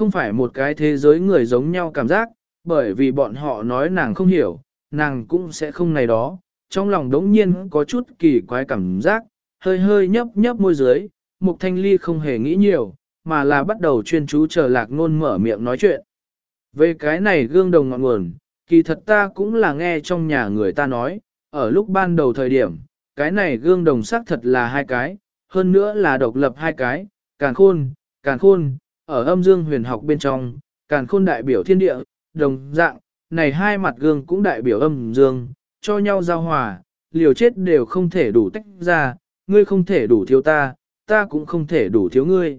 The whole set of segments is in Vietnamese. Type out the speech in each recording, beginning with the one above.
không phải một cái thế giới người giống nhau cảm giác, bởi vì bọn họ nói nàng không hiểu, nàng cũng sẽ không này đó, trong lòng đống nhiên có chút kỳ quái cảm giác, hơi hơi nhấp nhấp môi dưới, Mục Thanh Ly không hề nghĩ nhiều, mà là bắt đầu chuyên chú chờ lạc nôn mở miệng nói chuyện. Về cái này gương đồng ngọn nguồn, kỳ thật ta cũng là nghe trong nhà người ta nói, ở lúc ban đầu thời điểm, cái này gương đồng sắc thật là hai cái, hơn nữa là độc lập hai cái, Càng khôn, càng khôn, ở âm dương huyền học bên trong, càn khôn đại biểu thiên địa, đồng dạng, này hai mặt gương cũng đại biểu âm dương, cho nhau giao hòa, liều chết đều không thể đủ tách ra, ngươi không thể đủ thiếu ta, ta cũng không thể đủ thiếu ngươi.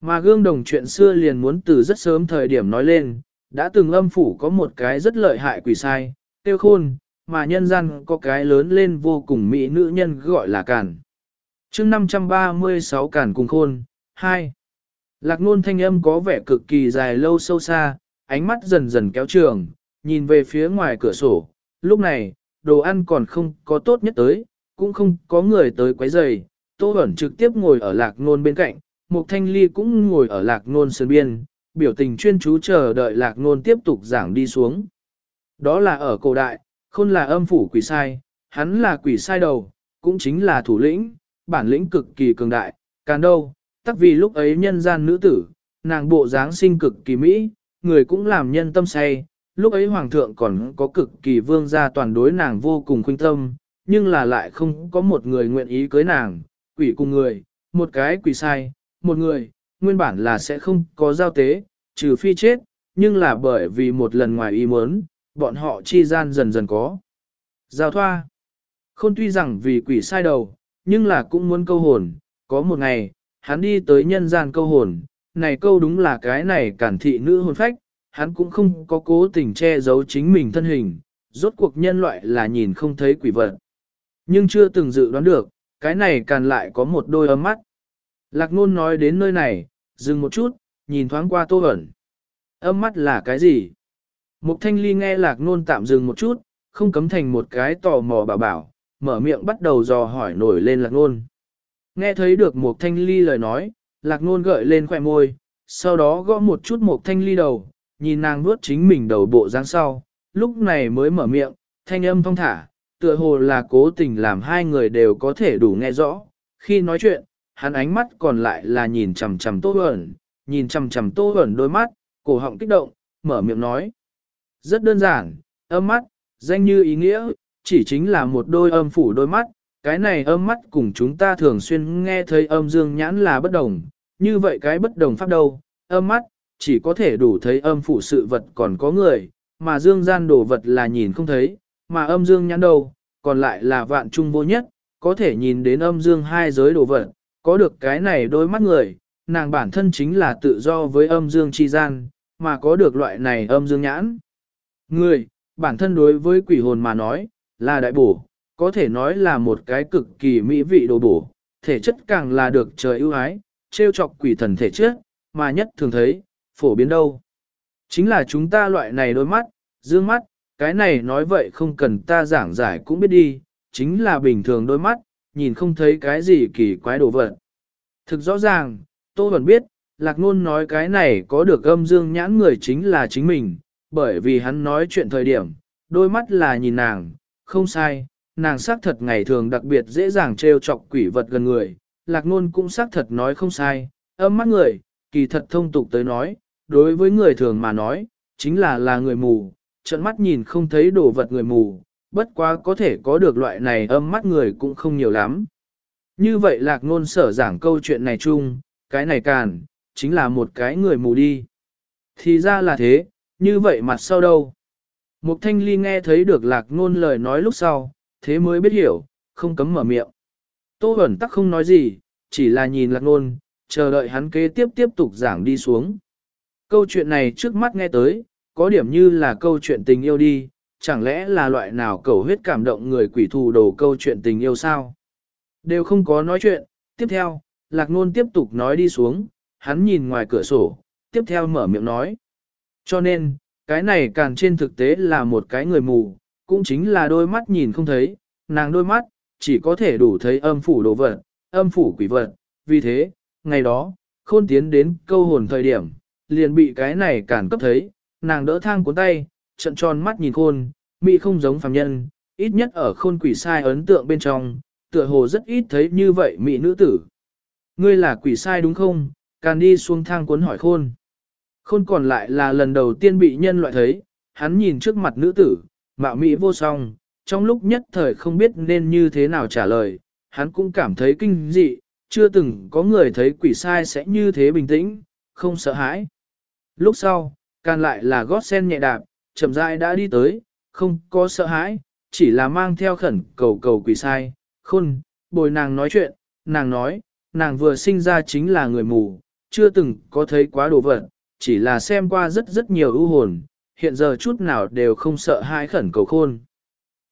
Mà gương đồng chuyện xưa liền muốn từ rất sớm thời điểm nói lên, đã từng âm phủ có một cái rất lợi hại quỷ sai, tiêu khôn, mà nhân gian có cái lớn lên vô cùng mỹ nữ nhân gọi là càn. chương 536 càn cùng khôn, 2. Lạc ngôn thanh âm có vẻ cực kỳ dài lâu sâu xa, ánh mắt dần dần kéo trường, nhìn về phía ngoài cửa sổ. Lúc này, đồ ăn còn không có tốt nhất tới, cũng không có người tới quấy rầy. Tô Bẩn trực tiếp ngồi ở lạc ngôn bên cạnh, Mục Thanh Ly cũng ngồi ở lạc ngôn sơn biên, biểu tình chuyên chú chờ đợi lạc ngôn tiếp tục giảng đi xuống. Đó là ở cổ đại, khôn là âm phủ quỷ sai, hắn là quỷ sai đầu, cũng chính là thủ lĩnh, bản lĩnh cực kỳ cường đại, càng đâu, tắc vì lúc ấy nhân gian nữ tử, nàng bộ dáng sinh cực kỳ mỹ, người cũng làm nhân tâm say, lúc ấy hoàng thượng còn có cực kỳ vương gia toàn đối nàng vô cùng khuynh tâm, nhưng là lại không có một người nguyện ý cưới nàng, quỷ cùng người, một cái quỷ sai, một người, nguyên bản là sẽ không có giao tế, trừ phi chết, nhưng là bởi vì một lần ngoài ý muốn, bọn họ chi gian dần dần có. Giao thoa. Khôn tuy rằng vì quỷ sai đầu, nhưng là cũng muốn câu hồn, có một ngày, hắn đi tới nhân gian câu hồn, này câu đúng là cái này cản thị nữ hồn phách, hắn cũng không có cố tình che giấu chính mình thân hình, rốt cuộc nhân loại là nhìn không thấy quỷ vật. Nhưng chưa từng dự đoán được, cái này càn lại có một đôi ấm mắt. Lạc nôn nói đến nơi này, dừng một chút, nhìn thoáng qua tô ẩn. Âm mắt là cái gì? Mục thanh ly nghe lạc nôn tạm dừng một chút, không cấm thành một cái tò mò bảo bảo, mở miệng bắt đầu dò hỏi nổi lên lạc nôn. Nghe thấy được một thanh ly lời nói, lạc nôn gợi lên khỏe môi, sau đó gõ một chút một thanh ly đầu, nhìn nàng nuốt chính mình đầu bộ dáng sau, lúc này mới mở miệng, thanh âm thong thả, tựa hồ là cố tình làm hai người đều có thể đủ nghe rõ. Khi nói chuyện, hắn ánh mắt còn lại là nhìn chằm chằm tô ẩn, nhìn chằm chằm tô ẩn đôi mắt, cổ họng kích động, mở miệng nói. Rất đơn giản, âm mắt, danh như ý nghĩa, chỉ chính là một đôi âm phủ đôi mắt, cái này âm mắt cùng chúng ta thường xuyên nghe thấy âm dương nhãn là bất đồng, như vậy cái bất đồng pháp đâu, âm mắt, chỉ có thể đủ thấy âm phủ sự vật còn có người, mà dương gian đồ vật là nhìn không thấy, mà âm dương nhãn đâu, còn lại là vạn trung vô nhất, có thể nhìn đến âm dương hai giới đồ vật, có được cái này đôi mắt người, nàng bản thân chính là tự do với âm dương chi gian, mà có được loại này âm dương nhãn. Người, bản thân đối với quỷ hồn mà nói, là đại bổ, có thể nói là một cái cực kỳ mỹ vị đồ bổ, thể chất càng là được trời ưu ái, trêu chọc quỷ thần thể chất, mà nhất thường thấy, phổ biến đâu. Chính là chúng ta loại này đôi mắt, dương mắt, cái này nói vậy không cần ta giảng giải cũng biết đi, chính là bình thường đôi mắt, nhìn không thấy cái gì kỳ quái đồ vật. Thực rõ ràng, tôi vẫn biết, lạc Nôn nói cái này có được âm dương nhãn người chính là chính mình, bởi vì hắn nói chuyện thời điểm, đôi mắt là nhìn nàng, không sai, nàng xác thật ngày thường đặc biệt dễ dàng trêu chọc quỷ vật gần người, lạc nôn cũng xác thật nói không sai, âm mắt người, kỳ thật thông tục tới nói, đối với người thường mà nói, chính là là người mù, trận mắt nhìn không thấy đồ vật người mù, bất quá có thể có được loại này âm mắt người cũng không nhiều lắm. Như vậy lạc nôn sở giảng câu chuyện này chung, cái này càn, chính là một cái người mù đi. Thì ra là thế, như vậy mặt sau đâu? Mục thanh ly nghe thấy được lạc nôn lời nói lúc sau, thế mới biết hiểu, không cấm mở miệng. Tô Bẩn tắc không nói gì, chỉ là nhìn lạc nôn, chờ đợi hắn kế tiếp tiếp tục giảng đi xuống. Câu chuyện này trước mắt nghe tới, có điểm như là câu chuyện tình yêu đi, chẳng lẽ là loại nào cầu huyết cảm động người quỷ thù đồ câu chuyện tình yêu sao? Đều không có nói chuyện, tiếp theo, lạc nôn tiếp tục nói đi xuống, hắn nhìn ngoài cửa sổ, tiếp theo mở miệng nói. Cho nên, cái này càng trên thực tế là một cái người mù, cũng chính là đôi mắt nhìn không thấy, nàng đôi mắt, chỉ có thể đủ thấy âm phủ đồ vật, âm phủ quỷ vật, vì thế, ngày đó, khôn tiến đến câu hồn thời điểm, liền bị cái này cản cấp thấy, nàng đỡ thang cuốn tay, trận tròn mắt nhìn khôn, mỹ không giống phàm nhân, ít nhất ở khôn quỷ sai ấn tượng bên trong, tựa hồ rất ít thấy như vậy mỹ nữ tử. Ngươi là quỷ sai đúng không? Càn đi xuống thang cuốn hỏi khôn. Khôn còn lại là lần đầu tiên bị nhân loại thấy, hắn nhìn trước mặt nữ tử, mạo mỹ vô song, trong lúc nhất thời không biết nên như thế nào trả lời, hắn cũng cảm thấy kinh dị, chưa từng có người thấy quỷ sai sẽ như thế bình tĩnh, không sợ hãi. Lúc sau, can lại là gót sen nhẹ đạp, chậm rãi đã đi tới, không có sợ hãi, chỉ là mang theo khẩn cầu cầu quỷ sai, khôn, bồi nàng nói chuyện, nàng nói, nàng vừa sinh ra chính là người mù, chưa từng có thấy quá đồ vật, chỉ là xem qua rất rất nhiều ưu hồn, hiện giờ chút nào đều không sợ hai khẩn cầu khôn.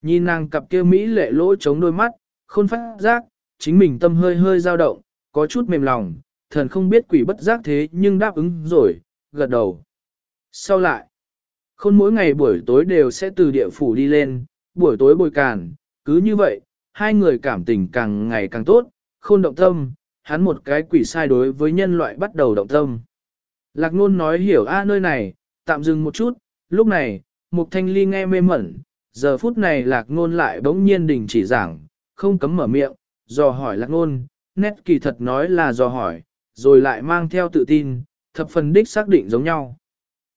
Nhìn nàng cặp kia Mỹ lệ lỗ chống đôi mắt, khôn phát giác, chính mình tâm hơi hơi dao động, có chút mềm lòng, thần không biết quỷ bất giác thế nhưng đáp ứng rồi, gật đầu. Sau lại, khôn mỗi ngày buổi tối đều sẽ từ địa phủ đi lên, buổi tối bồi càn, cứ như vậy, hai người cảm tình càng ngày càng tốt, khôn động tâm, hắn một cái quỷ sai đối với nhân loại bắt đầu động tâm. Lạc nôn nói hiểu a nơi này, tạm dừng một chút, lúc này, Mục Thanh Ly nghe mê mẩn, giờ phút này lạc ngôn lại bỗng nhiên đình chỉ giảng, không cấm mở miệng, dò hỏi lạc ngôn, nét kỳ thật nói là dò hỏi, rồi lại mang theo tự tin, thập phần đích xác định giống nhau.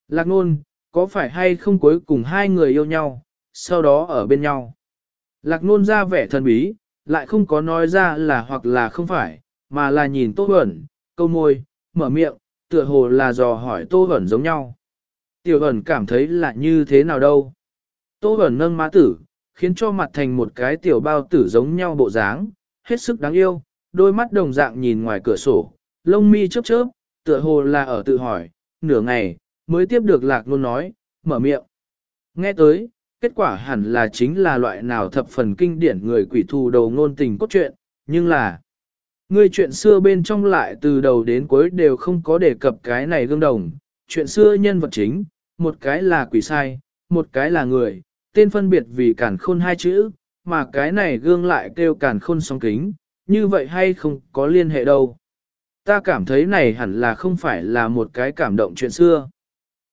Lạc ngôn, có phải hay không cuối cùng hai người yêu nhau, sau đó ở bên nhau. Lạc ngôn ra vẻ thần bí, lại không có nói ra là hoặc là không phải, mà là nhìn Tô Huẩn, câu môi, mở miệng, tựa hồ là dò hỏi Tô Huẩn giống nhau. Tiểu ẩn cảm thấy là như thế nào đâu. Tô ẩn nâng má tử, khiến cho mặt thành một cái tiểu bao tử giống nhau bộ dáng, hết sức đáng yêu, đôi mắt đồng dạng nhìn ngoài cửa sổ, lông mi chớp chớp, tựa hồ là ở tự hỏi, nửa ngày, mới tiếp được lạc luôn nói, mở miệng. Nghe tới, kết quả hẳn là chính là loại nào thập phần kinh điển người quỷ thù đầu ngôn tình cốt truyện, nhưng là, người chuyện xưa bên trong lại từ đầu đến cuối đều không có đề cập cái này gương đồng, chuyện xưa nhân vật chính, một cái là quỷ sai, một cái là người, tên phân biệt vì cản khôn hai chữ, mà cái này gương lại kêu cản khôn song kính, như vậy hay không có liên hệ đâu. Ta cảm thấy này hẳn là không phải là một cái cảm động chuyện xưa.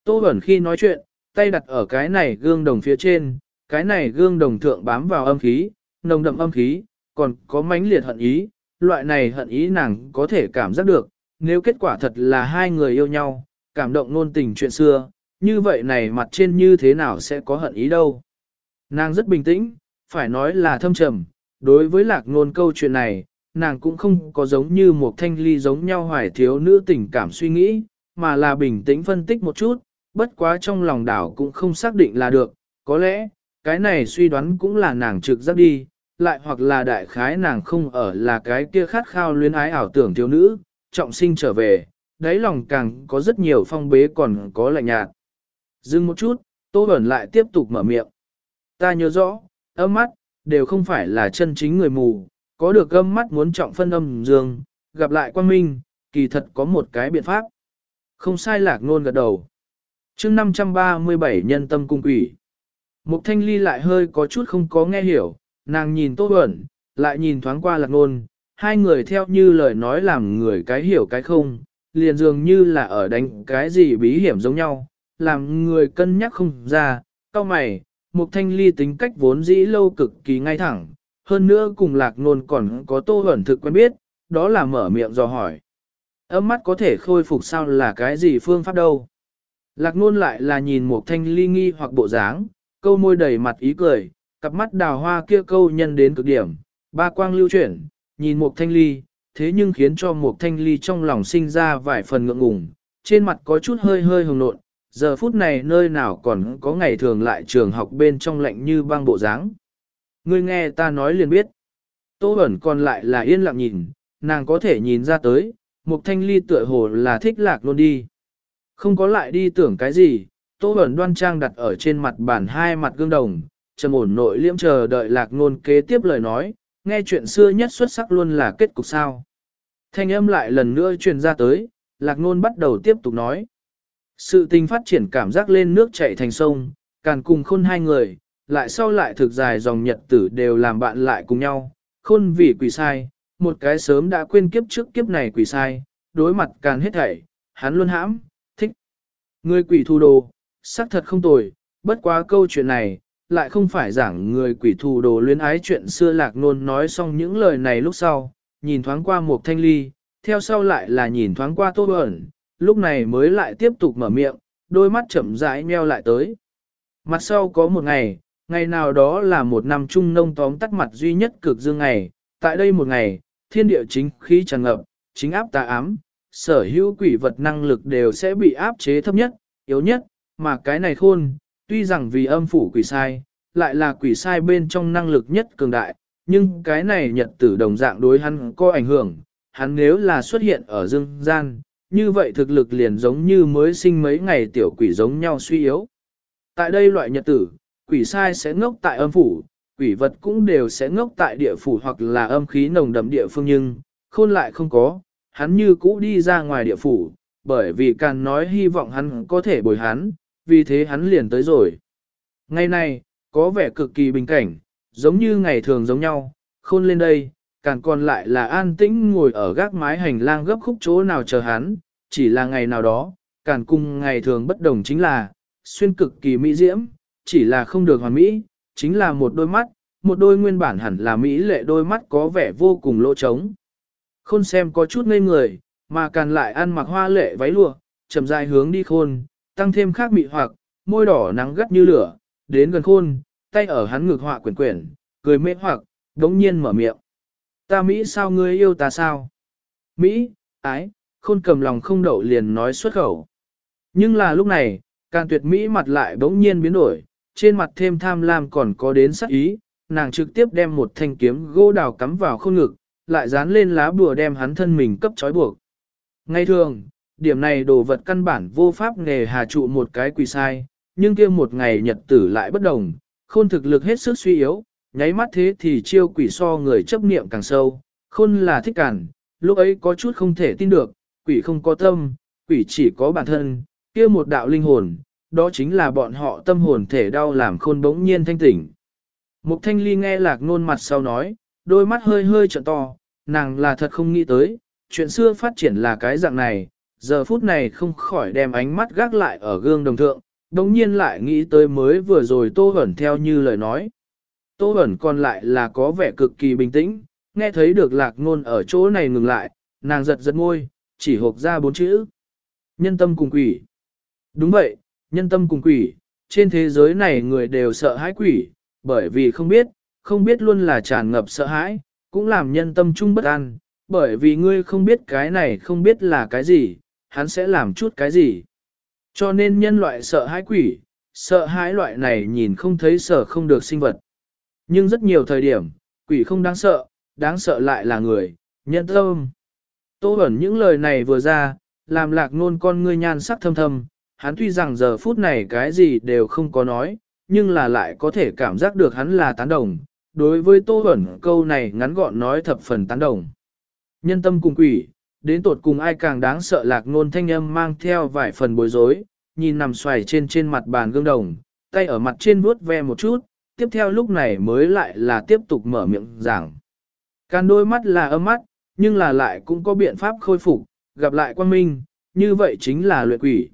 Tô Bẩn khi nói chuyện, tay đặt ở cái này gương đồng phía trên, cái này gương đồng thượng bám vào âm khí, nồng đậm âm khí, còn có mãnh liệt hận ý, loại này hận ý nàng có thể cảm giác được, nếu kết quả thật là hai người yêu nhau, cảm động nôn tình chuyện xưa, như vậy này mặt trên như thế nào sẽ có hận ý đâu. Nàng rất bình tĩnh, phải nói là thâm trầm, đối với lạc ngôn câu chuyện này, nàng cũng không có giống như một thanh ly giống nhau hoài thiếu nữ tình cảm suy nghĩ, mà là bình tĩnh phân tích một chút, bất quá trong lòng đảo cũng không xác định là được, có lẽ, cái này suy đoán cũng là nàng trực giác đi, lại hoặc là đại khái nàng không ở là cái kia khát khao luyến ái ảo tưởng thiếu nữ, trọng sinh trở về, đáy lòng càng có rất nhiều phong bế còn có lạnh nhạt. Dừng một chút, Tô Bẩn lại tiếp tục mở miệng. Ta nhớ rõ, âm mắt, đều không phải là chân chính người mù, có được âm mắt muốn trọng phân âm dương, gặp lại quan minh, kỳ thật có một cái biện pháp. Không sai lạc nôn gật đầu. chương 537 nhân tâm cung quỷ. Mục thanh ly lại hơi có chút không có nghe hiểu, nàng nhìn Tô Bẩn, lại nhìn thoáng qua lạc nôn, hai người theo như lời nói làm người cái hiểu cái không, liền dường như là ở đánh cái gì bí hiểm giống nhau, làm người cân nhắc không ra, cao mày, Mục Thanh Ly tính cách vốn dĩ lâu cực kỳ ngay thẳng, hơn nữa cùng lạc nôn còn có tô hẩn thực quen biết, đó là mở miệng dò hỏi. Âm mắt có thể khôi phục sao là cái gì phương pháp đâu. Lạc nôn lại là nhìn Mục Thanh Ly nghi hoặc bộ dáng, câu môi đầy mặt ý cười, cặp mắt đào hoa kia câu nhân đến cực điểm, ba quang lưu chuyển, nhìn Mục Thanh Ly, thế nhưng khiến cho Mục Thanh Ly trong lòng sinh ra vài phần ngượng ngùng, trên mặt có chút hơi hơi hồng nộn, giờ phút này nơi nào còn có ngày thường lại trường học bên trong lạnh như băng bộ dáng. Ngươi nghe ta nói liền biết. Tô ẩn còn lại là yên lặng nhìn, nàng có thể nhìn ra tới, một thanh ly tựa hồ là thích lạc luôn đi. Không có lại đi tưởng cái gì, tô ẩn đoan trang đặt ở trên mặt bản hai mặt gương đồng, trầm ổn nội liễm chờ đợi lạc ngôn kế tiếp lời nói, nghe chuyện xưa nhất xuất sắc luôn là kết cục sao. Thanh âm lại lần nữa truyền ra tới, lạc ngôn bắt đầu tiếp tục nói. Sự tình phát triển cảm giác lên nước chảy thành sông, càng cùng khôn hai người, lại sau lại thực dài dòng nhật tử đều làm bạn lại cùng nhau, khôn vì quỷ sai, một cái sớm đã quên kiếp trước kiếp này quỷ sai, đối mặt càng hết thảy, hắn luôn hãm, thích. Người quỷ thù đồ, xác thật không tồi, bất quá câu chuyện này, lại không phải giảng người quỷ thù đồ luyến ái chuyện xưa lạc nôn nói xong những lời này lúc sau, nhìn thoáng qua một thanh ly, theo sau lại là nhìn thoáng qua tô ẩn, lúc này mới lại tiếp tục mở miệng, đôi mắt chậm rãi nheo lại tới. Mặt sau có một ngày, ngày nào đó là một năm trung nông tóm tắt mặt duy nhất cực dương ngày, tại đây một ngày, thiên địa chính khí tràn ngập, chính áp tà ám, sở hữu quỷ vật năng lực đều sẽ bị áp chế thấp nhất, yếu nhất, mà cái này khôn, tuy rằng vì âm phủ quỷ sai, lại là quỷ sai bên trong năng lực nhất cường đại, nhưng cái này nhật tử đồng dạng đối hắn có ảnh hưởng, hắn nếu là xuất hiện ở dương gian, như vậy thực lực liền giống như mới sinh mấy ngày tiểu quỷ giống nhau suy yếu. Tại đây loại nhật tử, quỷ sai sẽ ngốc tại âm phủ, quỷ vật cũng đều sẽ ngốc tại địa phủ hoặc là âm khí nồng đậm địa phương nhưng, khôn lại không có, hắn như cũ đi ra ngoài địa phủ, bởi vì càng nói hy vọng hắn có thể bồi hắn, vì thế hắn liền tới rồi. Ngày nay có vẻ cực kỳ bình cảnh, giống như ngày thường giống nhau, khôn lên đây, càng còn lại là an tĩnh ngồi ở gác mái hành lang gấp khúc chỗ nào chờ hắn, chỉ là ngày nào đó, càng cùng ngày thường bất đồng chính là, xuyên cực kỳ mỹ diễm, chỉ là không được hoàn mỹ, chính là một đôi mắt, một đôi nguyên bản hẳn là mỹ lệ đôi mắt có vẻ vô cùng lỗ trống. Khôn xem có chút ngây người, mà càng lại ăn mặc hoa lệ váy lụa, chậm dài hướng đi khôn, tăng thêm khác mị hoặc, môi đỏ nắng gắt như lửa, đến gần khôn, tay ở hắn ngực họa quyển quyển, cười mê hoặc, đống nhiên mở miệng. Ta Mỹ sao ngươi yêu ta sao? Mỹ, ái, khôn cầm lòng không đậu liền nói xuất khẩu. Nhưng là lúc này, càng tuyệt Mỹ mặt lại bỗng nhiên biến đổi, trên mặt thêm tham lam còn có đến sắc ý, nàng trực tiếp đem một thanh kiếm gỗ đào cắm vào khôn ngực, lại dán lên lá bùa đem hắn thân mình cấp trói buộc. Ngay thường, điểm này đồ vật căn bản vô pháp nghề hà trụ một cái quỷ sai, nhưng kia một ngày nhật tử lại bất đồng, khôn thực lực hết sức suy yếu, nháy mắt thế thì chiêu quỷ so người chấp niệm càng sâu, khôn là thích cản, lúc ấy có chút không thể tin được, quỷ không có tâm, quỷ chỉ có bản thân, kia một đạo linh hồn, đó chính là bọn họ tâm hồn thể đau làm khôn bỗng nhiên thanh tỉnh. Mục thanh ly nghe lạc nôn mặt sau nói, đôi mắt hơi hơi trợn to, nàng là thật không nghĩ tới, chuyện xưa phát triển là cái dạng này, giờ phút này không khỏi đem ánh mắt gác lại ở gương đồng thượng, đồng nhiên lại nghĩ tới mới vừa rồi tô hẩn theo như lời nói. Tô ẩn còn lại là có vẻ cực kỳ bình tĩnh, nghe thấy được lạc ngôn ở chỗ này ngừng lại, nàng giật giật môi, chỉ hộp ra bốn chữ. Nhân tâm cùng quỷ. Đúng vậy, nhân tâm cùng quỷ, trên thế giới này người đều sợ hãi quỷ, bởi vì không biết, không biết luôn là tràn ngập sợ hãi, cũng làm nhân tâm chung bất an, bởi vì ngươi không biết cái này không biết là cái gì, hắn sẽ làm chút cái gì. Cho nên nhân loại sợ hãi quỷ, sợ hãi loại này nhìn không thấy sợ không được sinh vật. Nhưng rất nhiều thời điểm, quỷ không đáng sợ, đáng sợ lại là người, nhân tâm. Tô ẩn những lời này vừa ra, làm lạc nôn con ngươi nhan sắc thâm thâm, hắn tuy rằng giờ phút này cái gì đều không có nói, nhưng là lại có thể cảm giác được hắn là tán đồng. Đối với Tô ẩn câu này ngắn gọn nói thập phần tán đồng. Nhân tâm cùng quỷ, đến tột cùng ai càng đáng sợ lạc nôn thanh âm mang theo vài phần bối rối, nhìn nằm xoài trên trên mặt bàn gương đồng, tay ở mặt trên vuốt ve một chút, tiếp theo lúc này mới lại là tiếp tục mở miệng giảng. Càn đôi mắt là âm mắt, nhưng là lại cũng có biện pháp khôi phục, gặp lại quan minh, như vậy chính là luyện quỷ.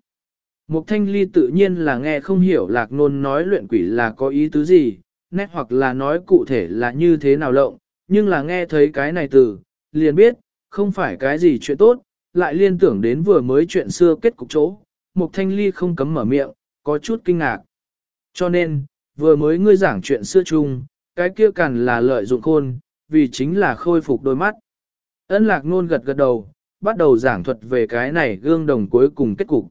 Mục thanh ly tự nhiên là nghe không hiểu lạc nôn nói luyện quỷ là có ý tứ gì, nét hoặc là nói cụ thể là như thế nào lộng, nhưng là nghe thấy cái này từ, liền biết, không phải cái gì chuyện tốt, lại liên tưởng đến vừa mới chuyện xưa kết cục chỗ, Mục Thanh Ly không cấm mở miệng, có chút kinh ngạc. Cho nên, vừa mới ngươi giảng chuyện xưa chung, cái kia cằn là lợi dụng khôn, vì chính là khôi phục đôi mắt. Ân lạc nôn gật gật đầu, bắt đầu giảng thuật về cái này gương đồng cuối cùng kết cục.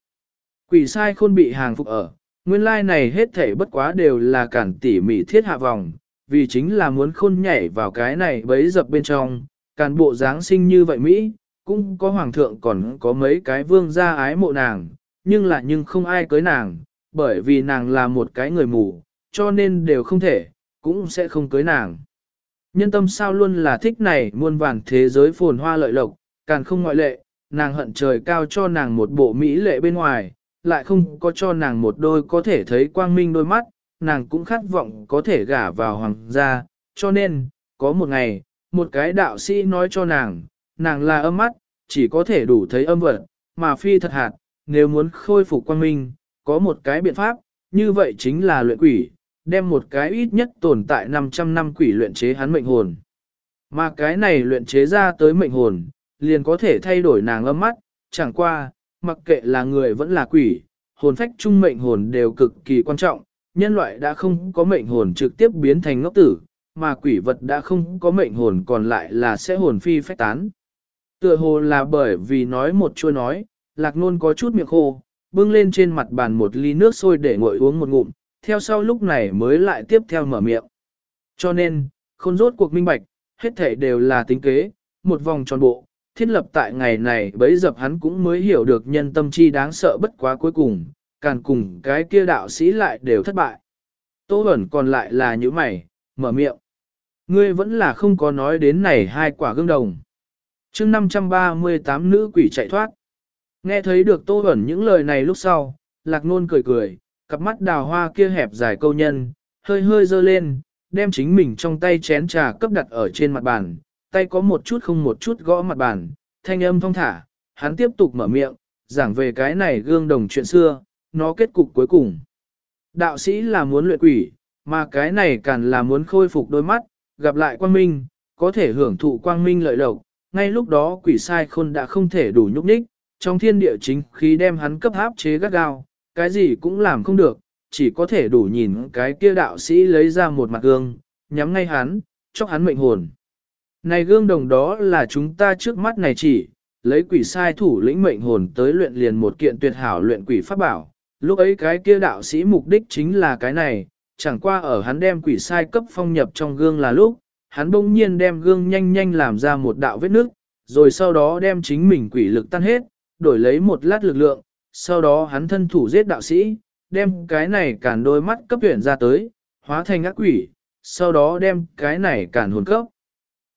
Quỷ sai khôn bị hàng phục ở, nguyên lai này hết thể bất quá đều là cản tỉ mỉ thiết hạ vòng, vì chính là muốn khôn nhảy vào cái này bấy dập bên trong, càn bộ dáng sinh như vậy Mỹ, cũng có hoàng thượng còn có mấy cái vương gia ái mộ nàng, nhưng là nhưng không ai cưới nàng, bởi vì nàng là một cái người mù, cho nên đều không thể, cũng sẽ không cưới nàng. Nhân tâm sao luôn là thích này muôn vàn thế giới phồn hoa lợi lộc, càng không ngoại lệ, nàng hận trời cao cho nàng một bộ mỹ lệ bên ngoài, lại không có cho nàng một đôi có thể thấy quang minh đôi mắt, nàng cũng khát vọng có thể gả vào hoàng gia, cho nên, có một ngày, một cái đạo sĩ nói cho nàng, nàng là âm mắt, chỉ có thể đủ thấy âm vật, mà phi thật hạt, nếu muốn khôi phục quang minh, có một cái biện pháp, như vậy chính là luyện quỷ, đem một cái ít nhất tồn tại 500 năm quỷ luyện chế hắn mệnh hồn. Mà cái này luyện chế ra tới mệnh hồn, liền có thể thay đổi nàng âm mắt, chẳng qua, mặc kệ là người vẫn là quỷ, hồn phách trung mệnh hồn đều cực kỳ quan trọng, nhân loại đã không có mệnh hồn trực tiếp biến thành ngốc tử, mà quỷ vật đã không có mệnh hồn còn lại là sẽ hồn phi phách tán. Tựa hồ là bởi vì nói một chua nói, lạc nôn có chút miệng khô, bưng lên trên mặt bàn một ly nước sôi để nguội uống một ngụm, theo sau lúc này mới lại tiếp theo mở miệng. Cho nên, khôn rốt cuộc minh bạch, hết thể đều là tính kế, một vòng tròn bộ, thiết lập tại ngày này bấy dập hắn cũng mới hiểu được nhân tâm chi đáng sợ bất quá cuối cùng, càng cùng cái kia đạo sĩ lại đều thất bại. Tô ẩn còn lại là những mày, mở miệng. Ngươi vẫn là không có nói đến này hai quả gương đồng. chương 538 nữ quỷ chạy thoát. Nghe thấy được Tô ẩn những lời này lúc sau, lạc nôn cười cười, cặp mắt đào hoa kia hẹp dài câu nhân, hơi hơi dơ lên, đem chính mình trong tay chén trà cấp đặt ở trên mặt bàn, tay có một chút không một chút gõ mặt bàn, thanh âm thong thả, hắn tiếp tục mở miệng, giảng về cái này gương đồng chuyện xưa, nó kết cục cuối cùng. Đạo sĩ là muốn luyện quỷ, mà cái này càng là muốn khôi phục đôi mắt, gặp lại quang minh, có thể hưởng thụ quang minh lợi lộc. Ngay lúc đó quỷ sai khôn đã không thể đủ nhúc nhích, trong thiên địa chính khí đem hắn cấp áp chế gắt gao, cái gì cũng làm không được, chỉ có thể đủ nhìn cái kia đạo sĩ lấy ra một mặt gương, nhắm ngay hắn, cho hắn mệnh hồn. Này gương đồng đó là chúng ta trước mắt này chỉ, lấy quỷ sai thủ lĩnh mệnh hồn tới luyện liền một kiện tuyệt hảo luyện quỷ pháp bảo. Lúc ấy cái kia đạo sĩ mục đích chính là cái này, chẳng qua ở hắn đem quỷ sai cấp phong nhập trong gương là lúc, hắn bỗng nhiên đem gương nhanh nhanh làm ra một đạo vết nước, rồi sau đó đem chính mình quỷ lực tan hết, đổi lấy một lát lực lượng, sau đó hắn thân thủ giết đạo sĩ, đem cái này cản đôi mắt cấp tuyển ra tới, hóa thành ác quỷ, sau đó đem cái này cản hồn cấp.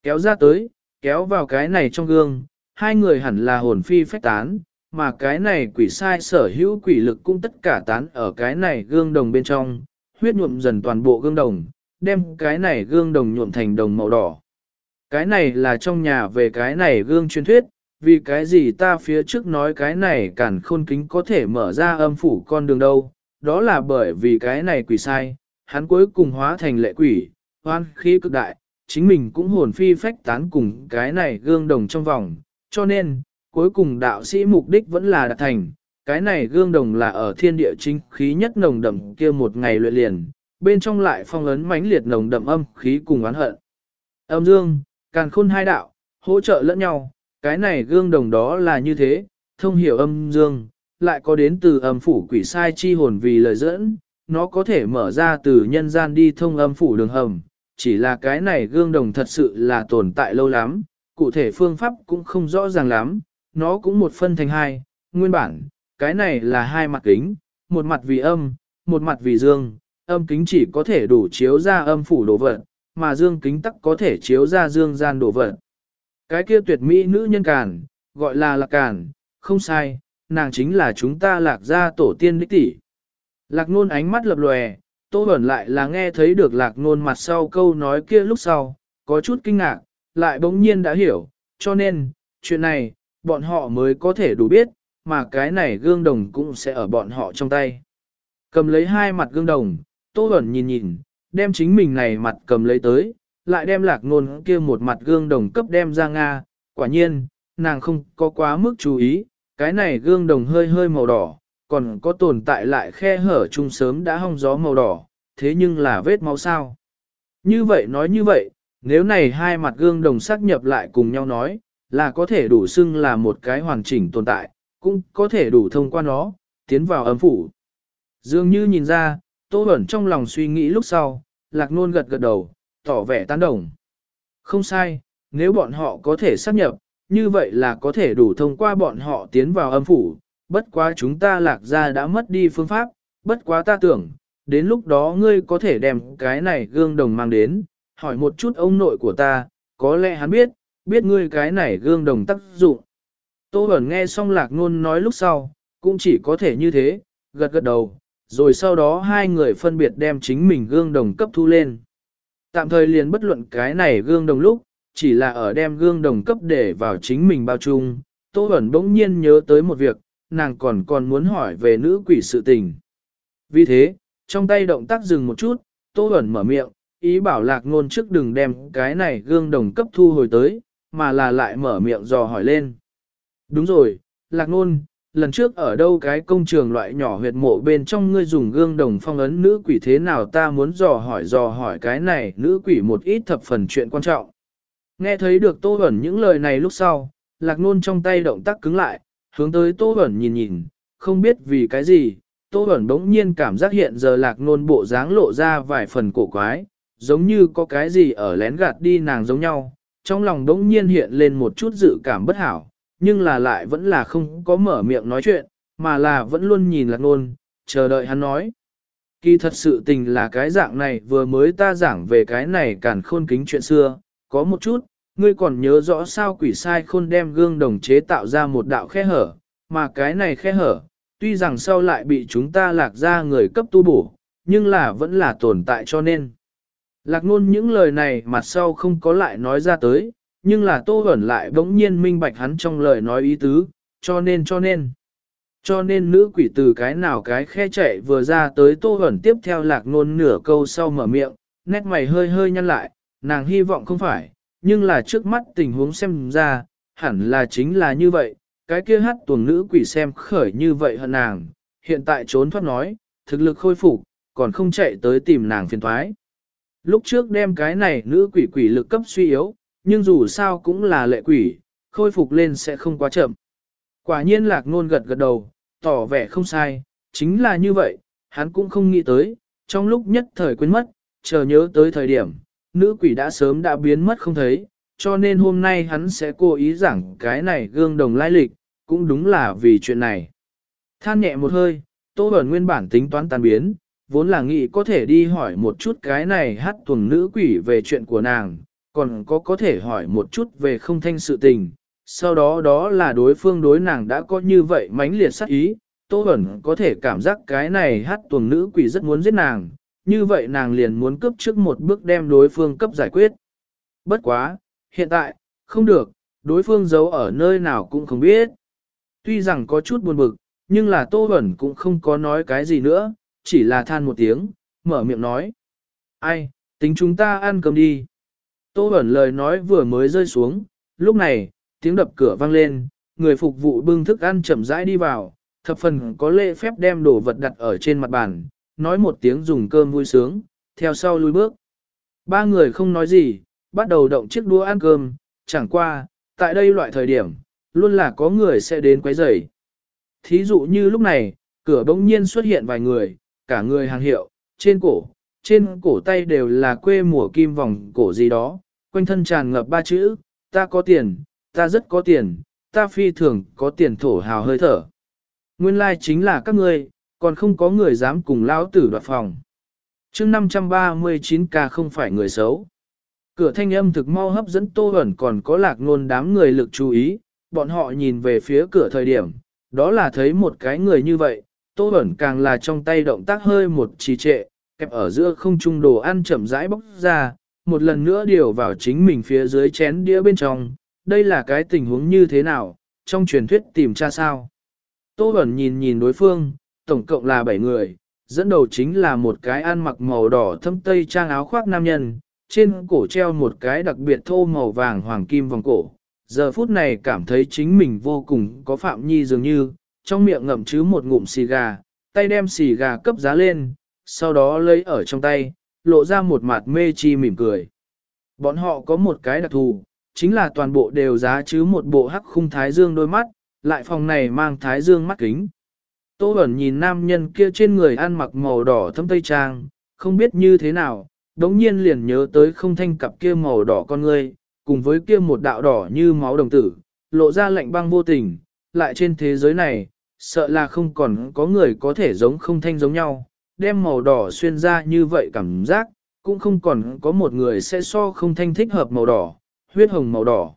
Kéo ra tới, kéo vào cái này trong gương, hai người hẳn là hồn phi phách tán, mà cái này quỷ sai sở hữu quỷ lực cũng tất cả tán ở cái này gương đồng bên trong, huyết nhuộm dần toàn bộ gương đồng, đem cái này gương đồng nhuộm thành đồng màu đỏ. Cái này là trong nhà về cái này gương truyền thuyết, vì cái gì ta phía trước nói cái này cản khôn kính có thể mở ra âm phủ con đường đâu, đó là bởi vì cái này quỷ sai, hắn cuối cùng hóa thành lệ quỷ, hoan khí cực đại, chính mình cũng hồn phi phách tán cùng cái này gương đồng trong vòng, cho nên, cuối cùng đạo sĩ mục đích vẫn là đạt thành, cái này gương đồng là ở thiên địa chính khí nhất nồng đậm kia một ngày luyện liền, bên trong lại phong ấn mãnh liệt nồng đậm âm khí cùng oán hận. Âm dương, càn khôn hai đạo, hỗ trợ lẫn nhau, cái này gương đồng đó là như thế, thông hiểu âm dương, lại có đến từ âm phủ quỷ sai chi hồn vì lời dẫn, nó có thể mở ra từ nhân gian đi thông âm phủ đường hầm, chỉ là cái này gương đồng thật sự là tồn tại lâu lắm, cụ thể phương pháp cũng không rõ ràng lắm, nó cũng một phân thành hai, nguyên bản, cái này là hai mặt kính, một mặt vì âm, một mặt vì dương, âm kính chỉ có thể đủ chiếu ra âm phủ đồ vật, mà dương kính tắc có thể chiếu ra dương gian đồ vật. Cái kia tuyệt mỹ nữ nhân càn, gọi là lạc càn, không sai, nàng chính là chúng ta lạc gia tổ tiên đích tỷ. Lạc nôn ánh mắt lập lòe, tô ẩn lại là nghe thấy được lạc nôn mặt sau câu nói kia lúc sau, có chút kinh ngạc, lại bỗng nhiên đã hiểu, cho nên, chuyện này, bọn họ mới có thể đủ biết, mà cái này gương đồng cũng sẽ ở bọn họ trong tay. Cầm lấy hai mặt gương đồng, tô ẩn nhìn nhìn, đem chính mình này mặt cầm lấy tới, lại đem lạc nôn kia một mặt gương đồng cấp đem ra Nga, quả nhiên, nàng không có quá mức chú ý, cái này gương đồng hơi hơi màu đỏ, còn có tồn tại lại khe hở chung sớm đã hong gió màu đỏ, thế nhưng là vết máu sao. Như vậy nói như vậy, nếu này hai mặt gương đồng xác nhập lại cùng nhau nói, là có thể đủ xưng là một cái hoàn chỉnh tồn tại, cũng có thể đủ thông qua nó, tiến vào ấm phủ. Dường như nhìn ra, Tô Bẩn trong lòng suy nghĩ lúc sau, lạc nôn gật gật đầu, tỏ vẻ tán đồng. Không sai, nếu bọn họ có thể xác nhập, như vậy là có thể đủ thông qua bọn họ tiến vào âm phủ, bất quá chúng ta lạc ra đã mất đi phương pháp, bất quá ta tưởng, đến lúc đó ngươi có thể đem cái này gương đồng mang đến, hỏi một chút ông nội của ta, có lẽ hắn biết, biết ngươi cái này gương đồng tác dụng. Tô Bẩn nghe xong lạc ngôn nói lúc sau, cũng chỉ có thể như thế, gật gật đầu, rồi sau đó hai người phân biệt đem chính mình gương đồng cấp thu lên. Tạm thời liền bất luận cái này gương đồng lúc, chỉ là ở đem gương đồng cấp để vào chính mình bao chung, Tô Bẩn bỗng nhiên nhớ tới một việc, nàng còn còn muốn hỏi về nữ quỷ sự tình. Vì thế, trong tay động tác dừng một chút, Tô Bẩn mở miệng, ý bảo lạc ngôn trước đừng đem cái này gương đồng cấp thu hồi tới, mà là lại mở miệng dò hỏi lên. Đúng rồi, lạc ngôn, lần trước ở đâu cái công trường loại nhỏ huyệt mộ bên trong ngươi dùng gương đồng phong ấn nữ quỷ thế nào ta muốn dò hỏi dò hỏi cái này nữ quỷ một ít thập phần chuyện quan trọng. Nghe thấy được Tô Bẩn những lời này lúc sau, lạc nôn trong tay động tác cứng lại, hướng tới Tô Bẩn nhìn nhìn, không biết vì cái gì, Tô Bẩn bỗng nhiên cảm giác hiện giờ lạc nôn bộ dáng lộ ra vài phần cổ quái, giống như có cái gì ở lén gạt đi nàng giống nhau, trong lòng bỗng nhiên hiện lên một chút dự cảm bất hảo, nhưng là lại vẫn là không có mở miệng nói chuyện, mà là vẫn luôn nhìn lạc nôn, chờ đợi hắn nói. Kỳ thật sự tình là cái dạng này vừa mới ta giảng về cái này càn khôn kính chuyện xưa, có một chút, ngươi còn nhớ rõ sao quỷ sai khôn đem gương đồng chế tạo ra một đạo khe hở, mà cái này khe hở, tuy rằng sau lại bị chúng ta lạc ra người cấp tu bổ, nhưng là vẫn là tồn tại cho nên. Lạc nôn những lời này mặt sau không có lại nói ra tới, nhưng là tô Huẩn lại bỗng nhiên minh bạch hắn trong lời nói ý tứ, cho nên cho nên. Cho nên nữ quỷ từ cái nào cái khe chạy vừa ra tới tô Huẩn tiếp theo lạc ngôn nửa câu sau mở miệng, nét mày hơi hơi nhăn lại, nàng hy vọng không phải, nhưng là trước mắt tình huống xem ra, hẳn là chính là như vậy, cái kia hát tuồng nữ quỷ xem khởi như vậy hận nàng, hiện tại trốn thoát nói, thực lực khôi phục, còn không chạy tới tìm nàng phiền thoái. Lúc trước đem cái này nữ quỷ quỷ lực cấp suy yếu, nhưng dù sao cũng là lệ quỷ, khôi phục lên sẽ không quá chậm. Quả nhiên lạc ngôn gật gật đầu, tỏ vẻ không sai, chính là như vậy, hắn cũng không nghĩ tới, trong lúc nhất thời quên mất, chờ nhớ tới thời điểm, nữ quỷ đã sớm đã biến mất không thấy, cho nên hôm nay hắn sẽ cố ý giảng cái này gương đồng lai lịch, cũng đúng là vì chuyện này. Than nhẹ một hơi, Tô Bẩn nguyên bản tính toán tan biến, vốn là nghĩ có thể đi hỏi một chút cái này hát tuần nữ quỷ về chuyện của nàng, còn có có thể hỏi một chút về không thanh sự tình. Sau đó đó là đối phương đối nàng đã có như vậy mãnh liệt sát ý, Tô Bẩn có thể cảm giác cái này hát tuồng nữ quỷ rất muốn giết nàng, như vậy nàng liền muốn cấp trước một bước đem đối phương cấp giải quyết. Bất quá, hiện tại, không được, đối phương giấu ở nơi nào cũng không biết. Tuy rằng có chút buồn bực, nhưng là Tô Bẩn cũng không có nói cái gì nữa, chỉ là than một tiếng, mở miệng nói. Ai, tính chúng ta ăn cơm đi. Tô Bẩn lời nói vừa mới rơi xuống, lúc này, tiếng đập cửa vang lên, người phục vụ bưng thức ăn chậm rãi đi vào, thập phần có lễ phép đem đồ vật đặt ở trên mặt bàn, nói một tiếng dùng cơm vui sướng, theo sau lui bước. Ba người không nói gì, bắt đầu động chiếc đũa ăn cơm, chẳng qua, tại đây loại thời điểm, luôn là có người sẽ đến quấy rầy. Thí dụ như lúc này, cửa bỗng nhiên xuất hiện vài người, cả người hàng hiệu, trên cổ, trên cổ tay đều là quê mùa kim vòng cổ gì đó, quanh thân tràn ngập ba chữ, ta có tiền, ta rất có tiền, ta phi thường có tiền thổ hào hơi thở. Nguyên lai like chính là các ngươi, còn không có người dám cùng lão tử đoạt phòng. chương 539 ca không phải người xấu. Cửa thanh âm thực mau hấp dẫn tô ẩn còn có lạc ngôn đám người lực chú ý, bọn họ nhìn về phía cửa thời điểm, đó là thấy một cái người như vậy, tô ẩn càng là trong tay động tác hơi một trì trệ, kẹp ở giữa không trung đồ ăn chậm rãi bóc ra, một lần nữa điều vào chính mình phía dưới chén đĩa bên trong, đây là cái tình huống như thế nào, trong truyền thuyết tìm cha sao. Tô Bẩn nhìn nhìn đối phương, tổng cộng là 7 người, dẫn đầu chính là một cái ăn mặc màu đỏ thâm tây trang áo khoác nam nhân, trên cổ treo một cái đặc biệt thô màu vàng hoàng kim vòng cổ. Giờ phút này cảm thấy chính mình vô cùng có phạm nhi dường như, trong miệng ngậm chứ một ngụm xì gà, tay đem xì gà cấp giá lên, sau đó lấy ở trong tay, lộ ra một mặt mê chi mỉm cười. Bọn họ có một cái đặc thù, chính là toàn bộ đều giá chứ một bộ hắc khung thái dương đôi mắt, lại phòng này mang thái dương mắt kính. Tô Bẩn nhìn nam nhân kia trên người ăn mặc màu đỏ thâm tây trang, không biết như thế nào, đống nhiên liền nhớ tới không thanh cặp kia màu đỏ con ngươi, cùng với kia một đạo đỏ như máu đồng tử, lộ ra lạnh băng vô tình, lại trên thế giới này, sợ là không còn có người có thể giống không thanh giống nhau, đem màu đỏ xuyên ra như vậy cảm giác, cũng không còn có một người sẽ so không thanh thích hợp màu đỏ, huyết hồng màu đỏ.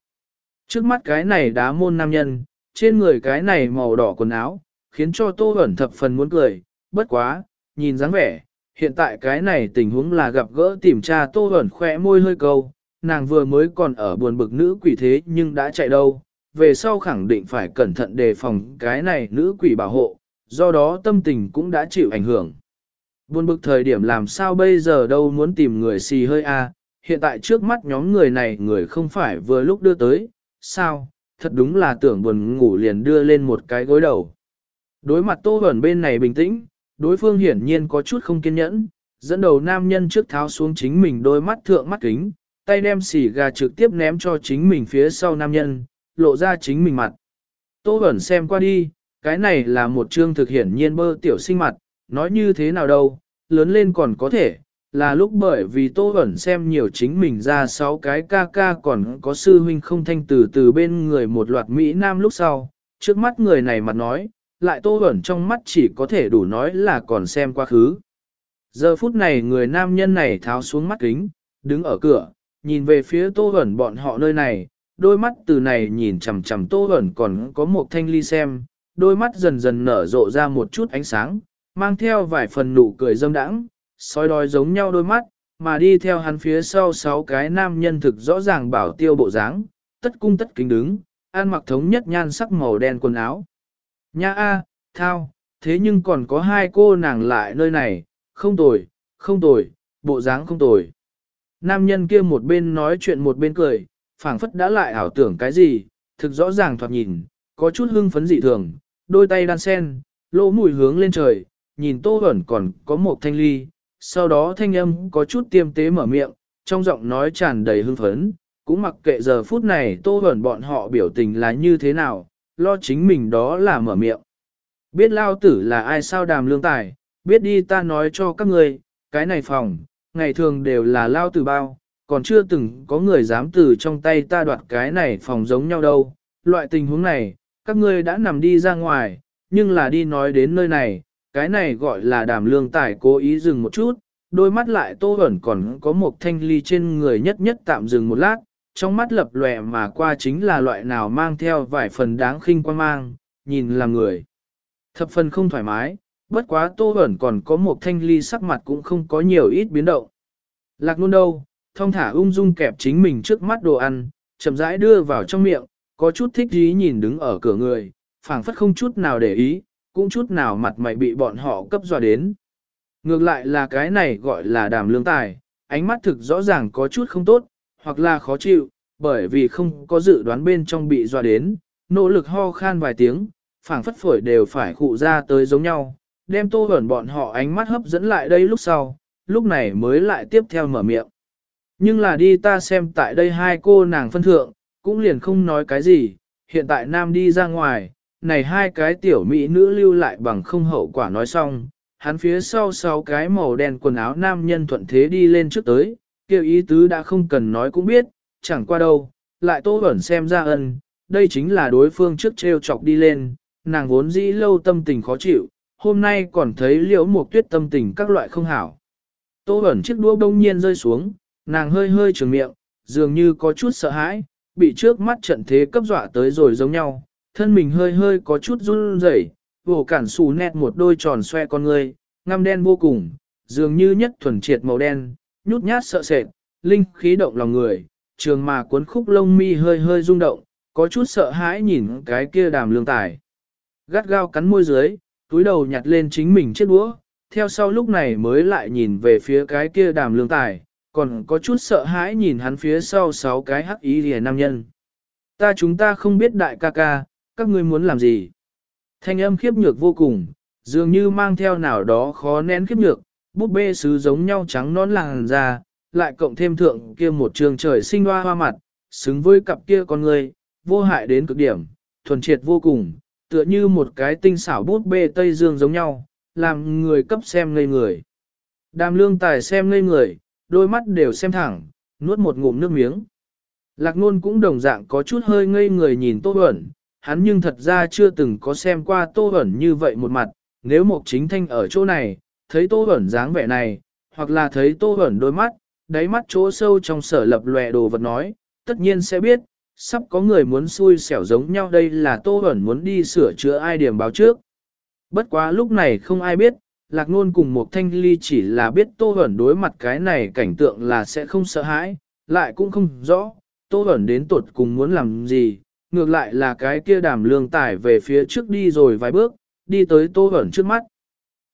Trước mắt cái này đá môn nam nhân, trên người cái này màu đỏ quần áo, khiến cho Tô Bẩn thập phần muốn cười, bất quá, nhìn dáng vẻ, hiện tại cái này tình huống là gặp gỡ tìm tra Tô Bẩn khỏe môi hơi câu, nàng vừa mới còn ở buồn bực nữ quỷ thế nhưng đã chạy đâu, về sau khẳng định phải cẩn thận đề phòng cái này nữ quỷ bảo hộ, do đó tâm tình cũng đã chịu ảnh hưởng. Buồn bực thời điểm làm sao bây giờ đâu muốn tìm người xì hơi a hiện tại trước mắt nhóm người này người không phải vừa lúc đưa tới, sao, thật đúng là tưởng buồn ngủ liền đưa lên một cái gối đầu. Đối mặt tô ẩn bên này bình tĩnh, đối phương hiển nhiên có chút không kiên nhẫn, dẫn đầu nam nhân trước tháo xuống chính mình đôi mắt thượng mắt kính, tay đem xỉ gà trực tiếp ném cho chính mình phía sau nam nhân, lộ ra chính mình mặt. Tô ẩn xem qua đi, cái này là một chương thực hiển nhiên bơ tiểu sinh mặt, nói như thế nào đâu, lớn lên còn có thể, là lúc bởi vì Tô Bẩn xem nhiều chính mình ra sáu cái ca ca còn có sư huynh không thanh từ từ bên người một loạt Mỹ Nam lúc sau, trước mắt người này mặt nói, lại Tô Bẩn trong mắt chỉ có thể đủ nói là còn xem quá khứ. Giờ phút này người nam nhân này tháo xuống mắt kính, đứng ở cửa, nhìn về phía Tô Bẩn bọn họ nơi này, đôi mắt từ này nhìn chằm chằm Tô Bẩn còn có một thanh ly xem, đôi mắt dần dần nở rộ ra một chút ánh sáng, mang theo vài phần nụ cười dâm đãng, soi đói giống nhau đôi mắt, mà đi theo hắn phía sau sáu cái nam nhân thực rõ ràng bảo tiêu bộ dáng, tất cung tất kính đứng, ăn mặc thống nhất nhan sắc màu đen quần áo. Nha a, thao, thế nhưng còn có hai cô nàng lại nơi này, không tồi, không tồi, bộ dáng không tồi. Nam nhân kia một bên nói chuyện một bên cười, phảng phất đã lại ảo tưởng cái gì, thực rõ ràng thoạt nhìn, có chút hưng phấn dị thường, đôi tay đan sen, lỗ mũi hướng lên trời, nhìn tô hẩn còn có một thanh ly, sau đó thanh âm có chút tiêm tế mở miệng, trong giọng nói tràn đầy hưng phấn, cũng mặc kệ giờ phút này tô hẩn bọn họ biểu tình là như thế nào, lo chính mình đó là mở miệng. Biết lao tử là ai sao đàm lương tài, biết đi ta nói cho các người, cái này phòng, ngày thường đều là lao tử bao, còn chưa từng có người dám từ trong tay ta đoạt cái này phòng giống nhau đâu. Loại tình huống này, các ngươi đã nằm đi ra ngoài, nhưng là đi nói đến nơi này, cái này gọi là đàm lương tài cố ý dừng một chút, đôi mắt lại tô ẩn còn có một thanh ly trên người nhất nhất tạm dừng một lát, trong mắt lập lòe mà qua chính là loại nào mang theo vài phần đáng khinh quan mang, nhìn là người. Thập phần không thoải mái, bất quá tô ẩn còn có một thanh ly sắc mặt cũng không có nhiều ít biến động. Lạc luôn đâu, thông thả ung dung kẹp chính mình trước mắt đồ ăn, chậm rãi đưa vào trong miệng, có chút thích ý nhìn đứng ở cửa người, phảng phất không chút nào để ý, cũng chút nào mặt mày bị bọn họ cấp dọa đến. Ngược lại là cái này gọi là đàm lương tài, ánh mắt thực rõ ràng có chút không tốt, hoặc là khó chịu, bởi vì không có dự đoán bên trong bị dọa đến, nỗ lực ho khan vài tiếng, phảng phất phổi đều phải khụ ra tới giống nhau, đem tô ẩn bọn họ ánh mắt hấp dẫn lại đây lúc sau, lúc này mới lại tiếp theo mở miệng. Nhưng là đi ta xem tại đây hai cô nàng phân thượng, cũng liền không nói cái gì, hiện tại nam đi ra ngoài, này hai cái tiểu mỹ nữ lưu lại bằng không hậu quả nói xong, hắn phía sau sáu cái màu đen quần áo nam nhân thuận thế đi lên trước tới, kêu ý tứ đã không cần nói cũng biết, chẳng qua đâu, lại tô ẩn xem ra ân, đây chính là đối phương trước treo chọc đi lên, nàng vốn dĩ lâu tâm tình khó chịu, hôm nay còn thấy liễu một tuyết tâm tình các loại không hảo. Tô ẩn chiếc đũa đông nhiên rơi xuống, nàng hơi hơi trường miệng, dường như có chút sợ hãi, bị trước mắt trận thế cấp dọa tới rồi giống nhau, thân mình hơi hơi có chút run rẩy, vổ cản xù nét một đôi tròn xoe con người, ngăm đen vô cùng, dường như nhất thuần triệt màu đen, nhút nhát sợ sệt, linh khí động lòng người, trường mà cuốn khúc lông mi hơi hơi rung động, có chút sợ hãi nhìn cái kia đàm lương tài. Gắt gao cắn môi dưới, túi đầu nhặt lên chính mình chiếc đũa, theo sau lúc này mới lại nhìn về phía cái kia đàm lương tài, còn có chút sợ hãi nhìn hắn phía sau sáu cái hắc ý rìa nam nhân. Ta chúng ta không biết đại ca ca, các ngươi muốn làm gì? Thanh âm khiếp nhược vô cùng, dường như mang theo nào đó khó nén khiếp nhược, búp bê sứ giống nhau trắng nón làng ra, lại cộng thêm thượng kia một trường trời sinh hoa hoa mặt, xứng với cặp kia con người, vô hại đến cực điểm, thuần triệt vô cùng, tựa như một cái tinh xảo bút bê Tây Dương giống nhau, làm người cấp xem ngây người. Đàm lương tài xem ngây người, đôi mắt đều xem thẳng, nuốt một ngụm nước miếng. Lạc nôn cũng đồng dạng có chút hơi ngây người nhìn Tô Bẩn, hắn nhưng thật ra chưa từng có xem qua Tô Hẩn như vậy một mặt, nếu mục chính thanh ở chỗ này, thấy Tô Hẩn dáng vẻ này, hoặc là thấy Tô Hẩn đôi mắt, đáy mắt chỗ sâu trong sở lập lòe đồ vật nói, tất nhiên sẽ biết, sắp có người muốn xui xẻo giống nhau đây là Tô Hẩn muốn đi sửa chữa ai điểm báo trước. Bất quá lúc này không ai biết, Lạc Nôn cùng một thanh ly chỉ là biết Tô Hẩn đối mặt cái này cảnh tượng là sẽ không sợ hãi, lại cũng không rõ, Tô Bẩn đến tuột cùng muốn làm gì, ngược lại là cái kia đàm lương tải về phía trước đi rồi vài bước, đi tới tô hẩn trước mắt.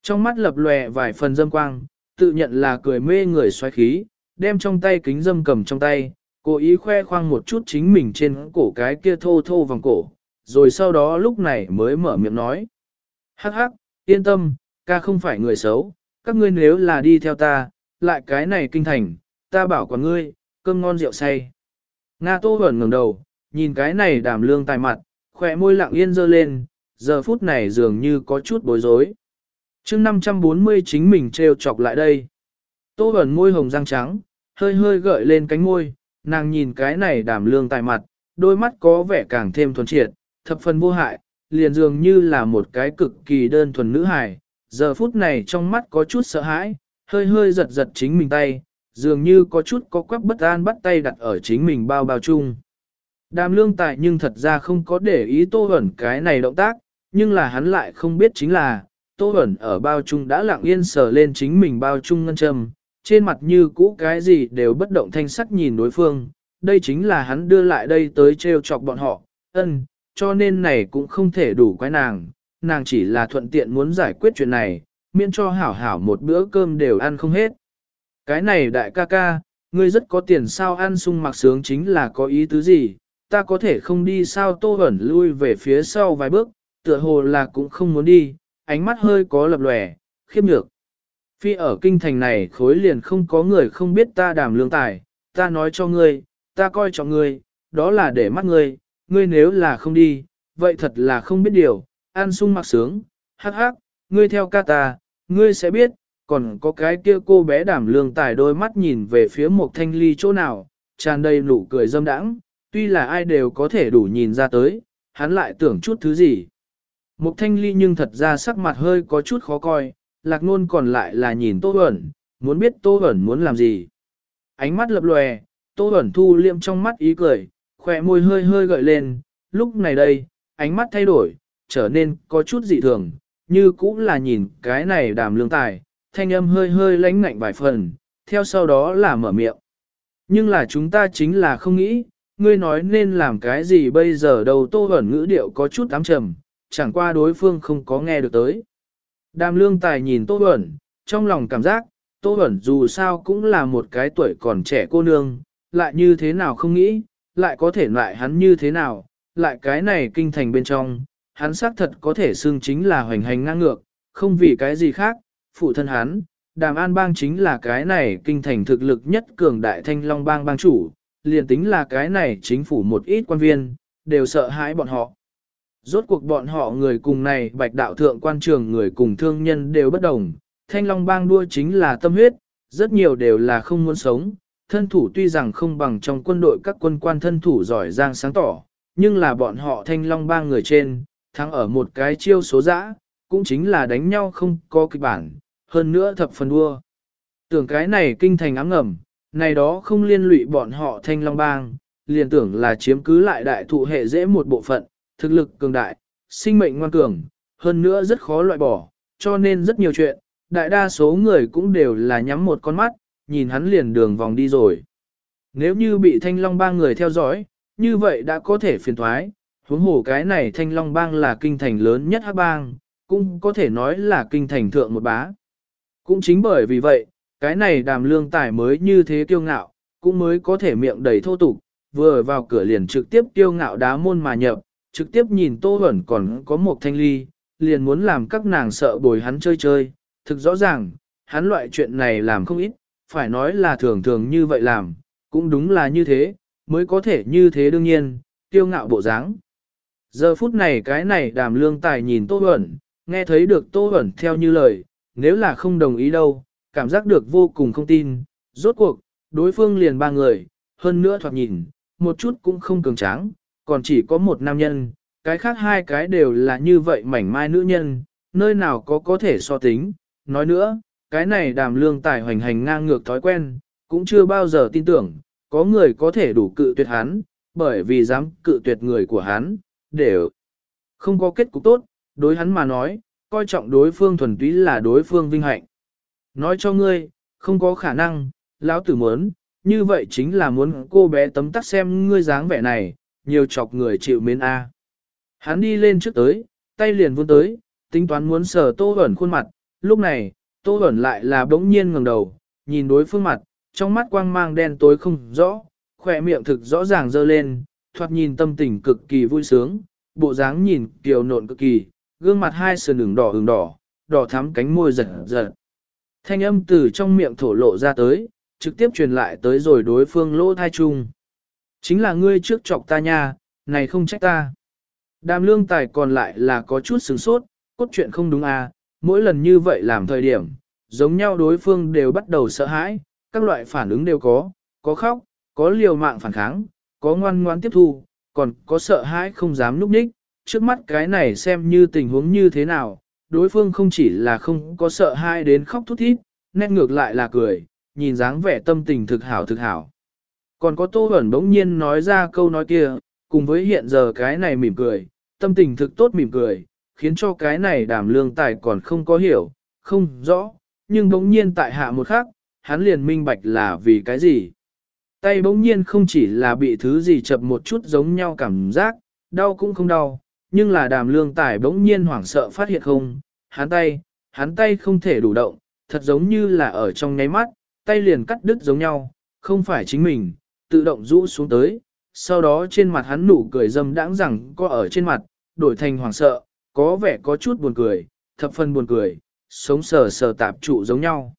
Trong mắt lập lòe vài phần dâm quang, tự nhận là cười mê người xoáy khí, đem trong tay kính dâm cầm trong tay, cố ý khoe khoang một chút chính mình trên cổ cái kia thô thô vòng cổ, rồi sau đó lúc này mới mở miệng nói. Hắc hắc, yên tâm, ca không phải người xấu, các ngươi nếu là đi theo ta, lại cái này kinh thành, ta bảo quản ngươi, cơm ngon rượu say. Nga Tô Bẩn ngẩng đầu, nhìn cái này đàm lương tài mặt, khỏe môi lặng yên dơ lên, giờ phút này dường như có chút bối rối. chương 540 chính mình trêu chọc lại đây. Tô ẩn môi hồng răng trắng, hơi hơi gợi lên cánh môi, nàng nhìn cái này đàm lương tài mặt, đôi mắt có vẻ càng thêm thuần triệt, thập phần vô hại, liền dường như là một cái cực kỳ đơn thuần nữ hài. Giờ phút này trong mắt có chút sợ hãi, hơi hơi giật giật chính mình tay, dường như có chút có quắc bất an bắt tay đặt ở chính mình bao bao chung. Đàm lương tài nhưng thật ra không có để ý tô ẩn cái này động tác, nhưng là hắn lại không biết chính là, tô ẩn ở bao chung đã lặng yên sờ lên chính mình bao chung ngân châm, trên mặt như cũ cái gì đều bất động thanh sắc nhìn đối phương, đây chính là hắn đưa lại đây tới trêu chọc bọn họ, ân, cho nên này cũng không thể đủ quái nàng, nàng chỉ là thuận tiện muốn giải quyết chuyện này, miễn cho hảo hảo một bữa cơm đều ăn không hết. Cái này đại ca ca, ngươi rất có tiền sao ăn sung mặc sướng chính là có ý tứ gì, ta có thể không đi sao tô ẩn lui về phía sau vài bước, tựa hồ là cũng không muốn đi, ánh mắt hơi có lập lòe, khiếp nhược. Phi ở kinh thành này khối liền không có người không biết ta đàm lương tài, ta nói cho ngươi, ta coi trọng ngươi, đó là để mắt ngươi, ngươi nếu là không đi, vậy thật là không biết điều, an sung mặc sướng, hắc hắc, ngươi theo ca ta, ngươi sẽ biết, còn có cái kia cô bé đảm lương tài đôi mắt nhìn về phía một thanh ly chỗ nào, tràn đầy nụ cười dâm đãng, tuy là ai đều có thể đủ nhìn ra tới, hắn lại tưởng chút thứ gì. Mục thanh ly nhưng thật ra sắc mặt hơi có chút khó coi, lạc nôn còn lại là nhìn tô ẩn, muốn biết tô ẩn muốn làm gì. Ánh mắt lập lòe, tô ẩn thu liệm trong mắt ý cười, khỏe môi hơi hơi gợi lên, lúc này đây, ánh mắt thay đổi, trở nên có chút dị thường, như cũng là nhìn cái này đàm lương tài, thanh âm hơi hơi lãnh ngạnh vài phần, theo sau đó là mở miệng. Nhưng là chúng ta chính là không nghĩ, ngươi nói nên làm cái gì bây giờ đầu tô ẩn ngữ điệu có chút ám trầm, chẳng qua đối phương không có nghe được tới. Đàm lương tài nhìn tô ẩn, trong lòng cảm giác, tô ẩn dù sao cũng là một cái tuổi còn trẻ cô nương, lại như thế nào không nghĩ, lại có thể loại hắn như thế nào, lại cái này kinh thành bên trong, hắn xác thật có thể xưng chính là hoành hành ngang ngược, không vì cái gì khác, phụ thân hắn, đàm an bang chính là cái này kinh thành thực lực nhất cường đại thanh long bang bang chủ, liền tính là cái này chính phủ một ít quan viên, đều sợ hãi bọn họ. Rốt cuộc bọn họ người cùng này bạch đạo thượng quan trường người cùng thương nhân đều bất đồng, thanh long bang đua chính là tâm huyết, rất nhiều đều là không muốn sống, thân thủ tuy rằng không bằng trong quân đội các quân quan thân thủ giỏi giang sáng tỏ, nhưng là bọn họ thanh long bang người trên, thắng ở một cái chiêu số dã, cũng chính là đánh nhau không có kịch bản, hơn nữa thập phần đua. Tưởng cái này kinh thành ám ngầm, này đó không liên lụy bọn họ thanh long bang, liền tưởng là chiếm cứ lại đại thụ hệ dễ một bộ phận, thực lực cường đại, sinh mệnh ngoan cường, hơn nữa rất khó loại bỏ, cho nên rất nhiều chuyện, đại đa số người cũng đều là nhắm một con mắt, nhìn hắn liền đường vòng đi rồi. Nếu như bị thanh long bang người theo dõi, như vậy đã có thể phiền thoái, huống hồ cái này thanh long bang là kinh thành lớn nhất hắc bang, cũng có thể nói là kinh thành thượng một bá. Cũng chính bởi vì vậy, cái này đàm lương tài mới như thế kiêu ngạo, cũng mới có thể miệng đầy thô tục, vừa vào cửa liền trực tiếp kiêu ngạo đá môn mà nhập, trực tiếp nhìn tô hẩn còn có một thanh ly, liền muốn làm các nàng sợ bồi hắn chơi chơi, thực rõ ràng, hắn loại chuyện này làm không ít, phải nói là thường thường như vậy làm, cũng đúng là như thế, mới có thể như thế đương nhiên, kiêu ngạo bộ dáng. Giờ phút này cái này đàm lương tài nhìn tô hẩn, nghe thấy được tô hẩn theo như lời, nếu là không đồng ý đâu, cảm giác được vô cùng không tin, rốt cuộc, đối phương liền ba người, hơn nữa thoạt nhìn, một chút cũng không cường tráng, còn chỉ có một nam nhân, cái khác hai cái đều là như vậy mảnh mai nữ nhân, nơi nào có có thể so tính, nói nữa, cái này đàm lương tài hoành hành ngang ngược thói quen, cũng chưa bao giờ tin tưởng, có người có thể đủ cự tuyệt hắn, bởi vì dám cự tuyệt người của hắn, đều không có kết cục tốt, đối hắn mà nói, coi trọng đối phương thuần túy là đối phương vinh hạnh. Nói cho ngươi, không có khả năng, lão tử muốn, như vậy chính là muốn cô bé tấm tắc xem ngươi dáng vẻ này, nhiều chọc người chịu mến a. Hắn đi lên trước tới, tay liền vươn tới, tính toán muốn sờ Tô Bẩn khuôn mặt, lúc này, Tô Bẩn lại là bỗng nhiên ngẩng đầu, nhìn đối phương mặt, trong mắt quang mang đen tối không rõ, khỏe miệng thực rõ ràng dơ lên, thoạt nhìn tâm tình cực kỳ vui sướng, bộ dáng nhìn kiều nộn cực kỳ, gương mặt hai sườn ửng đỏ ửng đỏ, đỏ thắm cánh môi giật giật. Thanh âm từ trong miệng thổ lộ ra tới, trực tiếp truyền lại tới rồi đối phương lỗ thai chung. Chính là ngươi trước chọc ta nha, này không trách ta. Đàm lương tài còn lại là có chút sướng sốt, cốt truyện không đúng à, mỗi lần như vậy làm thời điểm, giống nhau đối phương đều bắt đầu sợ hãi, các loại phản ứng đều có, có khóc, có liều mạng phản kháng, có ngoan ngoan tiếp thu, còn có sợ hãi không dám núp ních, trước mắt cái này xem như tình huống như thế nào, đối phương không chỉ là không có sợ hai đến khóc thút thít, nét ngược lại là cười, nhìn dáng vẻ tâm tình thực hảo thực hảo. Còn có Tô Bẩn bỗng nhiên nói ra câu nói kia, cùng với hiện giờ cái này mỉm cười, tâm tình thực tốt mỉm cười, khiến cho cái này đảm lương tài còn không có hiểu, không rõ, nhưng bỗng nhiên tại hạ một khắc, hắn liền minh bạch là vì cái gì. Tay bỗng nhiên không chỉ là bị thứ gì chập một chút giống nhau cảm giác, đau cũng không đau, nhưng là đàm lương tài bỗng nhiên hoảng sợ phát hiện không, hắn tay, hắn tay không thể đủ động, thật giống như là ở trong nháy mắt, tay liền cắt đứt giống nhau, không phải chính mình, tự động rũ xuống tới, sau đó trên mặt hắn nụ cười dâm đãng rằng có ở trên mặt, đổi thành hoảng sợ, có vẻ có chút buồn cười, thập phần buồn cười, sống sờ sờ tạp trụ giống nhau.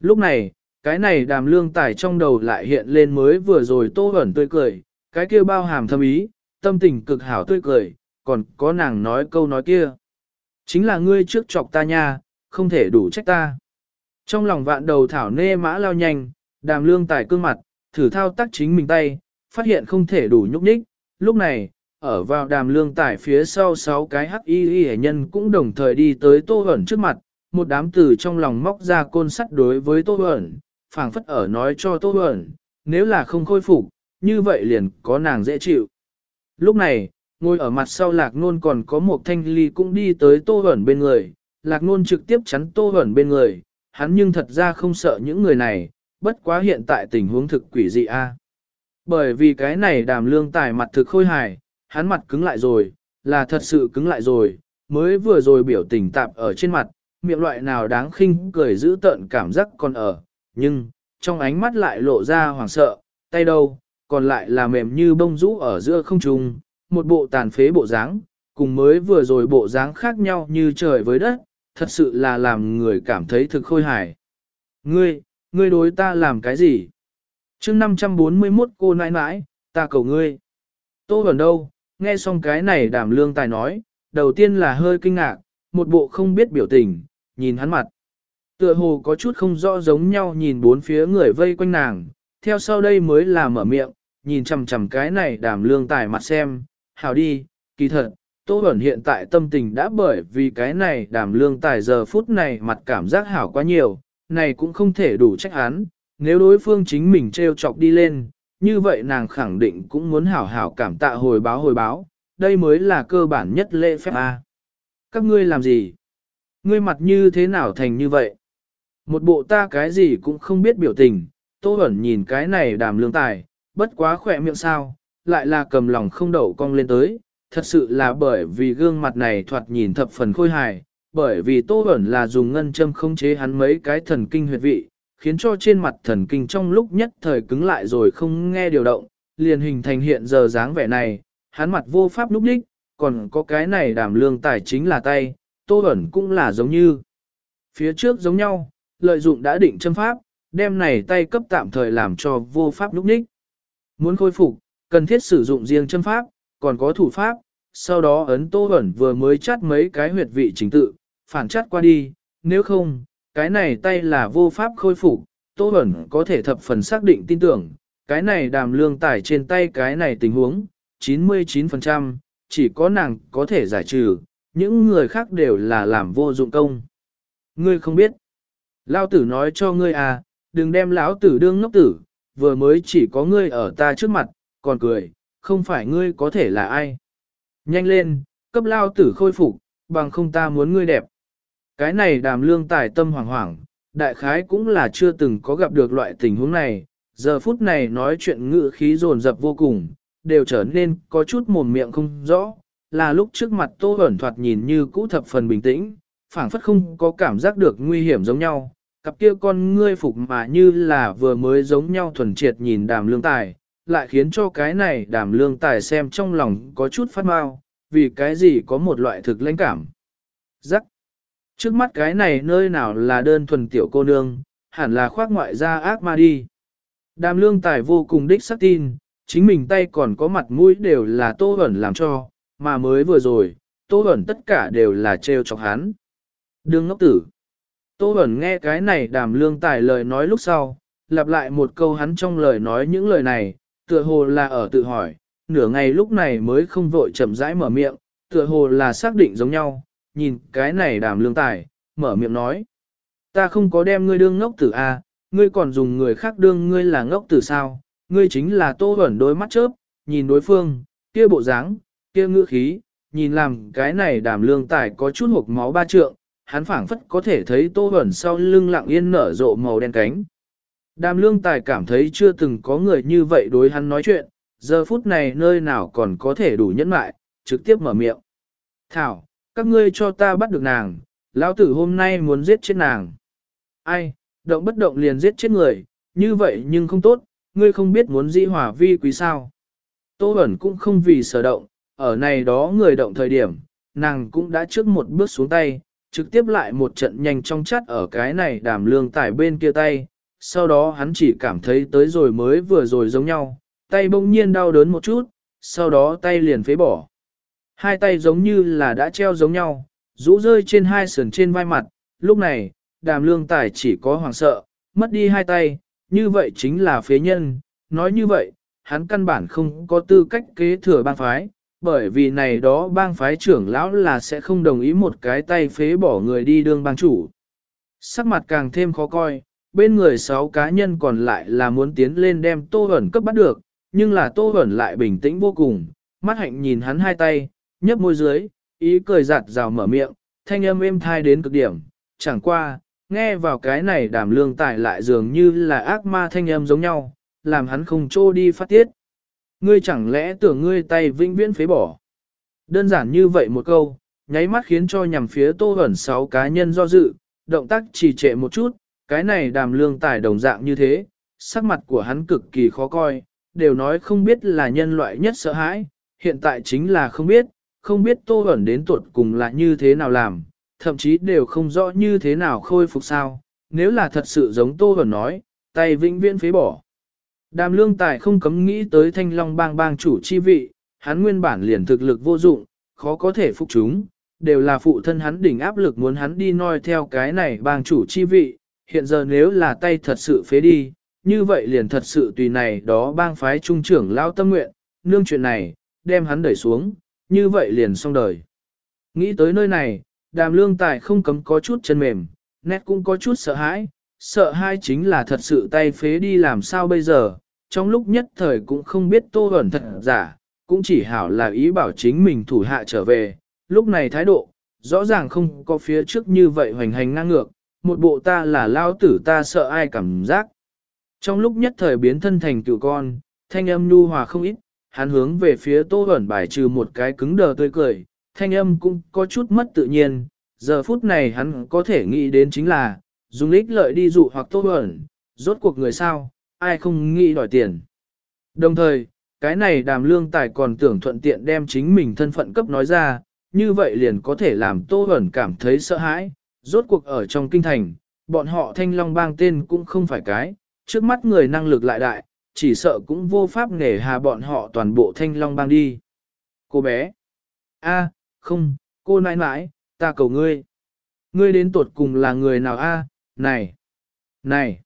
Lúc này, cái này đàm lương tài trong đầu lại hiện lên mới vừa rồi tô ẩn tươi cười, cái kia bao hàm thâm ý, tâm tình cực hảo tươi cười, còn có nàng nói câu nói kia. Chính là ngươi trước chọc ta nha, không thể đủ trách ta. Trong lòng vạn đầu thảo nê mã lao nhanh, đàm lương tài cương mặt, thử thao tác chính mình tay, phát hiện không thể đủ nhúc nhích. Lúc này, ở vào đàm lương tải phía sau sáu cái hắc y y nhân cũng đồng thời đi tới tô ẩn trước mặt, một đám tử trong lòng móc ra côn sắt đối với tô ẩn, phảng phất ở nói cho tô ẩn, nếu là không khôi phục, như vậy liền có nàng dễ chịu. Lúc này, ngồi ở mặt sau lạc nôn còn có một thanh ly cũng đi tới tô ẩn bên người, lạc nôn trực tiếp chắn tô ẩn bên người, hắn nhưng thật ra không sợ những người này, bất quá hiện tại tình huống thực quỷ dị a. Bởi vì cái này đàm lương tài mặt thực khôi hài, hắn mặt cứng lại rồi, là thật sự cứng lại rồi, mới vừa rồi biểu tình tạp ở trên mặt, miệng loại nào đáng khinh cười giữ tợn cảm giác còn ở, nhưng, trong ánh mắt lại lộ ra hoảng sợ, tay đâu, còn lại là mềm như bông rũ ở giữa không trung, một bộ tàn phế bộ dáng, cùng mới vừa rồi bộ dáng khác nhau như trời với đất, thật sự là làm người cảm thấy thực khôi hài. Ngươi, ngươi đối ta làm cái gì? chương 541 cô nãi nãi, ta cầu ngươi. Tô Bẩn đâu, nghe xong cái này đàm lương tài nói, đầu tiên là hơi kinh ngạc, một bộ không biết biểu tình, nhìn hắn mặt. Tựa hồ có chút không rõ giống nhau nhìn bốn phía người vây quanh nàng, theo sau đây mới là mở miệng, nhìn chằm chằm cái này đàm lương tài mặt xem, Hảo đi, kỳ thật, Tô Bẩn hiện tại tâm tình đã bởi vì cái này đàm lương tài giờ phút này mặt cảm giác hảo quá nhiều, này cũng không thể đủ trách hắn, nếu đối phương chính mình treo chọc đi lên, như vậy nàng khẳng định cũng muốn hảo hảo cảm tạ hồi báo hồi báo, đây mới là cơ bản nhất lễ phép A. Các ngươi làm gì? Ngươi mặt như thế nào thành như vậy? Một bộ ta cái gì cũng không biết biểu tình, Tô Bẩn nhìn cái này đàm lương tài, bất quá khỏe miệng sao, lại là cầm lòng không đậu cong lên tới, thật sự là bởi vì gương mặt này thoạt nhìn thập phần khôi hài, bởi vì Tô Bẩn là dùng ngân châm không chế hắn mấy cái thần kinh huyệt vị, khiến cho trên mặt thần kinh trong lúc nhất thời cứng lại rồi không nghe điều động, liền hình thành hiện giờ dáng vẻ này, hắn mặt vô pháp lúc đích, còn có cái này đảm lương tài chính là tay, Tô Bẩn cũng là giống như. Phía trước giống nhau, lợi dụng đã định châm pháp, đem này tay cấp tạm thời làm cho vô pháp lúc đích. Muốn khôi phục, cần thiết sử dụng riêng châm pháp, còn có thủ pháp, sau đó ấn Tô ẩn vừa mới chắt mấy cái huyệt vị chính tự, phản chắt qua đi, nếu không, cái này tay là vô pháp khôi phục, Tô ẩn có thể thập phần xác định tin tưởng, cái này đàm lương tải trên tay cái này tình huống, 99%, chỉ có nàng có thể giải trừ, những người khác đều là làm vô dụng công. Ngươi không biết. Lao tử nói cho ngươi à, đừng đem lão tử đương ngốc tử, vừa mới chỉ có ngươi ở ta trước mặt, còn cười, không phải ngươi có thể là ai. Nhanh lên, cấp lao tử khôi phục, bằng không ta muốn ngươi đẹp. Cái này đàm lương tài tâm hoảng hoảng, đại khái cũng là chưa từng có gặp được loại tình huống này, giờ phút này nói chuyện ngữ khí dồn dập vô cùng, đều trở nên có chút mồm miệng không rõ, là lúc trước mặt Tô ẩn thoạt nhìn như cũ thập phần bình tĩnh, phảng phất không có cảm giác được nguy hiểm giống nhau, cặp kia con ngươi phục mà như là vừa mới giống nhau thuần triệt nhìn đàm lương tài, lại khiến cho cái này đàm lương tài xem trong lòng có chút phát mau, vì cái gì có một loại thực lãnh cảm. Rắc. Trước mắt cái này nơi nào là đơn thuần tiểu cô nương, hẳn là khoác ngoại ra ác ma đi. Đàm lương tài vô cùng đích sắc tin, chính mình tay còn có mặt mũi đều là tô ẩn làm cho, mà mới vừa rồi, tô ẩn tất cả đều là trêu chọc hắn. Đương ngốc tử. Tô ẩn nghe cái này đàm lương tài lời nói lúc sau, lặp lại một câu hắn trong lời nói những lời này, tựa hồ là ở tự hỏi, nửa ngày lúc này mới không vội chậm rãi mở miệng, tựa hồ là xác định giống nhau, nhìn cái này đàm lương tài, mở miệng nói. Ta không có đem ngươi đương ngốc tử a, à, ngươi còn dùng người khác đương ngươi là ngốc tử sao, ngươi chính là tô ẩn đôi mắt chớp, nhìn đối phương, kia bộ dáng, kia ngữ khí, nhìn làm cái này đàm lương tài có chút hộp máu ba trượng, hắn phảng phất có thể thấy tô ẩn sau lưng lặng yên nở rộ màu đen cánh. Đàm lương tài cảm thấy chưa từng có người như vậy đối hắn nói chuyện, giờ phút này nơi nào còn có thể đủ nhẫn mại, trực tiếp mở miệng. Thảo, các ngươi cho ta bắt được nàng, lão tử hôm nay muốn giết chết nàng. Ai, động bất động liền giết chết người, như vậy nhưng không tốt, ngươi không biết muốn di hòa vi quý sao. Tô ẩn cũng không vì sở động, ở này đó người động thời điểm, nàng cũng đã trước một bước xuống tay, trực tiếp lại một trận nhanh trong chắt ở cái này đàm lương tải bên kia tay, sau đó hắn chỉ cảm thấy tới rồi mới vừa rồi giống nhau, tay bỗng nhiên đau đớn một chút, sau đó tay liền phế bỏ. Hai tay giống như là đã treo giống nhau, rũ rơi trên hai sườn trên vai mặt, lúc này, đàm lương tài chỉ có hoàng sợ, mất đi hai tay, như vậy chính là phế nhân, nói như vậy, hắn căn bản không có tư cách kế thừa bang phái, bởi vì này đó bang phái trưởng lão là sẽ không đồng ý một cái tay phế bỏ người đi đương bang chủ. Sắc mặt càng thêm khó coi, bên người sáu cá nhân còn lại là muốn tiến lên đem tô hẩn cấp bắt được, nhưng là tô hẩn lại bình tĩnh vô cùng, mắt hạnh nhìn hắn hai tay, nhấp môi dưới, ý cười giạt rào mở miệng, thanh âm êm thai đến cực điểm, chẳng qua, nghe vào cái này đàm lương tài lại dường như là ác ma thanh âm giống nhau, làm hắn không trô đi phát tiết. Ngươi chẳng lẽ tưởng ngươi tay vĩnh viễn phế bỏ. Đơn giản như vậy một câu, nháy mắt khiến cho nhằm phía tô ẩn sáu cá nhân do dự, động tác trì trệ một chút, cái này đàm lương tài đồng dạng như thế, sắc mặt của hắn cực kỳ khó coi, đều nói không biết là nhân loại nhất sợ hãi, hiện tại chính là không biết, không biết tô ẩn đến tuột cùng là như thế nào làm, thậm chí đều không rõ như thế nào khôi phục sao, nếu là thật sự giống tô ẩn nói, tay vĩnh viễn phế bỏ. Đàm lương tài không cấm nghĩ tới thanh long bang bang chủ chi vị, hắn nguyên bản liền thực lực vô dụng, khó có thể phục chúng, đều là phụ thân hắn đỉnh áp lực muốn hắn đi noi theo cái này bang chủ chi vị, hiện giờ nếu là tay thật sự phế đi, như vậy liền thật sự tùy này đó bang phái trung trưởng lao tâm nguyện, nương chuyện này, đem hắn đẩy xuống, như vậy liền xong đời. Nghĩ tới nơi này, đàm lương tài không cấm có chút chân mềm, nét cũng có chút sợ hãi, sợ hai chính là thật sự tay phế đi làm sao bây giờ, trong lúc nhất thời cũng không biết tô ẩn thật giả, cũng chỉ hảo là ý bảo chính mình thủ hạ trở về, lúc này thái độ, rõ ràng không có phía trước như vậy hoành hành ngang ngược, một bộ ta là lao tử ta sợ ai cảm giác. Trong lúc nhất thời biến thân thành cựu con, thanh âm nhu hòa không ít, hắn hướng về phía tô ẩn bài trừ một cái cứng đờ tươi cười, thanh âm cũng có chút mất tự nhiên, giờ phút này hắn có thể nghĩ đến chính là, dùng lích lợi đi dụ hoặc tô ẩn, rốt cuộc người sao, ai không nghĩ đòi tiền. Đồng thời, cái này đàm lương tài còn tưởng thuận tiện đem chính mình thân phận cấp nói ra, như vậy liền có thể làm tô ẩn cảm thấy sợ hãi, rốt cuộc ở trong kinh thành, bọn họ thanh long bang tên cũng không phải cái, trước mắt người năng lực lại đại, chỉ sợ cũng vô pháp nghề hà bọn họ toàn bộ thanh long bang đi. Cô bé. a không, cô nãi nãi, ta cầu ngươi. Ngươi đến tuột cùng là người nào a này, này.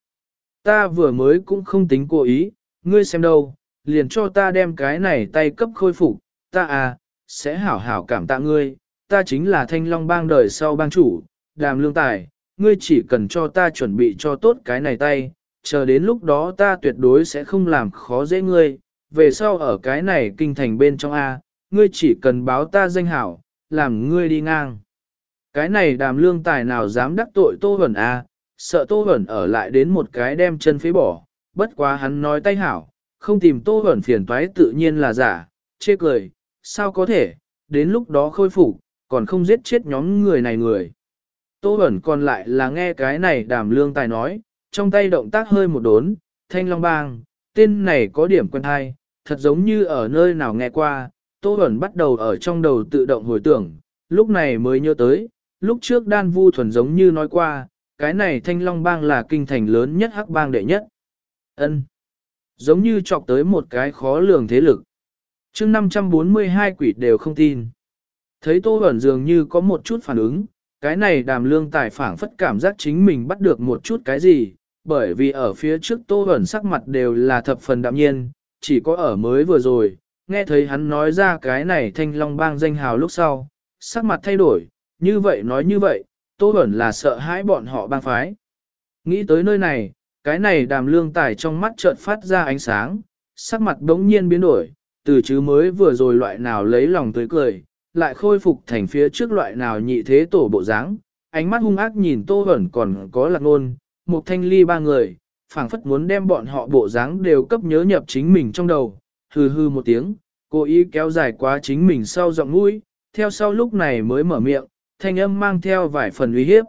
Ta vừa mới cũng không tính cố ý, ngươi xem đâu, liền cho ta đem cái này tay cấp khôi phục, ta à, sẽ hảo hảo cảm tạ ngươi, ta chính là thanh long bang đời sau bang chủ, đàm lương tài, ngươi chỉ cần cho ta chuẩn bị cho tốt cái này tay, chờ đến lúc đó ta tuyệt đối sẽ không làm khó dễ ngươi, về sau ở cái này kinh thành bên trong A, ngươi chỉ cần báo ta danh hảo, làm ngươi đi ngang. Cái này đàm lương tài nào dám đắc tội Tô Huẩn A, sợ Tô Huẩn ở lại đến một cái đem chân phế bỏ, bất quá hắn nói tay hảo, không tìm tô Huẩn phiền toái tự nhiên là giả, chê cười, sao có thể, đến lúc đó khôi phục, còn không giết chết nhóm người này người. Tô Bẩn còn lại là nghe cái này đàm lương tài nói, trong tay động tác hơi một đốn, thanh long bang, tên này có điểm quen hay, thật giống như ở nơi nào nghe qua, Tô Bẩn bắt đầu ở trong đầu tự động hồi tưởng, lúc này mới nhớ tới, lúc trước đan vu thuần giống như nói qua, cái này thanh long bang là kinh thành lớn nhất hắc bang đệ nhất. ân Giống như chọc tới một cái khó lường thế lực. chương 542 quỷ đều không tin. Thấy Tô Bẩn dường như có một chút phản ứng, cái này đàm lương tài phảng phất cảm giác chính mình bắt được một chút cái gì, bởi vì ở phía trước Tô ẩn sắc mặt đều là thập phần đạm nhiên, chỉ có ở mới vừa rồi, nghe thấy hắn nói ra cái này thanh long bang danh hào lúc sau, sắc mặt thay đổi, như vậy nói như vậy, Tô ẩn là sợ hãi bọn họ bang phái. Nghĩ tới nơi này, cái này đàm lương tài trong mắt chợt phát ra ánh sáng, sắc mặt đống nhiên biến đổi, từ chứ mới vừa rồi loại nào lấy lòng tới cười, lại khôi phục thành phía trước loại nào nhị thế tổ bộ dáng, ánh mắt hung ác nhìn tô Hoẩn còn có lạc nôn, một thanh ly ba người, phảng phất muốn đem bọn họ bộ dáng đều cấp nhớ nhập chính mình trong đầu, hừ hừ một tiếng, cố ý kéo dài quá chính mình sau giọng mũi, theo sau lúc này mới mở miệng, thanh âm mang theo vài phần uy hiếp.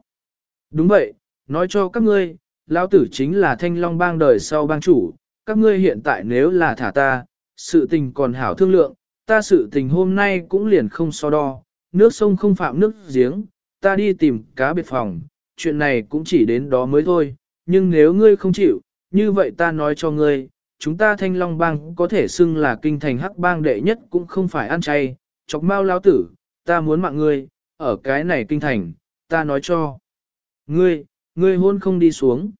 Đúng vậy, nói cho các ngươi, lão tử chính là thanh long bang đời sau bang chủ, các ngươi hiện tại nếu là thả ta, sự tình còn hảo thương lượng, ta sự tình hôm nay cũng liền không so đo, nước sông không phạm nước giếng, ta đi tìm cá biệt phòng, chuyện này cũng chỉ đến đó mới thôi, nhưng nếu ngươi không chịu, như vậy ta nói cho ngươi, chúng ta thanh long bang có thể xưng là kinh thành hắc bang đệ nhất cũng không phải ăn chay, chọc mau lao tử, ta muốn mạng ngươi, ở cái này kinh thành, ta nói cho. Ngươi, ngươi hôn không đi xuống.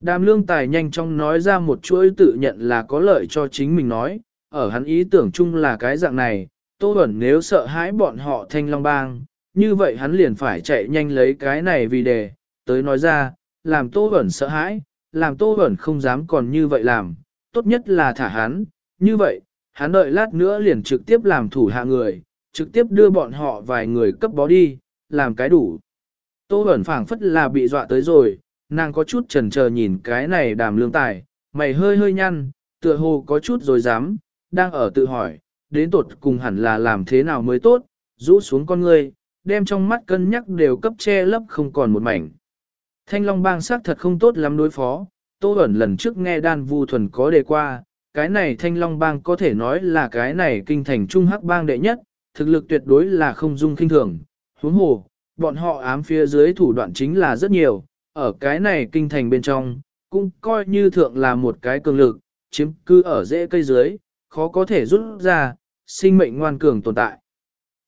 Đàm lương tài nhanh chóng nói ra một chuỗi tự nhận là có lợi cho chính mình nói, ở hắn ý tưởng chung là cái dạng này, Tô Bẩn nếu sợ hãi bọn họ thanh long bang, như vậy hắn liền phải chạy nhanh lấy cái này vì đề, tới nói ra, làm Tô Bẩn sợ hãi, làm Tô Bẩn không dám còn như vậy làm, tốt nhất là thả hắn, như vậy, hắn đợi lát nữa liền trực tiếp làm thủ hạ người, trực tiếp đưa bọn họ vài người cấp bó đi, làm cái đủ. Tô Bẩn phảng phất là bị dọa tới rồi, nàng có chút chần chờ nhìn cái này đàm lương tài, mày hơi hơi nhăn, tựa hồ có chút rồi dám, đang ở tự hỏi, đến tột cùng hẳn là làm thế nào mới tốt, rũ xuống con ngươi, đem trong mắt cân nhắc đều cấp che lấp không còn một mảnh. Thanh Long bang xác thật không tốt lắm đối phó, Tô Bẩn lần trước nghe đan vu thuần có đề qua, cái này Thanh Long bang có thể nói là cái này kinh thành trung hắc bang đệ nhất, thực lực tuyệt đối là không dung kinh thường. Huống hồ, bọn họ ám phía dưới thủ đoạn chính là rất nhiều, ở cái này kinh thành bên trong, cũng coi như thượng là một cái cường lực, chiếm cư ở rễ cây dưới, khó có thể rút ra, sinh mệnh ngoan cường tồn tại.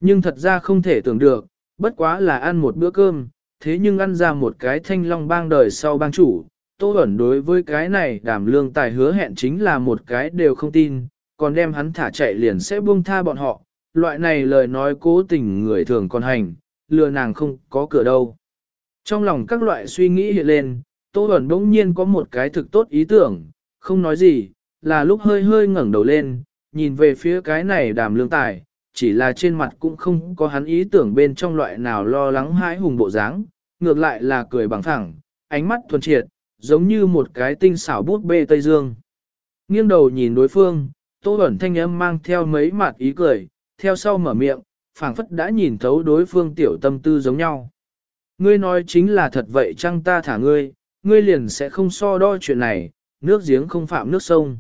Nhưng thật ra không thể tưởng được, bất quá là ăn một bữa cơm, thế nhưng ăn ra một cái thanh long bang đời sau bang chủ. Tô ẩn đối với cái này đảm lương tài hứa hẹn chính là một cái đều không tin, còn đem hắn thả chạy liền sẽ buông tha bọn họ. Loại này lời nói cố tình người thường còn hành, lừa nàng không có cửa đâu. Trong lòng các loại suy nghĩ hiện lên, Tô ẩn bỗng nhiên có một cái thực tốt ý tưởng, không nói gì, là lúc hơi hơi ngẩng đầu lên, nhìn về phía cái này đàm lương tài, chỉ là trên mặt cũng không có hắn ý tưởng bên trong loại nào lo lắng hãi hùng bộ dáng, ngược lại là cười bằng thẳng, ánh mắt thuần triệt, giống như một cái tinh xảo bút bê Tây Dương. Nghiêng đầu nhìn đối phương, Tô Bẩn thanh âm mang theo mấy mặt ý cười, theo sau mở miệng, phảng phất đã nhìn thấu đối phương tiểu tâm tư giống nhau. Ngươi nói chính là thật vậy chăng ta thả ngươi, ngươi liền sẽ không so đo chuyện này, nước giếng không phạm nước sông.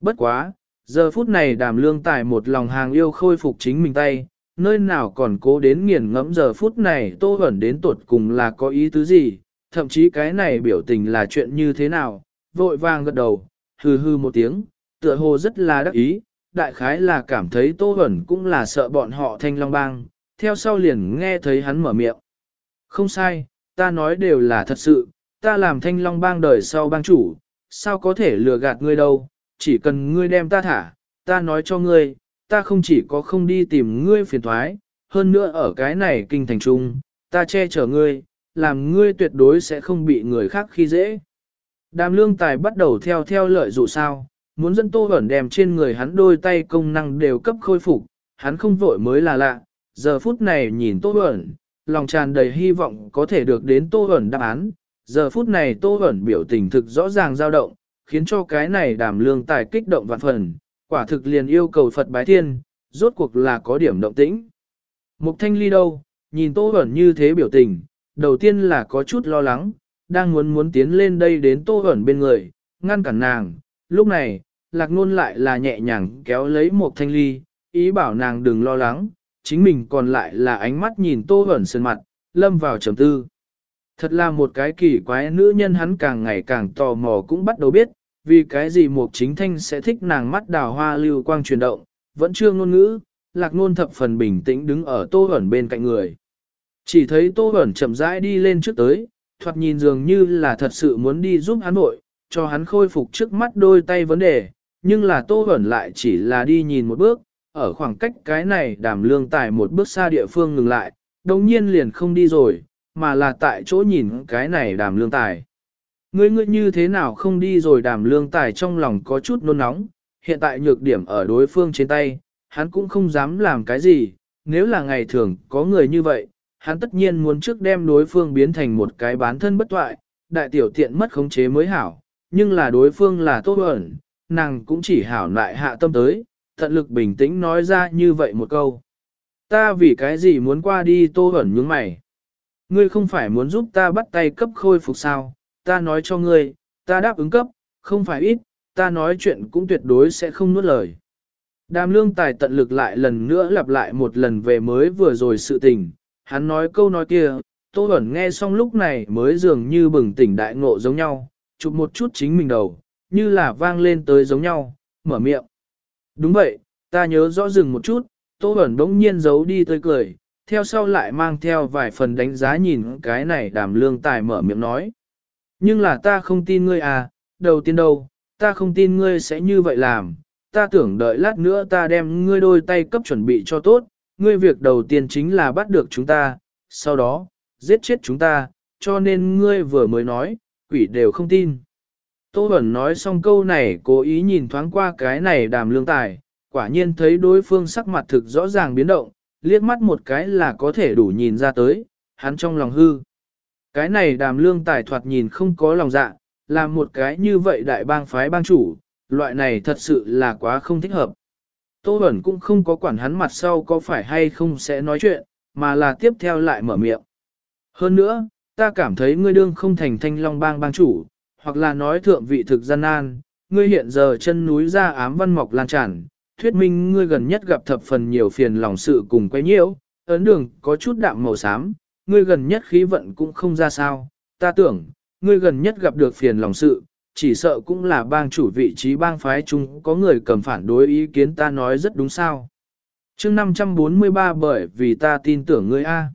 Bất quá, giờ phút này đàm lương tài một lòng hàng yêu khôi phục chính mình tay, nơi nào còn cố đến nghiền ngẫm giờ phút này tô ẩn đến tuột cùng là có ý tứ gì, thậm chí cái này biểu tình là chuyện như thế nào, vội vàng gật đầu, hừ hừ một tiếng, tựa hồ rất là đắc ý, đại khái là cảm thấy tô ẩn cũng là sợ bọn họ thanh long bang, theo sau liền nghe thấy hắn mở miệng. Không sai, ta nói đều là thật sự, ta làm thanh long bang đời sau bang chủ, sao có thể lừa gạt ngươi đâu, chỉ cần ngươi đem ta thả, ta nói cho ngươi, ta không chỉ có không đi tìm ngươi phiền thoái, hơn nữa ở cái này kinh thành trung, ta che chở ngươi, làm ngươi tuyệt đối sẽ không bị người khác khi dễ. Đàm lương tài bắt đầu theo theo lợi dụ sao, muốn dẫn tô ẩn đem trên người hắn đôi tay công năng đều cấp khôi phục, hắn không vội mới là lạ, giờ phút này nhìn tô ẩn, lòng tràn đầy hy vọng có thể được đến tô ẩn đáp án, giờ phút này tô ẩn biểu tình thực rõ ràng dao động, khiến cho cái này đàm lương tài kích động vạn phần, quả thực liền yêu cầu Phật bái thiên, rốt cuộc là có điểm động tĩnh. Mục thanh ly đâu, nhìn tô ẩn như thế biểu tình, đầu tiên là có chút lo lắng, đang muốn muốn tiến lên đây đến tô ẩn bên người, ngăn cản nàng, lúc này, lạc nôn lại là nhẹ nhàng kéo lấy một thanh ly, ý bảo nàng đừng lo lắng, chính mình còn lại là ánh mắt nhìn tô ẩn sơn mặt, lâm vào trầm tư. Thật là một cái kỳ quái nữ nhân hắn càng ngày càng tò mò cũng bắt đầu biết, vì cái gì một chính thanh sẽ thích nàng mắt đào hoa lưu quang chuyển động, vẫn chưa ngôn ngữ, lạc ngôn thập phần bình tĩnh đứng ở tô ẩn bên cạnh người. Chỉ thấy tô ẩn chậm rãi đi lên trước tới, thoạt nhìn dường như là thật sự muốn đi giúp hắn nội, cho hắn khôi phục trước mắt đôi tay vấn đề, nhưng là tô ẩn lại chỉ là đi nhìn một bước, ở khoảng cách cái này đàm lương tài một bước xa địa phương ngừng lại, đồng nhiên liền không đi rồi, mà là tại chỗ nhìn cái này đàm lương tài. Ngươi ngươi như thế nào không đi rồi đàm lương tài trong lòng có chút nôn nóng, hiện tại nhược điểm ở đối phương trên tay, hắn cũng không dám làm cái gì, nếu là ngày thường có người như vậy, hắn tất nhiên muốn trước đem đối phương biến thành một cái bán thân bất toại, đại tiểu tiện mất khống chế mới hảo, nhưng là đối phương là tốt ẩn, nàng cũng chỉ hảo lại hạ tâm tới, tận lực bình tĩnh nói ra như vậy một câu. Ta vì cái gì muốn qua đi tô ẩn nhướng mày? Ngươi không phải muốn giúp ta bắt tay cấp khôi phục sao? Ta nói cho ngươi, ta đáp ứng cấp, không phải ít, ta nói chuyện cũng tuyệt đối sẽ không nuốt lời. Đàm lương tài tận lực lại lần nữa lặp lại một lần về mới vừa rồi sự tình, hắn nói câu nói kia, Tô ẩn nghe xong lúc này mới dường như bừng tỉnh đại ngộ giống nhau, chụp một chút chính mình đầu, như là vang lên tới giống nhau, mở miệng. Đúng vậy, ta nhớ rõ dừng một chút, Tô ẩn đống nhiên giấu đi tươi cười, theo sau lại mang theo vài phần đánh giá nhìn cái này đàm lương tài mở miệng nói. Nhưng là ta không tin ngươi à, đầu tiên đâu, ta không tin ngươi sẽ như vậy làm, ta tưởng đợi lát nữa ta đem ngươi đôi tay cấp chuẩn bị cho tốt, ngươi việc đầu tiên chính là bắt được chúng ta, sau đó, giết chết chúng ta, cho nên ngươi vừa mới nói, quỷ đều không tin. Tô Bẩn nói xong câu này cố ý nhìn thoáng qua cái này đàm lương tài, quả nhiên thấy đối phương sắc mặt thực rõ ràng biến động, liếc mắt một cái là có thể đủ nhìn ra tới, hắn trong lòng hư. Cái này đàm lương tài thoạt nhìn không có lòng dạ, là một cái như vậy đại bang phái bang chủ, loại này thật sự là quá không thích hợp. Tô Bẩn cũng không có quản hắn mặt sau có phải hay không sẽ nói chuyện, mà là tiếp theo lại mở miệng. Hơn nữa, ta cảm thấy ngươi đương không thành thanh long bang bang chủ, hoặc là nói thượng vị thực gian nan, ngươi hiện giờ chân núi ra ám văn mọc lan tràn, thuyết minh ngươi gần nhất gặp thập phần nhiều phiền lòng sự cùng quay nhiễu, ấn đường có chút đạm màu xám, ngươi gần nhất khí vận cũng không ra sao, ta tưởng, ngươi gần nhất gặp được phiền lòng sự, chỉ sợ cũng là bang chủ vị trí bang phái chúng có người cầm phản đối ý kiến ta nói rất đúng sao. chương 543 bởi vì ta tin tưởng ngươi A.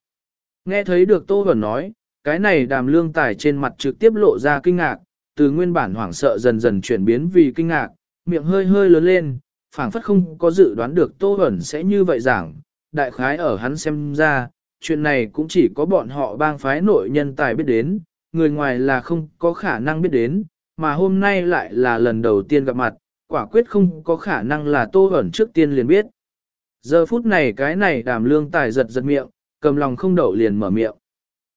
Nghe thấy được Tô Vẩn nói, cái này đàm lương tài trên mặt trực tiếp lộ ra kinh ngạc, từ nguyên bản hoảng sợ dần dần chuyển biến vì kinh ngạc, miệng hơi hơi lớn lên, phảng phất không có dự đoán được Tô Vẩn sẽ như vậy giảng, đại khái ở hắn xem ra, chuyện này cũng chỉ có bọn họ bang phái nội nhân tài biết đến, người ngoài là không có khả năng biết đến, mà hôm nay lại là lần đầu tiên gặp mặt, quả quyết không có khả năng là tô ẩn trước tiên liền biết. Giờ phút này cái này đàm lương tài giật giật miệng, cầm lòng không đậu liền mở miệng.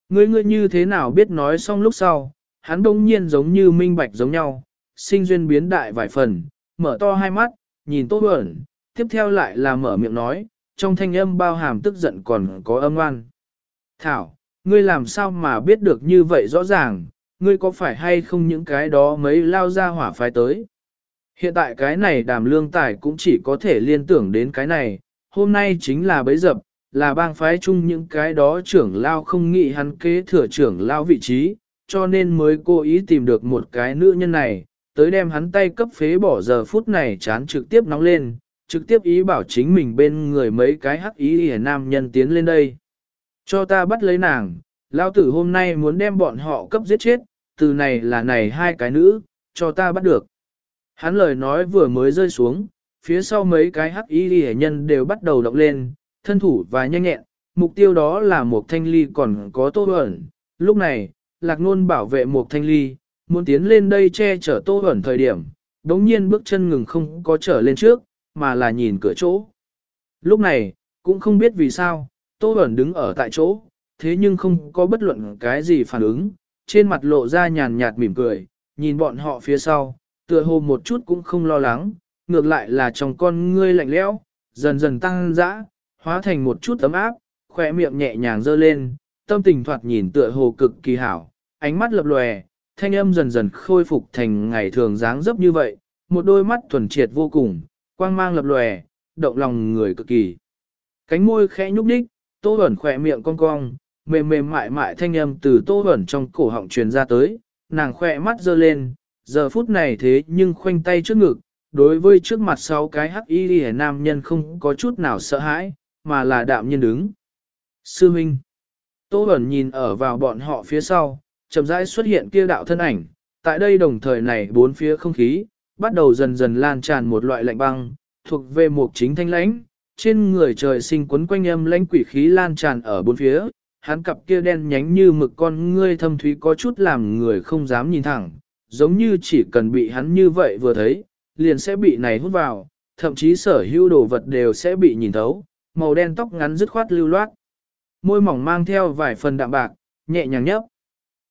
Ngươi ngươi như thế nào biết nói xong lúc sau, hắn đông nhiên giống như minh bạch giống nhau, sinh duyên biến đại vài phần, mở to hai mắt, nhìn tô Bẩn, tiếp theo lại là mở miệng nói, trong thanh âm bao hàm tức giận còn có âm oan. Thảo, ngươi làm sao mà biết được như vậy rõ ràng, ngươi có phải hay không những cái đó mấy lao ra hỏa phái tới. Hiện tại cái này đàm lương tài cũng chỉ có thể liên tưởng đến cái này, hôm nay chính là bấy dập, là bang phái chung những cái đó trưởng lao không nghĩ hắn kế thừa trưởng lao vị trí, cho nên mới cố ý tìm được một cái nữ nhân này, tới đem hắn tay cấp phế bỏ giờ phút này chán trực tiếp nóng lên, trực tiếp ý bảo chính mình bên người mấy cái hắc ý hề nam nhân tiến lên đây. Cho ta bắt lấy nàng, lao tử hôm nay muốn đem bọn họ cấp giết chết, từ này là này hai cái nữ, cho ta bắt được. Hắn lời nói vừa mới rơi xuống, phía sau mấy cái hắc y hệ nhân đều bắt đầu động lên, thân thủ và nhanh nhẹn, mục tiêu đó là một thanh ly còn có tô ẩn. Lúc này, lạc nôn bảo vệ một thanh ly, muốn tiến lên đây che chở tô ẩn thời điểm, đống nhiên bước chân ngừng không có trở lên trước, mà là nhìn cửa chỗ. Lúc này, cũng không biết vì sao, tô ẩn đứng ở tại chỗ, thế nhưng không có bất luận cái gì phản ứng, trên mặt lộ ra nhàn nhạt mỉm cười, nhìn bọn họ phía sau, tựa hồ một chút cũng không lo lắng, ngược lại là trong con ngươi lạnh lẽo, dần dần tăng dã, hóa thành một chút ấm áp, khỏe miệng nhẹ nhàng dơ lên, tâm tình thoạt nhìn tựa hồ cực kỳ hảo, ánh mắt lập lòe, thanh âm dần dần khôi phục thành ngày thường dáng dấp như vậy, một đôi mắt thuần triệt vô cùng, quang mang lập lòe, động lòng người cực kỳ. Cánh môi khẽ nhúc nhích, tô ẩn khỏe miệng cong cong, mềm mềm mại mại thanh âm từ tô ẩn trong cổ họng truyền ra tới, nàng khỏe mắt dơ lên, giờ phút này thế nhưng khoanh tay trước ngực, đối với trước mặt sáu cái hắc y đi nam nhân không có chút nào sợ hãi, mà là đạm nhiên đứng. Sư Minh Tô ẩn nhìn ở vào bọn họ phía sau, chậm rãi xuất hiện kia đạo thân ảnh, tại đây đồng thời này bốn phía không khí, bắt đầu dần dần lan tràn một loại lạnh băng, thuộc về một chính thanh lãnh, trên người trời sinh quấn quanh âm lãnh quỷ khí lan tràn ở bốn phía, hắn cặp kia đen nhánh như mực con ngươi thâm thúy có chút làm người không dám nhìn thẳng, giống như chỉ cần bị hắn như vậy vừa thấy, liền sẽ bị này hút vào, thậm chí sở hữu đồ vật đều sẽ bị nhìn thấu, màu đen tóc ngắn dứt khoát lưu loát. Môi mỏng mang theo vài phần đạm bạc, nhẹ nhàng nhấp.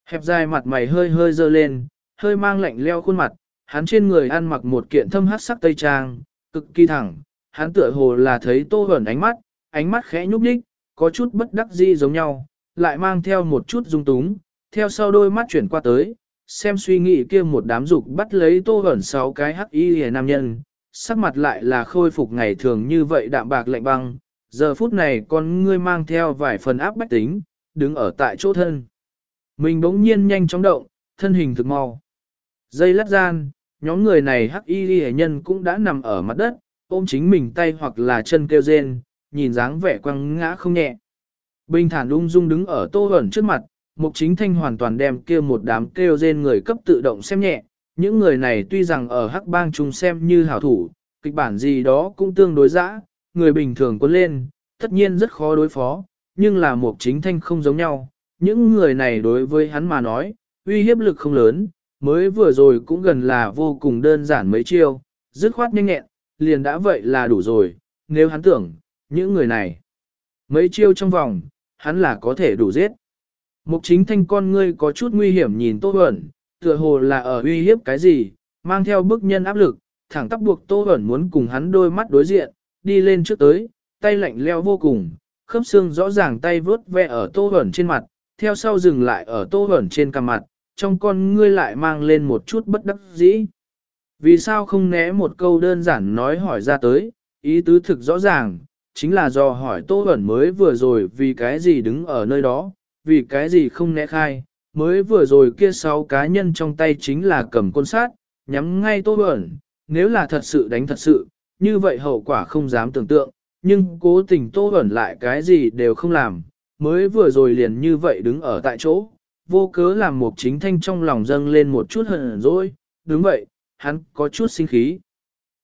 Hẹp dài mặt mày hơi hơi dơ lên, hơi mang lạnh leo khuôn mặt, hắn trên người ăn mặc một kiện thâm hát sắc tây trang, cực kỳ thẳng, hắn tựa hồ là thấy tô hẩn ánh mắt, ánh mắt khẽ nhúc nhích, có chút bất đắc dĩ giống nhau, lại mang theo một chút dung túng, theo sau đôi mắt chuyển qua tới, xem suy nghĩ kia một đám dục bắt lấy tô hẩn sáu cái hắc y hề nam nhân, sắc mặt lại là khôi phục ngày thường như vậy đạm bạc lạnh băng, giờ phút này con ngươi mang theo vài phần áp bách tính, đứng ở tại chỗ thân. Mình bỗng nhiên nhanh chóng động, thân hình thực mau. Dây lát gian, nhóm người này hắc y ghi nhân cũng đã nằm ở mặt đất, ôm chính mình tay hoặc là chân kêu rên, nhìn dáng vẻ quăng ngã không nhẹ. Bình thản ung dung đứng ở tô ẩn trước mặt, mục chính thanh hoàn toàn đem kia một đám kêu rên người cấp tự động xem nhẹ. Những người này tuy rằng ở hắc bang chúng xem như hảo thủ, kịch bản gì đó cũng tương đối dã, người bình thường quân lên, tất nhiên rất khó đối phó, nhưng là mục chính thanh không giống nhau. Những người này đối với hắn mà nói, uy hiếp lực không lớn, mới vừa rồi cũng gần là vô cùng đơn giản mấy chiêu, dứt khoát nhanh nhẹn, liền đã vậy là đủ rồi, nếu hắn tưởng, những người này, mấy chiêu trong vòng, hắn là có thể đủ giết. Mục chính thanh con ngươi có chút nguy hiểm nhìn Tô Huẩn, tựa hồ là ở uy hiếp cái gì, mang theo bức nhân áp lực, thẳng tắp buộc Tô Huẩn muốn cùng hắn đôi mắt đối diện, đi lên trước tới, tay lạnh leo vô cùng, khớp xương rõ ràng tay vớt ve ở Tô Huẩn trên mặt, theo sau dừng lại ở Tô Huẩn trên cằm mặt, trong con ngươi lại mang lên một chút bất đắc dĩ. Vì sao không né một câu đơn giản nói hỏi ra tới, ý tứ thực rõ ràng, chính là do hỏi Tô Bẩn mới vừa rồi vì cái gì đứng ở nơi đó, vì cái gì không né khai, mới vừa rồi kia sáu cá nhân trong tay chính là cầm côn sát, nhắm ngay Tô Bẩn, nếu là thật sự đánh thật sự, như vậy hậu quả không dám tưởng tượng, nhưng cố tình Tô ẩn lại cái gì đều không làm, mới vừa rồi liền như vậy đứng ở tại chỗ, vô cớ làm một chính thanh trong lòng dâng lên một chút hận rồi, đúng vậy, hắn có chút sinh khí.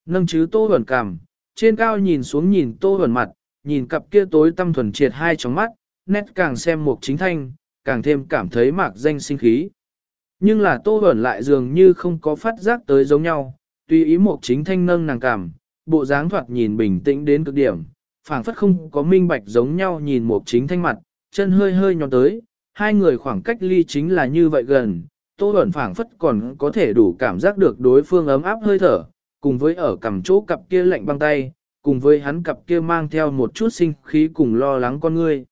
Nâng chứ tô hẩn cằm, trên cao nhìn xuống nhìn tô hẩn mặt, nhìn cặp kia tối tâm thuần triệt hai tróng mắt, nét càng xem một chính thanh, càng thêm cảm thấy mạc danh sinh khí. Nhưng là tô hẩn lại dường như không có phát giác tới giống nhau, tùy ý một chính thanh nâng nàng cảm, bộ dáng thoạt nhìn bình tĩnh đến cực điểm, phảng phất không có minh bạch giống nhau nhìn một chính thanh mặt, chân hơi hơi nhón tới, hai người khoảng cách ly chính là như vậy gần, Tô Bẩn phảng phất còn có thể đủ cảm giác được đối phương ấm áp hơi thở, cùng với ở cằm chỗ cặp kia lạnh băng tay, cùng với hắn cặp kia mang theo một chút sinh khí cùng lo lắng con ngươi.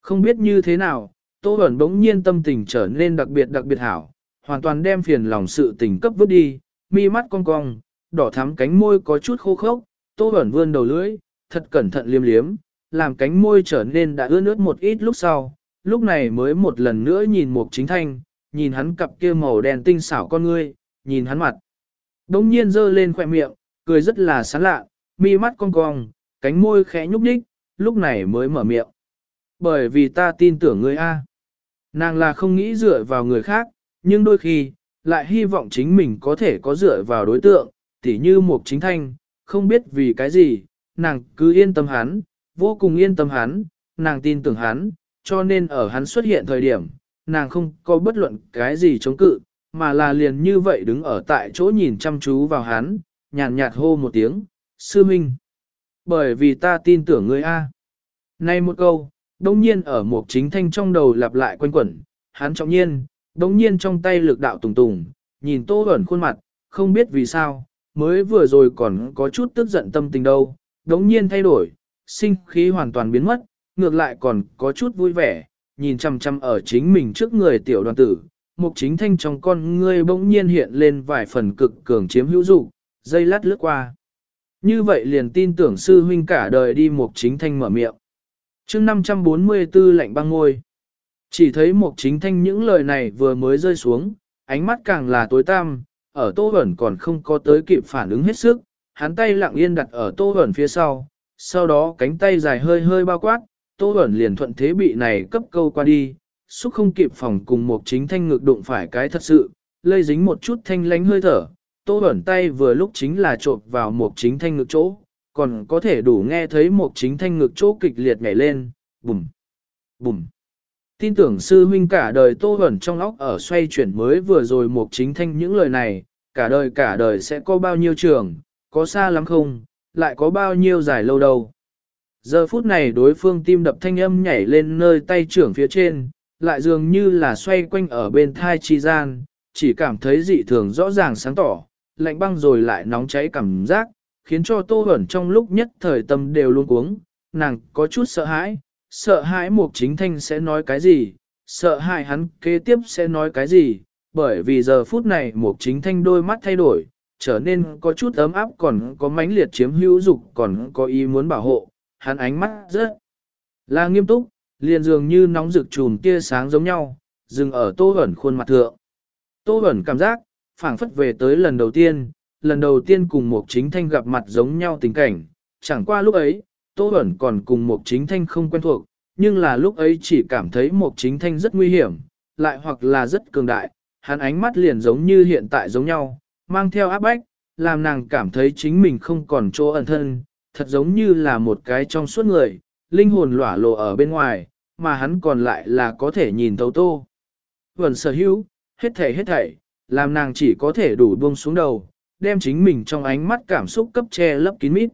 Không biết như thế nào, Tô Bẩn bỗng nhiên tâm tình trở nên đặc biệt đặc biệt hảo, hoàn toàn đem phiền lòng sự tình cấp vứt đi, mi mắt cong cong, đỏ thắm cánh môi có chút khô khốc, Tô Bẩn vươn đầu lưỡi, thật cẩn thận liếm liếm, làm cánh môi trở nên đã ướt nước một ít lúc sau, lúc này mới một lần nữa nhìn Mục Chính Thanh, nhìn hắn cặp kia màu đen tinh xảo con ngươi, nhìn hắn mặt. Đông nhiên dơ lên khỏe miệng, cười rất là sán lạ, mi mắt cong cong, cánh môi khẽ nhúc nhích, lúc này mới mở miệng. Bởi vì ta tin tưởng ngươi A. Nàng là không nghĩ dựa vào người khác, nhưng đôi khi, lại hy vọng chính mình có thể có dựa vào đối tượng, tỉ như mục chính thanh, không biết vì cái gì, nàng cứ yên tâm hắn, vô cùng yên tâm hắn, nàng tin tưởng hắn, cho nên ở hắn xuất hiện thời điểm, nàng không có bất luận cái gì chống cự, mà là liền như vậy đứng ở tại chỗ nhìn chăm chú vào hắn, nhàn nhạt hô một tiếng, sư minh. Bởi vì ta tin tưởng ngươi A. Nay một câu, đông nhiên ở một chính thanh trong đầu lặp lại quanh quẩn, hắn trọng nhiên, đông nhiên trong tay lực đạo tùng tùng, nhìn tô ẩn khuôn mặt, không biết vì sao, mới vừa rồi còn có chút tức giận tâm tình đâu, đống nhiên thay đổi, sinh khí hoàn toàn biến mất, ngược lại còn có chút vui vẻ, nhìn chăm chăm ở chính mình trước người tiểu đoàn tử, mục chính thanh trong con ngươi bỗng nhiên hiện lên vài phần cực cường chiếm hữu dụng, dây lát lướt qua. Như vậy liền tin tưởng sư huynh cả đời đi mục chính thanh mở miệng. chương 544 lạnh băng ngôi. Chỉ thấy mục chính thanh những lời này vừa mới rơi xuống, ánh mắt càng là tối tăm, ở tô ẩn còn không có tới kịp phản ứng hết sức, hắn tay lặng yên đặt ở tô ẩn phía sau, sau đó cánh tay dài hơi hơi bao quát, tô Bẩn liền thuận thế bị này cấp câu qua đi, xúc không kịp phòng cùng một chính thanh ngực đụng phải cái thật sự, lây dính một chút thanh lánh hơi thở, tô Bẩn tay vừa lúc chính là trộn vào một chính thanh ngực chỗ, còn có thể đủ nghe thấy một chính thanh ngực chỗ kịch liệt nhảy lên, bùm, bùm. Tin tưởng sư huynh cả đời tô Bẩn trong óc ở xoay chuyển mới vừa rồi một chính thanh những lời này, cả đời cả đời sẽ có bao nhiêu trường, có xa lắm không, lại có bao nhiêu dài lâu đâu. Giờ phút này đối phương tim đập thanh âm nhảy lên nơi tay trưởng phía trên, lại dường như là xoay quanh ở bên thai chi gian, chỉ cảm thấy dị thường rõ ràng sáng tỏ, lạnh băng rồi lại nóng cháy cảm giác, khiến cho tô hẩn trong lúc nhất thời tâm đều luôn cuống, nàng có chút sợ hãi, sợ hãi mục chính thanh sẽ nói cái gì, sợ hãi hắn kế tiếp sẽ nói cái gì, bởi vì giờ phút này mục chính thanh đôi mắt thay đổi, trở nên có chút ấm áp còn có mãnh liệt chiếm hữu dục còn có ý muốn bảo hộ, hắn ánh mắt rất là nghiêm túc, liền dường như nóng rực chùm tia sáng giống nhau, dừng ở tô ẩn khuôn mặt thượng. Tô ẩn cảm giác, phảng phất về tới lần đầu tiên, lần đầu tiên cùng một chính thanh gặp mặt giống nhau tình cảnh, chẳng qua lúc ấy, tô ẩn còn cùng một chính thanh không quen thuộc, nhưng là lúc ấy chỉ cảm thấy một chính thanh rất nguy hiểm, lại hoặc là rất cường đại, hắn ánh mắt liền giống như hiện tại giống nhau, mang theo áp bách, làm nàng cảm thấy chính mình không còn chỗ ẩn thân, thật giống như là một cái trong suốt người, linh hồn lỏa lộ ở bên ngoài, mà hắn còn lại là có thể nhìn thấu tô. Vẩn sở hữu, hết thảy hết thảy, làm nàng chỉ có thể đủ buông xuống đầu, đem chính mình trong ánh mắt cảm xúc cấp che lấp kín mít.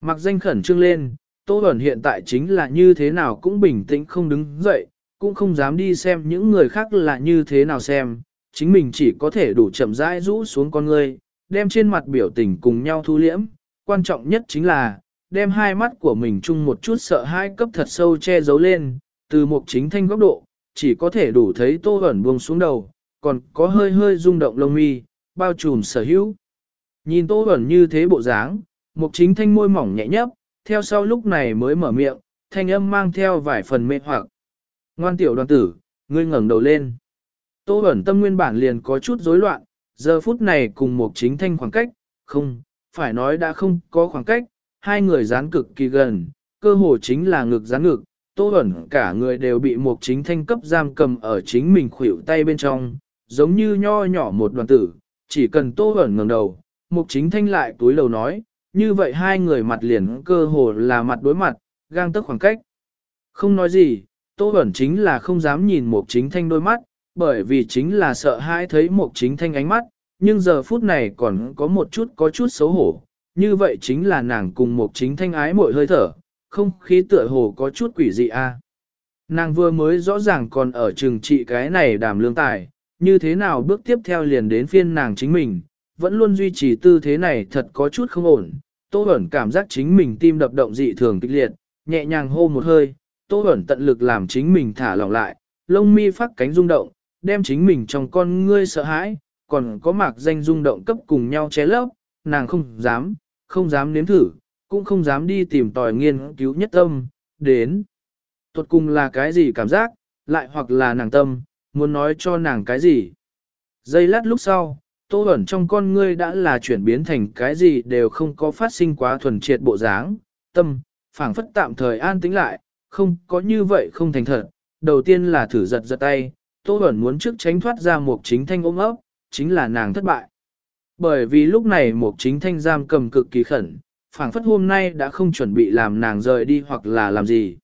Mặc danh khẩn trương lên, Tô Bẩn hiện tại chính là như thế nào cũng bình tĩnh không đứng dậy, cũng không dám đi xem những người khác là như thế nào xem, chính mình chỉ có thể đủ chậm rãi rũ xuống con ngươi, đem trên mặt biểu tình cùng nhau thu liễm, quan trọng nhất chính là, đem hai mắt của mình chung một chút sợ hai cấp thật sâu che giấu lên, từ một chính thanh góc độ, chỉ có thể đủ thấy tô ẩn buông xuống đầu, còn có hơi hơi rung động lông mi, bao trùm sở hữu. Nhìn tô ẩn như thế bộ dáng, một chính thanh môi mỏng nhẹ nhấp, theo sau lúc này mới mở miệng, thanh âm mang theo vài phần mê hoặc. Ngoan tiểu đoàn tử, ngươi ngẩng đầu lên. Tô ẩn tâm nguyên bản liền có chút rối loạn, giờ phút này cùng một chính thanh khoảng cách, không, phải nói đã không có khoảng cách, hai người dán cực kỳ gần, cơ hồ chính là ngực dán ngực, tô ẩn cả người đều bị một chính thanh cấp giam cầm ở chính mình khuỷu tay bên trong, giống như nho nhỏ một đoàn tử, chỉ cần tô ẩn ngẩng đầu, một chính thanh lại túi lầu nói, như vậy hai người mặt liền cơ hồ là mặt đối mặt, gang tức khoảng cách. Không nói gì, tô ẩn chính là không dám nhìn một chính thanh đôi mắt, bởi vì chính là sợ hãi thấy một chính thanh ánh mắt, nhưng giờ phút này còn có một chút có chút xấu hổ, như vậy chính là nàng cùng một chính thanh ái mội hơi thở, không khí tựa hồ có chút quỷ dị a. Nàng vừa mới rõ ràng còn ở trường trị cái này đàm lương tài, như thế nào bước tiếp theo liền đến phiên nàng chính mình, vẫn luôn duy trì tư thế này thật có chút không ổn. Tô ẩn cảm giác chính mình tim đập động dị thường kịch liệt, nhẹ nhàng hô một hơi, Tô ẩn tận lực làm chính mình thả lỏng lại, lông mi phát cánh rung động, đem chính mình trong con ngươi sợ hãi, còn có mạc danh rung động cấp cùng nhau ché lấp, nàng không dám, không dám nếm thử, cũng không dám đi tìm tòi nghiên cứu nhất tâm, đến. Tuột cùng là cái gì cảm giác, lại hoặc là nàng tâm, muốn nói cho nàng cái gì. Giây lát lúc sau, tô ẩn trong con ngươi đã là chuyển biến thành cái gì đều không có phát sinh quá thuần triệt bộ dáng, tâm, phảng phất tạm thời an tĩnh lại, không có như vậy không thành thật. Đầu tiên là thử giật giật tay, tô Bẩn muốn trước tránh thoát ra một chính thanh ôm ấp, chính là nàng thất bại. Bởi vì lúc này một chính thanh giam cầm cực kỳ khẩn, phảng phất hôm nay đã không chuẩn bị làm nàng rời đi hoặc là làm gì.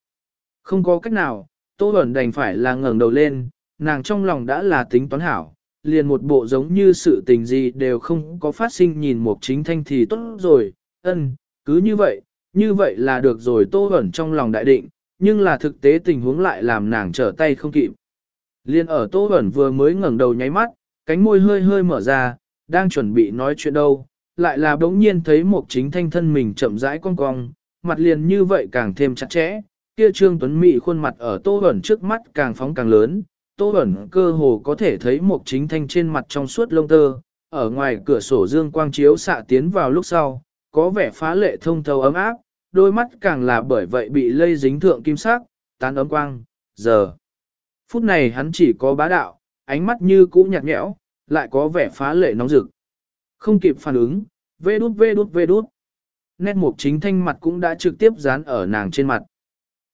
Không có cách nào, Tô Bẩn đành phải là ngẩng đầu lên, nàng trong lòng đã là tính toán hảo, liền một bộ giống như sự tình gì đều không có phát sinh nhìn một chính thanh thì tốt rồi, ân, cứ như vậy, như vậy là được rồi Tô Bẩn trong lòng đại định, nhưng là thực tế tình huống lại làm nàng trở tay không kịp. Liên ở Tô Bẩn vừa mới ngẩng đầu nháy mắt, cánh môi hơi hơi mở ra, đang chuẩn bị nói chuyện đâu, lại là bỗng nhiên thấy một chính thanh thân mình chậm rãi cong cong, mặt liền như vậy càng thêm chặt chẽ, kia trương tuấn mỹ khuôn mặt ở tô hẩn trước mắt càng phóng càng lớn, tô hẩn cơ hồ có thể thấy một chính thanh trên mặt trong suốt lông tơ, ở ngoài cửa sổ dương quang chiếu xạ tiến vào lúc sau, có vẻ phá lệ thông thấu ấm áp, đôi mắt càng là bởi vậy bị lây dính thượng kim sắc, tán ấm quang, giờ. Phút này hắn chỉ có bá đạo, ánh mắt như cũ nhạt nhẽo, lại có vẻ phá lệ nóng rực. Không kịp phản ứng, vê đút vê đút vê đút. Nét mục chính thanh mặt cũng đã trực tiếp dán ở nàng trên mặt.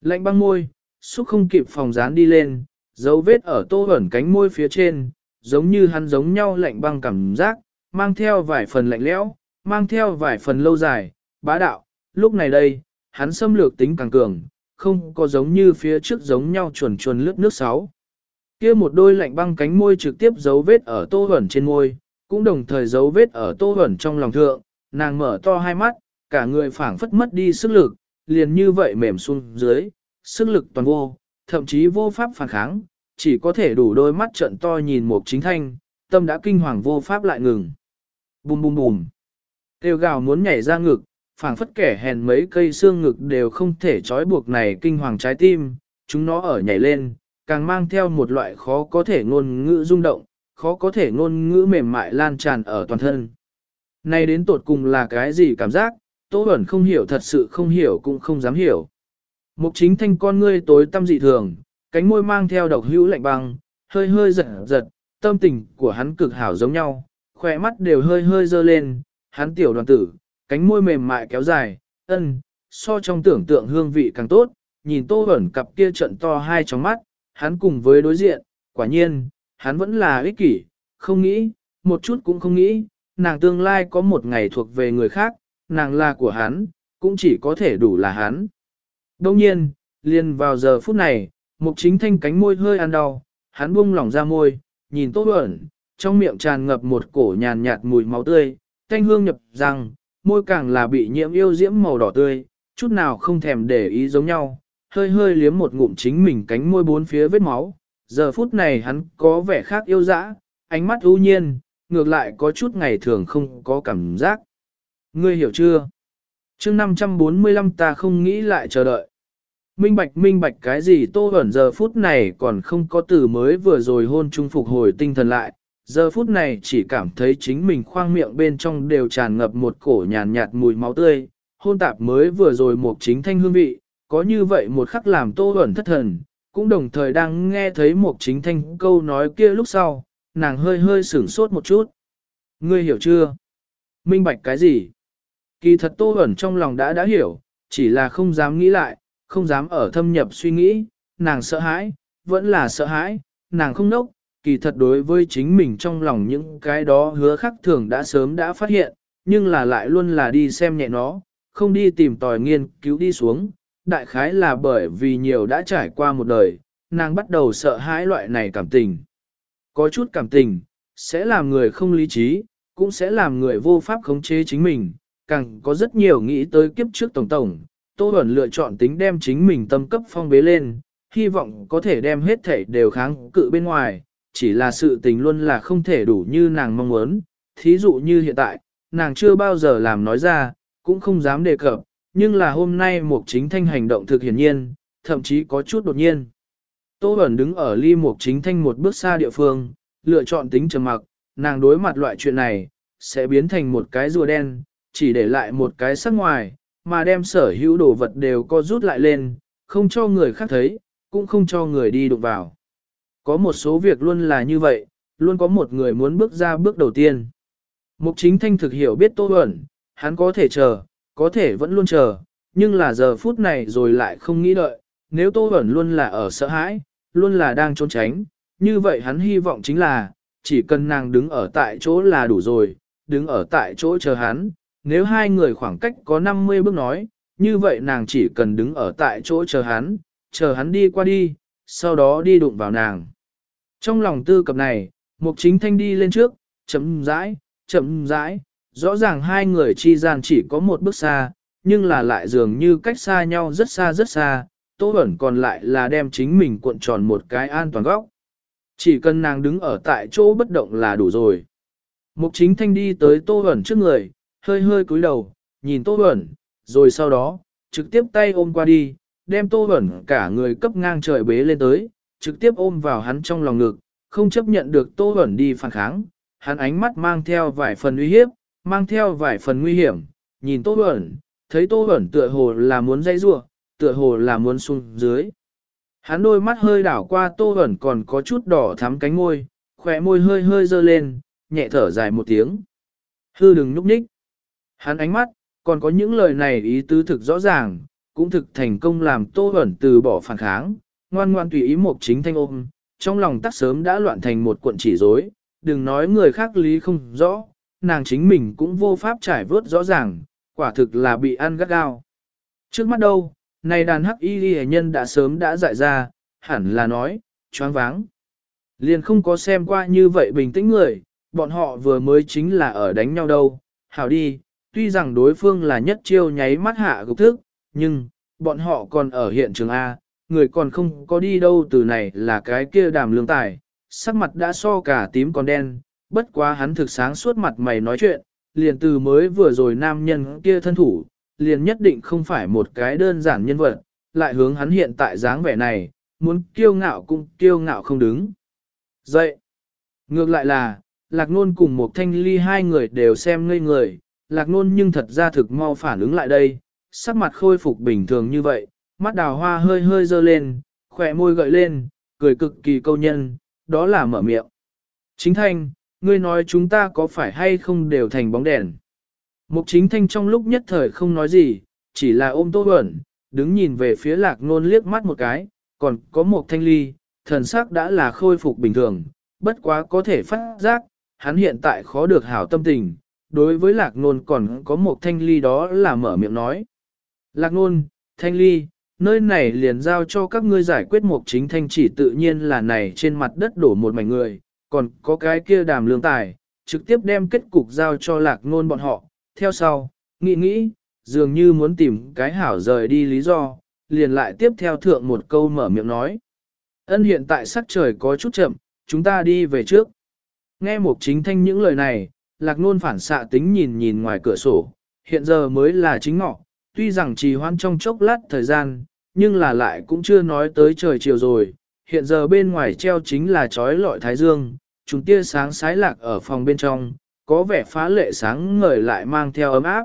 Lạnh băng môi, xúc không kịp phòng dán đi lên, dấu vết ở tô ẩn cánh môi phía trên, giống như hắn giống nhau lạnh băng cảm giác, mang theo vài phần lạnh lẽo, mang theo vài phần lâu dài, bá đạo. Lúc này đây, hắn xâm lược tính càng cường, không có giống như phía trước giống nhau chuồn chuồn lướt nước sáu. Kia một đôi lạnh băng cánh môi trực tiếp dấu vết ở tô hẩn trên môi, cũng đồng thời dấu vết ở tô hẩn trong lòng thượng, nàng mở to hai mắt, cả người phảng phất mất đi sức lực, liền như vậy mềm xuống dưới, sức lực toàn vô, thậm chí vô pháp phản kháng, chỉ có thể đủ đôi mắt trận to nhìn một chính thanh, tâm đã kinh hoàng vô pháp lại ngừng. Bùm bùm bùm. tiêu gào muốn nhảy ra ngực, phảng phất kẻ hèn mấy cây xương ngực đều không thể trói buộc này kinh hoàng trái tim, chúng nó ở nhảy lên, càng mang theo một loại khó có thể ngôn ngữ rung động, khó có thể ngôn ngữ mềm mại lan tràn ở toàn thân. Này đến tột cùng là cái gì cảm giác, Tô Bẩn không hiểu thật sự không hiểu cũng không dám hiểu. Mục chính thanh con ngươi tối tâm dị thường, cánh môi mang theo độc hữu lạnh băng, hơi hơi giật giật, tâm tình của hắn cực hảo giống nhau, khỏe mắt đều hơi hơi dơ lên, hắn tiểu đoàn tử, cánh môi mềm mại kéo dài, ân, so trong tưởng tượng hương vị càng tốt, nhìn tô ẩn cặp kia trận to hai trong mắt, hắn cùng với đối diện, quả nhiên, hắn vẫn là ích kỷ, không nghĩ, một chút cũng không nghĩ, nàng tương lai có một ngày thuộc về người khác, nàng là của hắn, cũng chỉ có thể đủ là hắn. Đông nhiên, liền vào giờ phút này, mục chính thanh cánh môi hơi ăn đau, hắn buông lỏng ra môi, nhìn tô ẩn, trong miệng tràn ngập một cổ nhàn nhạt mùi máu tươi, thanh hương nhập răng, môi càng là bị nhiễm yêu diễm màu đỏ tươi, chút nào không thèm để ý giống nhau, hơi hơi liếm một ngụm chính mình cánh môi bốn phía vết máu. Giờ phút này hắn có vẻ khác yêu dã, ánh mắt ưu nhiên, ngược lại có chút ngày thường không có cảm giác. Ngươi hiểu chưa? chương 545 ta không nghĩ lại chờ đợi. Minh bạch minh bạch cái gì tô ẩn giờ phút này còn không có từ mới vừa rồi hôn trung phục hồi tinh thần lại, giờ phút này chỉ cảm thấy chính mình khoang miệng bên trong đều tràn ngập một cổ nhàn nhạt mùi máu tươi, hôn tạp mới vừa rồi một chính thanh hương vị, có như vậy một khắc làm tô ẩn thất thần, cũng đồng thời đang nghe thấy một chính thanh câu nói kia lúc sau, nàng hơi hơi sửng sốt một chút. Ngươi hiểu chưa? Minh bạch cái gì? Kỳ thật tô ẩn trong lòng đã đã hiểu, chỉ là không dám nghĩ lại, không dám ở thâm nhập suy nghĩ, nàng sợ hãi, vẫn là sợ hãi, nàng không nốc, kỳ thật đối với chính mình trong lòng những cái đó hứa khắc thường đã sớm đã phát hiện, nhưng là lại luôn là đi xem nhẹ nó, không đi tìm tòi nghiên cứu đi xuống, đại khái là bởi vì nhiều đã trải qua một đời, nàng bắt đầu sợ hãi loại này cảm tình. Có chút cảm tình, sẽ làm người không lý trí, cũng sẽ làm người vô pháp khống chế chính mình, càng có rất nhiều nghĩ tới kiếp trước tổng tổng, Tô Huẩn lựa chọn tính đem chính mình tâm cấp phong bế lên, hy vọng có thể đem hết thể đều kháng cự bên ngoài, chỉ là sự tình luôn là không thể đủ như nàng mong muốn, thí dụ như hiện tại, nàng chưa bao giờ làm nói ra, cũng không dám đề cập, nhưng là hôm nay Mục chính thanh hành động thực hiển nhiên, thậm chí có chút đột nhiên. Tô Bẩn đứng ở ly Mục chính thanh một bước xa địa phương, lựa chọn tính trầm mặc, nàng đối mặt loại chuyện này, sẽ biến thành một cái rùa đen, chỉ để lại một cái sắc ngoài, mà đem sở hữu đồ vật đều co rút lại lên, không cho người khác thấy, cũng không cho người đi đụng vào. Có một số việc luôn là như vậy, luôn có một người muốn bước ra bước đầu tiên. Mục chính thanh thực hiểu biết Tô Huẩn, hắn có thể chờ, có thể vẫn luôn chờ, nhưng là giờ phút này rồi lại không nghĩ đợi, nếu Tô Huẩn luôn là ở sợ hãi, luôn là đang trốn tránh, như vậy hắn hy vọng chính là, chỉ cần nàng đứng ở tại chỗ là đủ rồi, đứng ở tại chỗ chờ hắn, nếu hai người khoảng cách có 50 bước nói, như vậy nàng chỉ cần đứng ở tại chỗ chờ hắn, chờ hắn đi qua đi, sau đó đi đụng vào nàng. Trong lòng tư cập này, Mục Chính Thanh đi lên trước, chậm rãi, chậm rãi, rõ ràng hai người chi gian chỉ có một bước xa, nhưng là lại dường như cách xa nhau rất xa rất xa, Tô Bẩn còn lại là đem chính mình cuộn tròn một cái an toàn góc. Chỉ cần nàng đứng ở tại chỗ bất động là đủ rồi. Mục chính thanh đi tới tô ẩn trước người, hơi hơi cúi đầu, nhìn tô ẩn, rồi sau đó, trực tiếp tay ôm qua đi, đem tô ẩn cả người cấp ngang trời bế lên tới, trực tiếp ôm vào hắn trong lòng ngực, không chấp nhận được tô ẩn đi phản kháng, hắn ánh mắt mang theo vài phần uy hiếp, mang theo vài phần nguy hiểm, nhìn tô ẩn, thấy tô ẩn tựa hồ là muốn dây rua, tựa hồ là muốn xuống dưới. Hắn đôi mắt hơi đảo qua tô ẩn còn có chút đỏ thắm cánh môi, khỏe môi hơi hơi dơ lên, nhẹ thở dài một tiếng. Hư đừng nhúc nhích. Hắn ánh mắt, còn có những lời này ý tứ thực rõ ràng, cũng thực thành công làm tô ẩn từ bỏ phản kháng, ngoan ngoan tùy ý một chính thanh ôm, trong lòng tắc sớm đã loạn thành một cuộn chỉ rối, đừng nói người khác lý không rõ, nàng chính mình cũng vô pháp trải vớt rõ ràng, quả thực là bị ăn gắt gao. Trước mắt đâu, này đàn hắc y ghi nhân đã sớm đã dại ra, hẳn là nói, choáng váng. Liền không có xem qua như vậy bình tĩnh người, bọn họ vừa mới chính là ở đánh nhau đâu. Hảo đi, tuy rằng đối phương là nhất chiêu nháy mắt hạ gục thức, nhưng, bọn họ còn ở hiện trường A, người còn không có đi đâu từ này là cái kia đàm lương tài, sắc mặt đã so cả tím còn đen, bất quá hắn thực sáng suốt mặt mày nói chuyện, liền từ mới vừa rồi nam nhân kia thân thủ, liền nhất định không phải một cái đơn giản nhân vật, lại hướng hắn hiện tại dáng vẻ này, muốn kiêu ngạo cũng kiêu ngạo không đứng. Dậy! Ngược lại là, Lạc Nôn cùng một thanh ly hai người đều xem ngây người, Lạc Nôn nhưng thật ra thực mau phản ứng lại đây, sắc mặt khôi phục bình thường như vậy, mắt đào hoa hơi hơi dơ lên, khỏe môi gợi lên, cười cực kỳ câu nhân, đó là mở miệng. Chính thanh, ngươi nói chúng ta có phải hay không đều thành bóng đèn. Mục chính thanh trong lúc nhất thời không nói gì, chỉ là ôm tô ẩn, đứng nhìn về phía lạc nôn liếc mắt một cái, còn có một thanh ly, thần sắc đã là khôi phục bình thường, bất quá có thể phát giác, hắn hiện tại khó được hảo tâm tình, đối với lạc nôn còn có một thanh ly đó là mở miệng nói. Lạc nôn, thanh ly, nơi này liền giao cho các ngươi giải quyết một chính thanh chỉ tự nhiên là này trên mặt đất đổ một mảnh người, còn có cái kia đàm lương tài, trực tiếp đem kết cục giao cho lạc ngôn bọn họ, theo sau, nghĩ nghĩ, dường như muốn tìm cái hảo rời đi lý do, liền lại tiếp theo thượng một câu mở miệng nói. Ân hiện tại sắc trời có chút chậm, chúng ta đi về trước. Nghe một chính thanh những lời này, lạc nôn phản xạ tính nhìn nhìn ngoài cửa sổ, hiện giờ mới là chính ngọ, tuy rằng trì hoãn trong chốc lát thời gian, nhưng là lại cũng chưa nói tới trời chiều rồi, hiện giờ bên ngoài treo chính là trói lọi thái dương, chúng tia sáng sái lạc ở phòng bên trong, có vẻ phá lệ sáng ngời lại mang theo ấm áp.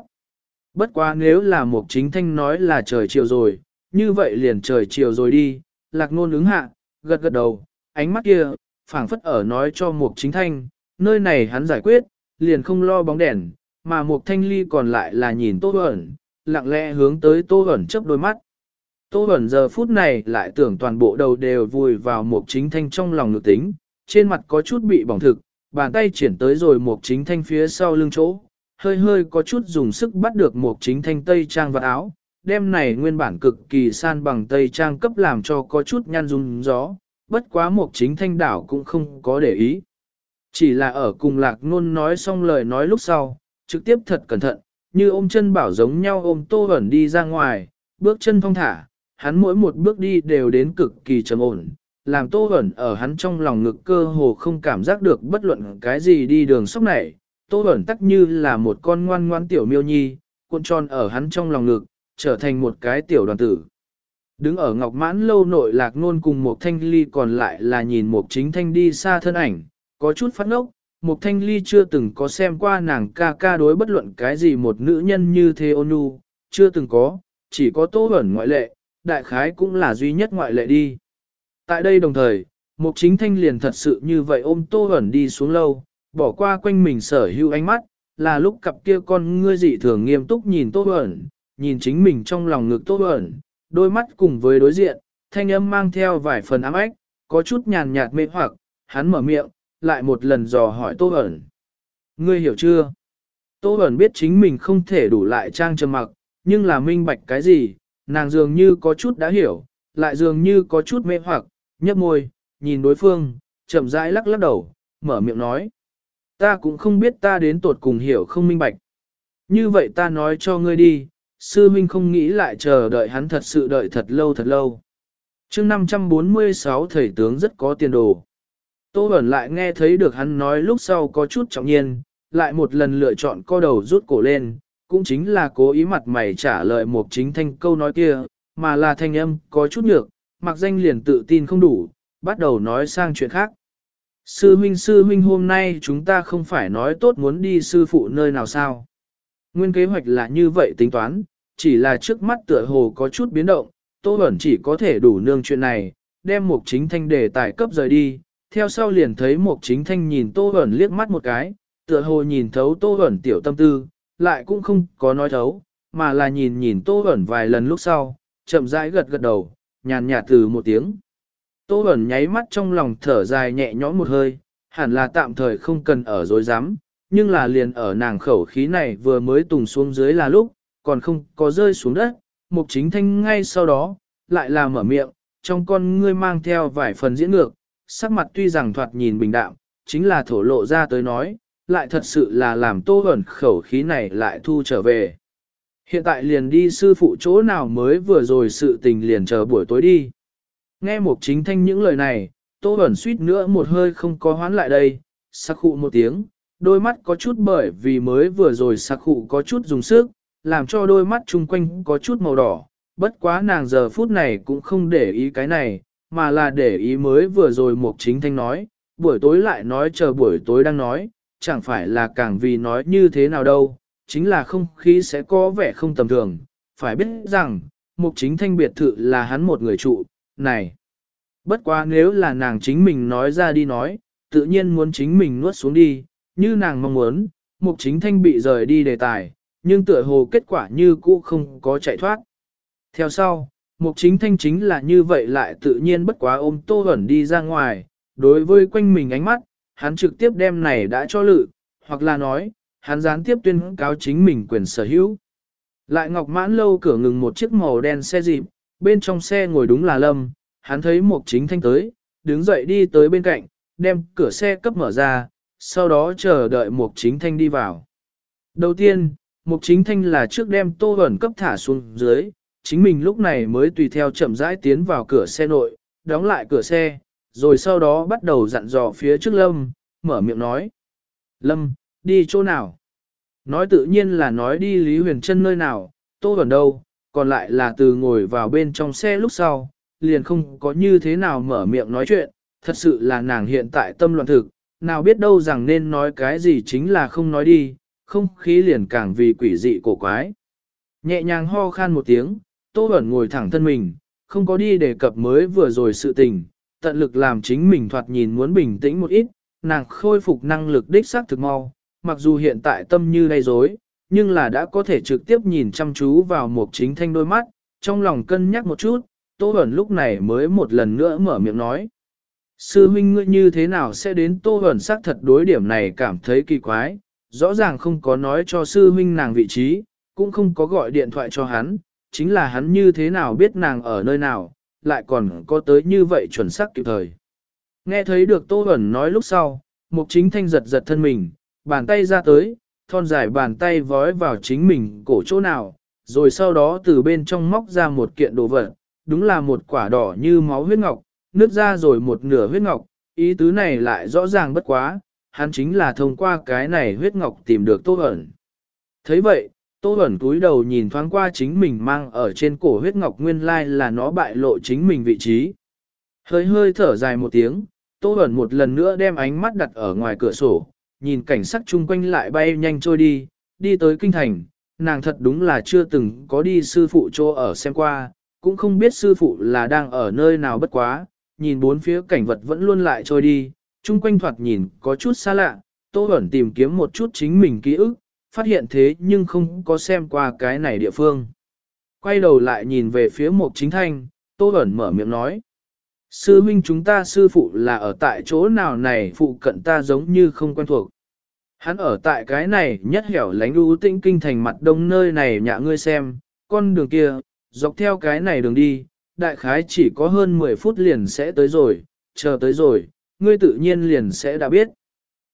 Bất quá nếu là một chính thanh nói là trời chiều rồi, như vậy liền trời chiều rồi đi, lạc nôn ứng hạ, gật gật đầu, ánh mắt kia, phảng phất ở nói cho một chính thanh, nơi này hắn giải quyết, liền không lo bóng đèn, mà một thanh ly còn lại là nhìn tốt ẩn, lặng lẽ hướng tới tô hẩn chấp đôi mắt. Tô hẩn giờ phút này lại tưởng toàn bộ đầu đều vùi vào một chính thanh trong lòng lực tính, trên mặt có chút bị bỏng thực, bàn tay triển tới rồi một chính thanh phía sau lưng chỗ, hơi hơi có chút dùng sức bắt được một chính thanh tây trang và áo, đem này nguyên bản cực kỳ san bằng tây trang cấp làm cho có chút nhăn rung gió, bất quá một chính thanh đảo cũng không có để ý. Chỉ là ở cùng lạc nôn nói xong lời nói lúc sau, trực tiếp thật cẩn thận, như ôm chân bảo giống nhau ôm tô ẩn đi ra ngoài, bước chân thong thả, hắn mỗi một bước đi đều đến cực kỳ trầm ổn, làm tô ẩn ở hắn trong lòng ngực cơ hồ không cảm giác được bất luận cái gì đi đường sóc này, tô ẩn tắc như là một con ngoan ngoan tiểu miêu nhi, cuộn tròn ở hắn trong lòng ngực, trở thành một cái tiểu đoàn tử. Đứng ở ngọc mãn lâu nội lạc nôn cùng một thanh ly còn lại là nhìn một chính thanh đi xa thân ảnh, có chút phát ngốc, một thanh ly chưa từng có xem qua nàng ca ca đối bất luận cái gì một nữ nhân như thế ôn nhu, chưa từng có, chỉ có tô ẩn ngoại lệ, đại khái cũng là duy nhất ngoại lệ đi. Tại đây đồng thời, Mục Chính Thanh liền thật sự như vậy ôm Tô ẩn đi xuống lâu, bỏ qua quanh mình sở hữu ánh mắt, là lúc cặp kia con ngươi dị thường nghiêm túc nhìn Tô ẩn, nhìn chính mình trong lòng ngực Tô ẩn, đôi mắt cùng với đối diện, thanh âm mang theo vài phần ám ách, có chút nhàn nhạt mê hoặc, hắn mở miệng, lại một lần dò hỏi Tô ẩn. Ngươi hiểu chưa? Tô ẩn biết chính mình không thể đủ lại trang trầm mặc, nhưng là minh bạch cái gì, nàng dường như có chút đã hiểu, lại dường như có chút mê hoặc, nhấp môi, nhìn đối phương, chậm rãi lắc lắc đầu, mở miệng nói. Ta cũng không biết ta đến tột cùng hiểu không minh bạch. Như vậy ta nói cho ngươi đi, sư huynh không nghĩ lại chờ đợi hắn thật sự đợi thật lâu thật lâu. chương 546 thầy tướng rất có tiền đồ. Tô Bẩn lại nghe thấy được hắn nói lúc sau có chút trọng nhiên, lại một lần lựa chọn co đầu rút cổ lên, cũng chính là cố ý mặt mày trả lời một chính thanh câu nói kia, mà là thanh âm có chút nhược, mặc danh liền tự tin không đủ, bắt đầu nói sang chuyện khác. Sư huynh sư huynh hôm nay chúng ta không phải nói tốt muốn đi sư phụ nơi nào sao. Nguyên kế hoạch là như vậy tính toán, chỉ là trước mắt tựa hồ có chút biến động, Tô Bẩn chỉ có thể đủ nương chuyện này, đem một chính thanh đề tài cấp rời đi, theo sau liền thấy một chính thanh nhìn Tô Bẩn liếc mắt một cái, tựa hồ nhìn thấu Tô Bẩn tiểu tâm tư, lại cũng không có nói thấu, mà là nhìn nhìn Tô Bẩn vài lần lúc sau, chậm rãi gật gật đầu, nhàn nhạt từ một tiếng. Tô Bẩn nháy mắt trong lòng thở dài nhẹ nhõm một hơi, hẳn là tạm thời không cần ở dối rắm nhưng là liền ở nàng khẩu khí này vừa mới tùng xuống dưới là lúc, còn không có rơi xuống đất, mục chính thanh ngay sau đó, lại là mở miệng, trong con ngươi mang theo vài phần diễn ngược, sắc mặt tuy rằng thoạt nhìn bình đạm, chính là thổ lộ ra tới nói, lại thật sự là làm tô ẩn khẩu khí này lại thu trở về. Hiện tại liền đi sư phụ chỗ nào mới vừa rồi sự tình liền chờ buổi tối đi. Nghe một chính thanh những lời này, tô ẩn suýt nữa một hơi không có hoán lại đây, sắc khụ một tiếng, đôi mắt có chút bởi vì mới vừa rồi sắc khụ có chút dùng sức, làm cho đôi mắt chung quanh có chút màu đỏ, bất quá nàng giờ phút này cũng không để ý cái này, mà là để ý mới vừa rồi mục chính thanh nói, buổi tối lại nói chờ buổi tối đang nói, chẳng phải là càng vì nói như thế nào đâu, chính là không khí sẽ có vẻ không tầm thường, phải biết rằng, mục chính thanh biệt thự là hắn một người trụ, này. Bất quá nếu là nàng chính mình nói ra đi nói, tự nhiên muốn chính mình nuốt xuống đi, như nàng mong muốn, mục chính thanh bị rời đi đề tài, nhưng tựa hồ kết quả như cũ không có chạy thoát. Theo sau, mục chính thanh chính là như vậy lại tự nhiên bất quá ôm tô ẩn đi ra ngoài, đối với quanh mình ánh mắt, hắn trực tiếp đem này đã cho lự, hoặc là nói, hắn gián tiếp tuyên cáo chính mình quyền sở hữu. Lại ngọc mãn lâu cửa ngừng một chiếc màu đen xe dịp, bên trong xe ngồi đúng là lâm, hắn thấy mục chính thanh tới, đứng dậy đi tới bên cạnh, đem cửa xe cấp mở ra, sau đó chờ đợi mục chính thanh đi vào. Đầu tiên, mục chính thanh là trước đem tô ẩn cấp thả xuống dưới, chính mình lúc này mới tùy theo chậm rãi tiến vào cửa xe nội, đóng lại cửa xe, rồi sau đó bắt đầu dặn dò phía trước Lâm, mở miệng nói. Lâm, đi chỗ nào? Nói tự nhiên là nói đi Lý Huyền Trân nơi nào, tô ẩn đâu, còn lại là từ ngồi vào bên trong xe lúc sau, liền không có như thế nào mở miệng nói chuyện, thật sự là nàng hiện tại tâm loạn thực, nào biết đâu rằng nên nói cái gì chính là không nói đi, không khí liền càng vì quỷ dị cổ quái. Nhẹ nhàng ho khan một tiếng, Tô Bẩn ngồi thẳng thân mình, không có đi đề cập mới vừa rồi sự tình, tận lực làm chính mình thoạt nhìn muốn bình tĩnh một ít, nàng khôi phục năng lực đích xác thực mau, mặc dù hiện tại tâm như đầy rối, nhưng là đã có thể trực tiếp nhìn chăm chú vào một chính thanh đôi mắt, trong lòng cân nhắc một chút, Tô Bẩn lúc này mới một lần nữa mở miệng nói. Sư huynh ngươi như thế nào sẽ đến Tô Bẩn xác thật đối điểm này cảm thấy kỳ quái, rõ ràng không có nói cho sư huynh nàng vị trí, cũng không có gọi điện thoại cho hắn, chính là hắn như thế nào biết nàng ở nơi nào, lại còn có tới như vậy chuẩn xác kịp thời. Nghe thấy được Tô Bẩn nói lúc sau, Mục Chính Thanh giật giật thân mình, bàn tay ra tới, thon dài bàn tay vói vào chính mình cổ chỗ nào, rồi sau đó từ bên trong móc ra một kiện đồ vật, đúng là một quả đỏ như máu huyết ngọc, nứt ra rồi một nửa huyết ngọc, ý tứ này lại rõ ràng bất quá, hắn chính là thông qua cái này huyết ngọc tìm được Tô Bẩn. thấy vậy, Tô Bẩn túi đầu nhìn thoáng qua chính mình mang ở trên cổ huyết ngọc nguyên lai là nó bại lộ chính mình vị trí. Hơi hơi thở dài một tiếng, Tô Bẩn một lần nữa đem ánh mắt đặt ở ngoài cửa sổ, nhìn cảnh sắc chung quanh lại bay nhanh trôi đi, đi tới kinh thành, nàng thật đúng là chưa từng có đi sư phụ chỗ ở xem qua, cũng không biết sư phụ là đang ở nơi nào bất quá, nhìn bốn phía cảnh vật vẫn luôn lại trôi đi, chung quanh thoạt nhìn có chút xa lạ, Tô Bẩn tìm kiếm một chút chính mình ký ức, phát hiện thế nhưng không có xem qua cái này địa phương. Quay đầu lại nhìn về phía Mục Chính Thanh, Tô Bẩn mở miệng nói. Sư huynh chúng ta sư phụ là ở tại chỗ nào này phụ cận ta giống như không quen thuộc. Hắn ở tại cái này nhất hẻo lánh u tĩnh kinh thành mặt đông nơi này nhạ ngươi xem, con đường kia, dọc theo cái này đường đi, đại khái chỉ có hơn 10 phút liền sẽ tới rồi, chờ tới rồi, ngươi tự nhiên liền sẽ đã biết.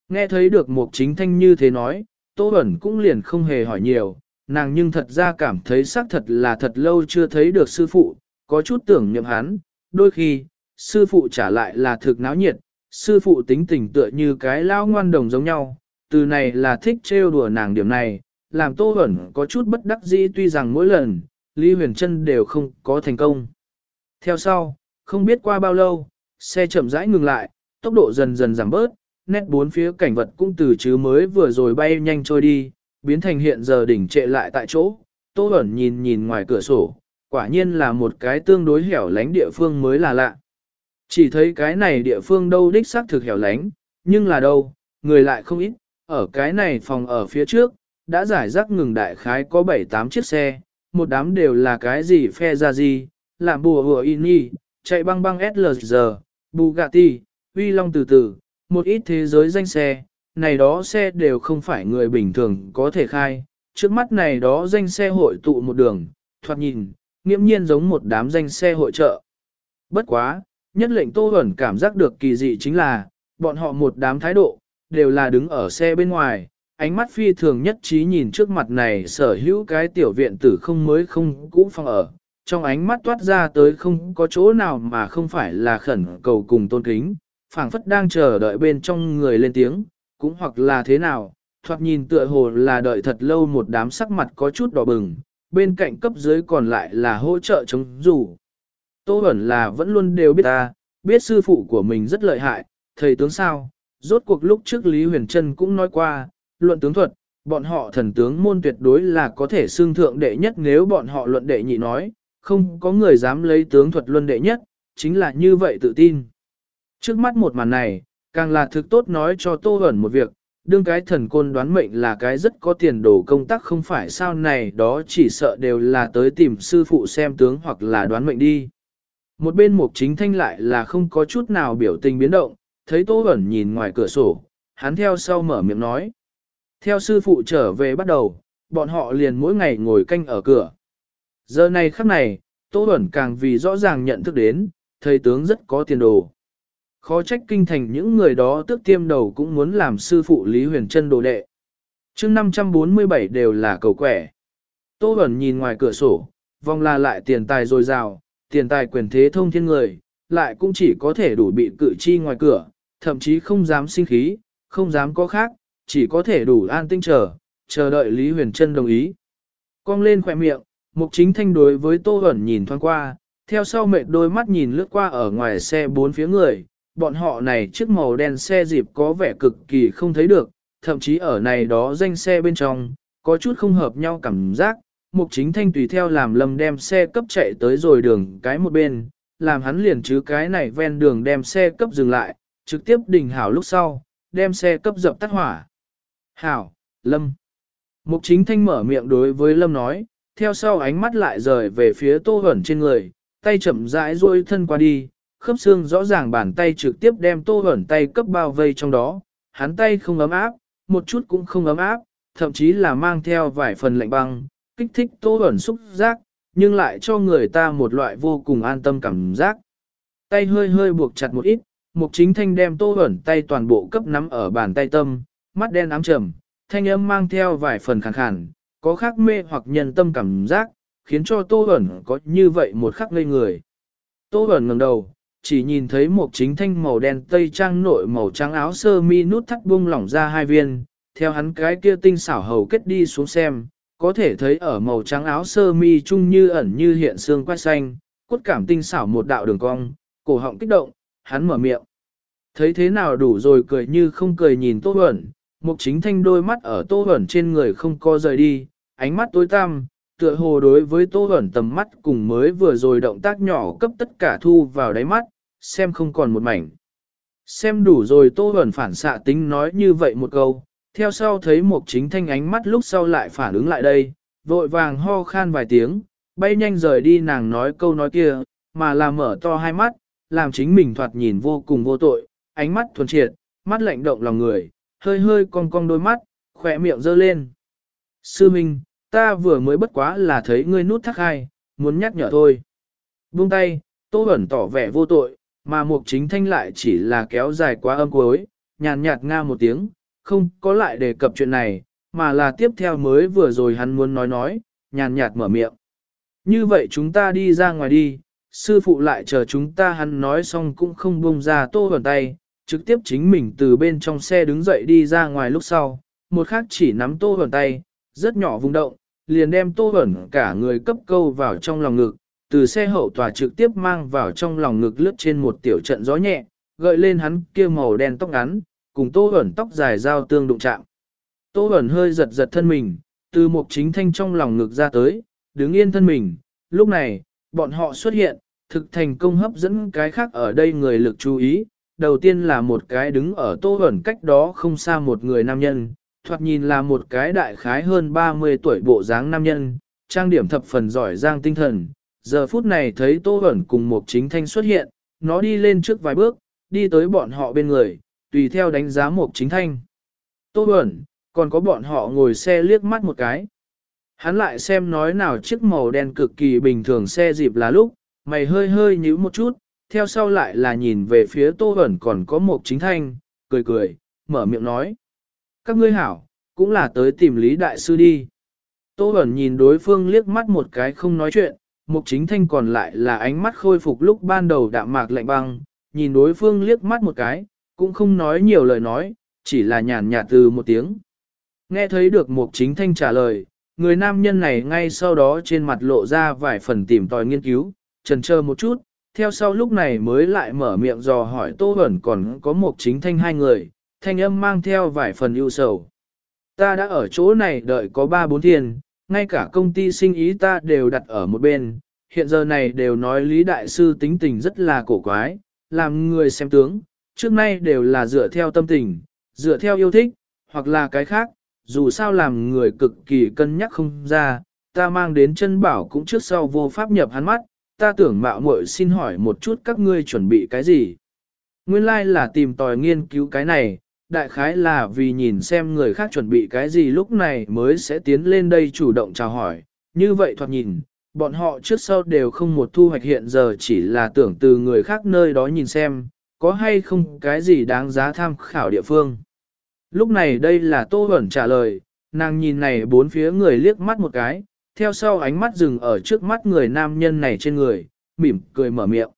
Nghe thấy được một chính thanh như thế nói, Tô Bẩn cũng liền không hề hỏi nhiều, nàng nhưng thật ra cảm thấy xác thật là thật lâu chưa thấy được sư phụ, có chút tưởng niệm hắn, đôi khi, sư phụ trả lại là thực náo nhiệt, sư phụ tính tình tựa như cái lao ngoan đồng giống nhau, từ này là thích trêu đùa nàng điểm này, làm Tô Bẩn có chút bất đắc dĩ tuy rằng mỗi lần, Lý Huyền Trân đều không có thành công. Theo sau, không biết qua bao lâu, xe chậm rãi ngừng lại, tốc độ dần dần giảm bớt, nét bốn phía cảnh vật cũng từ chứ mới vừa rồi bay nhanh trôi đi, biến thành hiện giờ đỉnh trệ lại tại chỗ. Tô Bẩn nhìn nhìn ngoài cửa sổ, quả nhiên là một cái tương đối hẻo lánh địa phương mới là lạ. Chỉ thấy cái này địa phương đâu đích xác thực hẻo lánh, nhưng là đâu, người lại không ít, ở cái này phòng ở phía trước, đã giải rác ngừng đại khái có 7-8 chiếc xe, một đám đều là cái gì phe ra gì, làm bùa hùa ini, chạy băng băng SLG, Bugatti, Uy Long từ từ, một ít thế giới danh xe, này đó xe đều không phải người bình thường có thể khai, trước mắt này đó danh xe hội tụ một đường, thoạt nhìn, nghiễm nhiên giống một đám danh xe hội trợ. Bất quá, nhất lệnh Tô Huẩn cảm giác được kỳ dị chính là, bọn họ một đám thái độ, đều là đứng ở xe bên ngoài, ánh mắt phi thường nhất trí nhìn trước mặt này sở hữu cái tiểu viện tử không mới không cũ phòng ở, trong ánh mắt toát ra tới không có chỗ nào mà không phải là khẩn cầu cùng tôn kính, phảng phất đang chờ đợi bên trong người lên tiếng, cũng hoặc là thế nào, thoạt nhìn tựa hồ là đợi thật lâu một đám sắc mặt có chút đỏ bừng, bên cạnh cấp dưới còn lại là hỗ trợ chống rủ. Tô ẩn là vẫn luôn đều biết ta, biết sư phụ của mình rất lợi hại, thầy tướng sao, rốt cuộc lúc trước Lý Huyền Trân cũng nói qua, luận tướng thuật, bọn họ thần tướng môn tuyệt đối là có thể xương thượng đệ nhất nếu bọn họ luận đệ nhị nói, không có người dám lấy tướng thuật luân đệ nhất, chính là như vậy tự tin. Trước mắt một màn này, càng là thực tốt nói cho Tô Hẩn một việc, đương cái thần côn đoán mệnh là cái rất có tiền đồ công tác không phải sao này đó chỉ sợ đều là tới tìm sư phụ xem tướng hoặc là đoán mệnh đi. Một bên mục chính thanh lại là không có chút nào biểu tình biến động, thấy Tô Hẩn nhìn ngoài cửa sổ, hắn theo sau mở miệng nói. Theo sư phụ trở về bắt đầu, bọn họ liền mỗi ngày ngồi canh ở cửa. Giờ này khắc này, Tô Hẩn càng vì rõ ràng nhận thức đến, thầy tướng rất có tiền đồ. Khó trách kinh thành những người đó tước tiêm đầu cũng muốn làm sư phụ Lý Huyền Trân đồ đệ. chương 547 đều là cầu quẻ. Tô Bẩn nhìn ngoài cửa sổ, vòng là lại tiền tài dồi dào, tiền tài quyền thế thông thiên người, lại cũng chỉ có thể đủ bị cự chi ngoài cửa, thậm chí không dám sinh khí, không dám có khác, chỉ có thể đủ an tinh chờ, chờ đợi Lý Huyền Trân đồng ý. Cong lên khỏe miệng, Mục chính thanh đối với Tô Bẩn nhìn thoáng qua, theo sau mệt đôi mắt nhìn lướt qua ở ngoài xe bốn phía người, bọn họ này chiếc màu đen xe dịp có vẻ cực kỳ không thấy được, thậm chí ở này đó danh xe bên trong, có chút không hợp nhau cảm giác. Mục chính thanh tùy theo làm lầm đem xe cấp chạy tới rồi đường cái một bên, làm hắn liền chứ cái này ven đường đem xe cấp dừng lại, trực tiếp đình hảo lúc sau, đem xe cấp dập tắt hỏa. Hảo, Lâm. Mục chính thanh mở miệng đối với Lâm nói, theo sau ánh mắt lại rời về phía tô hẩn trên người, tay chậm rãi duỗi thân qua đi, khớp xương rõ ràng bàn tay trực tiếp đem tô ẩn tay cấp bao vây trong đó, hắn tay không ấm áp, một chút cũng không ấm áp, thậm chí là mang theo vài phần lạnh băng, kích thích tô ẩn xúc giác, nhưng lại cho người ta một loại vô cùng an tâm cảm giác. Tay hơi hơi buộc chặt một ít, mục chính thanh đem tô ẩn tay toàn bộ cấp nắm ở bàn tay tâm, mắt đen ám trầm, thanh âm mang theo vài phần khàn khàn, có khắc mê hoặc nhân tâm cảm giác, khiến cho tô ẩn có như vậy một khắc ngây người. Tô ẩn ngẩng đầu, chỉ nhìn thấy một chính thanh màu đen tây trang nội màu trắng áo sơ mi nút thắt bung lỏng ra hai viên, theo hắn cái kia tinh xảo hầu kết đi xuống xem, có thể thấy ở màu trắng áo sơ mi chung như ẩn như hiện xương quai xanh, cốt cảm tinh xảo một đạo đường cong, cổ họng kích động, hắn mở miệng. Thấy thế nào đủ rồi cười như không cười nhìn Tô Huẩn, Mục chính thanh đôi mắt ở Tô Huẩn trên người không co rời đi, ánh mắt tối tăm, tựa hồ đối với Tô ẩn tầm mắt cùng mới vừa rồi động tác nhỏ cấp tất cả thu vào đáy mắt, xem không còn một mảnh. Xem đủ rồi Tô ẩn phản xạ tính nói như vậy một câu, theo sau thấy một chính thanh ánh mắt lúc sau lại phản ứng lại đây, vội vàng ho khan vài tiếng, bay nhanh rời đi nàng nói câu nói kia, mà là mở to hai mắt, làm chính mình thoạt nhìn vô cùng vô tội, ánh mắt thuần triệt, mắt lạnh động lòng người, hơi hơi cong cong đôi mắt, khỏe miệng dơ lên. Sư Minh, ta vừa mới bất quá là thấy ngươi nút thắt hai, muốn nhắc nhở thôi. Buông tay, Tô Bẩn tỏ vẻ vô tội, mà Mục Chính Thanh lại chỉ là kéo dài quá âm cuối, nhàn nhạt nga một tiếng, không có lại đề cập chuyện này, mà là tiếp theo mới vừa rồi hắn muốn nói nói, nhàn nhạt mở miệng. Như vậy chúng ta đi ra ngoài đi, sư phụ lại chờ chúng ta hắn nói xong cũng không buông ra Tô Bẩn tay, Trực tiếp chính mình từ bên trong xe đứng dậy đi ra ngoài lúc sau, một khác chỉ nắm tô hẩn tay, rất nhỏ vùng động, liền đem tô hẩn cả người cấp câu vào trong lòng ngực, từ xe hậu tòa trực tiếp mang vào trong lòng ngực lướt trên một tiểu trận gió nhẹ, gợi lên hắn kia màu đen tóc ngắn, cùng tô hẩn tóc dài giao tương đụng chạm. Tô hẩn hơi giật giật thân mình, từ một chính thanh trong lòng ngực ra tới, đứng yên thân mình, lúc này, bọn họ xuất hiện, thực thành công hấp dẫn cái khác ở đây người lực chú ý. Đầu tiên là một cái đứng ở tô ẩn cách đó không xa một người nam nhân, thoạt nhìn là một cái đại khái hơn 30 tuổi bộ dáng nam nhân, trang điểm thập phần giỏi giang tinh thần. Giờ phút này thấy tô Hẩn cùng một chính thanh xuất hiện, nó đi lên trước vài bước, đi tới bọn họ bên người, tùy theo đánh giá một chính thanh. Tô Hẩn, còn có bọn họ ngồi xe liếc mắt một cái. Hắn lại xem nói nào chiếc màu đen cực kỳ bình thường xe dịp là lúc, mày hơi hơi nhíu một chút, theo sau lại là nhìn về phía tô Hẩn còn có một chính thanh, cười cười, mở miệng nói. Các ngươi hảo, cũng là tới tìm Lý Đại Sư đi. Tô ẩn nhìn đối phương liếc mắt một cái không nói chuyện, mục chính thanh còn lại là ánh mắt khôi phục lúc ban đầu đạm mạc lạnh băng, nhìn đối phương liếc mắt một cái, cũng không nói nhiều lời nói, chỉ là nhàn nhạt từ một tiếng. Nghe thấy được mục chính thanh trả lời, người nam nhân này ngay sau đó trên mặt lộ ra vài phần tìm tòi nghiên cứu, trần chờ một chút, theo sau lúc này mới lại mở miệng dò hỏi Tô Bẩn còn có mục chính thanh hai người, thanh âm mang theo vài phần ưu sầu. Ta đã ở chỗ này đợi có ba bốn thiên, ngay cả công ty sinh ý ta đều đặt ở một bên, hiện giờ này đều nói Lý Đại Sư tính tình rất là cổ quái, làm người xem tướng, trước nay đều là dựa theo tâm tình, dựa theo yêu thích, hoặc là cái khác, dù sao làm người cực kỳ cân nhắc không ra, ta mang đến chân bảo cũng trước sau vô pháp nhập hắn mắt, ta tưởng mạo muội xin hỏi một chút các ngươi chuẩn bị cái gì. Nguyên lai like là tìm tòi nghiên cứu cái này, đại khái là vì nhìn xem người khác chuẩn bị cái gì lúc này mới sẽ tiến lên đây chủ động chào hỏi, như vậy thoạt nhìn, bọn họ trước sau đều không một thu hoạch hiện giờ chỉ là tưởng từ người khác nơi đó nhìn xem, có hay không cái gì đáng giá tham khảo địa phương. Lúc này đây là Tô Bẩn trả lời, nàng nhìn này bốn phía người liếc mắt một cái, theo sau ánh mắt dừng ở trước mắt người nam nhân này trên người, mỉm cười mở miệng.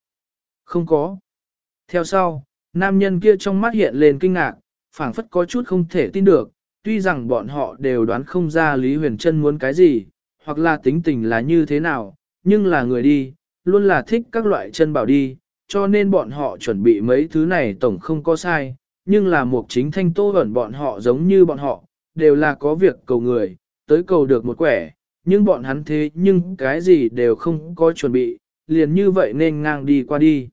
Không có. Theo sau, nam nhân kia trong mắt hiện lên kinh ngạc, phảng phất có chút không thể tin được, tuy rằng bọn họ đều đoán không ra Lý Huyền Trân muốn cái gì, hoặc là tính tình là như thế nào, nhưng là người đi, luôn là thích các loại chân bảo đi, cho nên bọn họ chuẩn bị mấy thứ này tổng không có sai, nhưng là một chính thanh tô ẩn bọn họ giống như bọn họ, đều là có việc cầu người, tới cầu được một quẻ, nhưng bọn hắn thế nhưng cái gì đều không có chuẩn bị, liền như vậy nên ngang đi qua đi.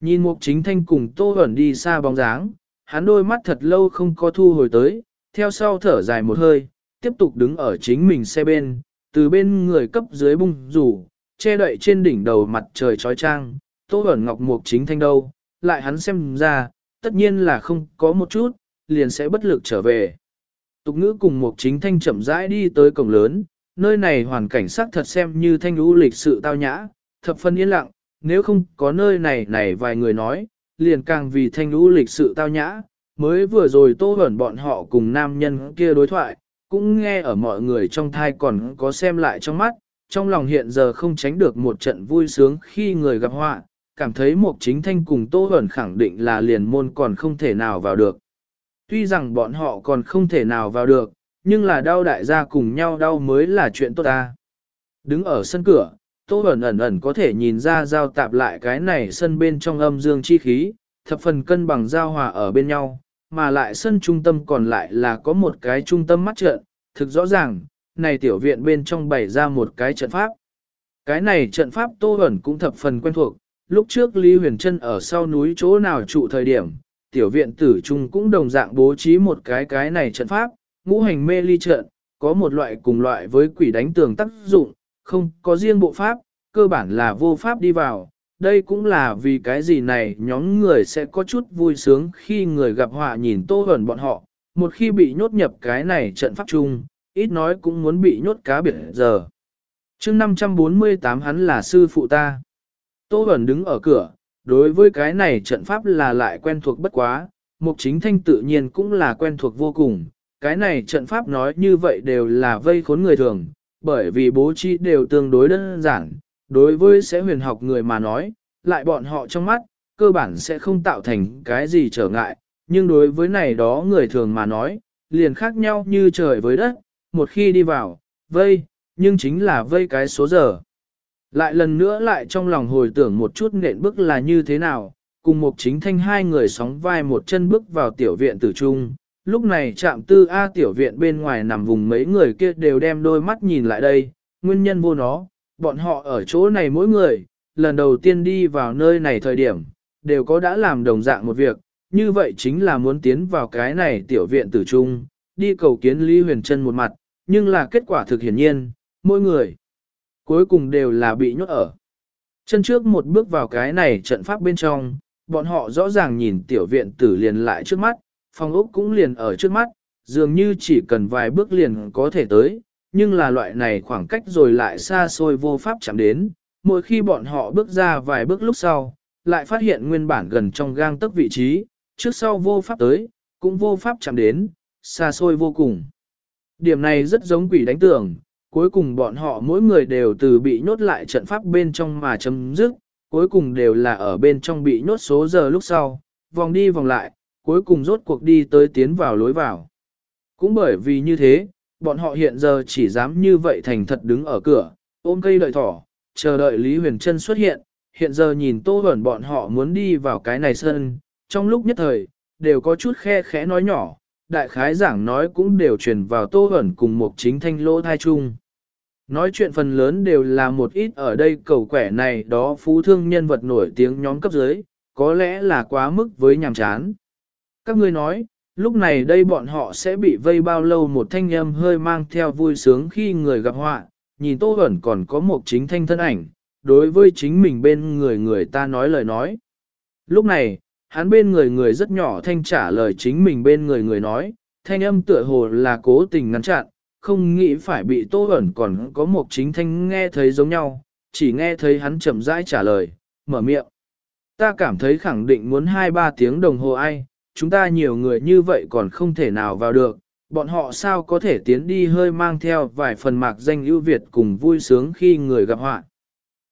Nhìn mục chính thanh cùng tô ẩn đi xa bóng dáng, hắn đôi mắt thật lâu không có thu hồi tới, theo sau thở dài một hơi, tiếp tục đứng ở chính mình xe bên, từ bên người cấp dưới bung rủ, che đậy trên đỉnh đầu mặt trời trói trang, tô ẩn ngọc mục chính thanh đâu, lại hắn xem ra, tất nhiên là không có một chút, liền sẽ bất lực trở về. Tục ngữ cùng một chính thanh chậm rãi đi tới cổng lớn, nơi này hoàn cảnh sắc thật xem như thanh lũ lịch sự tao nhã, thập phân yên lặng, nếu không có nơi này này vài người nói, liền càng vì thanh lũ lịch sự tao nhã, mới vừa rồi tô hẩn bọn họ cùng nam nhân kia đối thoại, cũng nghe ở mọi người trong thai còn có xem lại trong mắt, trong lòng hiện giờ không tránh được một trận vui sướng khi người gặp họa, cảm thấy một chính thanh cùng Tô hẩn khẳng định là liền môn còn không thể nào vào được. Tuy rằng bọn họ còn không thể nào vào được, nhưng là đau đại gia cùng nhau đau mới là chuyện tốt ta. Đứng ở sân cửa, Tô ẩn ẩn ẩn có thể nhìn ra giao tạp lại cái này sân bên trong âm dương chi khí, thập phần cân bằng giao hòa ở bên nhau, mà lại sân trung tâm còn lại là có một cái trung tâm mắt trận, thực rõ ràng, này tiểu viện bên trong bày ra một cái trận pháp. Cái này trận pháp Tô ẩn cũng thập phần quen thuộc, Lúc trước Lý Huyền Trân ở sau núi chỗ nào trụ thời điểm, tiểu viện tử trung cũng đồng dạng bố trí một cái cái này trận pháp, ngũ hành mê ly trận, có một loại cùng loại với quỷ đánh tường tác dụng, không có riêng bộ pháp, cơ bản là vô pháp đi vào. Đây cũng là vì cái gì này nhóm người sẽ có chút vui sướng khi người gặp họa nhìn tô hẩn bọn họ, một khi bị nhốt nhập cái này trận pháp chung, ít nói cũng muốn bị nhốt cá biệt giờ. chương 548 hắn là sư phụ ta. Tô Bẩn đứng ở cửa, đối với cái này trận pháp là lại quen thuộc bất quá, mục chính thanh tự nhiên cũng là quen thuộc vô cùng. Cái này trận pháp nói như vậy đều là vây khốn người thường, bởi vì bố trí đều tương đối đơn giản, đối với sẽ huyền học người mà nói, lại bọn họ trong mắt, cơ bản sẽ không tạo thành cái gì trở ngại, nhưng đối với này đó người thường mà nói, liền khác nhau như trời với đất, một khi đi vào, vây, nhưng chính là vây cái số giờ. Lại lần nữa lại trong lòng hồi tưởng một chút nện bước là như thế nào, cùng một chính thanh hai người sóng vai một chân bước vào tiểu viện tử trung. Lúc này chạm tư A tiểu viện bên ngoài nằm vùng mấy người kia đều đem đôi mắt nhìn lại đây, nguyên nhân vô nó, bọn họ ở chỗ này mỗi người, lần đầu tiên đi vào nơi này thời điểm, đều có đã làm đồng dạng một việc, như vậy chính là muốn tiến vào cái này tiểu viện tử trung, đi cầu kiến Lý Huyền Trân một mặt, nhưng là kết quả thực hiển nhiên, mỗi người, cuối cùng đều là bị nhốt ở. Chân trước một bước vào cái này trận pháp bên trong, bọn họ rõ ràng nhìn tiểu viện tử liền lại trước mắt, phòng ốc cũng liền ở trước mắt, dường như chỉ cần vài bước liền có thể tới, nhưng là loại này khoảng cách rồi lại xa xôi vô pháp chạm đến, mỗi khi bọn họ bước ra vài bước lúc sau, lại phát hiện nguyên bản gần trong gang tấc vị trí, trước sau vô pháp tới, cũng vô pháp chạm đến, xa xôi vô cùng. Điểm này rất giống quỷ đánh tường, cuối cùng bọn họ mỗi người đều từ bị nhốt lại trận pháp bên trong mà chấm dứt, cuối cùng đều là ở bên trong bị nhốt số giờ lúc sau, vòng đi vòng lại, cuối cùng rốt cuộc đi tới tiến vào lối vào. Cũng bởi vì như thế, bọn họ hiện giờ chỉ dám như vậy thành thật đứng ở cửa, ôm cây đợi thỏ, chờ đợi Lý Huyền Trân xuất hiện, hiện giờ nhìn Tô Huẩn bọn họ muốn đi vào cái này sân, trong lúc nhất thời, đều có chút khe khẽ nói nhỏ, đại khái giảng nói cũng đều truyền vào Tô Huẩn cùng một chính thanh lỗ thai chung. Nói chuyện phần lớn đều là một ít ở đây cầu quẻ này đó phú thương nhân vật nổi tiếng nhóm cấp dưới, có lẽ là quá mức với nhàm chán. Các ngươi nói, lúc này đây bọn họ sẽ bị vây bao lâu một thanh âm hơi mang theo vui sướng khi người gặp họa, nhìn Tô hẩn còn có một chính thanh thân ảnh, đối với chính mình bên người người ta nói lời nói. Lúc này, hắn bên người người rất nhỏ thanh trả lời chính mình bên người người nói, thanh âm tựa hồ là cố tình ngăn chặn, không nghĩ phải bị Tô hẩn còn có một chính thanh nghe thấy giống nhau, chỉ nghe thấy hắn chậm rãi trả lời, mở miệng. Ta cảm thấy khẳng định muốn 2-3 tiếng đồng hồ ai, chúng ta nhiều người như vậy còn không thể nào vào được, bọn họ sao có thể tiến đi hơi mang theo vài phần mạc danh ưu việt cùng vui sướng khi người gặp họa.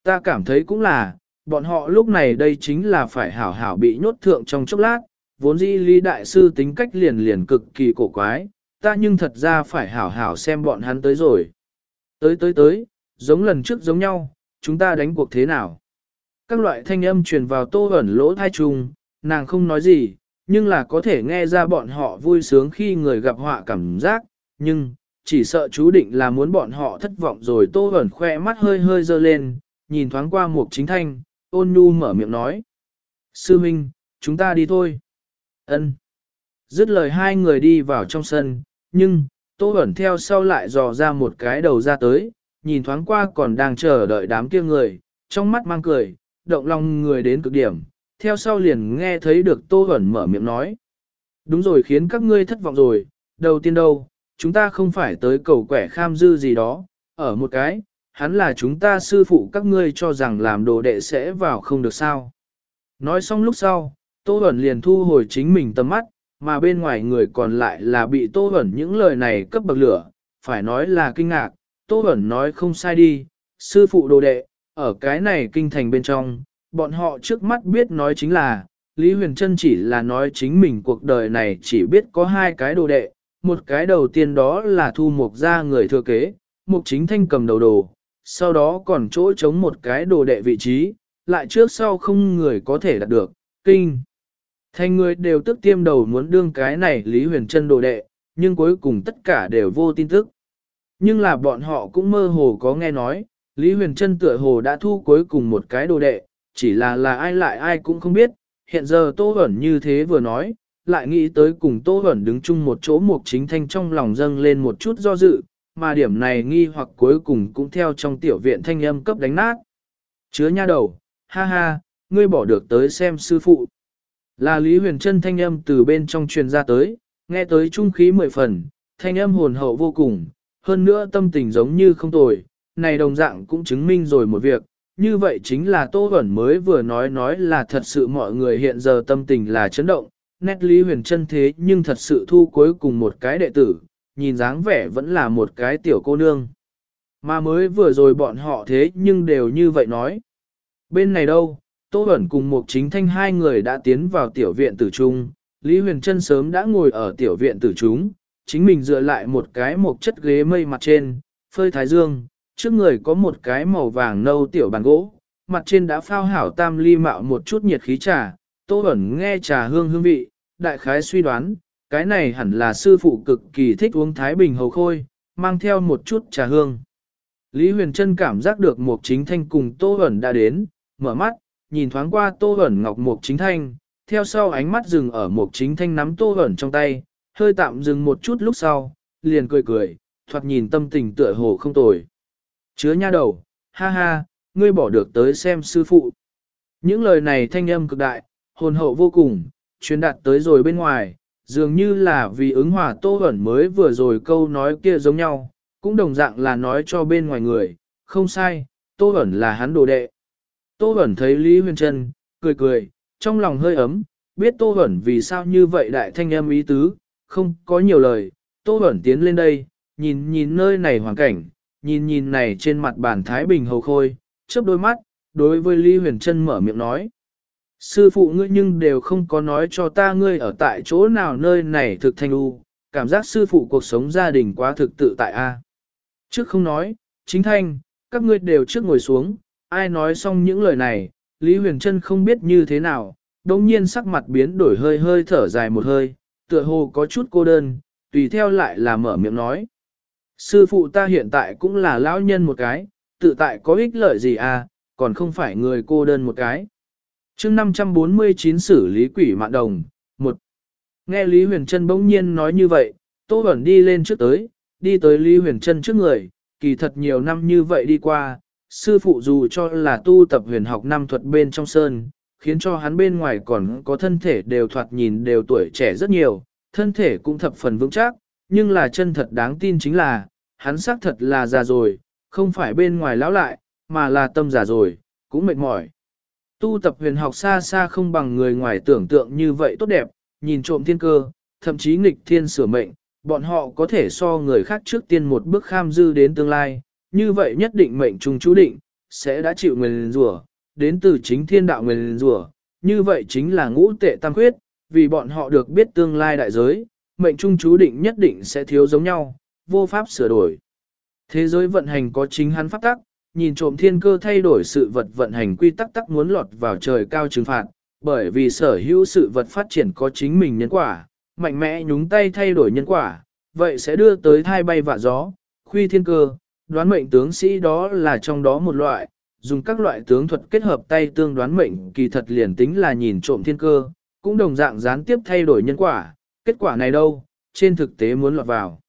Ta cảm thấy cũng là, bọn họ lúc này đây chính là phải hảo hảo bị nhốt thượng trong chốc lát, vốn dĩ Lý Đại Sư tính cách liền liền cực kỳ cổ quái, ta nhưng thật ra phải hảo hảo xem bọn hắn tới rồi. Tới tới tới, giống lần trước giống nhau, chúng ta đánh cuộc thế nào? Các loại thanh âm truyền vào tô ẩn lỗ thai trùng, nàng không nói gì, nhưng là có thể nghe ra bọn họ vui sướng khi người gặp họa cảm giác, nhưng, chỉ sợ chú định là muốn bọn họ thất vọng rồi tô ẩn khoe mắt hơi hơi dơ lên, nhìn thoáng qua một chính thanh, ôn nhu mở miệng nói. Sư Minh, chúng ta đi thôi. Ân. Dứt lời hai người đi vào trong sân, nhưng, Tô ẩn theo sau lại dò ra một cái đầu ra tới, nhìn thoáng qua còn đang chờ đợi đám kia người, trong mắt mang cười, động lòng người đến cực điểm, theo sau liền nghe thấy được Tô hẩn mở miệng nói. Đúng rồi khiến các ngươi thất vọng rồi, đầu tiên đâu, chúng ta không phải tới cầu quẻ kham dư gì đó, ở một cái, hắn là chúng ta sư phụ các ngươi cho rằng làm đồ đệ sẽ vào không được sao. Nói xong lúc sau, Tô hẩn liền thu hồi chính mình tầm mắt, mà bên ngoài người còn lại là bị Tô hẩn những lời này cấp bậc lửa, phải nói là kinh ngạc, Tô hẩn nói không sai đi, sư phụ đồ đệ, ở cái này kinh thành bên trong, bọn họ trước mắt biết nói chính là, Lý Huyền Trân chỉ là nói chính mình cuộc đời này chỉ biết có hai cái đồ đệ, một cái đầu tiên đó là thu mục ra người thừa kế, mục chính thanh cầm đầu đồ, sau đó còn chỗ chống một cái đồ đệ vị trí, lại trước sau không người có thể đạt được, kinh. Thành người đều tức tiêm đầu muốn đương cái này Lý Huyền Trân đồ đệ, nhưng cuối cùng tất cả đều vô tin tức. Nhưng là bọn họ cũng mơ hồ có nghe nói, Lý Huyền Trân tựa hồ đã thu cuối cùng một cái đồ đệ, chỉ là là ai lại ai cũng không biết, hiện giờ Tô Hẩn như thế vừa nói, lại nghĩ tới cùng Tô Hẩn đứng chung một chỗ mục chính thanh trong lòng dâng lên một chút do dự, mà điểm này nghi hoặc cuối cùng cũng theo trong tiểu viện thanh âm cấp đánh nát. Chứa nha đầu, ha ha, ngươi bỏ được tới xem sư phụ. Là Lý Huyền Trân thanh âm từ bên trong truyền ra tới, nghe tới trung khí mười phần, thanh âm hồn hậu vô cùng, hơn nữa tâm tình giống như không tồi, này đồng dạng cũng chứng minh rồi một việc, như vậy chính là Tô Huẩn mới vừa nói nói là thật sự mọi người hiện giờ tâm tình là chấn động, nét Lý Huyền chân thế nhưng thật sự thu cuối cùng một cái đệ tử, nhìn dáng vẻ vẫn là một cái tiểu cô nương. Mà mới vừa rồi bọn họ thế nhưng đều như vậy nói. Bên này đâu, Tô Bẩn cùng một chính thanh hai người đã tiến vào tiểu viện tử trung, Lý Huyền Trân sớm đã ngồi ở tiểu viện tử chúng, chính mình dựa lại một cái một chất ghế mây mặt trên, phơi thái dương, trước người có một cái màu vàng nâu tiểu bàn gỗ, mặt trên đã phao hảo tam ly mạo một chút nhiệt khí trà, Tô Bẩn nghe trà hương hương vị, đại khái suy đoán, cái này hẳn là sư phụ cực kỳ thích uống thái bình hầu khôi, mang theo một chút trà hương. Lý Huyền Trân cảm giác được một chính thanh cùng Tô Bẩn đã đến, mở mắt, nhìn thoáng qua Tô Bẩn ngọc một chính thanh, theo sau ánh mắt dừng ở một chính thanh nắm Tô Bẩn trong tay, hơi tạm dừng một chút lúc sau, liền cười cười, thoạt nhìn tâm tình tựa hồ không tồi. Chứa nha đầu, ha ha, ngươi bỏ được tới xem sư phụ. Những lời này thanh âm cực đại, hồn hậu vô cùng, truyền đạt tới rồi bên ngoài, dường như là vì ứng hòa Tô ẩn mới vừa rồi câu nói kia giống nhau, cũng đồng dạng là nói cho bên ngoài người, không sai, Tô ẩn là hắn đồ đệ. Tô ẩn thấy Lý Huyền Trân, cười cười, trong lòng hơi ấm, biết Tô ẩn vì sao như vậy đại thanh âm ý tứ, không có nhiều lời, Tô ẩn tiến lên đây, nhìn nhìn nơi này hoàn cảnh, nhìn nhìn này trên mặt bàn Thái Bình hầu khôi, chớp đôi mắt, đối với Lý Huyền Trân mở miệng nói. Sư phụ ngươi nhưng đều không có nói cho ta ngươi ở tại chỗ nào nơi này thực thanh u, cảm giác sư phụ cuộc sống gia đình quá thực tự tại a. Trước không nói, chính thanh, các ngươi đều trước ngồi xuống, ai nói xong những lời này, Lý Huyền Trân không biết như thế nào, đồng nhiên sắc mặt biến đổi hơi hơi thở dài một hơi, tựa hồ có chút cô đơn, tùy theo lại là mở miệng nói. Sư phụ ta hiện tại cũng là lão nhân một cái, tự tại có ích lợi gì à, còn không phải người cô đơn một cái. chương 549 xử lý quỷ mạng đồng, một Nghe Lý Huyền Trân bỗng nhiên nói như vậy, Tô Bẩn đi lên trước tới, đi tới Lý Huyền Trân trước người, kỳ thật nhiều năm như vậy đi qua, sư phụ dù cho là tu tập huyền học năm thuật bên trong sơn, khiến cho hắn bên ngoài còn có thân thể đều thoạt nhìn đều tuổi trẻ rất nhiều, thân thể cũng thập phần vững chắc, nhưng là chân thật đáng tin chính là, hắn xác thật là già rồi, không phải bên ngoài lão lại, mà là tâm già rồi, cũng mệt mỏi. Tu tập huyền học xa xa không bằng người ngoài tưởng tượng như vậy tốt đẹp, nhìn trộm thiên cơ, thậm chí nghịch thiên sửa mệnh, bọn họ có thể so người khác trước tiên một bước kham dư đến tương lai, như vậy nhất định mệnh trùng chú định, sẽ đã chịu nguyền rủa đến từ chính thiên đạo nguyền rủa như vậy chính là ngũ tệ tam khuyết, vì bọn họ được biết tương lai đại giới, mệnh trung chú định nhất định sẽ thiếu giống nhau, vô pháp sửa đổi. Thế giới vận hành có chính hắn pháp tắc, nhìn trộm thiên cơ thay đổi sự vật vận hành quy tắc tắc muốn lọt vào trời cao trừng phạt, bởi vì sở hữu sự vật phát triển có chính mình nhân quả, mạnh mẽ nhúng tay thay đổi nhân quả, vậy sẽ đưa tới thai bay vạ gió, khuy thiên cơ, đoán mệnh tướng sĩ đó là trong đó một loại, dùng các loại tướng thuật kết hợp tay tương đoán mệnh kỳ thật liền tính là nhìn trộm thiên cơ, cũng đồng dạng gián tiếp thay đổi nhân quả, kết quả này đâu, trên thực tế muốn lọt vào.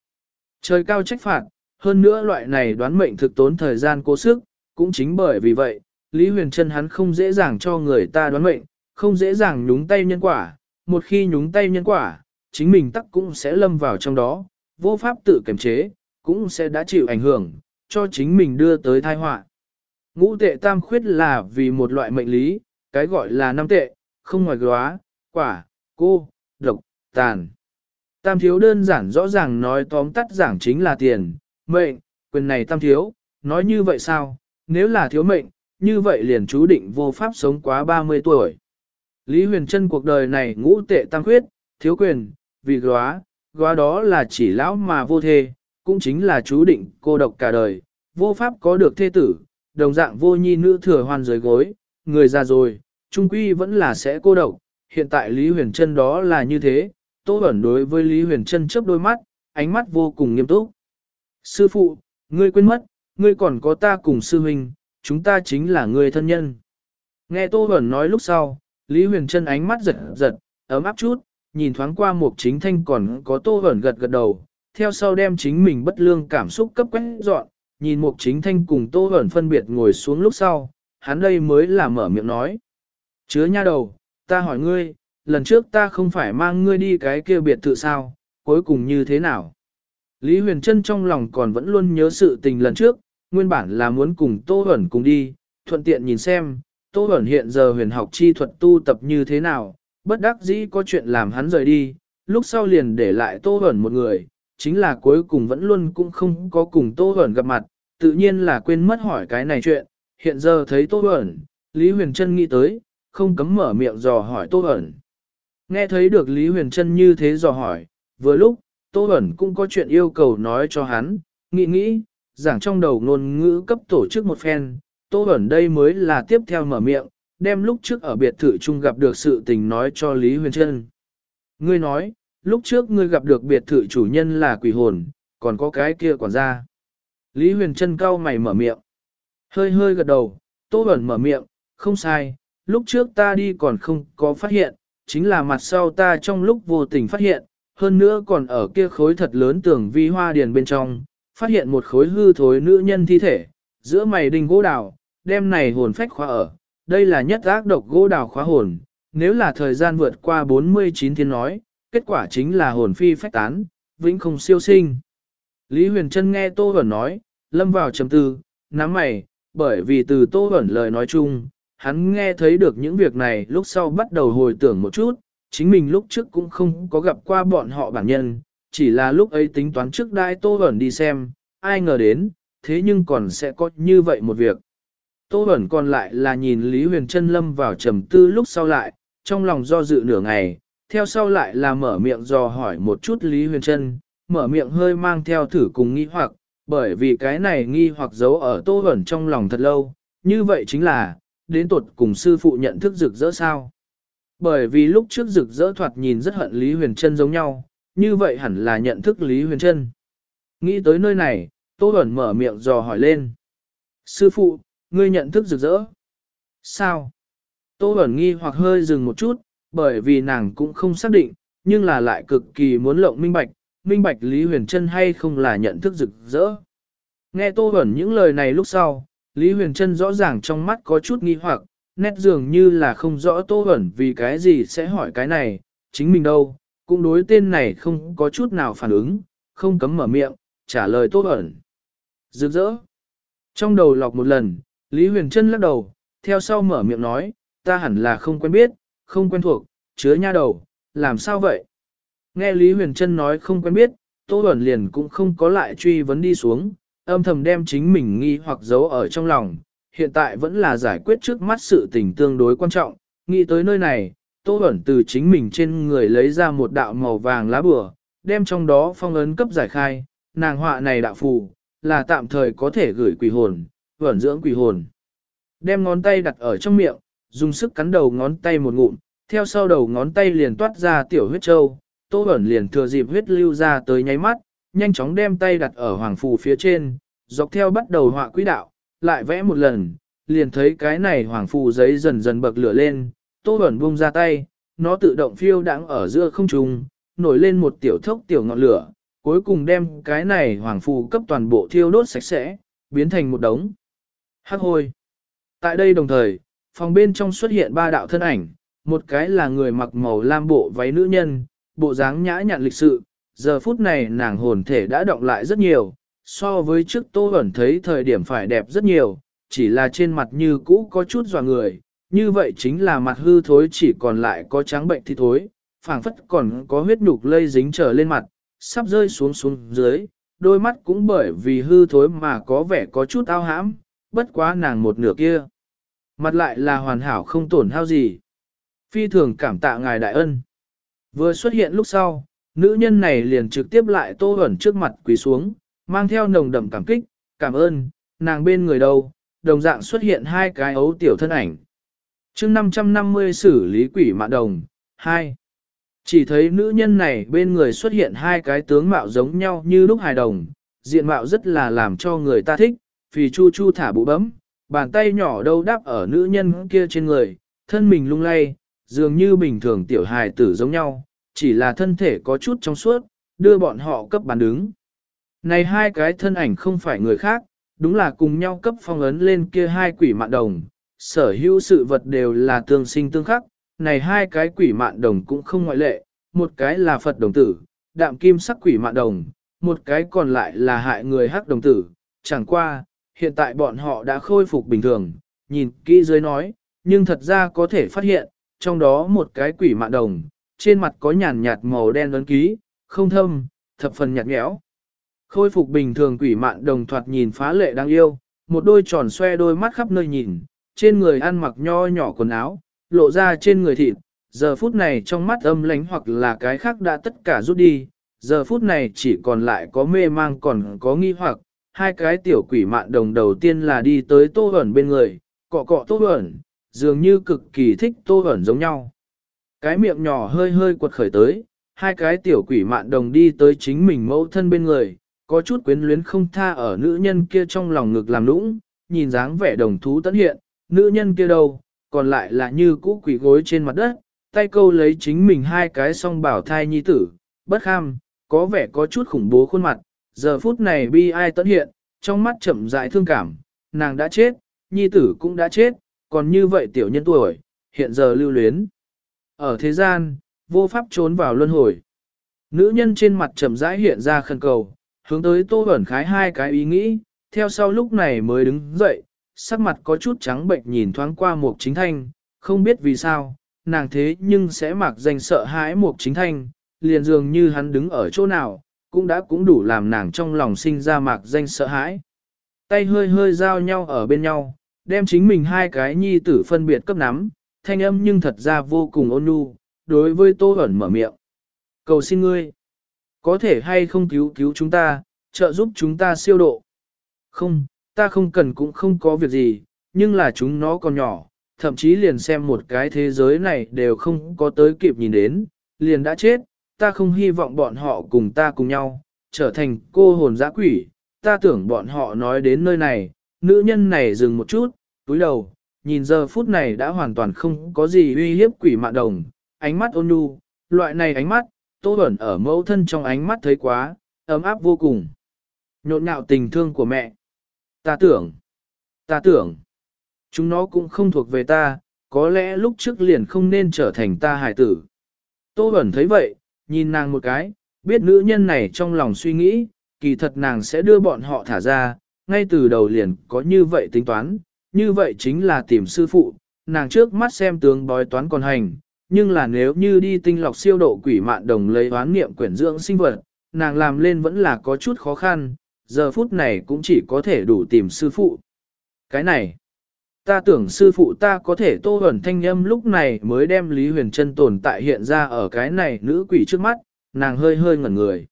Trời cao trách phạt, hơn nữa loại này đoán mệnh thực tốn thời gian cố sức, cũng chính bởi vì vậy, Lý Huyền Trân hắn không dễ dàng cho người ta đoán mệnh, không dễ dàng nhúng tay nhân quả, một khi nhúng tay nhân quả, chính mình tắc cũng sẽ lâm vào trong đó, vô pháp tự kiềm chế, cũng sẽ đã chịu ảnh hưởng, cho chính mình đưa tới tai họa. Ngũ tệ tam khuyết là vì một loại mệnh lý, cái gọi là năm tệ, không ngoài góa, quả, cô, độc, tàn. Tam thiếu đơn giản rõ ràng nói tóm tắt giảng chính là tiền, mệnh, quyền này tam thiếu, nói như vậy sao, nếu là thiếu mệnh, như vậy liền chú định vô pháp sống quá 30 tuổi. Lý Huyền Trân cuộc đời này ngũ tệ tam khuyết, thiếu quyền, vì góa, góa đó là chỉ lão mà vô thê, cũng chính là chú định cô độc cả đời, vô pháp có được thê tử, đồng dạng vô nhi nữ thừa hoan dưới gối, người già rồi, trung quy vẫn là sẽ cô độc, hiện tại Lý Huyền Trân đó là như thế, Tô Bẩn đối với Lý Huyền Trân chớp đôi mắt, ánh mắt vô cùng nghiêm túc. Sư phụ, ngươi quên mất, ngươi còn có ta cùng sư huynh, chúng ta chính là người thân nhân. Nghe Tô Bẩn nói lúc sau, Lý Huyền Trân ánh mắt giật giật, ấm áp chút, nhìn thoáng qua một chính thanh còn có Tô Bẩn gật gật đầu, theo sau đem chính mình bất lương cảm xúc cấp quét dọn, nhìn một chính thanh cùng Tô Bẩn phân biệt ngồi xuống lúc sau, hắn đây mới là mở miệng nói. Chứa nha đầu, ta hỏi ngươi, lần trước ta không phải mang ngươi đi cái kia biệt thự sao, cuối cùng như thế nào? Lý Huyền Trân trong lòng còn vẫn luôn nhớ sự tình lần trước, nguyên bản là muốn cùng Tô Huẩn cùng đi, thuận tiện nhìn xem, Tô Huẩn hiện giờ huyền học chi thuật tu tập như thế nào, bất đắc dĩ có chuyện làm hắn rời đi, lúc sau liền để lại Tô Huẩn một người, chính là cuối cùng vẫn luôn cũng không có cùng Tô Huẩn gặp mặt, tự nhiên là quên mất hỏi cái này chuyện, hiện giờ thấy Tô Huẩn, Lý Huyền Trân nghĩ tới, không cấm mở miệng dò hỏi Tô Huẩn. Nghe thấy được Lý Huyền Trân như thế dò hỏi, vừa lúc, Tô ẩn cũng có chuyện yêu cầu nói cho hắn, nghĩ nghĩ, giảng trong đầu ngôn ngữ cấp tổ chức một phen, Tô ẩn đây mới là tiếp theo mở miệng, đem lúc trước ở biệt thự chung gặp được sự tình nói cho Lý Huyền Trân. Ngươi nói, lúc trước ngươi gặp được biệt thự chủ nhân là quỷ hồn, còn có cái kia còn ra, Lý Huyền Trân cau mày mở miệng. Hơi hơi gật đầu, Tô Bẩn mở miệng, không sai, lúc trước ta đi còn không có phát hiện, chính là mặt sau ta trong lúc vô tình phát hiện, hơn nữa còn ở kia khối thật lớn tường vi hoa điền bên trong, phát hiện một khối hư thối nữ nhân thi thể, giữa mày đình gỗ đào, đem này hồn phách khóa ở, đây là nhất ác độc gỗ đào khóa hồn, nếu là thời gian vượt qua 49 thiên nói, kết quả chính là hồn phi phách tán, vĩnh không siêu sinh. Lý Huyền Trân nghe Tô Bẩn nói, lâm vào chấm tư, nắm mày, bởi vì từ Tô Bẩn lời nói chung, hắn nghe thấy được những việc này lúc sau bắt đầu hồi tưởng một chút, chính mình lúc trước cũng không có gặp qua bọn họ bản nhân, chỉ là lúc ấy tính toán trước đai Tô Bẩn đi xem, ai ngờ đến, thế nhưng còn sẽ có như vậy một việc. Tô Bẩn còn lại là nhìn Lý Huyền Trân lâm vào trầm tư lúc sau lại, trong lòng do dự nửa ngày, theo sau lại là mở miệng dò hỏi một chút Lý Huyền Trân, mở miệng hơi mang theo thử cùng nghi hoặc, bởi vì cái này nghi hoặc giấu ở Tô Bẩn trong lòng thật lâu, như vậy chính là, đến tuột cùng sư phụ nhận thức rực rỡ sao. Bởi vì lúc trước rực rỡ thoạt nhìn rất hận Lý Huyền Trân giống nhau, như vậy hẳn là nhận thức Lý Huyền Trân. Nghĩ tới nơi này, Tô Bẩn mở miệng dò hỏi lên. Sư phụ, ngươi nhận thức rực rỡ. Sao? Tô Bẩn nghi hoặc hơi dừng một chút, bởi vì nàng cũng không xác định, nhưng là lại cực kỳ muốn lộng minh bạch, minh bạch Lý Huyền Trân hay không là nhận thức rực rỡ. Nghe Tô Bẩn những lời này lúc sau, Lý Huyền Trân rõ ràng trong mắt có chút nghi hoặc, nét dường như là không rõ Tô Huẩn vì cái gì sẽ hỏi cái này, chính mình đâu, cũng đối tên này không có chút nào phản ứng, không cấm mở miệng, trả lời Tô Huẩn. Rực rỡ. Trong đầu lọc một lần, Lý Huyền Trân lắc đầu, theo sau mở miệng nói, ta hẳn là không quen biết, không quen thuộc, chứa nha đầu, làm sao vậy? Nghe Lý Huyền Trân nói không quen biết, Tô Huẩn liền cũng không có lại truy vấn đi xuống, âm thầm đem chính mình nghi hoặc giấu ở trong lòng, hiện tại vẫn là giải quyết trước mắt sự tình tương đối quan trọng, nghĩ tới nơi này, Tô Bẩn từ chính mình trên người lấy ra một đạo màu vàng lá bừa, đem trong đó phong ấn cấp giải khai, nàng họa này đạo phù, là tạm thời có thể gửi quỷ hồn, vẩn dưỡng quỷ hồn. Đem ngón tay đặt ở trong miệng, dùng sức cắn đầu ngón tay một ngụm, theo sau đầu ngón tay liền toát ra tiểu huyết châu, Tô Bẩn liền thừa dịp huyết lưu ra tới nháy mắt, nhanh chóng đem tay đặt ở hoàng phù phía trên, dọc theo bắt đầu họa quỹ đạo, lại vẽ một lần, liền thấy cái này hoàng phù giấy dần dần bậc lửa lên, Tô Bẩn buông ra tay, nó tự động phiêu đáng ở giữa không trung, nổi lên một tiểu thốc tiểu ngọn lửa, cuối cùng đem cái này hoàng phù cấp toàn bộ thiêu đốt sạch sẽ, biến thành một đống hắc hôi. Tại đây đồng thời, phòng bên trong xuất hiện ba đạo thân ảnh, một cái là người mặc màu lam bộ váy nữ nhân, bộ dáng nhã nhặn lịch sự, giờ phút này nàng hồn thể đã động lại rất nhiều, so với trước Tô ẩn thấy thời điểm phải đẹp rất nhiều, chỉ là trên mặt như cũ có chút dò người, như vậy chính là mặt hư thối chỉ còn lại có trắng bệnh thì thối, phảng phất còn có huyết nhục lây dính trở lên mặt, sắp rơi xuống xuống dưới, đôi mắt cũng bởi vì hư thối mà có vẻ có chút ao hãm, bất quá nàng một nửa kia. Mặt lại là hoàn hảo không tổn hao gì. Phi thường cảm tạ ngài đại ân. Vừa xuất hiện lúc sau, nữ nhân này liền trực tiếp lại tô ẩn trước mặt quỳ xuống, mang theo nồng đậm cảm kích, cảm ơn, nàng bên người đâu, đồng dạng xuất hiện hai cái ấu tiểu thân ảnh. chương 550 xử lý quỷ mạ đồng, 2. Chỉ thấy nữ nhân này bên người xuất hiện hai cái tướng mạo giống nhau như lúc hài đồng, diện mạo rất là làm cho người ta thích, vì chu chu thả bụ bấm, bàn tay nhỏ đâu đáp ở nữ nhân kia trên người, thân mình lung lay, dường như bình thường tiểu hài tử giống nhau, chỉ là thân thể có chút trong suốt, đưa bọn họ cấp bàn đứng. Này hai cái thân ảnh không phải người khác, đúng là cùng nhau cấp phong ấn lên kia hai quỷ mạn đồng, sở hữu sự vật đều là tương sinh tương khắc, này hai cái quỷ mạn đồng cũng không ngoại lệ, một cái là Phật đồng tử, đạm kim sắc quỷ mạn đồng, một cái còn lại là hại người hắc đồng tử, chẳng qua, hiện tại bọn họ đã khôi phục bình thường, nhìn kỹ dưới nói, nhưng thật ra có thể phát hiện, trong đó một cái quỷ mạn đồng, trên mặt có nhàn nhạt màu đen ấn ký, không thâm, thập phần nhạt nhẽo. Khôi phục bình thường quỷ mạn đồng thoạt nhìn phá lệ đáng yêu, một đôi tròn xoe đôi mắt khắp nơi nhìn, trên người ăn mặc nho nhỏ quần áo, lộ ra trên người thịt, giờ phút này trong mắt âm lánh hoặc là cái khác đã tất cả rút đi, giờ phút này chỉ còn lại có mê mang còn có nghi hoặc, hai cái tiểu quỷ mạn đồng đầu tiên là đi tới tô ẩn bên người, cọ cọ tô ẩn, dường như cực kỳ thích tô ẩn giống nhau. Cái miệng nhỏ hơi hơi quật khởi tới, hai cái tiểu quỷ mạn đồng đi tới chính mình mẫu thân bên người, có chút quyến luyến không tha ở nữ nhân kia trong lòng ngực làm nũng, nhìn dáng vẻ đồng thú tấn hiện, nữ nhân kia đâu, còn lại là như cũ quỷ gối trên mặt đất, tay câu lấy chính mình hai cái song bảo thai nhi tử, bất kham, có vẻ có chút khủng bố khuôn mặt, giờ phút này bi ai tấn hiện, trong mắt chậm rãi thương cảm, nàng đã chết, nhi tử cũng đã chết, còn như vậy tiểu nhân tuổi, hiện giờ lưu luyến. Ở thế gian, vô pháp trốn vào luân hồi. Nữ nhân trên mặt chậm rãi hiện ra khẩn cầu, hướng tới tô ẩn khái hai cái ý nghĩ, theo sau lúc này mới đứng dậy, sắc mặt có chút trắng bệnh nhìn thoáng qua một chính thanh, không biết vì sao, nàng thế nhưng sẽ mặc danh sợ hãi một chính thanh, liền dường như hắn đứng ở chỗ nào, cũng đã cũng đủ làm nàng trong lòng sinh ra mạc danh sợ hãi. Tay hơi hơi giao nhau ở bên nhau, đem chính mình hai cái nhi tử phân biệt cấp nắm, thanh âm nhưng thật ra vô cùng ôn nhu, đối với Tô Hoẩn mở miệng. Cầu xin ngươi, có thể hay không cứu cứu chúng ta, trợ giúp chúng ta siêu độ. Không, ta không cần cũng không có việc gì, nhưng là chúng nó còn nhỏ, thậm chí liền xem một cái thế giới này đều không có tới kịp nhìn đến, liền đã chết, ta không hy vọng bọn họ cùng ta cùng nhau, trở thành cô hồn dã quỷ, ta tưởng bọn họ nói đến nơi này, nữ nhân này dừng một chút, túi đầu, nhìn giờ phút này đã hoàn toàn không có gì uy hiếp quỷ mạn đồng, ánh mắt ôn nhu, loại này ánh mắt, tô ẩn ở mẫu thân trong ánh mắt thấy quá, ấm áp vô cùng. Nhộn nhạo tình thương của mẹ. Ta tưởng, ta tưởng, chúng nó cũng không thuộc về ta, có lẽ lúc trước liền không nên trở thành ta hải tử. Tô ẩn thấy vậy, nhìn nàng một cái, biết nữ nhân này trong lòng suy nghĩ, kỳ thật nàng sẽ đưa bọn họ thả ra, ngay từ đầu liền có như vậy tính toán, như vậy chính là tìm sư phụ, nàng trước mắt xem tướng bói toán còn hành, nhưng là nếu như đi tinh lọc siêu độ quỷ mạn đồng lấy hoán niệm quyển dưỡng sinh vật, nàng làm lên vẫn là có chút khó khăn, giờ phút này cũng chỉ có thể đủ tìm sư phụ. Cái này, ta tưởng sư phụ ta có thể tô ẩn thanh âm lúc này mới đem Lý Huyền Trân tồn tại hiện ra ở cái này nữ quỷ trước mắt, nàng hơi hơi ngẩn người.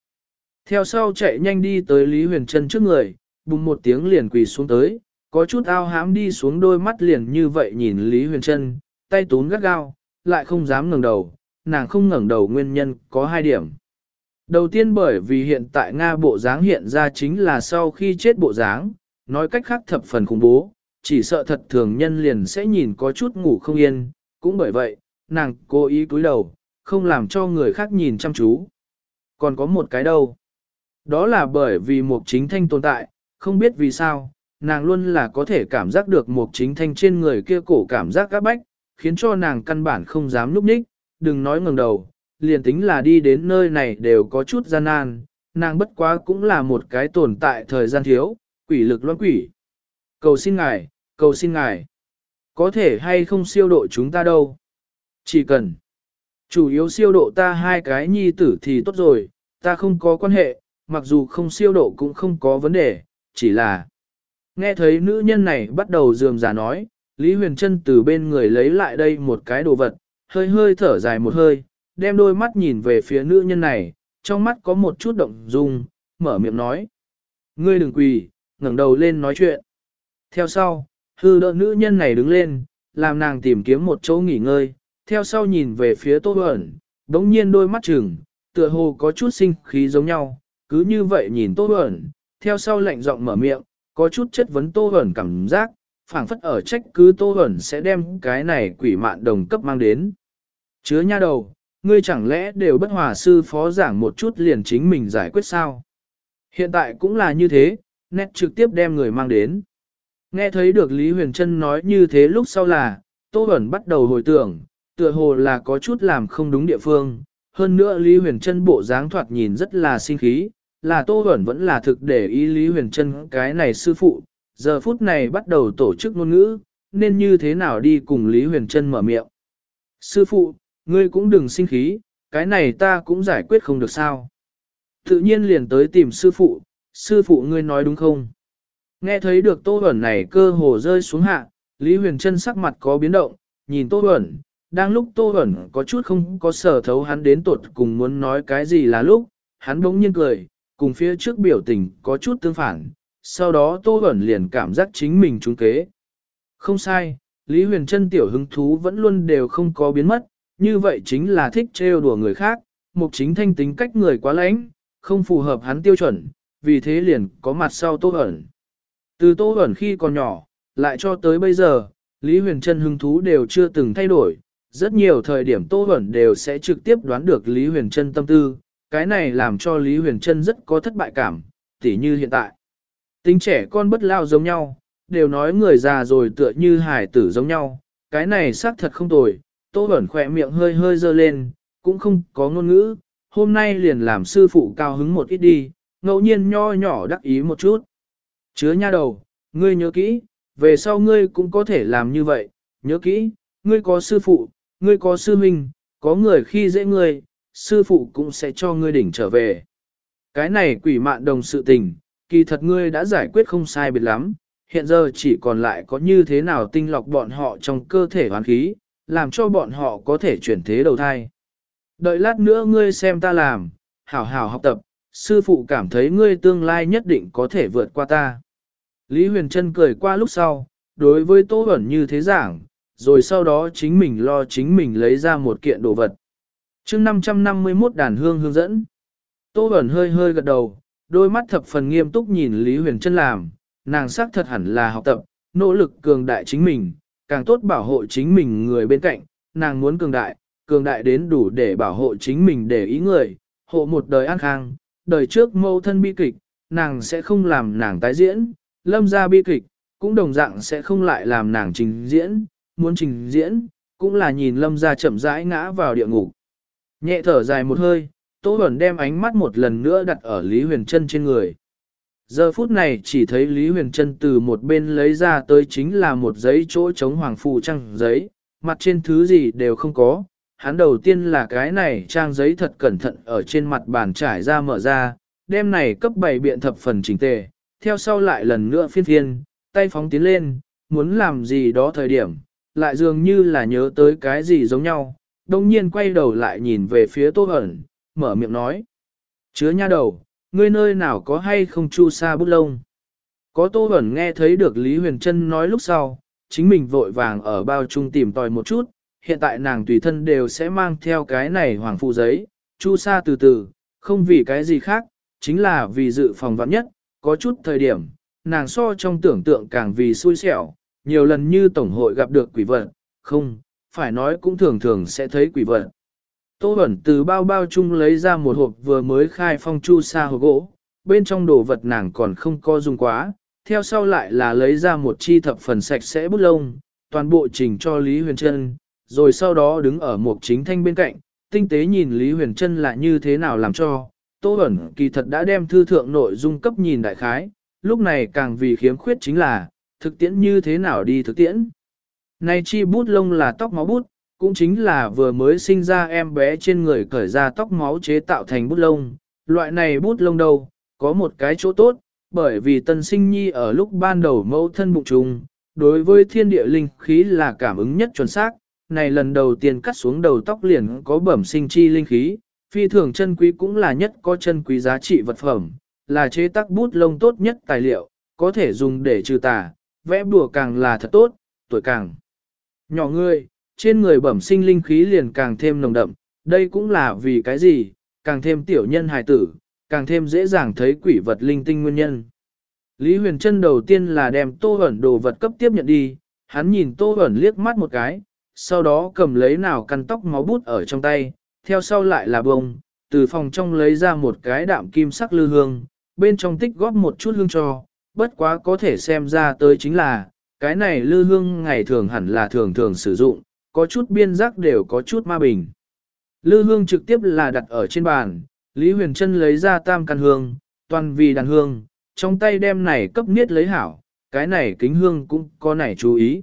Theo sau chạy nhanh đi tới Lý Huyền Trân trước người, bùng một tiếng liền quỳ xuống tới, có chút ao hãm đi xuống đôi mắt liền như vậy nhìn Lý Huyền Trân, tay tún gắt gao, lại không dám ngẩng đầu, nàng không ngẩng đầu nguyên nhân có hai điểm. Đầu tiên bởi vì hiện tại Nga bộ dáng hiện ra chính là sau khi chết bộ dáng, nói cách khác thập phần khủng bố, chỉ sợ thật thường nhân liền sẽ nhìn có chút ngủ không yên, cũng bởi vậy, nàng cố ý cúi đầu, không làm cho người khác nhìn chăm chú. Còn có một cái đâu? Đó là bởi vì một chính thanh tồn tại, không biết vì sao, nàng luôn là có thể cảm giác được một chính thanh trên người kia cổ cảm giác các bách, khiến cho nàng căn bản không dám núp nhích, đừng nói ngẩng đầu, liền tính là đi đến nơi này đều có chút gian nan, nàng bất quá cũng là một cái tồn tại thời gian thiếu, quỷ lực loan quỷ. Cầu xin ngài, cầu xin ngài, có thể hay không siêu độ chúng ta đâu. Chỉ cần, chủ yếu siêu độ ta hai cái nhi tử thì tốt rồi, ta không có quan hệ, mặc dù không siêu độ cũng không có vấn đề, chỉ là... Nghe thấy nữ nhân này bắt đầu dườm giả nói, Lý Huyền Trân từ bên người lấy lại đây một cái đồ vật, hơi hơi thở dài một hơi, đem đôi mắt nhìn về phía nữ nhân này, trong mắt có một chút động dung, mở miệng nói. Ngươi đừng quỳ, ngẩng đầu lên nói chuyện. Theo sau, hư đỡ nữ nhân này đứng lên, làm nàng tìm kiếm một chỗ nghỉ ngơi, theo sau nhìn về phía Tô Bẩn, đống nhiên đôi mắt trừng, tựa hồ có chút sinh khí giống nhau, cứ như vậy nhìn Tô Bẩn, theo sau lạnh giọng mở miệng, có chút chất vấn Tô hẩn cảm giác, phảng phất ở trách cứ Tô hẩn sẽ đem cái này quỷ mạn đồng cấp mang đến. Chứa nha đầu, ngươi chẳng lẽ đều bất hòa sư phó giảng một chút liền chính mình giải quyết sao? Hiện tại cũng là như thế, nét trực tiếp đem người mang đến. Nghe thấy được Lý Huyền Trân nói như thế lúc sau là, Tô Bẩn bắt đầu hồi tưởng, tựa hồ là có chút làm không đúng địa phương. Hơn nữa Lý Huyền Trân bộ dáng thoạt nhìn rất là sinh khí, là Tô Huẩn vẫn là thực để ý Lý Huyền Trân cái này sư phụ. Giờ phút này bắt đầu tổ chức ngôn ngữ, nên như thế nào đi cùng Lý Huyền Trân mở miệng. Sư phụ, ngươi cũng đừng sinh khí, cái này ta cũng giải quyết không được sao. Tự nhiên liền tới tìm sư phụ, sư phụ ngươi nói đúng không? Nghe thấy được Tô Huẩn này cơ hồ rơi xuống hạ, Lý Huyền Trân sắc mặt có biến động, nhìn Tô Huẩn, đang lúc Tô Huẩn có chút không có sở thấu hắn đến tột cùng muốn nói cái gì là lúc, hắn bỗng nhiên cười, cùng phía trước biểu tình có chút tương phản, sau đó Tô Bẩn liền cảm giác chính mình trúng kế. Không sai, Lý Huyền Trân tiểu hứng thú vẫn luôn đều không có biến mất, như vậy chính là thích trêu đùa người khác, mục chính thanh tính cách người quá lãnh, không phù hợp hắn tiêu chuẩn, vì thế liền có mặt sau Tô Bẩn. Từ Tô Bẩn khi còn nhỏ, lại cho tới bây giờ, Lý Huyền Trân hứng thú đều chưa từng thay đổi, rất nhiều thời điểm Tô Bẩn đều sẽ trực tiếp đoán được Lý Huyền Trân tâm tư, cái này làm cho Lý Huyền Trân rất có thất bại cảm, tỉ như hiện tại. Tính trẻ con bất lao giống nhau, đều nói người già rồi tựa như hải tử giống nhau, cái này xác thật không tồi, Tô Bẩn khỏe miệng hơi hơi dơ lên, cũng không có ngôn ngữ, hôm nay liền làm sư phụ cao hứng một ít đi, ngẫu nhiên nho nhỏ đắc ý một chút. Chứa nha đầu, ngươi nhớ kỹ, về sau ngươi cũng có thể làm như vậy, nhớ kỹ, ngươi có sư phụ, ngươi có sư huynh, có người khi dễ ngươi, sư phụ cũng sẽ cho ngươi đỉnh trở về. Cái này quỷ mạn đồng sự tình, kỳ thật ngươi đã giải quyết không sai biệt lắm, hiện giờ chỉ còn lại có như thế nào tinh lọc bọn họ trong cơ thể hoàn khí, làm cho bọn họ có thể chuyển thế đầu thai. Đợi lát nữa ngươi xem ta làm, hảo hảo học tập, sư phụ cảm thấy ngươi tương lai nhất định có thể vượt qua ta. Lý Huyền Trân cười qua lúc sau, đối với Tô Bẩn như thế giảng, rồi sau đó chính mình lo chính mình lấy ra một kiện đồ vật chương 551 đàn hương hướng dẫn. Tô Bẩn hơi hơi gật đầu, đôi mắt thập phần nghiêm túc nhìn Lý Huyền Trân làm, nàng xác thật hẳn là học tập, nỗ lực cường đại chính mình, càng tốt bảo hộ chính mình người bên cạnh, nàng muốn cường đại, cường đại đến đủ để bảo hộ chính mình để ý người, hộ một đời an khang, đời trước mâu thân bi kịch, nàng sẽ không làm nàng tái diễn, lâm ra bi kịch, cũng đồng dạng sẽ không lại làm nàng trình diễn, muốn trình diễn, cũng là nhìn lâm ra chậm rãi ngã vào địa ngục. Nhẹ thở dài một hơi, Tô Bẩn đem ánh mắt một lần nữa đặt ở Lý Huyền Trân trên người. Giờ phút này chỉ thấy Lý Huyền Trân từ một bên lấy ra tới chính là một giấy chỗ chống hoàng phù trăng giấy, mặt trên thứ gì đều không có. Hắn đầu tiên là cái này trang giấy thật cẩn thận ở trên mặt bàn trải ra mở ra, đem này cấp bảy biện thập phần chỉnh tề, theo sau lại lần nữa phiên phiên, tay phóng tiến lên, muốn làm gì đó thời điểm, lại dường như là nhớ tới cái gì giống nhau, đồng nhiên quay đầu lại nhìn về phía Tô Hẩn, mở miệng nói. Chứa nha đầu, ngươi nơi nào có hay không chu sa bút lông? Có Tô Hẩn nghe thấy được Lý Huyền Trân nói lúc sau, chính mình vội vàng ở bao trung tìm tòi một chút, hiện tại nàng tùy thân đều sẽ mang theo cái này hoàng phụ giấy, chu sa từ từ, không vì cái gì khác, chính là vì dự phòng vạn nhất, có chút thời điểm, nàng so trong tưởng tượng càng vì xui xẻo, nhiều lần như tổng hội gặp được quỷ vật, không, phải nói cũng thường thường sẽ thấy quỷ vật. Tô Bẩn từ bao bao chung lấy ra một hộp vừa mới khai phong chu sa hộp gỗ, bên trong đồ vật nàng còn không có dùng quá, theo sau lại là lấy ra một chi thập phần sạch sẽ bút lông, toàn bộ trình cho Lý Huyền Trân, rồi sau đó đứng ở một chính thanh bên cạnh, tinh tế nhìn Lý Huyền Trân là như thế nào làm cho. Tô Bẩn kỳ thật đã đem thư thượng nội dung cấp nhìn đại khái, lúc này càng vì khiếm khuyết chính là, thực tiễn như thế nào đi thực tiễn. Này chi bút lông là tóc máu bút, cũng chính là vừa mới sinh ra em bé trên người cởi ra tóc máu chế tạo thành bút lông. Loại này bút lông đâu, có một cái chỗ tốt, bởi vì tân sinh nhi ở lúc ban đầu mẫu thân bụng trùng, đối với thiên địa linh khí là cảm ứng nhất chuẩn xác, này lần đầu tiên cắt xuống đầu tóc liền có bẩm sinh chi linh khí, phi thường chân quý cũng là nhất có chân quý giá trị vật phẩm, là chế tác bút lông tốt nhất tài liệu, có thể dùng để trừ tà, vẽ bùa càng là thật tốt, tuổi càng nhỏ ngươi trên người bẩm sinh linh khí liền càng thêm nồng đậm, đây cũng là vì cái gì, càng thêm tiểu nhân hài tử, càng thêm dễ dàng thấy quỷ vật linh tinh nguyên nhân. Lý Huyền Trân đầu tiên là đem tô ẩn đồ vật cấp tiếp nhận đi, hắn nhìn tô ẩn liếc mắt một cái, sau đó cầm lấy nào căn tóc máu bút ở trong tay, theo sau lại là bông, từ phòng trong lấy ra một cái đạm kim sắc lư hương, bên trong tích góp một chút hương cho, bất quá có thể xem ra tới chính là, cái này lư hương ngày thường hẳn là thường thường sử dụng, có chút biên giác đều có chút ma bình. Lư hương trực tiếp là đặt ở trên bàn, Lý Huyền Trân lấy ra tam căn hương, toàn vì đàn hương, trong tay đem này cấp niết lấy hảo, cái này kính hương cũng có này chú ý.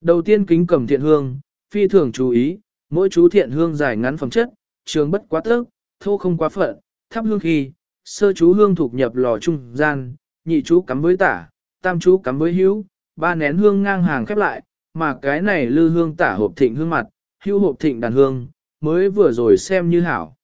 Đầu tiên kính cầm thiện hương, phi thường chú ý, mỗi chú thiện hương dài ngắn phẩm chất, trường bất quá tước, thô không quá phận, thắp hương khi, sơ chú hương thuộc nhập lò trung gian, nhị chú cắm với tả, tam chú cắm với hữu, ba nén hương ngang hàng khép lại, mà cái này lư hương tả hộp thịnh hương mặt, hưu hộp thịnh đàn hương, mới vừa rồi xem như hảo.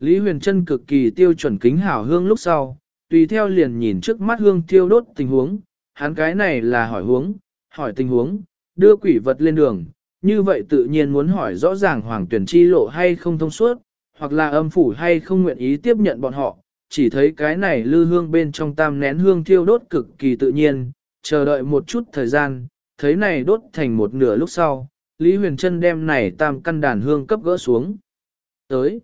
Lý Huyền Trân cực kỳ tiêu chuẩn kính hảo hương lúc sau, tùy theo liền nhìn trước mắt hương tiêu đốt tình huống, hắn cái này là hỏi huống, hỏi tình huống, đưa quỷ vật lên đường, như vậy tự nhiên muốn hỏi rõ ràng hoàng tuyển chi lộ hay không thông suốt, hoặc là âm phủ hay không nguyện ý tiếp nhận bọn họ, chỉ thấy cái này lư hương bên trong tam nén hương thiêu đốt cực kỳ tự nhiên, chờ đợi một chút thời gian, thấy này đốt thành một nửa lúc sau, Lý Huyền Trân đem này tam căn đàn hương cấp gỡ xuống. Tới,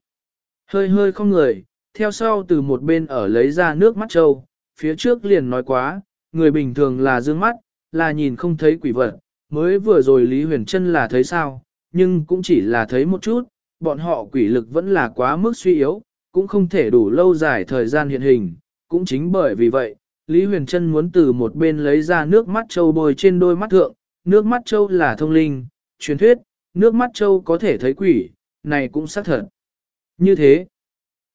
hơi hơi không người, theo sau từ một bên ở lấy ra nước mắt trâu, phía trước liền nói quá, người bình thường là dương mắt, là nhìn không thấy quỷ vật, mới vừa rồi Lý Huyền Trân là thấy sao, nhưng cũng chỉ là thấy một chút, bọn họ quỷ lực vẫn là quá mức suy yếu, cũng không thể đủ lâu dài thời gian hiện hình, cũng chính bởi vì vậy, Lý Huyền Trân muốn từ một bên lấy ra nước mắt châu bôi trên đôi mắt thượng, nước mắt châu là thông linh, truyền thuyết, nước mắt châu có thể thấy quỷ, này cũng xác thật. Như thế,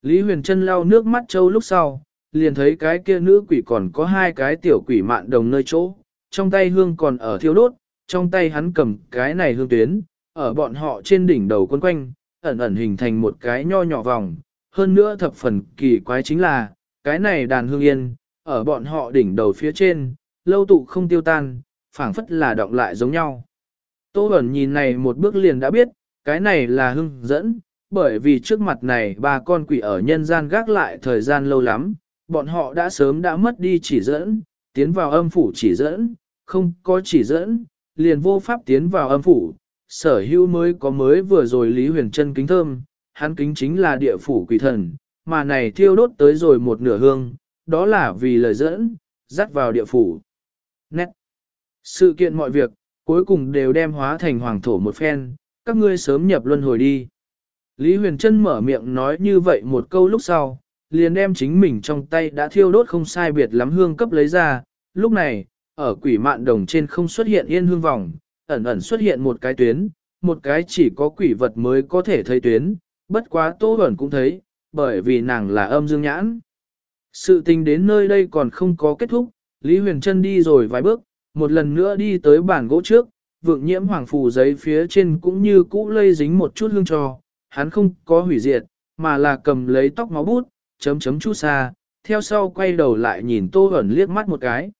Lý Huyền Trân lau nước mắt châu lúc sau, liền thấy cái kia nữ quỷ còn có hai cái tiểu quỷ mạn đồng nơi chỗ, trong tay hương còn ở thiêu đốt, trong tay hắn cầm cái này hương tuyến, ở bọn họ trên đỉnh đầu quân quanh, ẩn ẩn hình thành một cái nho nhỏ vòng. Hơn nữa thập phần kỳ quái chính là, cái này đàn hương yên, ở bọn họ đỉnh đầu phía trên, lâu tụ không tiêu tan, phảng phất là động lại giống nhau. Tô ẩn nhìn này một bước liền đã biết, cái này là hưng dẫn, bởi vì trước mặt này ba con quỷ ở nhân gian gác lại thời gian lâu lắm, bọn họ đã sớm đã mất đi chỉ dẫn, tiến vào âm phủ chỉ dẫn, không có chỉ dẫn, liền vô pháp tiến vào âm phủ, sở hữu mới có mới vừa rồi Lý Huyền Trân kính thơm, hắn kính chính là địa phủ quỷ thần, mà này thiêu đốt tới rồi một nửa hương, đó là vì lời dẫn, dắt vào địa phủ. Nét. Sự kiện mọi việc, cuối cùng đều đem hóa thành hoàng thổ một phen, các ngươi sớm nhập luân hồi đi. Lý Huyền Trân mở miệng nói như vậy một câu lúc sau, liền đem chính mình trong tay đã thiêu đốt không sai biệt lắm hương cấp lấy ra, lúc này, ở quỷ mạn đồng trên không xuất hiện yên hương vòng, ẩn ẩn xuất hiện một cái tuyến, một cái chỉ có quỷ vật mới có thể thấy tuyến, bất quá Tô ẩn cũng thấy, bởi vì nàng là âm dương nhãn. Sự tình đến nơi đây còn không có kết thúc, Lý Huyền Trân đi rồi vài bước, một lần nữa đi tới bàn gỗ trước, vượng nhiễm hoàng phù giấy phía trên cũng như cũ lây dính một chút hương trò. hắn không có hủy diệt, mà là cầm lấy tóc máu bút, chấm chấm chút xa, theo sau quay đầu lại nhìn Tô Hẩn liếc mắt một cái.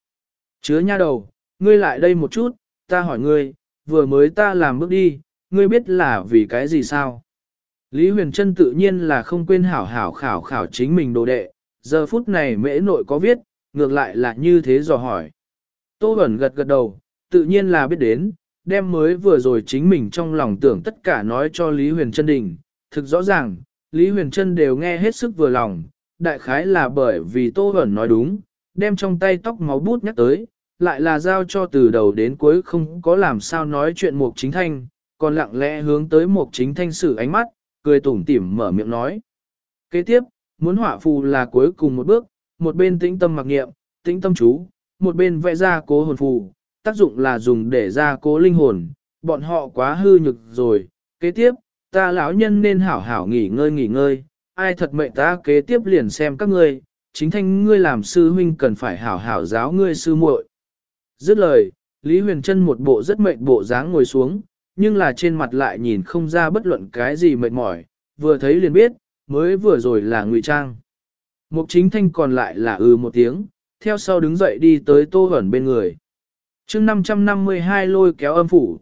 Chứa nha đầu, ngươi lại đây một chút, ta hỏi ngươi, vừa mới ta làm bước đi, ngươi biết là vì cái gì sao? Lý Huyền Trân tự nhiên là không quên hảo hảo khảo khảo chính mình đồ đệ, giờ phút này mễ nội có viết, ngược lại là như thế dò hỏi. Tô Bẩn gật gật đầu, tự nhiên là biết đến, đem mới vừa rồi chính mình trong lòng tưởng tất cả nói cho Lý Huyền Trân đình. Thực rõ ràng, Lý Huyền Trân đều nghe hết sức vừa lòng, đại khái là bởi vì Tô Bẩn nói đúng, đem trong tay tóc máu bút nhắc tới, lại là giao cho từ đầu đến cuối không có làm sao nói chuyện Mục Chính Thanh, còn lặng lẽ hướng tới Mục Chính Thanh sử ánh mắt, cười tủm tỉm mở miệng nói. Kế tiếp, muốn họa phù là cuối cùng một bước, một bên tĩnh tâm mặc nghiệm, tĩnh tâm chú, một bên vẽ ra cố hồn phù, tác dụng là dùng để ra cố linh hồn, bọn họ quá hư nhực rồi. Kế tiếp, ta lão nhân nên hảo hảo nghỉ ngơi nghỉ ngơi, ai thật mệnh ta kế tiếp liền xem các ngươi, chính thanh ngươi làm sư huynh cần phải hảo hảo giáo ngươi sư muội. Dứt lời, Lý Huyền Trân một bộ rất mệt bộ dáng ngồi xuống, nhưng là trên mặt lại nhìn không ra bất luận cái gì mệt mỏi, vừa thấy liền biết, mới vừa rồi là ngụy trang. Mục chính thanh còn lại là ừ một tiếng, theo sau đứng dậy đi tới tô hẩn bên người. chương 552 lôi kéo âm phủ.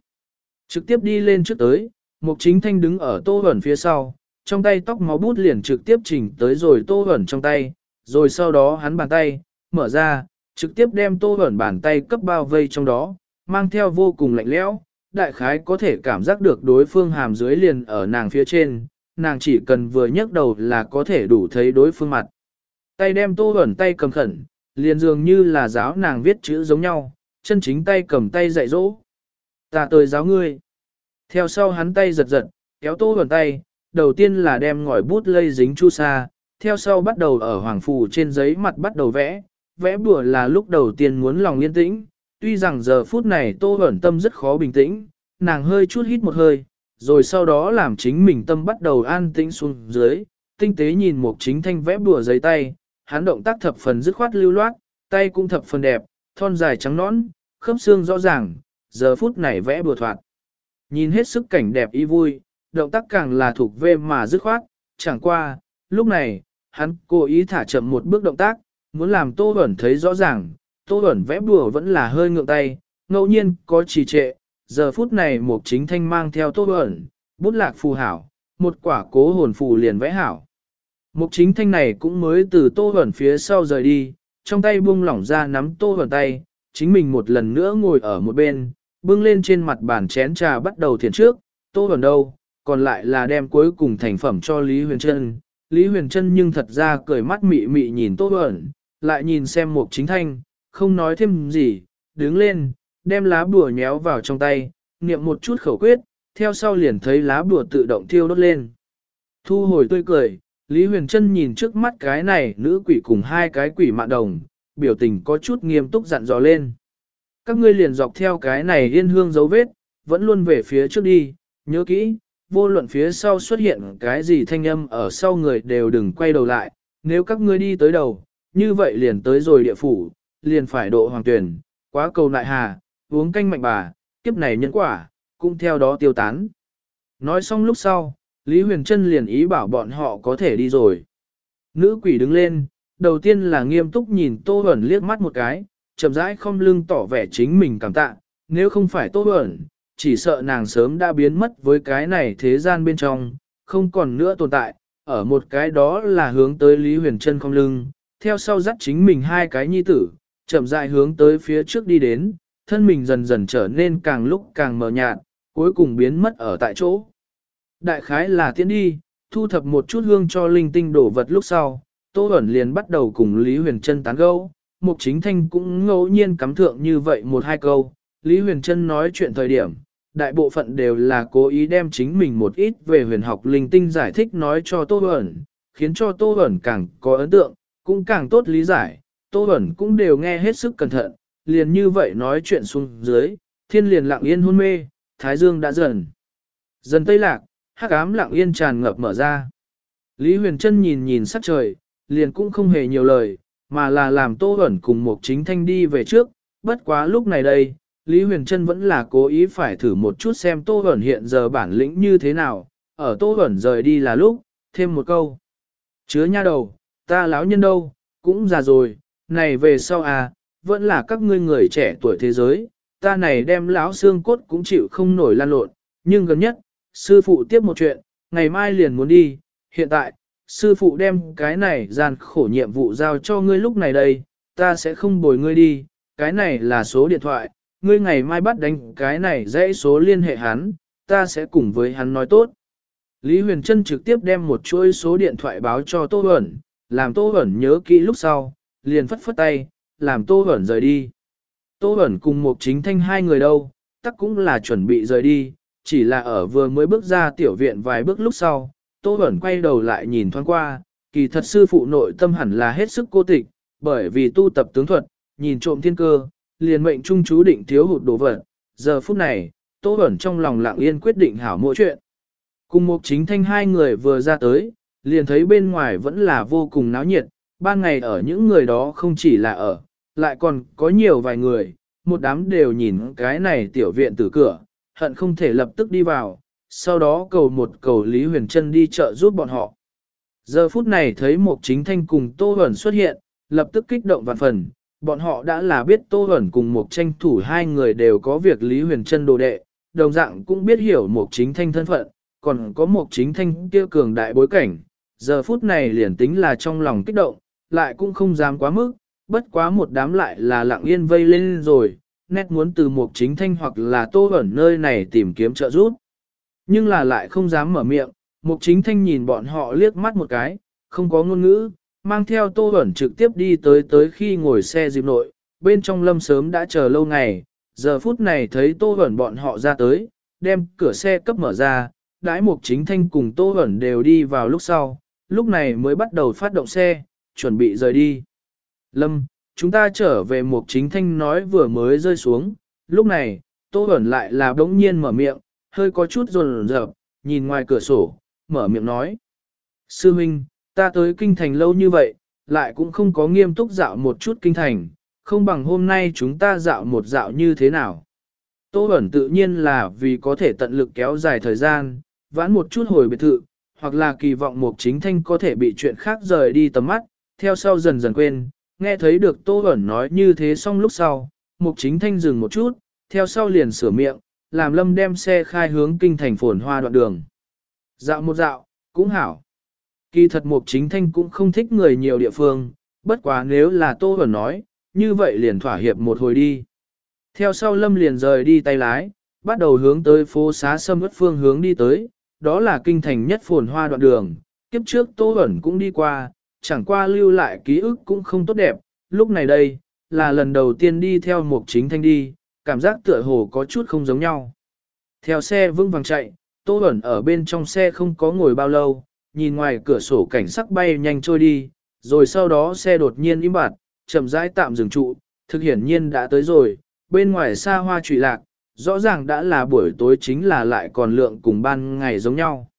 Trực tiếp đi lên trước tới, mục chính thanh đứng ở tô hẩn phía sau, trong tay tóc máu bút liền trực tiếp chỉnh tới rồi tô hẩn trong tay, rồi sau đó hắn bàn tay, mở ra, trực tiếp đem tô hẩn bàn tay cấp bao vây trong đó, mang theo vô cùng lạnh lẽo, đại khái có thể cảm giác được đối phương hàm dưới liền ở nàng phía trên, nàng chỉ cần vừa nhấc đầu là có thể đủ thấy đối phương mặt. Tay đem tô ẩn tay cầm khẩn, liền dường như là giáo nàng viết chữ giống nhau, chân chính tay cầm tay dạy dỗ. Ta tới giáo ngươi. Theo sau hắn tay giật giật, kéo tô ẩn tay, đầu tiên là đem ngòi bút lây dính chu sa, theo sau bắt đầu ở hoàng phù trên giấy mặt bắt đầu vẽ, vẽ bùa là lúc đầu tiên muốn lòng yên tĩnh, tuy rằng giờ phút này tô ẩn tâm rất khó bình tĩnh, nàng hơi chút hít một hơi, rồi sau đó làm chính mình tâm bắt đầu an tĩnh xuống dưới, tinh tế nhìn một chính thanh vẽ bùa giấy tay, hắn động tác thập phần dứt khoát lưu loát, tay cũng thập phần đẹp, thon dài trắng nõn, khớp xương rõ ràng, giờ phút này vẽ bùa thoạt. nhìn hết sức cảnh đẹp y vui, động tác càng là thuộc về mà dứt khoát, chẳng qua, lúc này, hắn cố ý thả chậm một bước động tác, muốn làm Tô Bẩn thấy rõ ràng, Tô Bẩn vẽ bùa vẫn là hơi ngượng tay, ngẫu nhiên có trì trệ, giờ phút này mục chính thanh mang theo Tô Bẩn, bút lạc phù hảo, một quả cố hồn phù liền vẽ hảo. Mục chính thanh này cũng mới từ Tô Bẩn phía sau rời đi, trong tay buông lỏng ra nắm Tô Bẩn tay, chính mình một lần nữa ngồi ở một bên, bưng lên trên mặt bàn chén trà bắt đầu thiền trước, Tô Bẩn đâu, còn lại là đem cuối cùng thành phẩm cho Lý Huyền Trân. Lý Huyền Trân nhưng thật ra cười mắt mị mị nhìn Tô Bẩn, lại nhìn xem Mục Chính Thanh, không nói thêm gì, đứng lên, đem lá bùa nhéo vào trong tay, niệm một chút khẩu quyết, theo sau liền thấy lá bùa tự động thiêu đốt lên. Thu hồi tươi cười, Lý Huyền Trân nhìn trước mắt cái này nữ quỷ cùng hai cái quỷ mạ đồng, biểu tình có chút nghiêm túc dặn dò lên. Các ngươi liền dọc theo cái này yên hương dấu vết, vẫn luôn về phía trước đi, nhớ kỹ, vô luận phía sau xuất hiện cái gì thanh âm ở sau người đều đừng quay đầu lại, nếu các ngươi đi tới đầu, như vậy liền tới rồi địa phủ, liền phải độ hoàng tuyển, quá cầu nại hà, uống canh mạnh bà, kiếp này nhân quả, cũng theo đó tiêu tán. Nói xong lúc sau, Lý Huyền Trân liền ý bảo bọn họ có thể đi rồi. Nữ quỷ đứng lên, đầu tiên là nghiêm túc nhìn Tô Huẩn liếc mắt một cái, chậm rãi không lưng tỏ vẻ chính mình cảm tạ, nếu không phải Tô Huẩn, chỉ sợ nàng sớm đã biến mất với cái này thế gian bên trong, không còn nữa tồn tại, ở một cái đó là hướng tới Lý Huyền Trân không lưng, theo sau dắt chính mình hai cái nhi tử, chậm rãi hướng tới phía trước đi đến, thân mình dần dần trở nên càng lúc càng mờ nhạt, cuối cùng biến mất ở tại chỗ. Đại khái là tiến đi, thu thập một chút hương cho linh tinh đổ vật lúc sau, Tô Bẩn liền bắt đầu cùng Lý Huyền Trân tán gẫu. Mục Chính Thanh cũng ngẫu nhiên cắm thượng như vậy một hai câu. Lý Huyền Trân nói chuyện thời điểm, đại bộ phận đều là cố ý đem chính mình một ít về huyền học linh tinh giải thích nói cho Tô Bẩn, khiến cho Tô Bẩn càng có ấn tượng, cũng càng tốt lý giải. Tô Bẩn cũng đều nghe hết sức cẩn thận, liền như vậy nói chuyện xuống dưới, thiên liền lặng yên hôn mê, thái dương đã dần. Dần tây lạc, hắc ám lặng yên tràn ngập mở ra. Lý Huyền Trân nhìn nhìn sắc trời, liền cũng không hề nhiều lời, mà là làm Tô ẩn cùng một chính thanh đi về trước, bất quá lúc này đây, Lý Huyền Trân vẫn là cố ý phải thử một chút xem Tô hẩn hiện giờ bản lĩnh như thế nào, ở Tô hẩn rời đi là lúc, thêm một câu. Chứa nha đầu, ta lão nhân đâu, cũng già rồi, này về sau à, vẫn là các ngươi người trẻ tuổi thế giới, ta này đem lão xương cốt cũng chịu không nổi lan lộn, nhưng gần nhất, sư phụ tiếp một chuyện, ngày mai liền muốn đi, hiện tại, sư phụ đem cái này gian khổ nhiệm vụ giao cho ngươi lúc này đây, ta sẽ không bồi ngươi đi, cái này là số điện thoại, ngươi ngày mai bắt đánh cái này dãy số liên hệ hắn, ta sẽ cùng với hắn nói tốt. Lý Huyền Trân trực tiếp đem một chuỗi số điện thoại báo cho Tô Huẩn, làm Tô Huẩn nhớ kỹ lúc sau, liền phất phất tay, làm Tô Huẩn rời đi. Tô Huẩn cùng một chính thanh hai người đâu, tắc cũng là chuẩn bị rời đi, chỉ là ở vừa mới bước ra tiểu viện vài bước lúc sau, Tô Bẩn quay đầu lại nhìn thoáng qua, kỳ thật sư phụ nội tâm hẳn là hết sức cô tịch, bởi vì tu tập tướng thuật, nhìn trộm thiên cơ, liền mệnh trung chú định thiếu hụt đồ vật. Giờ phút này, Tô Bẩn trong lòng lặng yên quyết định hảo mỗi chuyện. Cùng một chính thanh hai người vừa ra tới, liền thấy bên ngoài vẫn là vô cùng náo nhiệt, ban ngày ở những người đó không chỉ là ở, lại còn có nhiều vài người, một đám đều nhìn cái này tiểu viện từ cửa, hận không thể lập tức đi vào, sau đó cầu một cầu Lý Huyền Trân đi chợ giúp bọn họ. Giờ phút này thấy một chính thanh cùng Tô Huẩn xuất hiện, lập tức kích động vạn phần, bọn họ đã là biết Tô Huẩn cùng một tranh thủ hai người đều có việc Lý Huyền Trân đồ đệ, đồng dạng cũng biết hiểu một chính thanh thân phận, còn có một chính thanh kia cường đại bối cảnh, giờ phút này liền tính là trong lòng kích động, lại cũng không dám quá mức, bất quá một đám lại là lặng yên vây lên rồi, nét muốn từ một chính thanh hoặc là tô ẩn nơi này tìm kiếm trợ giúp. Nhưng là lại không dám mở miệng, mục chính thanh nhìn bọn họ liếc mắt một cái, không có ngôn ngữ, mang theo tô ẩn trực tiếp đi tới tới khi ngồi xe dịp nội, bên trong lâm sớm đã chờ lâu ngày, giờ phút này thấy tô ẩn bọn họ ra tới, đem cửa xe cấp mở ra, đãi mục chính thanh cùng tô ẩn đều đi vào lúc sau, lúc này mới bắt đầu phát động xe, chuẩn bị rời đi. Lâm, chúng ta trở về một chính thanh nói vừa mới rơi xuống, lúc này, Tô Bẩn lại là đống nhiên mở miệng, hơi có chút rồn rợp, nhìn ngoài cửa sổ, mở miệng nói. Sư Minh, ta tới kinh thành lâu như vậy, lại cũng không có nghiêm túc dạo một chút kinh thành, không bằng hôm nay chúng ta dạo một dạo như thế nào. Tô Bẩn tự nhiên là vì có thể tận lực kéo dài thời gian, vãn một chút hồi biệt thự, hoặc là kỳ vọng Mục Chính Thanh có thể bị chuyện khác rời đi tầm mắt, theo sau dần dần quên, nghe thấy được Tô Bẩn nói như thế xong lúc sau, Mục Chính Thanh dừng một chút, theo sau liền sửa miệng, làm Lâm đem xe khai hướng kinh thành phồn hoa đoạn đường. Dạo một dạo, cũng hảo. Kỳ thật Mục Chính Thanh cũng không thích người nhiều địa phương, bất quá nếu là Tô Bẩn nói, như vậy liền thỏa hiệp một hồi đi. Theo sau Lâm liền rời đi tay lái, bắt đầu hướng tới phố xá sâm ướt phương hướng đi tới, đó là kinh thành nhất phồn hoa đoạn đường, kiếp trước Tô Bẩn cũng đi qua, chẳng qua lưu lại ký ức cũng không tốt đẹp, lúc này đây, là lần đầu tiên đi theo Mục chính thanh đi, cảm giác tựa hồ có chút không giống nhau. Theo xe vững vàng chạy, Tô Bẩn ở bên trong xe không có ngồi bao lâu, nhìn ngoài cửa sổ cảnh sắc bay nhanh trôi đi, rồi sau đó xe đột nhiên im bặt, chậm rãi tạm dừng trụ, thực hiển nhiên đã tới rồi, bên ngoài xa hoa trụy lạc, rõ ràng đã là buổi tối chính là lại còn lượng cùng ban ngày giống nhau.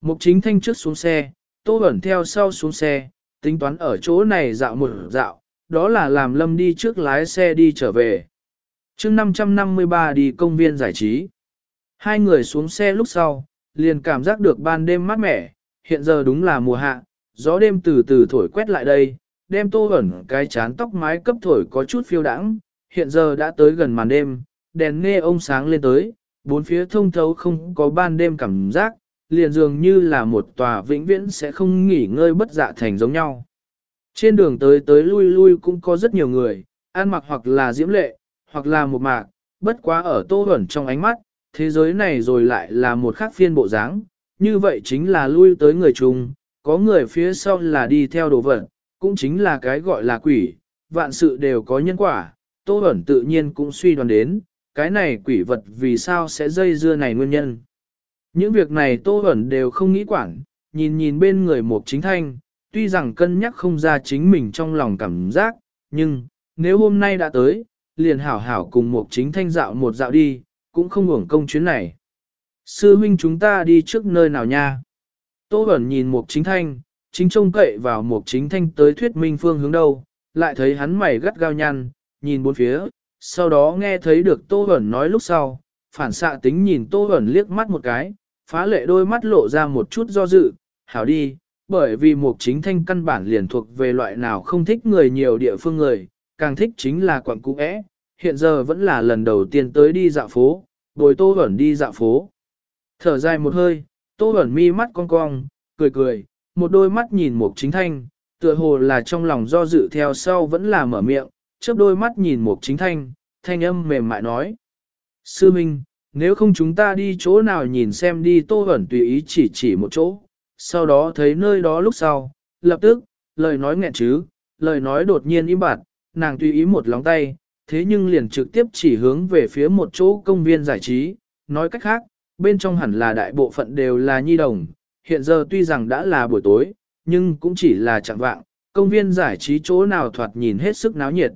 Mục chính thanh trước xuống xe, tô Bẩn theo sau xuống xe, tính toán ở chỗ này dạo một dạo, đó là làm lâm đi trước lái xe đi trở về. chương 553 đi công viên giải trí. Hai người xuống xe lúc sau, liền cảm giác được ban đêm mát mẻ, hiện giờ đúng là mùa hạ, gió đêm từ từ thổi quét lại đây, đem tô ẩn cái chán tóc mái cấp thổi có chút phiêu đãng, hiện giờ đã tới gần màn đêm, đèn nghe ông sáng lên tới, bốn phía thông thấu không có ban đêm cảm giác, liền dường như là một tòa vĩnh viễn sẽ không nghỉ ngơi bất dạ thành giống nhau. Trên đường tới tới lui lui cũng có rất nhiều người, ăn mặc hoặc là diễm lệ, hoặc là một mạc, bất quá ở tô hẩn trong ánh mắt, thế giới này rồi lại là một khác phiên bộ dáng, như vậy chính là lui tới người chung, có người phía sau là đi theo đồ vật, cũng chính là cái gọi là quỷ, vạn sự đều có nhân quả, Tô hẩn tự nhiên cũng suy đoán đến, cái này quỷ vật vì sao sẽ dây dưa này nguyên nhân. Những việc này Tô Bẩn đều không nghĩ quản, nhìn nhìn bên người một chính thanh, tuy rằng cân nhắc không ra chính mình trong lòng cảm giác, nhưng, nếu hôm nay đã tới, liền hảo hảo cùng một chính thanh dạo một dạo đi, cũng không hưởng công chuyến này. Sư huynh chúng ta đi trước nơi nào nha? Tô Bẩn nhìn một chính thanh, chính trông cậy vào một chính thanh tới thuyết minh phương hướng đâu, lại thấy hắn mày gắt gao nhăn, nhìn bốn phía, sau đó nghe thấy được Tô Bẩn nói lúc sau, phản xạ tính nhìn Tô Bẩn liếc mắt một cái, phá lệ đôi mắt lộ ra một chút do dự, hảo đi, bởi vì một chính thanh căn bản liền thuộc về loại nào không thích người nhiều địa phương người, càng thích chính là quận cũ é, hiện giờ vẫn là lần đầu tiên tới đi dạo phố, bồi Tô ẩn đi dạo phố. Thở dài một hơi, Tô ẩn mi mắt cong cong, cười cười, một đôi mắt nhìn một chính thanh, tựa hồ là trong lòng do dự theo sau vẫn là mở miệng, chớp đôi mắt nhìn một chính thanh, thanh âm mềm mại nói. Sư Minh, nếu không chúng ta đi chỗ nào nhìn xem đi tô ẩn tùy ý chỉ chỉ một chỗ, sau đó thấy nơi đó lúc sau, lập tức, lời nói nghẹn chứ, lời nói đột nhiên im bặt, nàng tùy ý một lóng tay, thế nhưng liền trực tiếp chỉ hướng về phía một chỗ công viên giải trí, nói cách khác, bên trong hẳn là đại bộ phận đều là nhi đồng, hiện giờ tuy rằng đã là buổi tối, nhưng cũng chỉ là chẳng vạng, công viên giải trí chỗ nào thoạt nhìn hết sức náo nhiệt.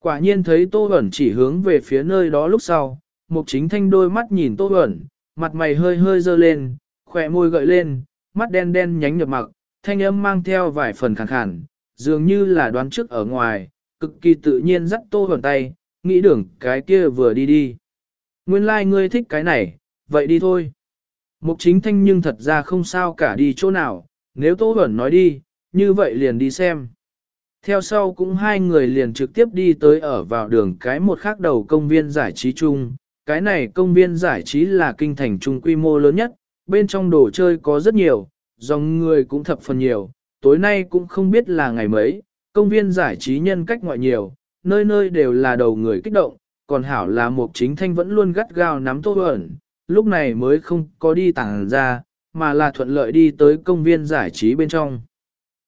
Quả nhiên thấy Tô Bẩn chỉ hướng về phía nơi đó lúc sau, Mục Chính Thanh đôi mắt nhìn Tô Bẩn, mặt mày hơi hơi dơ lên, khỏe môi gợi lên, mắt đen đen nhánh nhập mặc, thanh âm mang theo vài phần khàn khàn, dường như là đoán trước ở ngoài, cực kỳ tự nhiên dắt Tô Bẩn tay, nghĩ đường cái kia vừa đi đi. Nguyên lai like ngươi thích cái này, vậy đi thôi. Mục Chính Thanh nhưng thật ra không sao cả đi chỗ nào, nếu Tô Bẩn nói đi, như vậy liền đi xem. Theo sau cũng hai người liền trực tiếp đi tới ở vào đường cái một khác đầu công viên giải trí chung. Cái này công viên giải trí là kinh thành trung quy mô lớn nhất, bên trong đồ chơi có rất nhiều, dòng người cũng thập phần nhiều. Tối nay cũng không biết là ngày mấy, công viên giải trí nhân cách ngoại nhiều, nơi nơi đều là đầu người kích động, còn hảo là một chính thanh vẫn luôn gắt gao nắm tô ẩn, lúc này mới không có đi tàng ra, mà là thuận lợi đi tới công viên giải trí bên trong.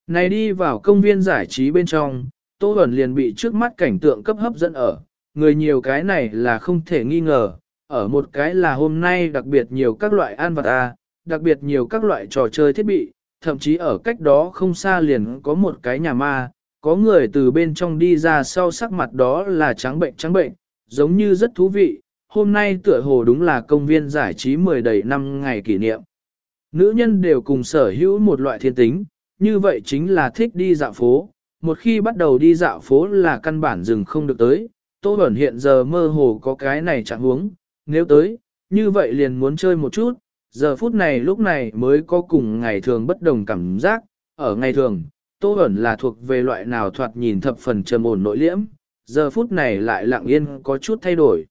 Này đi vào công viên giải trí bên trong, Tô Bẩn liền bị trước mắt cảnh tượng cấp hấp dẫn ở, người nhiều cái này là không thể nghi ngờ, ở một cái là hôm nay đặc biệt nhiều các loại an vật a, à, đặc biệt nhiều các loại trò chơi thiết bị, thậm chí ở cách đó không xa liền có một cái nhà ma, có người từ bên trong đi ra sau sắc mặt đó là trắng bệnh trắng bệnh, giống như rất thú vị, hôm nay tựa hồ đúng là công viên giải trí 10 đầy năm ngày kỷ niệm. Nữ nhân đều cùng sở hữu một loại thiên tính, như vậy chính là thích đi dạo phố, một khi bắt đầu đi dạo phố là căn bản dừng không được tới, Tô Bẩn hiện giờ mơ hồ có cái này chẳng huống, nếu tới, như vậy liền muốn chơi một chút, giờ phút này lúc này mới có cùng ngày thường bất đồng cảm giác, ở ngày thường, Tô Bẩn là thuộc về loại nào thoạt nhìn thập phần trầm ổn nội liễm, giờ phút này lại lặng yên có chút thay đổi.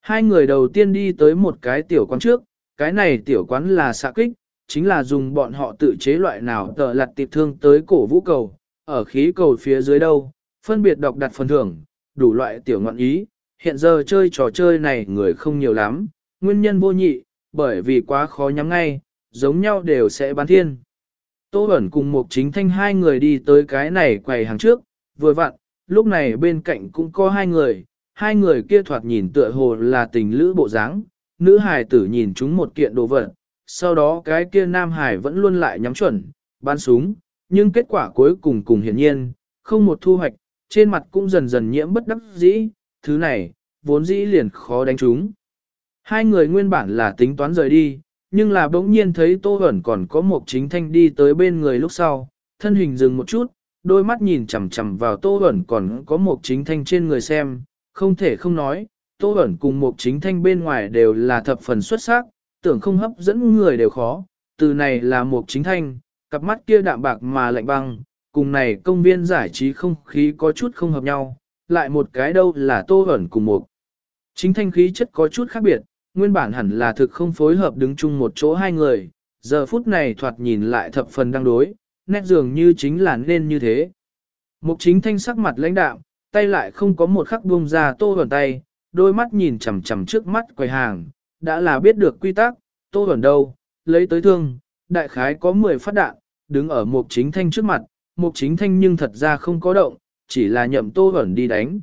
Hai người đầu tiên đi tới một cái tiểu quán trước, cái này tiểu quán là xạ kích, chính là dùng bọn họ tự chế loại nào tờ lặt tiệp thương tới cổ vũ cầu, ở khí cầu phía dưới đâu, phân biệt đọc đặt phần thưởng, đủ loại tiểu ngọn ý, hiện giờ chơi trò chơi này người không nhiều lắm, nguyên nhân vô nhị, bởi vì quá khó nhắm ngay, giống nhau đều sẽ bán thiên. Tô Bẩn cùng một chính thanh hai người đi tới cái này quầy hàng trước, vừa vặn, lúc này bên cạnh cũng có hai người, hai người kia thoạt nhìn tựa hồ là tình lữ bộ dáng, nữ hài tử nhìn chúng một kiện đồ vật, sau đó cái kia nam hải vẫn luôn lại nhắm chuẩn, bắn súng, nhưng kết quả cuối cùng cùng hiển nhiên, không một thu hoạch, trên mặt cũng dần dần nhiễm bất đắc dĩ, thứ này, vốn dĩ liền khó đánh chúng. Hai người nguyên bản là tính toán rời đi, nhưng là bỗng nhiên thấy Tô Hẩn còn có một chính thanh đi tới bên người lúc sau, thân hình dừng một chút, đôi mắt nhìn chằm chằm vào Tô Hẩn còn có một chính thanh trên người xem, không thể không nói, Tô Hẩn cùng một chính thanh bên ngoài đều là thập phần xuất sắc, tưởng không hấp dẫn người đều khó, từ này là một chính thanh, cặp mắt kia đạm bạc mà lạnh băng, cùng này công viên giải trí không khí có chút không hợp nhau, lại một cái đâu là Tô ẩn cùng một. Chính thanh khí chất có chút khác biệt, nguyên bản hẳn là thực không phối hợp đứng chung một chỗ hai người, giờ phút này thoạt nhìn lại thập phần đang đối, nét dường như chính là nên như thế. Mục chính thanh sắc mặt lãnh đạm, tay lại không có một khắc buông ra tô ẩn tay, đôi mắt nhìn chằm chằm trước mắt quầy hàng, đã là biết được quy tắc, tô ẩn đâu, lấy tới thương, đại khái có 10 phát đạn, đứng ở mục chính thanh trước mặt, mục chính thanh nhưng thật ra không có động, chỉ là nhậm tô ẩn đi đánh.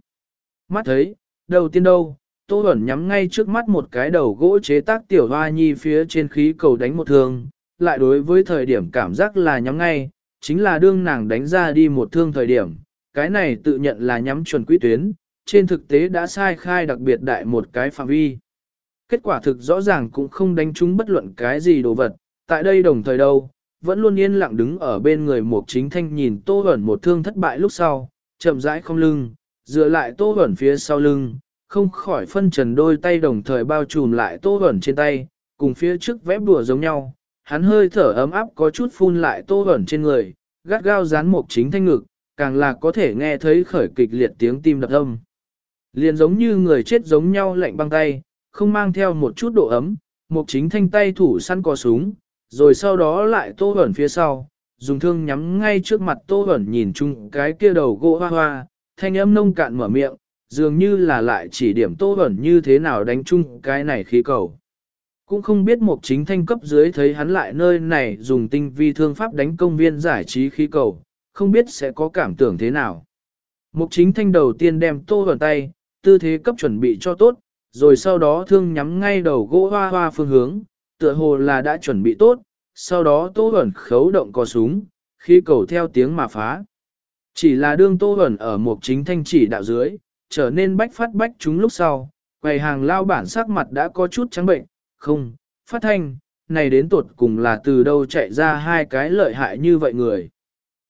Mắt thấy, đầu tiên đâu, Tô ẩn nhắm ngay trước mắt một cái đầu gỗ chế tác tiểu hoa nhi phía trên khí cầu đánh một thương, lại đối với thời điểm cảm giác là nhắm ngay, chính là đương nàng đánh ra đi một thương thời điểm, cái này tự nhận là nhắm chuẩn quy tuyến, trên thực tế đã sai khai đặc biệt đại một cái phạm vi. Kết quả thực rõ ràng cũng không đánh trúng bất luận cái gì đồ vật, tại đây đồng thời đâu, vẫn luôn yên lặng đứng ở bên người một chính thanh nhìn Tô Bẩn một thương thất bại lúc sau, chậm rãi không lưng, dựa lại Tô Bẩn phía sau lưng, không khỏi phân trần đôi tay đồng thời bao trùm lại tô ẩn trên tay, cùng phía trước vẽ bùa giống nhau. Hắn hơi thở ấm áp có chút phun lại tô ẩn trên người, gắt gao dán một chính thanh ngực, càng là có thể nghe thấy khởi kịch liệt tiếng tim đập âm. Liền giống như người chết giống nhau lạnh băng tay, không mang theo một chút độ ấm, một chính thanh tay thủ săn cò súng, rồi sau đó lại tô ẩn phía sau, dùng thương nhắm ngay trước mặt tô ẩn nhìn chung cái kia đầu gỗ hoa hoa, thanh âm nông cạn mở miệng, dường như là lại chỉ điểm tô ẩn như thế nào đánh chung cái này khí cầu. Cũng không biết một chính thanh cấp dưới thấy hắn lại nơi này dùng tinh vi thương pháp đánh công viên giải trí khí cầu, không biết sẽ có cảm tưởng thế nào. Mục chính thanh đầu tiên đem tô vào tay, tư thế cấp chuẩn bị cho tốt, rồi sau đó thương nhắm ngay đầu gỗ hoa hoa phương hướng, tựa hồ là đã chuẩn bị tốt, sau đó tô ẩn khấu động cò súng, khi cầu theo tiếng mà phá. Chỉ là đương tô ẩn ở một chính thanh chỉ đạo dưới, trở nên bách phát bách chúng lúc sau, quầy hàng lao bản sắc mặt đã có chút trắng bệnh, không, phát thanh, này đến tột cùng là từ đâu chạy ra hai cái lợi hại như vậy người.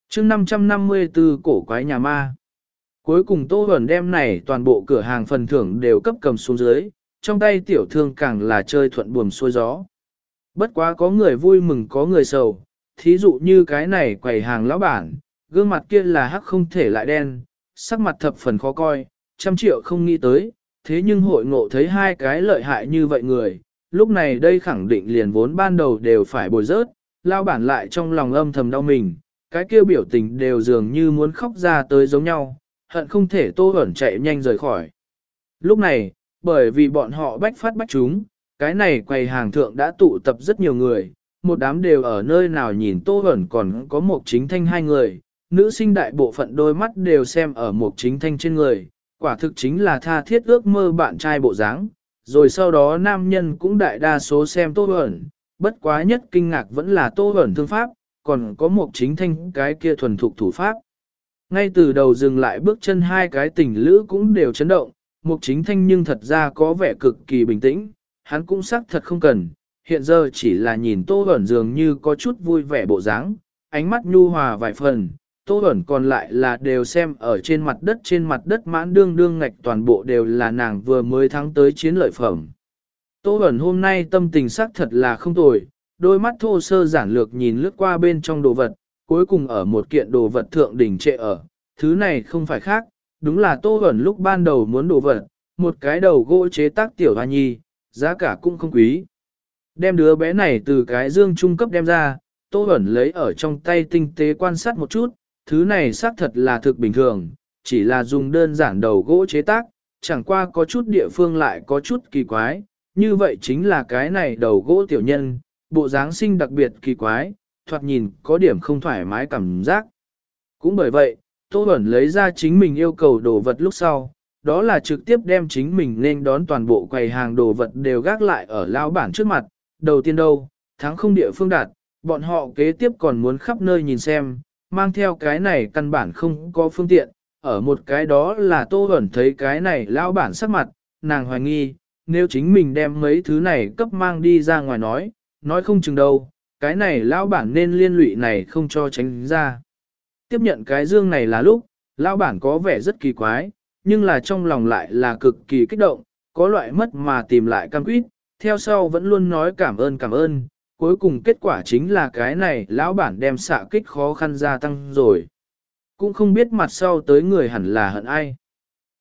chương 554 cổ quái nhà ma. Cuối cùng Tô Huẩn đem này toàn bộ cửa hàng phần thưởng đều cấp cầm xuống dưới, trong tay tiểu thương càng là chơi thuận buồm xuôi gió. Bất quá có người vui mừng có người sầu, thí dụ như cái này quầy hàng lão bản, gương mặt kia là hắc không thể lại đen, sắc mặt thập phần khó coi, trăm triệu không nghĩ tới, thế nhưng hội ngộ thấy hai cái lợi hại như vậy người, lúc này đây khẳng định liền vốn ban đầu đều phải bồi rớt, lao bản lại trong lòng âm thầm đau mình, cái kia biểu tình đều dường như muốn khóc ra tới giống nhau, hận không thể tô ẩn chạy nhanh rời khỏi. Lúc này, bởi vì bọn họ bách phát bách chúng, cái này quầy hàng thượng đã tụ tập rất nhiều người, một đám đều ở nơi nào nhìn tô hẩn còn có một chính thanh hai người, nữ sinh đại bộ phận đôi mắt đều xem ở một chính thanh trên người, quả thực chính là tha thiết ước mơ bạn trai bộ dáng. Rồi sau đó nam nhân cũng đại đa số xem tô hẩn, bất quá nhất kinh ngạc vẫn là tô hẩn thương pháp, còn có một chính thanh cái kia thuần thục thủ pháp. Ngay từ đầu dừng lại bước chân hai cái tình lữ cũng đều chấn động, một chính thanh nhưng thật ra có vẻ cực kỳ bình tĩnh, hắn cũng xác thật không cần, hiện giờ chỉ là nhìn tô Bẩn dường như có chút vui vẻ bộ dáng, ánh mắt nhu hòa vài phần, Tô Bẩn còn lại là đều xem ở trên mặt đất trên mặt đất mãn đương đương ngạch toàn bộ đều là nàng vừa mới thắng tới chiến lợi phẩm. Tô Bẩn hôm nay tâm tình xác thật là không tồi, đôi mắt thô sơ giản lược nhìn lướt qua bên trong đồ vật, cuối cùng ở một kiện đồ vật thượng đỉnh trệ ở, thứ này không phải khác, đúng là Tô Bẩn lúc ban đầu muốn đồ vật, một cái đầu gỗ chế tác tiểu hoa nhi, giá cả cũng không quý. Đem đứa bé này từ cái dương trung cấp đem ra, Tô Bẩn lấy ở trong tay tinh tế quan sát một chút, thứ này xác thật là thực bình thường, chỉ là dùng đơn giản đầu gỗ chế tác, chẳng qua có chút địa phương lại có chút kỳ quái, như vậy chính là cái này đầu gỗ tiểu nhân, bộ dáng sinh đặc biệt kỳ quái, thoạt nhìn có điểm không thoải mái cảm giác. Cũng bởi vậy, Tô Bẩn lấy ra chính mình yêu cầu đồ vật lúc sau, đó là trực tiếp đem chính mình nên đón toàn bộ quầy hàng đồ vật đều gác lại ở lao bản trước mặt. Đầu tiên đâu, thắng không địa phương đạt, bọn họ kế tiếp còn muốn khắp nơi nhìn xem, mang theo cái này căn bản không có phương tiện, ở một cái đó là Tô ẩn thấy cái này lao bản sắc mặt, nàng hoài nghi, nếu chính mình đem mấy thứ này cấp mang đi ra ngoài nói, nói không chừng đâu, cái này lao bản nên liên lụy này không cho tránh ra. Tiếp nhận cái dương này là lúc, lao bản có vẻ rất kỳ quái, nhưng là trong lòng lại là cực kỳ kích động, có loại mất mà tìm lại cam quýt, theo sau vẫn luôn nói cảm ơn cảm ơn, cuối cùng kết quả chính là cái này lão bản đem xạ kích khó khăn gia tăng rồi. Cũng không biết mặt sau tới người hẳn là hận ai.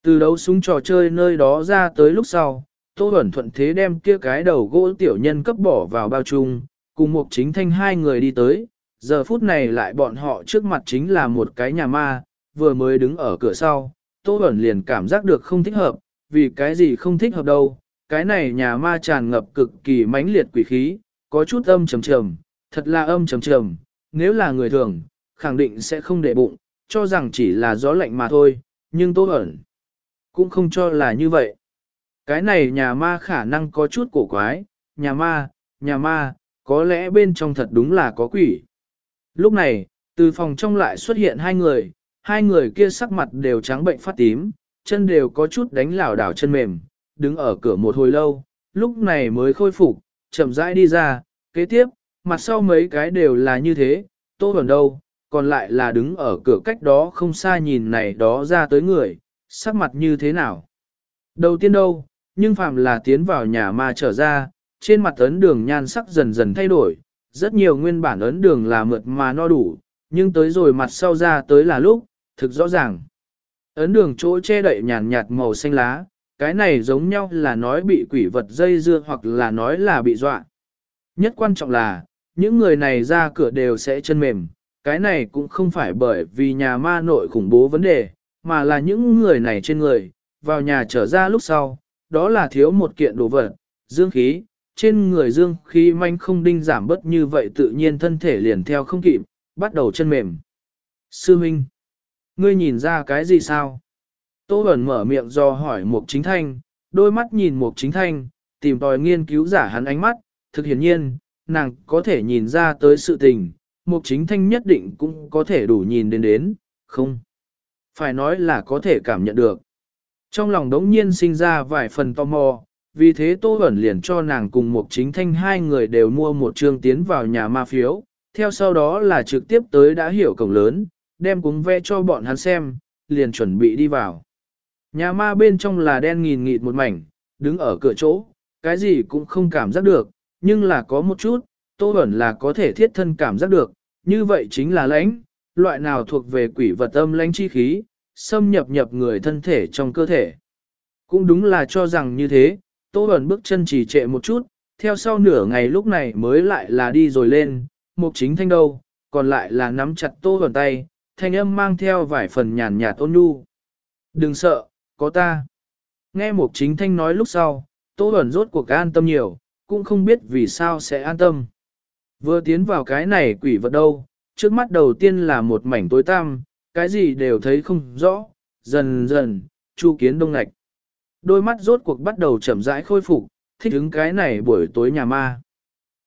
Từ đấu súng trò chơi nơi đó ra tới lúc sau, Tô Huẩn thuận thế đem kia cái đầu gỗ tiểu nhân cấp bỏ vào bao chung, cùng một chính thanh hai người đi tới, giờ phút này lại bọn họ trước mặt chính là một cái nhà ma, vừa mới đứng ở cửa sau, Tô Bẩn liền cảm giác được không thích hợp, vì cái gì không thích hợp đâu, cái này nhà ma tràn ngập cực kỳ mãnh liệt quỷ khí, có chút âm trầm trầm, thật là âm trầm trầm, nếu là người thường, khẳng định sẽ không để bụng, cho rằng chỉ là gió lạnh mà thôi, nhưng Tô Bẩn cũng không cho là như vậy. Cái này nhà ma khả năng có chút cổ quái, nhà ma, nhà ma, có lẽ bên trong thật đúng là có quỷ. Lúc này, từ phòng trong lại xuất hiện hai người, hai người kia sắc mặt đều trắng bệnh phát tím, chân đều có chút đánh lảo đảo chân mềm, đứng ở cửa một hồi lâu, lúc này mới khôi phục, chậm rãi đi ra, kế tiếp, mặt sau mấy cái đều là như thế, tô bẩn đâu, còn lại là đứng ở cửa cách đó không xa nhìn này đó ra tới người, sắc mặt như thế nào. Đầu tiên đâu, nhưng phạm là tiến vào nhà ma trở ra, trên mặt ấn đường nhan sắc dần dần thay đổi, rất nhiều nguyên bản ấn đường là mượt mà no đủ, nhưng tới rồi mặt sau ra tới là lúc, thực rõ ràng. Ấn đường chỗ che đậy nhàn nhạt màu xanh lá, cái này giống nhau là nói bị quỷ vật dây dưa hoặc là nói là bị dọa. Nhất quan trọng là, những người này ra cửa đều sẽ chân mềm, cái này cũng không phải bởi vì nhà ma nội khủng bố vấn đề, mà là những người này trên người, vào nhà trở ra lúc sau, đó là thiếu một kiện đồ vật, dương khí, trên người dương khí manh không đinh giảm bớt như vậy tự nhiên thân thể liền theo không kịp, bắt đầu chân mềm. Sư Minh, ngươi nhìn ra cái gì sao? Tô Bẩn mở miệng do hỏi Mục Chính Thanh, đôi mắt nhìn Mục Chính Thanh, tìm tòi nghiên cứu giả hắn ánh mắt, thực hiển nhiên, nàng có thể nhìn ra tới sự tình, Mục Chính Thanh nhất định cũng có thể đủ nhìn đến đến, không? Phải nói là có thể cảm nhận được. Trong lòng đống nhiên sinh ra vài phần tò mò, vì thế Tô Bẩn liền cho nàng cùng Mục Chính Thanh hai người đều mua một trương tiến vào nhà ma phiếu, theo sau đó là trực tiếp tới đã hiểu cổng lớn, đem cuống ve cho bọn hắn xem, liền chuẩn bị đi vào. Nhà ma bên trong là đen nghìn nghịt một mảnh, đứng ở cửa chỗ, cái gì cũng không cảm giác được, nhưng là có một chút, Tô Bẩn là có thể thiết thân cảm giác được, như vậy chính là lãnh, loại nào thuộc về quỷ vật âm lãnh chi khí, xâm nhập nhập người thân thể trong cơ thể. Cũng đúng là cho rằng như thế, Tô Bẩn bước chân chỉ trệ một chút, theo sau nửa ngày lúc này mới lại là đi rồi lên, mục chính thanh đâu, còn lại là nắm chặt Tô Bẩn tay, thanh âm mang theo vài phần nhàn nhạt ôn nhu. Đừng sợ, có ta. Nghe mục chính thanh nói lúc sau, Tô Bẩn rốt cuộc an tâm nhiều, cũng không biết vì sao sẽ an tâm. Vừa tiến vào cái này quỷ vật đâu, trước mắt đầu tiên là một mảnh tối tăm, cái gì đều thấy không rõ, dần dần, chu kiến đông ngạch. Đôi mắt rốt cuộc bắt đầu chậm rãi khôi phục, thích ứng cái này buổi tối nhà ma.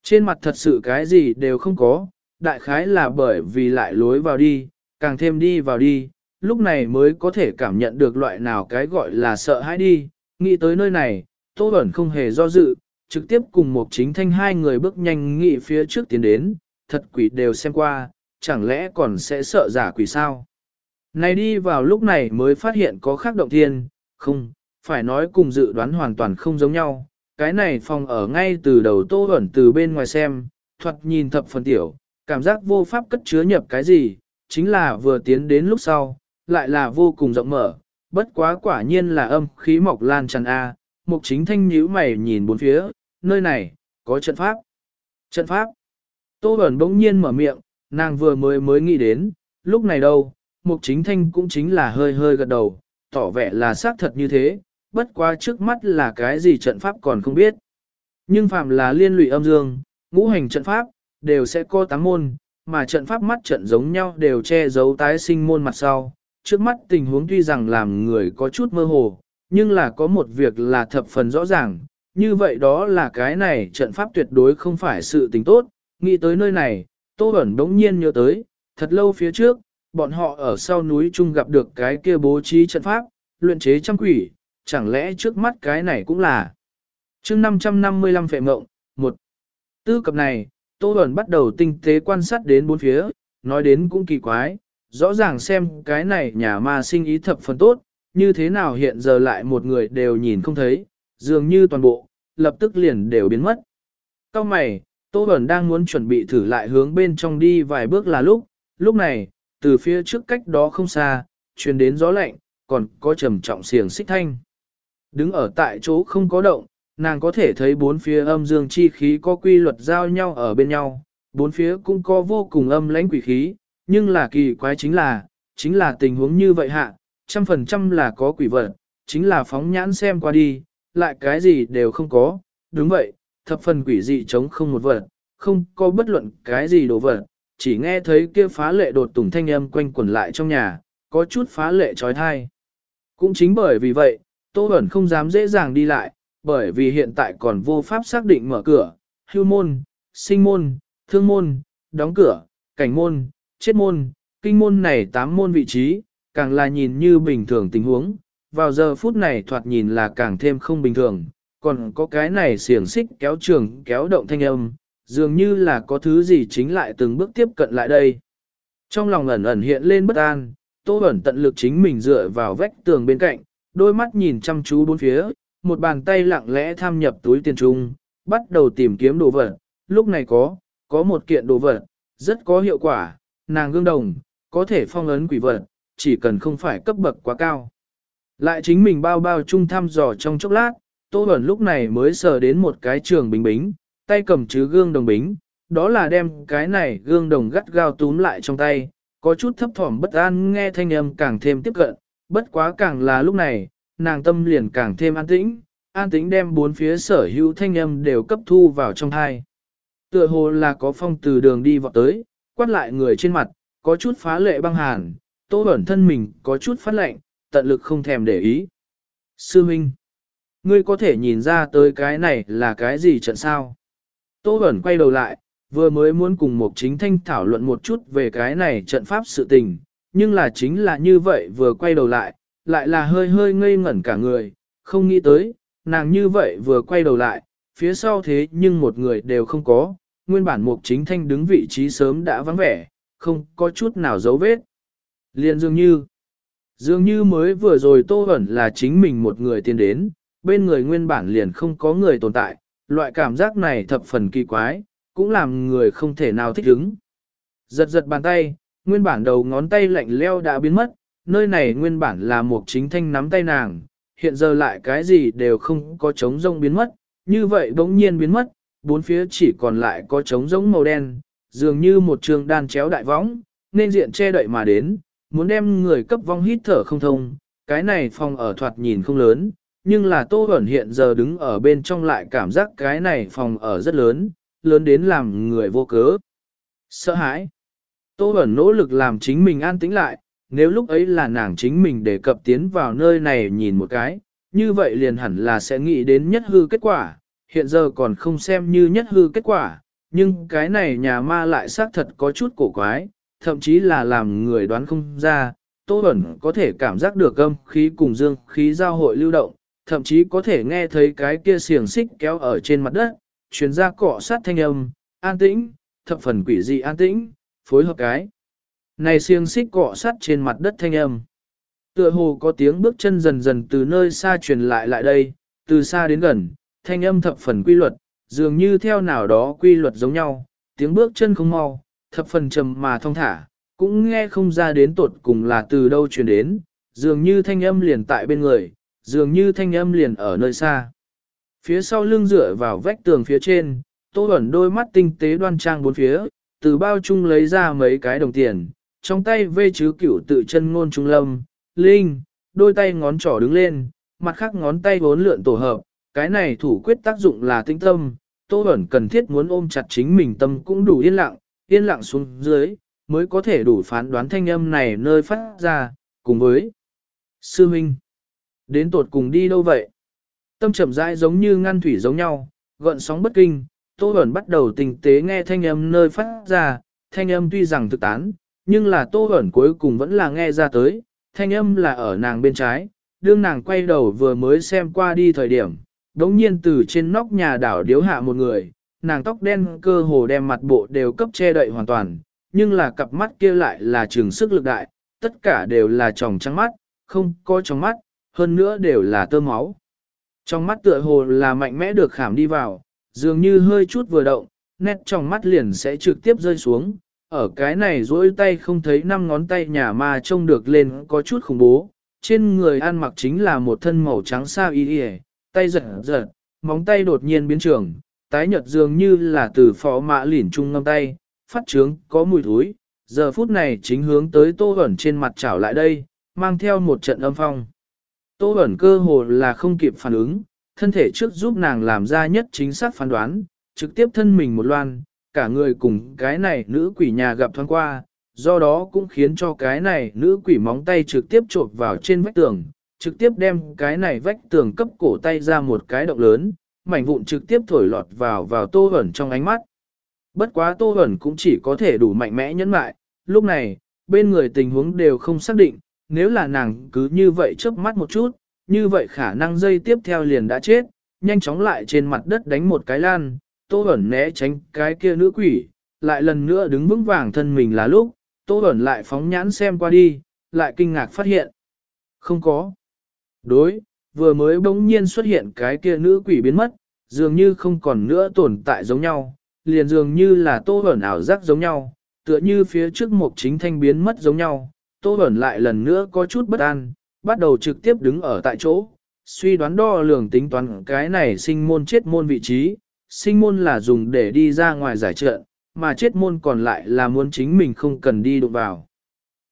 Trên mặt thật sự cái gì đều không có, đại khái là bởi vì lại lối vào đi, càng thêm đi vào đi, lúc này mới có thể cảm nhận được loại nào cái gọi là sợ hãi đi, nghĩ tới nơi này, Tô Bẩn không hề do dự, trực tiếp cùng một chính thanh hai người bước nhanh nghị phía trước tiến đến, thật quỷ đều xem qua, chẳng lẽ còn sẽ sợ giả quỷ sao? Này đi vào lúc này mới phát hiện có khác động thiên, không, phải nói cùng dự đoán hoàn toàn không giống nhau. Cái này phòng ở ngay từ đầu tô ẩn từ bên ngoài xem, thuật nhìn thập phần tiểu, cảm giác vô pháp cất chứa nhập cái gì, chính là vừa tiến đến lúc sau, lại là vô cùng rộng mở, bất quá quả nhiên là âm khí mọc lan tràn A, mục chính thanh nhíu mày nhìn bốn phía, nơi này, có trận pháp. Trận pháp. Tô Bẩn bỗng nhiên mở miệng, nàng vừa mới mới nghĩ đến, lúc này đâu, mục chính thanh cũng chính là hơi hơi gật đầu, tỏ vẻ là xác thật như thế, bất quá trước mắt là cái gì trận pháp còn không biết. Nhưng phạm là liên lụy âm dương, ngũ hành trận pháp, đều sẽ có tám môn, mà trận pháp mắt trận giống nhau đều che giấu tái sinh môn mặt sau. Trước mắt tình huống tuy rằng làm người có chút mơ hồ, nhưng là có một việc là thập phần rõ ràng, như vậy đó là cái này trận pháp tuyệt đối không phải sự tình tốt, nghĩ tới nơi này, Tô Bẩn đống nhiên nhớ tới, thật lâu phía trước, bọn họ ở sau núi chung gặp được cái kia bố trí trận pháp, luyện chế trăm quỷ, chẳng lẽ trước mắt cái này cũng là. chương 555 phệ mộng, một Tư cập này, Tô Bẩn bắt đầu tinh tế quan sát đến bốn phía, nói đến cũng kỳ quái, rõ ràng xem cái này nhà ma sinh ý thập phần tốt, như thế nào hiện giờ lại một người đều nhìn không thấy, dường như toàn bộ, lập tức liền đều biến mất. Cao mày, Tô Bẩn đang muốn chuẩn bị thử lại hướng bên trong đi vài bước là lúc, lúc này, từ phía trước cách đó không xa, truyền đến gió lạnh, còn có trầm trọng xiềng xích thanh. Đứng ở tại chỗ không có động, nàng có thể thấy bốn phía âm dương chi khí có quy luật giao nhau ở bên nhau, bốn phía cũng có vô cùng âm lãnh quỷ khí, nhưng là kỳ quái chính là, chính là tình huống như vậy hạ, trăm phần trăm là có quỷ vật, chính là phóng nhãn xem qua đi, lại cái gì đều không có, đúng vậy, thập phần quỷ dị chống không một vật, không có bất luận cái gì đồ vật, chỉ nghe thấy kia phá lệ đột tùng thanh âm quanh quẩn lại trong nhà, có chút phá lệ trói thai. Cũng chính bởi vì vậy, Tô Bẩn không dám dễ dàng đi lại, bởi vì hiện tại còn vô pháp xác định mở cửa, hưu môn, sinh môn, thương môn, đóng cửa, cảnh môn, chết môn, kinh môn này tám môn vị trí, càng là nhìn như bình thường tình huống, vào giờ phút này thoạt nhìn là càng thêm không bình thường, còn có cái này xiềng xích kéo trường kéo động thanh âm, dường như là có thứ gì chính lại từng bước tiếp cận lại đây. Trong lòng ẩn ẩn hiện lên bất an, Tô Bẩn tận lực chính mình dựa vào vách tường bên cạnh, đôi mắt nhìn chăm chú bốn phía, một bàn tay lặng lẽ tham nhập túi tiền trung, bắt đầu tìm kiếm đồ vật. Lúc này có, có một kiện đồ vật, rất có hiệu quả, nàng gương đồng, có thể phong ấn quỷ vật, chỉ cần không phải cấp bậc quá cao. Lại chính mình bao bao chung thăm dò trong chốc lát, Tô Bẩn lúc này mới sờ đến một cái trường bình bính, tay cầm chứ gương đồng bính, đó là đem cái này gương đồng gắt gao túm lại trong tay, có chút thấp thỏm bất an nghe thanh âm càng thêm tiếp cận, bất quá càng là lúc này, nàng tâm liền càng thêm an tĩnh, an tĩnh đem bốn phía sở hữu thanh âm đều cấp thu vào trong hai. Tựa hồ là có phong từ đường đi vọt tới, quát lại người trên mặt, có chút phá lệ băng hàn, tô ẩn thân mình có chút phát lệnh, tận lực không thèm để ý. Sư Minh, ngươi có thể nhìn ra tới cái này là cái gì trận sao? Tô ẩn quay đầu lại, vừa mới muốn cùng một chính thanh thảo luận một chút về cái này trận pháp sự tình, nhưng là chính là như vậy vừa quay đầu lại, lại là hơi hơi ngây ngẩn cả người, không nghĩ tới, nàng như vậy vừa quay đầu lại, phía sau thế nhưng một người đều không có, nguyên bản mục chính thanh đứng vị trí sớm đã vắng vẻ, không có chút nào dấu vết. Liên dường như, dường như mới vừa rồi tô ẩn là chính mình một người tiến đến, bên người nguyên bản liền không có người tồn tại, loại cảm giác này thập phần kỳ quái, cũng làm người không thể nào thích ứng. Giật giật bàn tay, nguyên bản đầu ngón tay lạnh leo đã biến mất, nơi này nguyên bản là một chính thanh nắm tay nàng, hiện giờ lại cái gì đều không có trống rông biến mất, như vậy bỗng nhiên biến mất, bốn phía chỉ còn lại có trống rỗng màu đen, dường như một trường đan chéo đại võng, nên diện che đậy mà đến, muốn đem người cấp vong hít thở không thông, cái này phòng ở thoạt nhìn không lớn, nhưng là Tô Bẩn hiện giờ đứng ở bên trong lại cảm giác cái này phòng ở rất lớn, lớn đến làm người vô cớ. Sợ hãi. Tô Bẩn nỗ lực làm chính mình an tĩnh lại, nếu lúc ấy là nàng chính mình đề cập tiến vào nơi này nhìn một cái, như vậy liền hẳn là sẽ nghĩ đến nhất hư kết quả, hiện giờ còn không xem như nhất hư kết quả, nhưng cái này nhà ma lại xác thật có chút cổ quái, thậm chí là làm người đoán không ra, Tô Bẩn có thể cảm giác được âm khí cùng dương khí giao hội lưu động, thậm chí có thể nghe thấy cái kia xiềng xích kéo ở trên mặt đất, chuyên ra cọ sát thanh âm, an tĩnh, thập phần quỷ dị an tĩnh, phối hợp cái. Này xiềng xích cọ sắt trên mặt đất thanh âm. Tựa hồ có tiếng bước chân dần dần từ nơi xa truyền lại lại đây, từ xa đến gần, thanh âm thập phần quy luật, dường như theo nào đó quy luật giống nhau, tiếng bước chân không mau, thập phần trầm mà thong thả, cũng nghe không ra đến tột cùng là từ đâu truyền đến, dường như thanh âm liền tại bên người, dường như thanh âm liền ở nơi xa. Phía sau lưng dựa vào vách tường phía trên, Tô Bẩn đôi mắt tinh tế đoan trang bốn phía, từ bao chung lấy ra mấy cái đồng tiền, trong tay vê chứ cửu tự chân ngôn trung lâm, linh, đôi tay ngón trỏ đứng lên, mặt khác ngón tay bốn lượn tổ hợp, cái này thủ quyết tác dụng là tinh tâm, Tô ẩn cần thiết muốn ôm chặt chính mình tâm cũng đủ yên lặng, yên lặng xuống dưới, mới có thể đủ phán đoán thanh âm này nơi phát ra, cùng với Sư Minh. Đến tột cùng đi đâu vậy? Tâm chậm rãi giống như ngăn thủy giống nhau, gợn sóng bất kinh, Tô ẩn bắt đầu tình tế nghe thanh âm nơi phát ra, thanh âm tuy rằng thực tán, nhưng là Tô ẩn cuối cùng vẫn là nghe ra tới, thanh âm là ở nàng bên trái, đương nàng quay đầu vừa mới xem qua đi thời điểm, đống nhiên từ trên nóc nhà đảo điếu hạ một người, nàng tóc đen cơ hồ đem mặt bộ đều cấp che đậy hoàn toàn, nhưng là cặp mắt kia lại là trường sức lực đại, tất cả đều là tròng trắng mắt, không có tròng mắt, hơn nữa đều là tơ máu. Trong mắt tựa hồ là mạnh mẽ được khảm đi vào, dường như hơi chút vừa động, nét trong mắt liền sẽ trực tiếp rơi xuống. Ở cái này duỗi tay không thấy năm ngón tay nhà ma trông được lên có chút khủng bố. Trên người ăn mặc chính là một thân màu trắng sao y y, tay giật giật, móng tay đột nhiên biến trường, tái nhợt dường như là từ phó mã lỉn trung ngâm tay, phát trướng, có mùi thối Giờ phút này chính hướng tới tô ẩn trên mặt chảo lại đây, mang theo một trận âm phong. Tô ẩn cơ hồ là không kịp phản ứng, thân thể trước giúp nàng làm ra nhất chính xác phán đoán, trực tiếp thân mình một loan, cả người cùng cái này nữ quỷ nhà gặp thoáng qua, do đó cũng khiến cho cái này nữ quỷ móng tay trực tiếp trộn vào trên vách tường, trực tiếp đem cái này vách tường cấp cổ tay ra một cái động lớn, mảnh vụn trực tiếp thổi lọt vào vào tô hẩn trong ánh mắt. Bất quá tô hẩn cũng chỉ có thể đủ mạnh mẽ nhẫn lại, lúc này, bên người tình huống đều không xác định, nếu là nàng cứ như vậy chớp mắt một chút, như vậy khả năng dây tiếp theo liền đã chết, nhanh chóng lại trên mặt đất đánh một cái lan, Tô Bẩn né tránh cái kia nữ quỷ, lại lần nữa đứng vững vàng thân mình là lúc, Tô Bẩn lại phóng nhãn xem qua đi, lại kinh ngạc phát hiện. Không có. Đối, vừa mới bỗng nhiên xuất hiện cái kia nữ quỷ biến mất, dường như không còn nữa tồn tại giống nhau, liền dường như là Tô Bẩn ảo giác giống nhau, tựa như phía trước một chính thanh biến mất giống nhau, Tô Bẩn lại lần nữa có chút bất an, bắt đầu trực tiếp đứng ở tại chỗ, suy đoán đo lường tính toán cái này sinh môn chết môn vị trí, sinh môn là dùng để đi ra ngoài giải trợ, mà chết môn còn lại là muốn chính mình không cần đi đụng vào.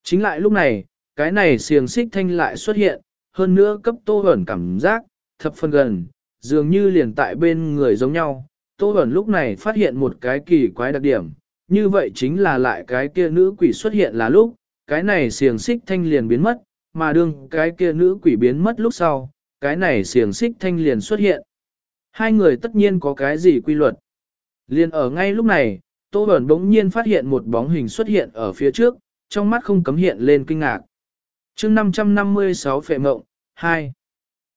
Chính lại lúc này, cái này xiềng xích thanh lại xuất hiện, hơn nữa cấp tô ẩn cảm giác, thập phần gần, dường như liền tại bên người giống nhau. Tô ẩn lúc này phát hiện một cái kỳ quái đặc điểm, như vậy chính là lại cái kia nữ quỷ xuất hiện là lúc, cái này xiềng xích thanh liền biến mất, mà đương cái kia nữ quỷ biến mất lúc sau, cái này xiềng xích thanh liền xuất hiện. Hai người tất nhiên có cái gì quy luật. Liền ở ngay lúc này, Tô Bẩn bỗng nhiên phát hiện một bóng hình xuất hiện ở phía trước, trong mắt không cấm hiện lên kinh ngạc. chương 556 phệ mộng, 2.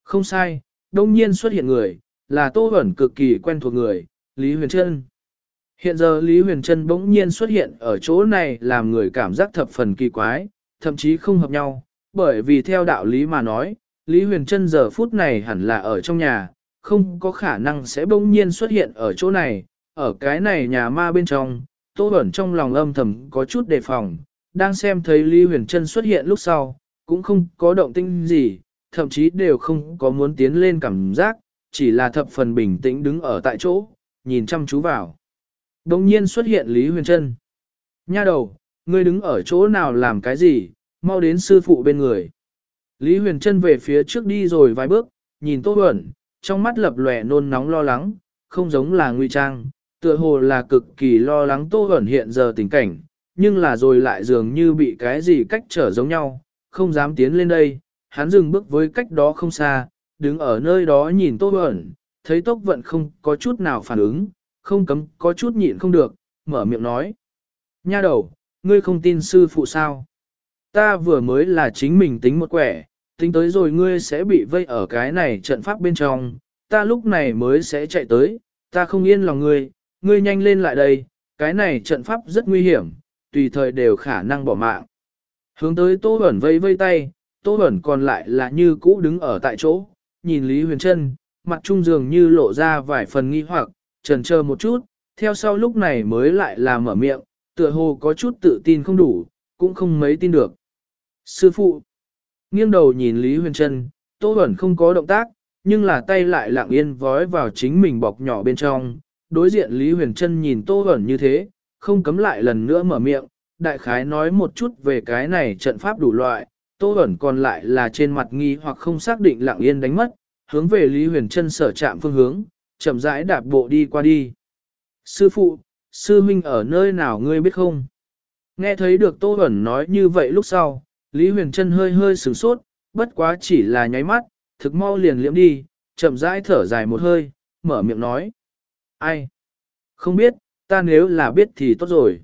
Không sai, đông nhiên xuất hiện người, là Tô Bẩn cực kỳ quen thuộc người, Lý Huyền Trân. Hiện giờ Lý Huyền Trân bỗng nhiên xuất hiện ở chỗ này làm người cảm giác thập phần kỳ quái, thậm chí không hợp nhau, bởi vì theo đạo lý mà nói, Lý Huyền Trân giờ phút này hẳn là ở trong nhà, không có khả năng sẽ bỗng nhiên xuất hiện ở chỗ này, ở cái này nhà ma bên trong, Tô Bẩn trong lòng âm thầm có chút đề phòng, đang xem thấy Lý Huyền Trân xuất hiện lúc sau, cũng không có động tinh gì, thậm chí đều không có muốn tiến lên cảm giác, chỉ là thập phần bình tĩnh đứng ở tại chỗ, nhìn chăm chú vào. Đồng nhiên xuất hiện Lý Huyền Trân. Nha đầu, ngươi đứng ở chỗ nào làm cái gì, mau đến sư phụ bên người. Lý Huyền Trân về phía trước đi rồi vài bước, nhìn Tô Bẩn, trong mắt lập lòe nôn nóng lo lắng, không giống là nguy trang, tựa hồ là cực kỳ lo lắng Tô Bẩn hiện giờ tình cảnh, nhưng là rồi lại dường như bị cái gì cách trở giống nhau, không dám tiến lên đây, hắn dừng bước với cách đó không xa, đứng ở nơi đó nhìn Tô Bẩn, thấy Tốc Vận không có chút nào phản ứng, không cấm có chút nhịn không được, mở miệng nói. Nha đầu, ngươi không tin sư phụ sao? Ta vừa mới là chính mình tính một quẻ, tính tới rồi ngươi sẽ bị vây ở cái này trận pháp bên trong, ta lúc này mới sẽ chạy tới, ta không yên lòng ngươi, ngươi nhanh lên lại đây, cái này trận pháp rất nguy hiểm, tùy thời đều khả năng bỏ mạng. Hướng tới Tô Bẩn vây vây tay, Tô Bẩn còn lại là như cũ đứng ở tại chỗ, nhìn Lý Huyền Trân, mặt trung dường như lộ ra vài phần nghi hoặc, trần chờ một chút, theo sau lúc này mới lại là mở miệng, tựa hồ có chút tự tin không đủ, cũng không mấy tin được. Sư phụ, nghiêng đầu nhìn Lý Huyền Trân, Tô Bẩn không có động tác, nhưng là tay lại lặng yên vói vào chính mình bọc nhỏ bên trong. Đối diện Lý Huyền Trân nhìn Tô Bẩn như thế, không cấm lại lần nữa mở miệng, đại khái nói một chút về cái này trận pháp đủ loại, Tô Bẩn còn lại là trên mặt nghi hoặc không xác định lặng yên đánh mất, hướng về Lý Huyền Trân sở chạm phương hướng, chậm rãi đạp bộ đi qua đi. Sư phụ, sư huynh ở nơi nào ngươi biết không? Nghe thấy được Tô Bẩn nói như vậy lúc sau, Lý Huyền Trân hơi hơi sửng sốt, bất quá chỉ là nháy mắt, thực mau liền liễm đi, chậm rãi thở dài một hơi, mở miệng nói. Ai? Không biết, ta nếu là biết thì tốt rồi.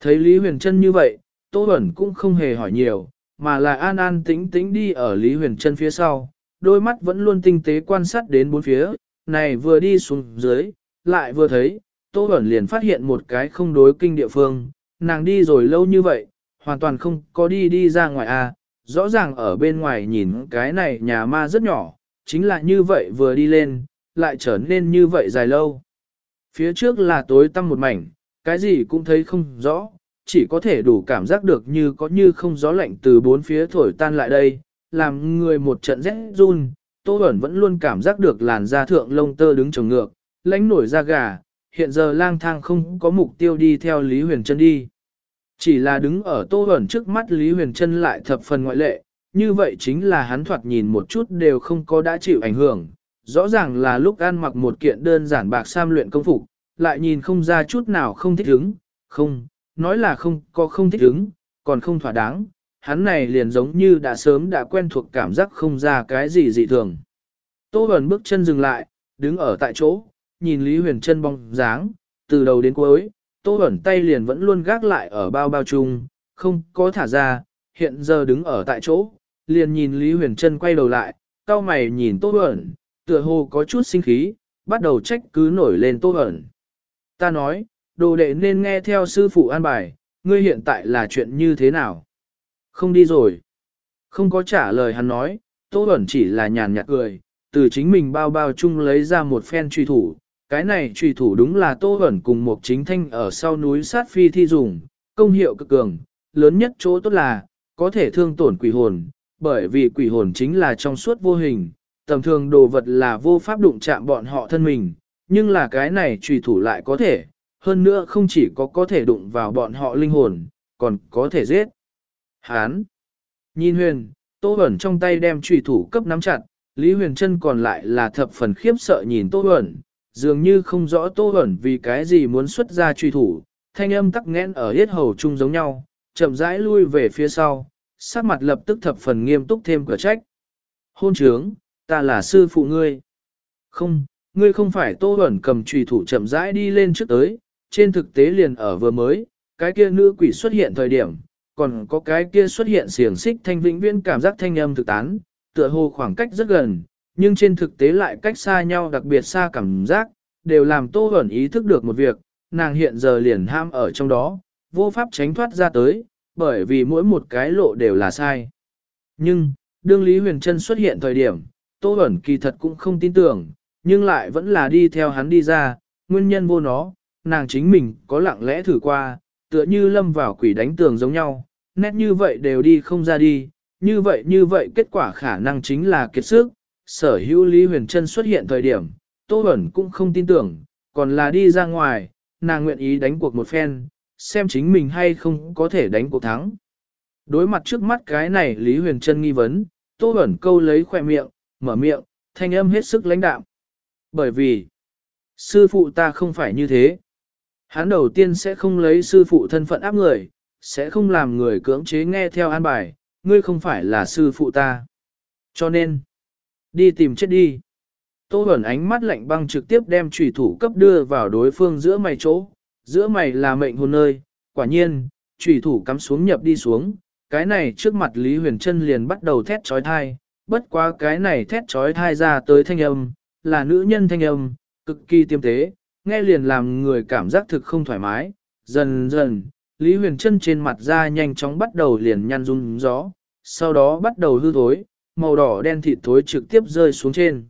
Thấy Lý Huyền Trân như vậy, Tô Bẩn cũng không hề hỏi nhiều, mà là an an tĩnh tĩnh đi ở Lý Huyền Trân phía sau, đôi mắt vẫn luôn tinh tế quan sát đến bốn phía, này vừa đi xuống dưới, lại vừa thấy, Tô Bẩn liền phát hiện một cái không đối kinh địa phương, nàng đi rồi lâu như vậy, hoàn toàn không có đi đi ra ngoài à, rõ ràng ở bên ngoài nhìn cái này nhà ma rất nhỏ, chính là như vậy vừa đi lên, lại trở nên như vậy dài lâu. Phía trước là tối tăm một mảnh, cái gì cũng thấy không rõ, chỉ có thể đủ cảm giác được như có như không gió lạnh từ bốn phía thổi tan lại đây, làm người một trận rét run, Tô Bẩn vẫn luôn cảm giác được làn da thượng lông tơ đứng trồng ngược, lãnh nổi da gà, hiện giờ lang thang không có mục tiêu đi theo Lý Huyền Trân đi. Chỉ là đứng ở Tô ẩn trước mắt Lý Huyền Trân lại thập phần ngoại lệ, như vậy chính là hắn thoạt nhìn một chút đều không có đã chịu ảnh hưởng. Rõ ràng là lúc ăn mặc một kiện đơn giản bạc sam luyện công phục, lại nhìn không ra chút nào không thích ứng, không, nói là không có không thích ứng, còn không thỏa đáng, hắn này liền giống như đã sớm đã quen thuộc cảm giác không ra cái gì dị thường. Tô Bẩn bước chân dừng lại, đứng ở tại chỗ, nhìn Lý Huyền Trân bóng dáng, từ đầu đến cuối, Tô Bẩn tay liền vẫn luôn gác lại ở bao bao chung, không có thả ra, hiện giờ đứng ở tại chỗ, liền nhìn Lý Huyền Trân quay đầu lại, cao mày nhìn Tô Bẩn, tựa hồ có chút sinh khí, bắt đầu trách cứ nổi lên Tô Bẩn. Ta nói, đồ đệ nên nghe theo sư phụ an bài, ngươi hiện tại là chuyện như thế nào? Không đi rồi. Không có trả lời hắn nói, Tô Bẩn chỉ là nhàn nhạt cười, từ chính mình bao bao chung lấy ra một phen truy thủ. Cái này trùy thủ đúng là Tô hẩn cùng một chính thanh ở sau núi sát phi thi dùng, công hiệu cực cường, lớn nhất chỗ tốt là, có thể thương tổn quỷ hồn, bởi vì quỷ hồn chính là trong suốt vô hình, tầm thường đồ vật là vô pháp đụng chạm bọn họ thân mình, nhưng là cái này trùy thủ lại có thể, hơn nữa không chỉ có có thể đụng vào bọn họ linh hồn, còn có thể giết. Hán! Nhìn huyền, Tô Bẩn trong tay đem trùy thủ cấp nắm chặt, Lý Huyền Trân còn lại là thập phần khiếp sợ nhìn Tô Bẩn, dường như không rõ Tô Bẩn vì cái gì muốn xuất ra truy thủ, thanh âm tắc nghẽn ở hết hầu chung giống nhau, chậm rãi lui về phía sau, sắc mặt lập tức thập phần nghiêm túc thêm cửa trách. Hôn trướng, ta là sư phụ ngươi. Không, ngươi không phải Tô Bẩn cầm truy thủ chậm rãi đi lên trước tới, trên thực tế liền ở vừa mới, cái kia nữ quỷ xuất hiện thời điểm, còn có cái kia xuất hiện xiềng xích thanh vĩnh viên cảm giác thanh âm thực tán, tựa hồ khoảng cách rất gần, nhưng trên thực tế lại cách xa nhau đặc biệt xa cảm giác, đều làm Tô hẩn ý thức được một việc, nàng hiện giờ liền ham ở trong đó, vô pháp tránh thoát ra tới, bởi vì mỗi một cái lộ đều là sai. Nhưng, đương Lý Huyền Trân xuất hiện thời điểm, Tô hẩn kỳ thật cũng không tin tưởng, nhưng lại vẫn là đi theo hắn đi ra, nguyên nhân vô nó, nàng chính mình có lặng lẽ thử qua, tựa như lâm vào quỷ đánh tường giống nhau, nét như vậy đều đi không ra đi, như vậy như vậy kết quả khả năng chính là kiệt sức, sở hữu Lý Huyền Trân xuất hiện thời điểm, Tô Bẩn cũng không tin tưởng, còn là đi ra ngoài, nàng nguyện ý đánh cuộc một phen, xem chính mình hay không có thể đánh cuộc thắng. Đối mặt trước mắt cái này Lý Huyền Trân nghi vấn, Tô Bẩn câu lấy khỏe miệng, mở miệng, thanh âm hết sức lãnh đạm. Bởi vì, sư phụ ta không phải như thế. Hắn đầu tiên sẽ không lấy sư phụ thân phận áp người, sẽ không làm người cưỡng chế nghe theo an bài, ngươi không phải là sư phụ ta. Cho nên, đi tìm chết đi. Tô Bẩn ánh mắt lạnh băng trực tiếp đem trùy thủ cấp đưa vào đối phương giữa mày chỗ, giữa mày là mệnh hồn nơi, quả nhiên, trùy thủ cắm xuống nhập đi xuống, cái này trước mặt Lý Huyền Trân liền bắt đầu thét trói thai, bất quá cái này thét trói thai ra tới thanh âm, là nữ nhân thanh âm, cực kỳ tiêm tế, nghe liền làm người cảm giác thực không thoải mái, dần dần, Lý Huyền Trân trên mặt da nhanh chóng bắt đầu liền nhăn run gió, sau đó bắt đầu hư thối, màu đỏ đen thịt thối trực tiếp rơi xuống trên.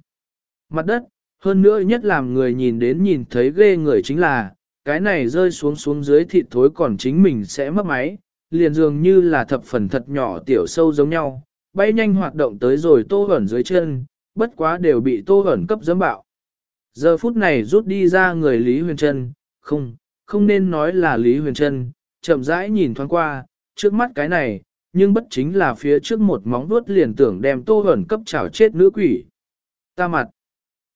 Mặt đất, hơn nữa nhất làm người nhìn đến nhìn thấy ghê người chính là, cái này rơi xuống xuống dưới thịt thối còn chính mình sẽ mất máy, liền dường như là thập phần thật nhỏ tiểu sâu giống nhau, bay nhanh hoạt động tới rồi tô ẩn dưới chân, bất quá đều bị tô ẩn cấp dấm bạo. Giờ phút này rút đi ra người Lý Huyền Trân, không, không nên nói là Lý Huyền Trân, chậm rãi nhìn thoáng qua, trước mắt cái này, nhưng bất chính là phía trước một móng vuốt liền tưởng đem tô ẩn cấp chảo chết nữ quỷ. Ta mặt,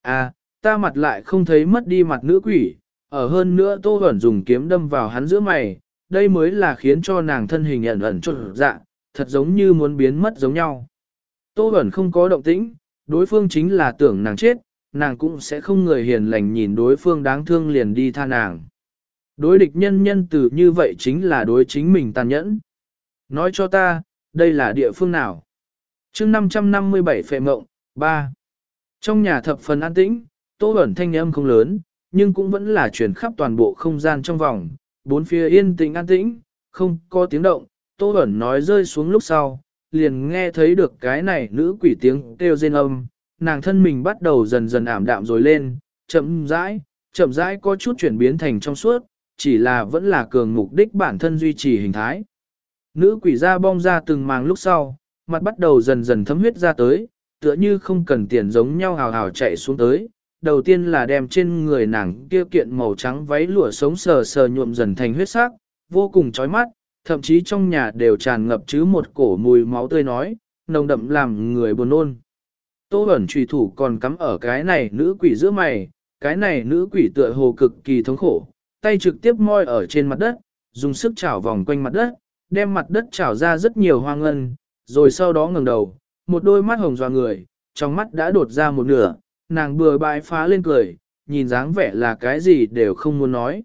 à, ta mặt lại không thấy mất đi mặt nữ quỷ, ở hơn nữa tô ẩn dùng kiếm đâm vào hắn giữa mày, đây mới là khiến cho nàng thân hình ẩn ẩn trộn dạ, thật giống như muốn biến mất giống nhau. Tô ẩn không có động tĩnh, đối phương chính là tưởng nàng chết, nàng cũng sẽ không người hiền lành nhìn đối phương đáng thương liền đi tha nàng. Đối địch nhân nhân từ như vậy chính là đối chính mình tàn nhẫn. Nói cho ta, đây là địa phương nào? chương 557 phệ mộng, 3. Trong nhà thập phần an tĩnh, tô ẩn thanh âm không lớn, nhưng cũng vẫn là chuyển khắp toàn bộ không gian trong vòng, bốn phía yên tĩnh an tĩnh, không có tiếng động, tô ẩn nói rơi xuống lúc sau, liền nghe thấy được cái này nữ quỷ tiếng kêu rên âm, nàng thân mình bắt đầu dần dần ảm đạm rồi lên, chậm rãi, chậm rãi có chút chuyển biến thành trong suốt, chỉ là vẫn là cường mục đích bản thân duy trì hình thái. Nữ quỷ ra bong ra từng màng lúc sau, mặt bắt đầu dần dần thấm huyết ra tới, tựa như không cần tiền giống nhau hào hào chạy xuống tới. Đầu tiên là đem trên người nàng kia kiện màu trắng váy lụa sống sờ sờ nhuộm dần thành huyết sắc, vô cùng chói mắt, thậm chí trong nhà đều tràn ngập chứ một cổ mùi máu tươi nói, nồng đậm làm người buồn nôn. Tô ẩn trùy thủ còn cắm ở cái này nữ quỷ giữa mày, cái này nữ quỷ tựa hồ cực kỳ thống khổ, tay trực tiếp moi ở trên mặt đất, dùng sức chảo vòng quanh mặt đất, đem mặt đất trảo ra rất nhiều hoang ngân, rồi sau đó ngẩng đầu, một đôi mắt hồng dò người, trong mắt đã đột ra một nửa, nàng bừa bãi phá lên cười, nhìn dáng vẻ là cái gì đều không muốn nói.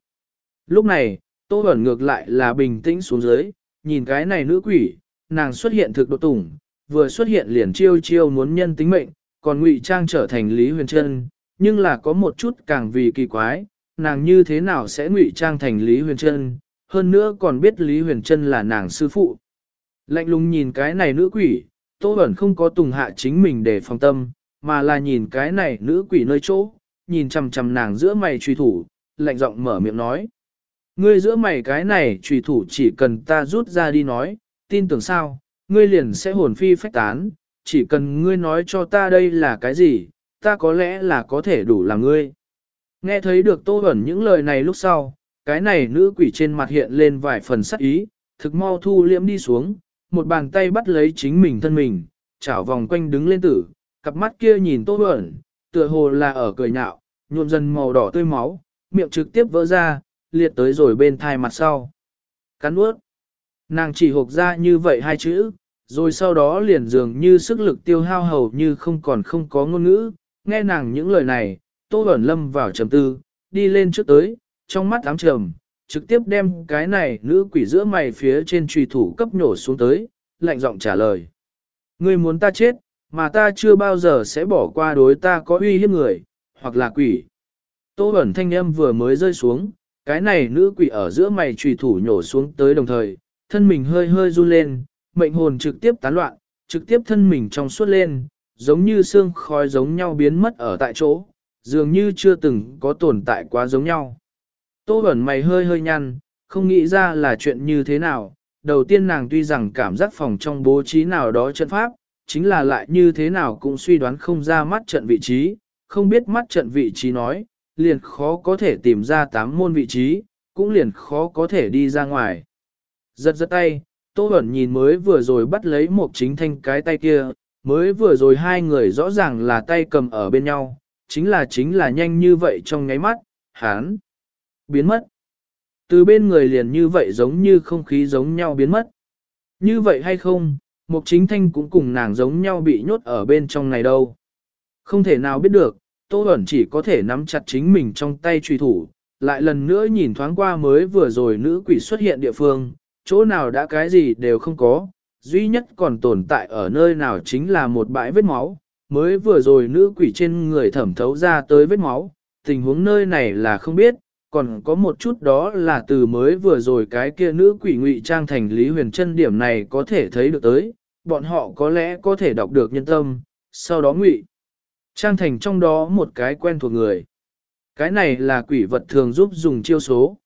Lúc này, Tô Bẩn ngược lại là bình tĩnh xuống dưới, nhìn cái này nữ quỷ, nàng xuất hiện thực độ tủng, vừa xuất hiện liền chiêu chiêu muốn nhân tính mệnh, còn ngụy trang trở thành Lý Huyền Trân, nhưng là có một chút càng vì kỳ quái, nàng như thế nào sẽ ngụy trang thành Lý Huyền Trân, hơn nữa còn biết Lý Huyền Trân là nàng sư phụ. Lạnh lùng nhìn cái này nữ quỷ, Tô Bẩn không có tùng hạ chính mình để phòng tâm, mà là nhìn cái này nữ quỷ nơi chỗ, nhìn chằm chằm nàng giữa mày truy thủ, lạnh giọng mở miệng nói. Ngươi giữa mày cái này trùy thủ chỉ cần ta rút ra đi nói, tin tưởng sao, ngươi liền sẽ hồn phi phách tán, chỉ cần ngươi nói cho ta đây là cái gì, ta có lẽ là có thể đủ là ngươi. Nghe thấy được tô Bẩn những lời này lúc sau, cái này nữ quỷ trên mặt hiện lên vài phần sắc ý, thực mau thu liễm đi xuống, một bàn tay bắt lấy chính mình thân mình, chảo vòng quanh đứng lên tử, cặp mắt kia nhìn tô ẩn, tựa hồ là ở cười nhạo, nhuộm dần màu đỏ tươi máu, miệng trực tiếp vỡ ra, liệt tới rồi bên thai mặt sau. Cắn ướt. Nàng chỉ hộp ra như vậy hai chữ, rồi sau đó liền dường như sức lực tiêu hao hầu như không còn không có ngôn ngữ, nghe nàng những lời này, Tô ẩn Lâm vào trầm tư, đi lên trước tới, trong mắt ám trầm, trực tiếp đem cái này nữ quỷ giữa mày phía trên trùy thủ cấp nhổ xuống tới, lạnh giọng trả lời. Ngươi muốn ta chết, mà ta chưa bao giờ sẽ bỏ qua đối ta có uy hiếp người, hoặc là quỷ. Tô ẩn thanh âm vừa mới rơi xuống, cái này nữ quỷ ở giữa mày trùy thủ nhổ xuống tới đồng thời, thân mình hơi hơi run lên, mệnh hồn trực tiếp tán loạn, trực tiếp thân mình trong suốt lên, giống như xương khói giống nhau biến mất ở tại chỗ, dường như chưa từng có tồn tại quá giống nhau. Tô Bẩn mày hơi hơi nhăn, không nghĩ ra là chuyện như thế nào, đầu tiên nàng tuy rằng cảm giác phòng trong bố trí nào đó trận pháp, chính là lại như thế nào cũng suy đoán không ra mắt trận vị trí, không biết mắt trận vị trí nói, liền khó có thể tìm ra tám môn vị trí, cũng liền khó có thể đi ra ngoài. Giật giật tay, Tô Bẩn nhìn mới vừa rồi bắt lấy một chính thanh cái tay kia, mới vừa rồi hai người rõ ràng là tay cầm ở bên nhau, chính là chính là nhanh như vậy trong nháy mắt, hán, biến mất. Từ bên người liền như vậy giống như không khí giống nhau biến mất. Như vậy hay không, một chính thanh cũng cùng nàng giống nhau bị nhốt ở bên trong này đâu. Không thể nào biết được, Tô Bẩn chỉ có thể nắm chặt chính mình trong tay truy thủ, lại lần nữa nhìn thoáng qua mới vừa rồi nữ quỷ xuất hiện địa phương, chỗ nào đã cái gì đều không có, duy nhất còn tồn tại ở nơi nào chính là một bãi vết máu, mới vừa rồi nữ quỷ trên người thẩm thấu ra tới vết máu, tình huống nơi này là không biết, còn có một chút đó là từ mới vừa rồi cái kia nữ quỷ ngụy trang thành Lý Huyền Trân điểm này có thể thấy được tới, bọn họ có lẽ có thể đọc được nhân tâm, sau đó ngụy trang thành trong đó một cái quen thuộc người. Cái này là quỷ vật thường giúp dùng chiêu số.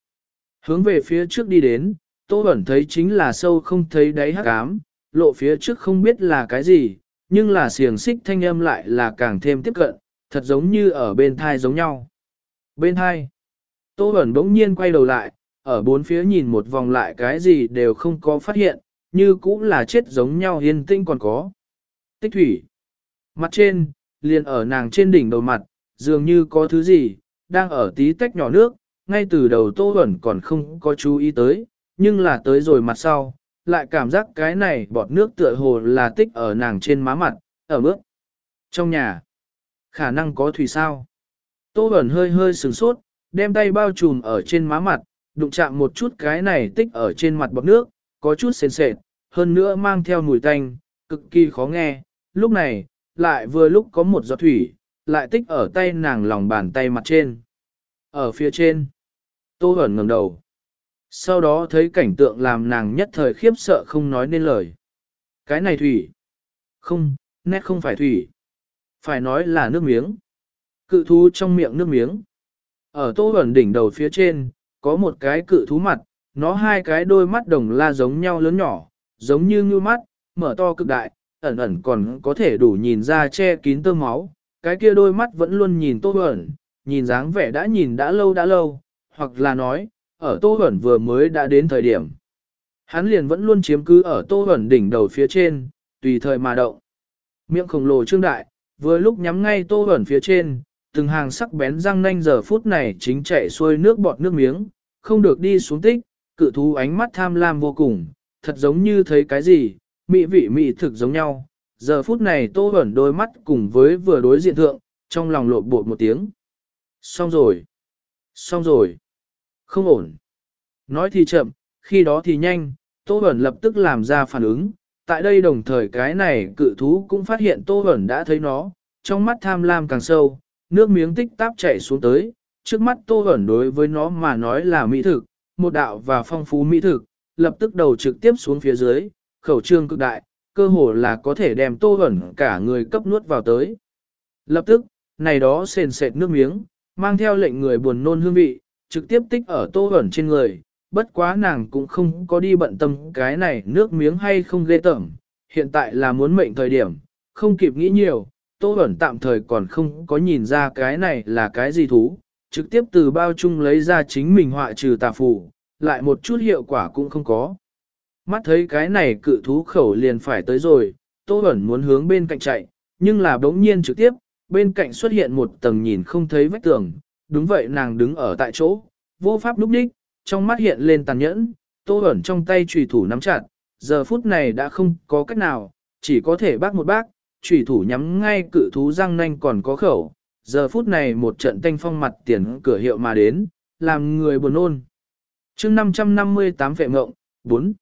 Hướng về phía trước đi đến, Tô Bẩn thấy chính là sâu không thấy đáy hắc ám, lộ phía trước không biết là cái gì, nhưng là xiềng xích thanh âm lại là càng thêm tiếp cận, thật giống như ở bên thai giống nhau. Bên thai, Tô Bẩn bỗng nhiên quay đầu lại, ở bốn phía nhìn một vòng lại cái gì đều không có phát hiện, như cũng là chết giống nhau yên tinh còn có. Tích thủy, mặt trên, liền ở nàng trên đỉnh đầu mặt, dường như có thứ gì, đang ở tí tách nhỏ nước, ngay từ đầu Tô Bẩn còn không có chú ý tới, nhưng là tới rồi mặt sau, lại cảm giác cái này bọt nước tựa hồ là tích ở nàng trên má mặt, ở bước. Trong nhà, khả năng có thủy sao. Tô Bẩn hơi hơi sừng sốt, đem tay bao trùm ở trên má mặt, đụng chạm một chút cái này tích ở trên mặt bọt nước, có chút sền sệt, hơn nữa mang theo mùi tanh, cực kỳ khó nghe. Lúc này, lại vừa lúc có một giọt thủy, lại tích ở tay nàng lòng bàn tay mặt trên. Ở phía trên, Tô ẩn ngẩng đầu. Sau đó thấy cảnh tượng làm nàng nhất thời khiếp sợ không nói nên lời. Cái này thủy. Không, nét không phải thủy. Phải nói là nước miếng. Cự thú trong miệng nước miếng. Ở tô ẩn đỉnh đầu phía trên, có một cái cự thú mặt, nó hai cái đôi mắt đồng la giống nhau lớn nhỏ, giống như ngư mắt, mở to cực đại, ẩn ẩn còn có thể đủ nhìn ra che kín tơ máu. Cái kia đôi mắt vẫn luôn nhìn tô ẩn, nhìn dáng vẻ đã nhìn đã lâu đã lâu, hoặc là nói, ở Tô ẩn vừa mới đã đến thời điểm. Hắn liền vẫn luôn chiếm cứ ở Tô ẩn đỉnh đầu phía trên, tùy thời mà động. Miệng khổng lồ trương đại, vừa lúc nhắm ngay Tô ẩn phía trên, từng hàng sắc bén răng nanh giờ phút này chính chạy xuôi nước bọt nước miếng, không được đi xuống tích, cự thú ánh mắt tham lam vô cùng, thật giống như thấy cái gì, mị vị mị thực giống nhau. Giờ phút này Tô ẩn đôi mắt cùng với vừa đối diện thượng, trong lòng lộ bột một tiếng. Xong rồi. Xong rồi không ổn. Nói thì chậm, khi đó thì nhanh, Tô Bẩn lập tức làm ra phản ứng, tại đây đồng thời cái này cự thú cũng phát hiện Tô Bẩn đã thấy nó, trong mắt tham lam càng sâu, nước miếng tích táp chảy xuống tới, trước mắt Tô ẩn đối với nó mà nói là mỹ thực, một đạo và phong phú mỹ thực, lập tức đầu trực tiếp xuống phía dưới, khẩu trương cực đại, cơ hồ là có thể đem Tô ẩn cả người cấp nuốt vào tới. Lập tức, này đó sền sệt nước miếng, mang theo lệnh người buồn nôn hương vị, trực tiếp tích ở tô ẩn trên người, bất quá nàng cũng không có đi bận tâm cái này nước miếng hay không ghê tởm, hiện tại là muốn mệnh thời điểm, không kịp nghĩ nhiều, tô Bẩn tạm thời còn không có nhìn ra cái này là cái gì thú, trực tiếp từ bao chung lấy ra chính mình họa trừ tà phù, lại một chút hiệu quả cũng không có. Mắt thấy cái này cự thú khẩu liền phải tới rồi, tô Bẩn muốn hướng bên cạnh chạy, nhưng là bỗng nhiên trực tiếp, bên cạnh xuất hiện một tầng nhìn không thấy vách tường, đúng vậy nàng đứng ở tại chỗ, vô pháp lúc đích, trong mắt hiện lên tàn nhẫn, tô Bẩn trong tay trùy thủ nắm chặt, giờ phút này đã không có cách nào, chỉ có thể bác một bác, trùy thủ nhắm ngay cự thú răng nanh còn có khẩu, giờ phút này một trận tanh phong mặt tiền cửa hiệu mà đến, làm người buồn ôn. chương 558 vệ ngộng, 4.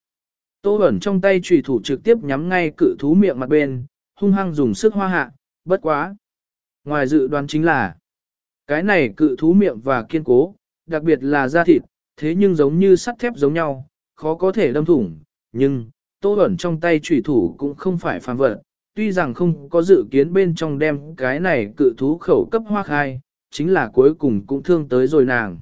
Tô ẩn trong tay trùy thủ trực tiếp nhắm ngay cự thú miệng mặt bên, hung hăng dùng sức hoa hạ, bất quá. Ngoài dự đoán chính là, cái này cự thú miệng và kiên cố, đặc biệt là da thịt, thế nhưng giống như sắt thép giống nhau, khó có thể đâm thủng, nhưng, tô ẩn trong tay trùy thủ cũng không phải phàm vật, tuy rằng không có dự kiến bên trong đem cái này cự thú khẩu cấp hoa khai, chính là cuối cùng cũng thương tới rồi nàng.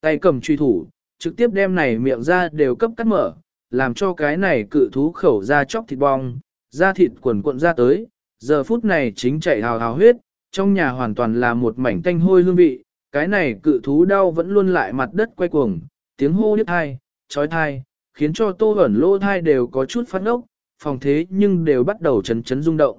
Tay cầm truy thủ, trực tiếp đem này miệng ra đều cấp cắt mở, làm cho cái này cự thú khẩu ra chóc thịt bong, da thịt quần cuộn ra tới, giờ phút này chính chạy hào hào huyết, trong nhà hoàn toàn là một mảnh tanh hôi hương vị, cái này cự thú đau vẫn luôn lại mặt đất quay cuồng, tiếng hô điếc thai, trói thai, khiến cho tô ẩn lô thai đều có chút phát ốc, phòng thế nhưng đều bắt đầu chấn chấn rung động.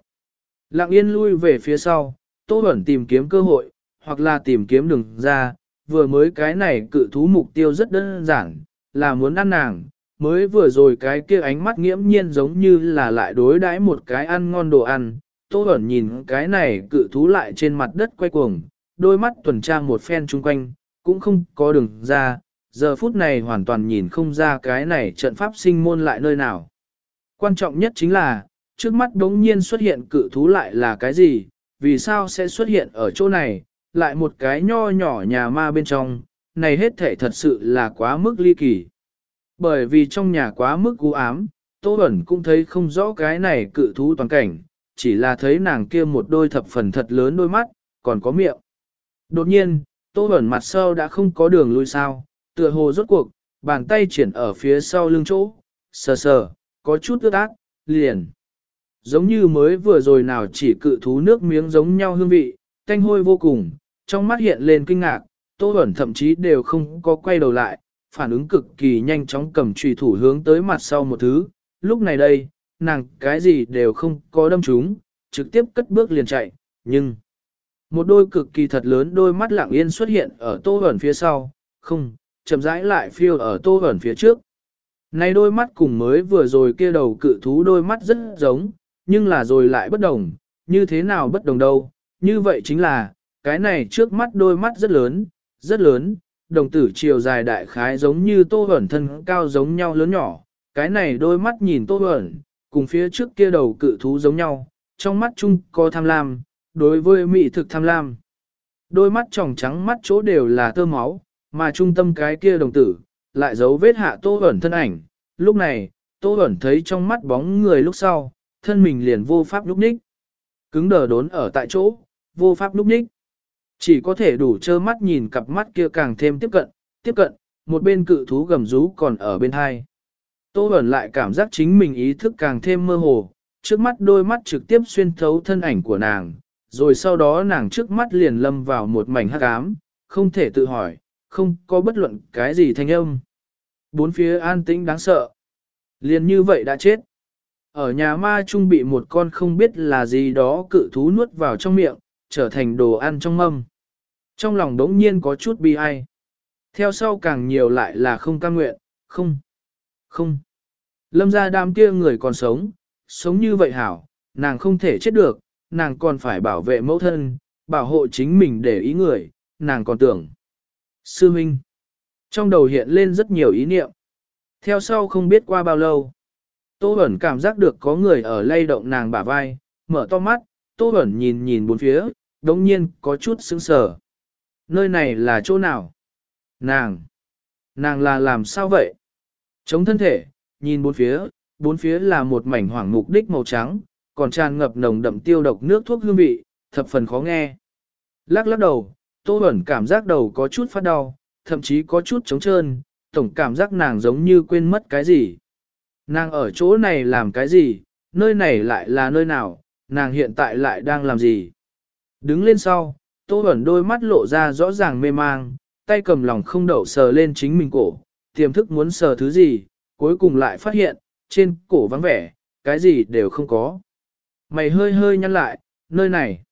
Lặng yên lui về phía sau, tô Bẩn tìm kiếm cơ hội, hoặc là tìm kiếm đường ra, vừa mới cái này cự thú mục tiêu rất đơn giản, là muốn ăn nàng, mới vừa rồi cái kia ánh mắt nghiễm nhiên giống như là lại đối đãi một cái ăn ngon đồ ăn, tô Bẩn nhìn cái này cự thú lại trên mặt đất quay cuồng, đôi mắt tuần tra một phen chung quanh, cũng không có đường ra, giờ phút này hoàn toàn nhìn không ra cái này trận pháp sinh môn lại nơi nào. Quan trọng nhất chính là, trước mắt đống nhiên xuất hiện cự thú lại là cái gì, vì sao sẽ xuất hiện ở chỗ này, lại một cái nho nhỏ nhà ma bên trong, này hết thể thật sự là quá mức ly kỳ. Bởi vì trong nhà quá mức u ám, Tô Bẩn cũng thấy không rõ cái này cự thú toàn cảnh, chỉ là thấy nàng kia một đôi thập phần thật lớn đôi mắt, còn có miệng. Đột nhiên, Tô Bẩn mặt sau đã không có đường lui sao, tựa hồ rốt cuộc, bàn tay triển ở phía sau lưng chỗ, sờ sờ, có chút ướt át, liền. Giống như mới vừa rồi nào chỉ cự thú nước miếng giống nhau hương vị, tanh hôi vô cùng, trong mắt hiện lên kinh ngạc, Tô Bẩn thậm chí đều không có quay đầu lại, phản ứng cực kỳ nhanh chóng cầm trùy thủ hướng tới mặt sau một thứ, lúc này đây, nàng cái gì đều không có đâm trúng, trực tiếp cất bước liền chạy, nhưng... Một đôi cực kỳ thật lớn đôi mắt lặng yên xuất hiện ở tô ẩn phía sau, không, chậm rãi lại phiêu ở tô ẩn phía trước. Này đôi mắt cùng mới vừa rồi kia đầu cự thú đôi mắt rất giống, nhưng là rồi lại bất đồng, như thế nào bất đồng đâu, như vậy chính là, cái này trước mắt đôi mắt rất lớn, rất lớn, đồng tử chiều dài đại khái giống như tô ẩn thân cao giống nhau lớn nhỏ, cái này đôi mắt nhìn tô ẩn, cùng phía trước kia đầu cự thú giống nhau, trong mắt chung có tham lam, đối với mỹ thực tham lam. Đôi mắt tròng trắng mắt chỗ đều là tơ máu, mà trung tâm cái kia đồng tử, lại giấu vết hạ tô ẩn thân ảnh. Lúc này, tô ẩn thấy trong mắt bóng người lúc sau, thân mình liền vô pháp lúc ních. Cứng đờ đốn ở tại chỗ, vô pháp lúc ních. Chỉ có thể đủ trơ mắt nhìn cặp mắt kia càng thêm tiếp cận, tiếp cận, một bên cự thú gầm rú còn ở bên hai. Tô ẩn lại cảm giác chính mình ý thức càng thêm mơ hồ, trước mắt đôi mắt trực tiếp xuyên thấu thân ảnh của nàng, rồi sau đó nàng trước mắt liền lâm vào một mảnh hắc ám, không thể tự hỏi, không có bất luận cái gì thanh âm. Bốn phía an tĩnh đáng sợ. Liền như vậy đã chết. Ở nhà ma trung bị một con không biết là gì đó cự thú nuốt vào trong miệng, trở thành đồ ăn trong mâm. Trong lòng đống nhiên có chút bi ai. Theo sau càng nhiều lại là không cam nguyện, không, không. Lâm ra đám kia người còn sống, sống như vậy hảo, nàng không thể chết được, nàng còn phải bảo vệ mẫu thân, bảo hộ chính mình để ý người, nàng còn tưởng. Sư Minh. Trong đầu hiện lên rất nhiều ý niệm. Theo sau không biết qua bao lâu. Tô Bẩn cảm giác được có người ở lay động nàng bả vai, mở to mắt, Tô Bẩn nhìn nhìn bốn phía, đồng nhiên có chút sững sờ. Nơi này là chỗ nào? Nàng! Nàng là làm sao vậy? Chống thân thể, nhìn bốn phía, bốn phía là một mảnh hoảng mục đích màu trắng, còn tràn ngập nồng đậm tiêu độc nước thuốc hương vị, thập phần khó nghe. Lắc lắc đầu, Tô Bẩn cảm giác đầu có chút phát đau, thậm chí có chút trống trơn, tổng cảm giác nàng giống như quên mất cái gì. Nàng ở chỗ này làm cái gì, nơi này lại là nơi nào, nàng hiện tại lại đang làm gì. Đứng lên sau, Tô Bẩn đôi mắt lộ ra rõ ràng mê mang, tay cầm lòng không đậu sờ lên chính mình cổ, tiềm thức muốn sờ thứ gì, cuối cùng lại phát hiện, trên cổ vắng vẻ, cái gì đều không có. Mày hơi hơi nhăn lại, nơi này.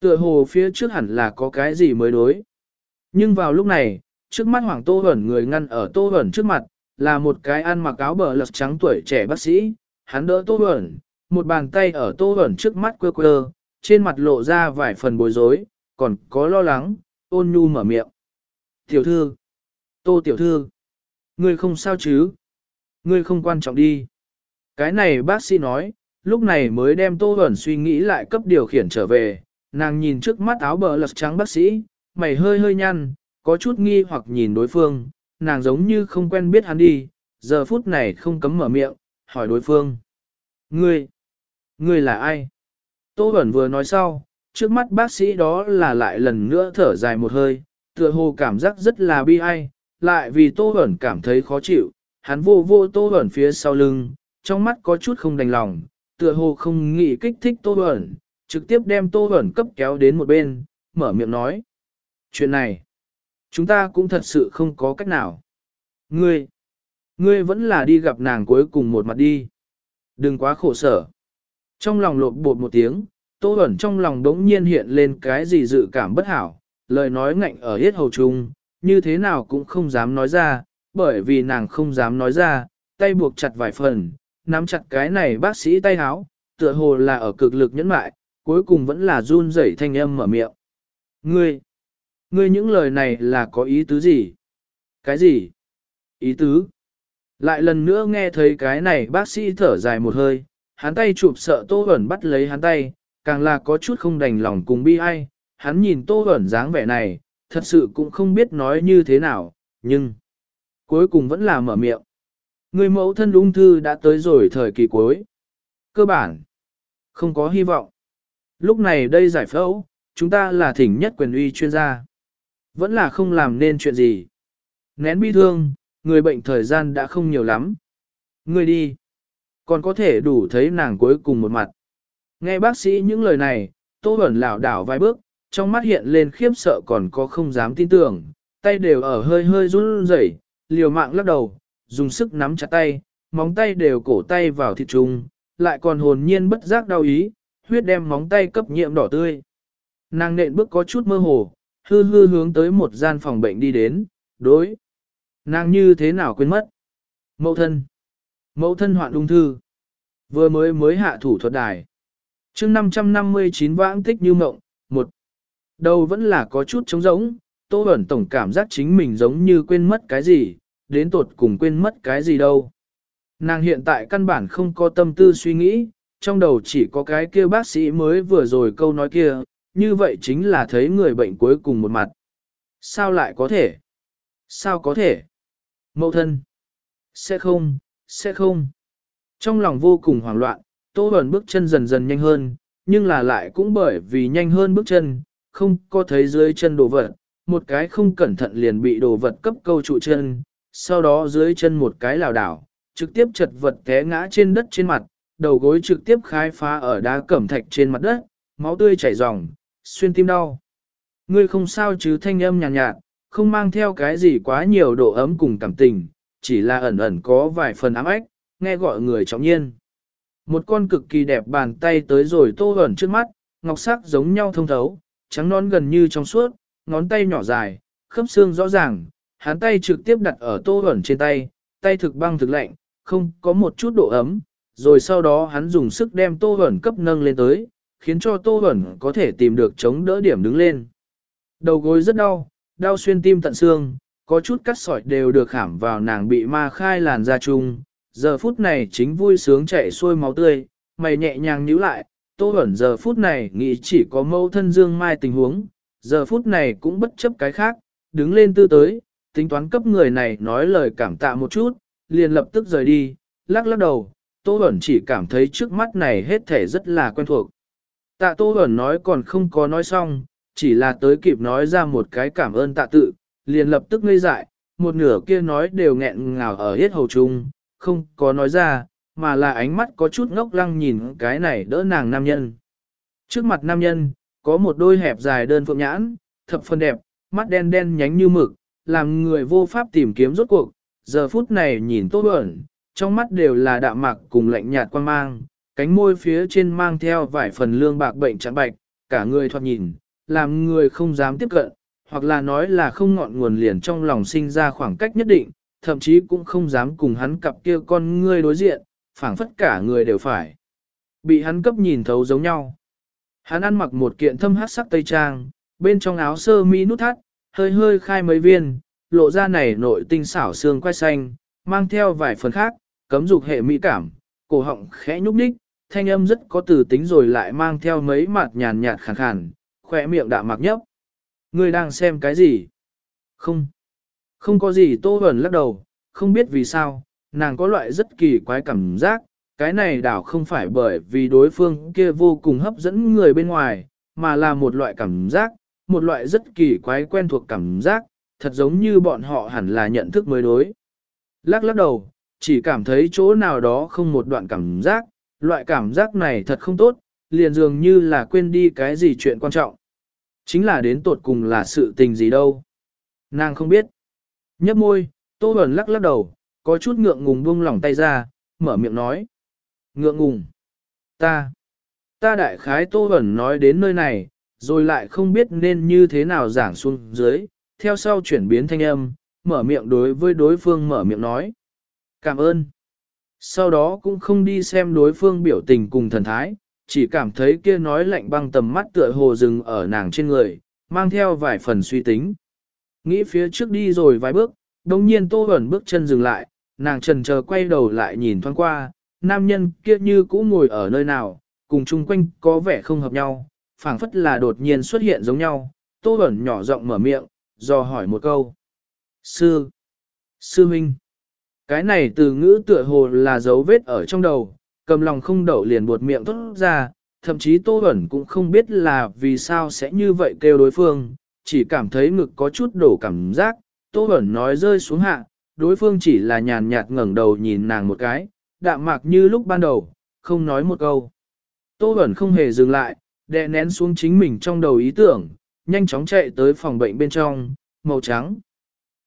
Tựa hồ phía trước hẳn là có cái gì mới đối. Nhưng vào lúc này, trước mắt Hoàng Tô Hẩn người ngăn ở Tô Hẩn trước mặt, là một cái ăn mặc áo bờ lật trắng tuổi trẻ bác sĩ. Hắn đỡ Tô Hẩn, một bàn tay ở Tô Hẩn trước mắt quơ quơ, trên mặt lộ ra vài phần bối rối, còn có lo lắng, ôn nhu mở miệng. Tiểu thư, Tô tiểu thư, ngươi không sao chứ? Ngươi không quan trọng đi. Cái này bác sĩ nói, lúc này mới đem Tô Hẩn suy nghĩ lại cấp điều khiển trở về, nàng nhìn trước mắt áo bờ lật trắng bác sĩ, mày hơi hơi nhăn, có chút nghi hoặc nhìn đối phương, nàng giống như không quen biết hắn đi, giờ phút này không cấm mở miệng, hỏi đối phương. Ngươi, ngươi là ai? Tô Bẩn vừa nói sau, trước mắt bác sĩ đó là lại lần nữa thở dài một hơi, tựa hồ cảm giác rất là bi ai, lại vì Tô Bẩn cảm thấy khó chịu, hắn vô vô Tô Bẩn phía sau lưng, trong mắt có chút không đành lòng, tựa hồ không nghĩ kích thích Tô Bẩn, trực tiếp đem Tô Bẩn cấp kéo đến một bên, mở miệng nói. Chuyện này, chúng ta cũng thật sự không có cách nào. Ngươi, ngươi vẫn là đi gặp nàng cuối cùng một mặt đi. Đừng quá khổ sở. Trong lòng lột bột một tiếng, Tô Bẩn trong lòng đống nhiên hiện lên cái gì dự cảm bất hảo, lời nói ngạnh ở hết hầu trung, như thế nào cũng không dám nói ra, bởi vì nàng không dám nói ra, tay buộc chặt vài phần, nắm chặt cái này bác sĩ tay háo, tựa hồ là ở cực lực nhẫn mại, cuối cùng vẫn là run rẩy thanh âm mở miệng. Ngươi, ngươi những lời này là có ý tứ gì? Cái gì? Ý tứ? Lại lần nữa nghe thấy cái này bác sĩ thở dài một hơi, hắn tay chụp sợ Tô Bẩn bắt lấy hắn tay, càng là có chút không đành lòng cùng bi ai, hắn nhìn Tô Bẩn dáng vẻ này, thật sự cũng không biết nói như thế nào, nhưng cuối cùng vẫn là mở miệng. Người mẫu thân ung thư đã tới rồi thời kỳ cuối. Cơ bản, không có hy vọng. Lúc này đây giải phẫu, chúng ta là thỉnh nhất quyền uy chuyên gia. Vẫn là không làm nên chuyện gì. Nén bi thương, người bệnh thời gian đã không nhiều lắm. Người đi. Còn có thể đủ thấy nàng cuối cùng một mặt. Nghe bác sĩ những lời này, Tô Bẩn lảo đảo vài bước, trong mắt hiện lên khiếp sợ còn có không dám tin tưởng, tay đều ở hơi hơi run rẩy, liều mạng lắc đầu, dùng sức nắm chặt tay, móng tay đều cổ tay vào thịt trùng, lại còn hồn nhiên bất giác đau ý, huyết đem móng tay cấp nhiễm đỏ tươi. Nàng nện bước có chút mơ hồ, hư hư hướng tới một gian phòng bệnh đi đến, đối. Nàng như thế nào quên mất? Mẫu thân. Mẫu thân hoạn ung thư. Vừa mới mới hạ thủ thuật đài. chương 559 vãng tích như mộng, một. Đầu vẫn là có chút trống rỗng, Tô Bẩn Tổng cảm giác chính mình giống như quên mất cái gì, đến tột cùng quên mất cái gì đâu. Nàng hiện tại căn bản không có tâm tư suy nghĩ, trong đầu chỉ có cái kia bác sĩ mới vừa rồi câu nói kia, như vậy chính là thấy người bệnh cuối cùng một mặt. Sao lại có thể? Sao có thể? Mậu thân. Sẽ không, sẽ không. Trong lòng vô cùng hoảng loạn, Tô Bẩn bước chân dần dần nhanh hơn, nhưng là lại cũng bởi vì nhanh hơn bước chân, không có thấy dưới chân đồ vật, một cái không cẩn thận liền bị đồ vật cấp câu trụ chân, sau đó dưới chân một cái lảo đảo, trực tiếp chật vật té ngã trên đất trên mặt, đầu gối trực tiếp khai phá ở đá cẩm thạch trên mặt đất, máu tươi chảy ròng, xuyên tim đau. Ngươi không sao chứ thanh âm nhàn nhạt, nhạt, không mang theo cái gì quá nhiều độ ấm cùng cảm tình, chỉ là ẩn ẩn có vài phần ám ách, nghe gọi người trọng nhiên. Một con cực kỳ đẹp bàn tay tới rồi tô ẩn trước mắt, ngọc sắc giống nhau thông thấu, trắng non gần như trong suốt, ngón tay nhỏ dài, khớp xương rõ ràng, hắn tay trực tiếp đặt ở tô ẩn trên tay, tay thực băng thực lạnh, không có một chút độ ấm, rồi sau đó hắn dùng sức đem tô Huẩn cấp nâng lên tới, khiến cho tô Huẩn có thể tìm được chống đỡ điểm đứng lên. Đầu gối rất đau, đau xuyên tim tận xương, có chút cắt sỏi đều được khảm vào nàng bị ma khai làn da chung. Giờ phút này chính vui sướng chạy xuôi máu tươi, mày nhẹ nhàng nhíu lại, tô Huẩn giờ phút này nghĩ chỉ có mâu thân dương mai tình huống, giờ phút này cũng bất chấp cái khác, đứng lên tư tới, tính toán cấp người này nói lời cảm tạ một chút, liền lập tức rời đi, lắc lắc đầu, Tô Bẩn chỉ cảm thấy trước mắt này hết thể rất là quen thuộc. Tạ Tô Bẩn nói còn không có nói xong, chỉ là tới kịp nói ra một cái cảm ơn tạ tự, liền lập tức ngây dại, một nửa kia nói đều nghẹn ngào ở hết hầu trung, không có nói ra, mà là ánh mắt có chút ngốc lăng nhìn cái này đỡ nàng nam nhân. Trước mặt nam nhân, có một đôi hẹp dài đơn phượng nhãn, thập phần đẹp, mắt đen đen nhánh như mực, làm người vô pháp tìm kiếm rốt cuộc, giờ phút này nhìn Tô Bẩn, trong mắt đều là đạm mạc cùng lạnh nhạt quan mang, cánh môi phía trên mang theo vài phần lương bạc bệnh trắng bạch, cả người thoạt nhìn, làm người không dám tiếp cận, hoặc là nói là không ngọn nguồn liền trong lòng sinh ra khoảng cách nhất định, thậm chí cũng không dám cùng hắn cặp kia con ngươi đối diện, phảng phất cả người đều phải. Bị hắn cấp nhìn thấu giống nhau. Hắn ăn mặc một kiện thâm hát sắc tây trang, bên trong áo sơ mi nút thắt, hơi hơi khai mấy viên, lộ ra này nội tinh xảo xương quai xanh, mang theo vài phần khác, cấm dục hệ mỹ cảm, cổ họng khẽ nhúc nhích, thanh âm rất có từ tính rồi lại mang theo mấy mặt nhàn nhạt khàn khàn, khỏe miệng đạm mạc nhấp. Người đang xem cái gì? Không. Không có gì tô ẩn lắc đầu, không biết vì sao, nàng có loại rất kỳ quái cảm giác, cái này đảo không phải bởi vì đối phương kia vô cùng hấp dẫn người bên ngoài, mà là một loại cảm giác, một loại rất kỳ quái quen thuộc cảm giác, thật giống như bọn họ hẳn là nhận thức mới đối. Lắc lắc đầu, chỉ cảm thấy chỗ nào đó không một đoạn cảm giác, loại cảm giác này thật không tốt, liền dường như là quên đi cái gì chuyện quan trọng. Chính là đến tột cùng là sự tình gì đâu. Nàng không biết. Nhấp môi, Tô Bẩn lắc lắc đầu, có chút ngượng ngùng buông lỏng tay ra, mở miệng nói. Ngượng ngùng. Ta. Ta đại khái Tô Bẩn nói đến nơi này, rồi lại không biết nên như thế nào giảng xuống dưới, theo sau chuyển biến thanh âm, mở miệng đối với đối phương mở miệng nói. Cảm ơn. Sau đó cũng không đi xem đối phương biểu tình cùng thần thái, chỉ cảm thấy kia nói lạnh băng tầm mắt tựa hồ rừng ở nàng trên người, mang theo vài phần suy tính. Nghĩ phía trước đi rồi vài bước, đồng nhiên tô ẩn bước chân dừng lại, nàng trần chờ quay đầu lại nhìn thoáng qua, nam nhân kia như cũ ngồi ở nơi nào, cùng chung quanh có vẻ không hợp nhau, phảng phất là đột nhiên xuất hiện giống nhau, tô ẩn nhỏ giọng mở miệng, do hỏi một câu. Sư, sư minh cái này từ ngữ tựa hồ là dấu vết ở trong đầu, cầm lòng không đậu liền buột miệng tốt ra, thậm chí Tô Bẩn cũng không biết là vì sao sẽ như vậy kêu đối phương, chỉ cảm thấy ngực có chút đổ cảm giác, Tô Bẩn nói rơi xuống hạ, đối phương chỉ là nhàn nhạt ngẩng đầu nhìn nàng một cái, đạm mạc như lúc ban đầu, không nói một câu. Tô Bẩn không hề dừng lại, đè nén xuống chính mình trong đầu ý tưởng, nhanh chóng chạy tới phòng bệnh bên trong, màu trắng.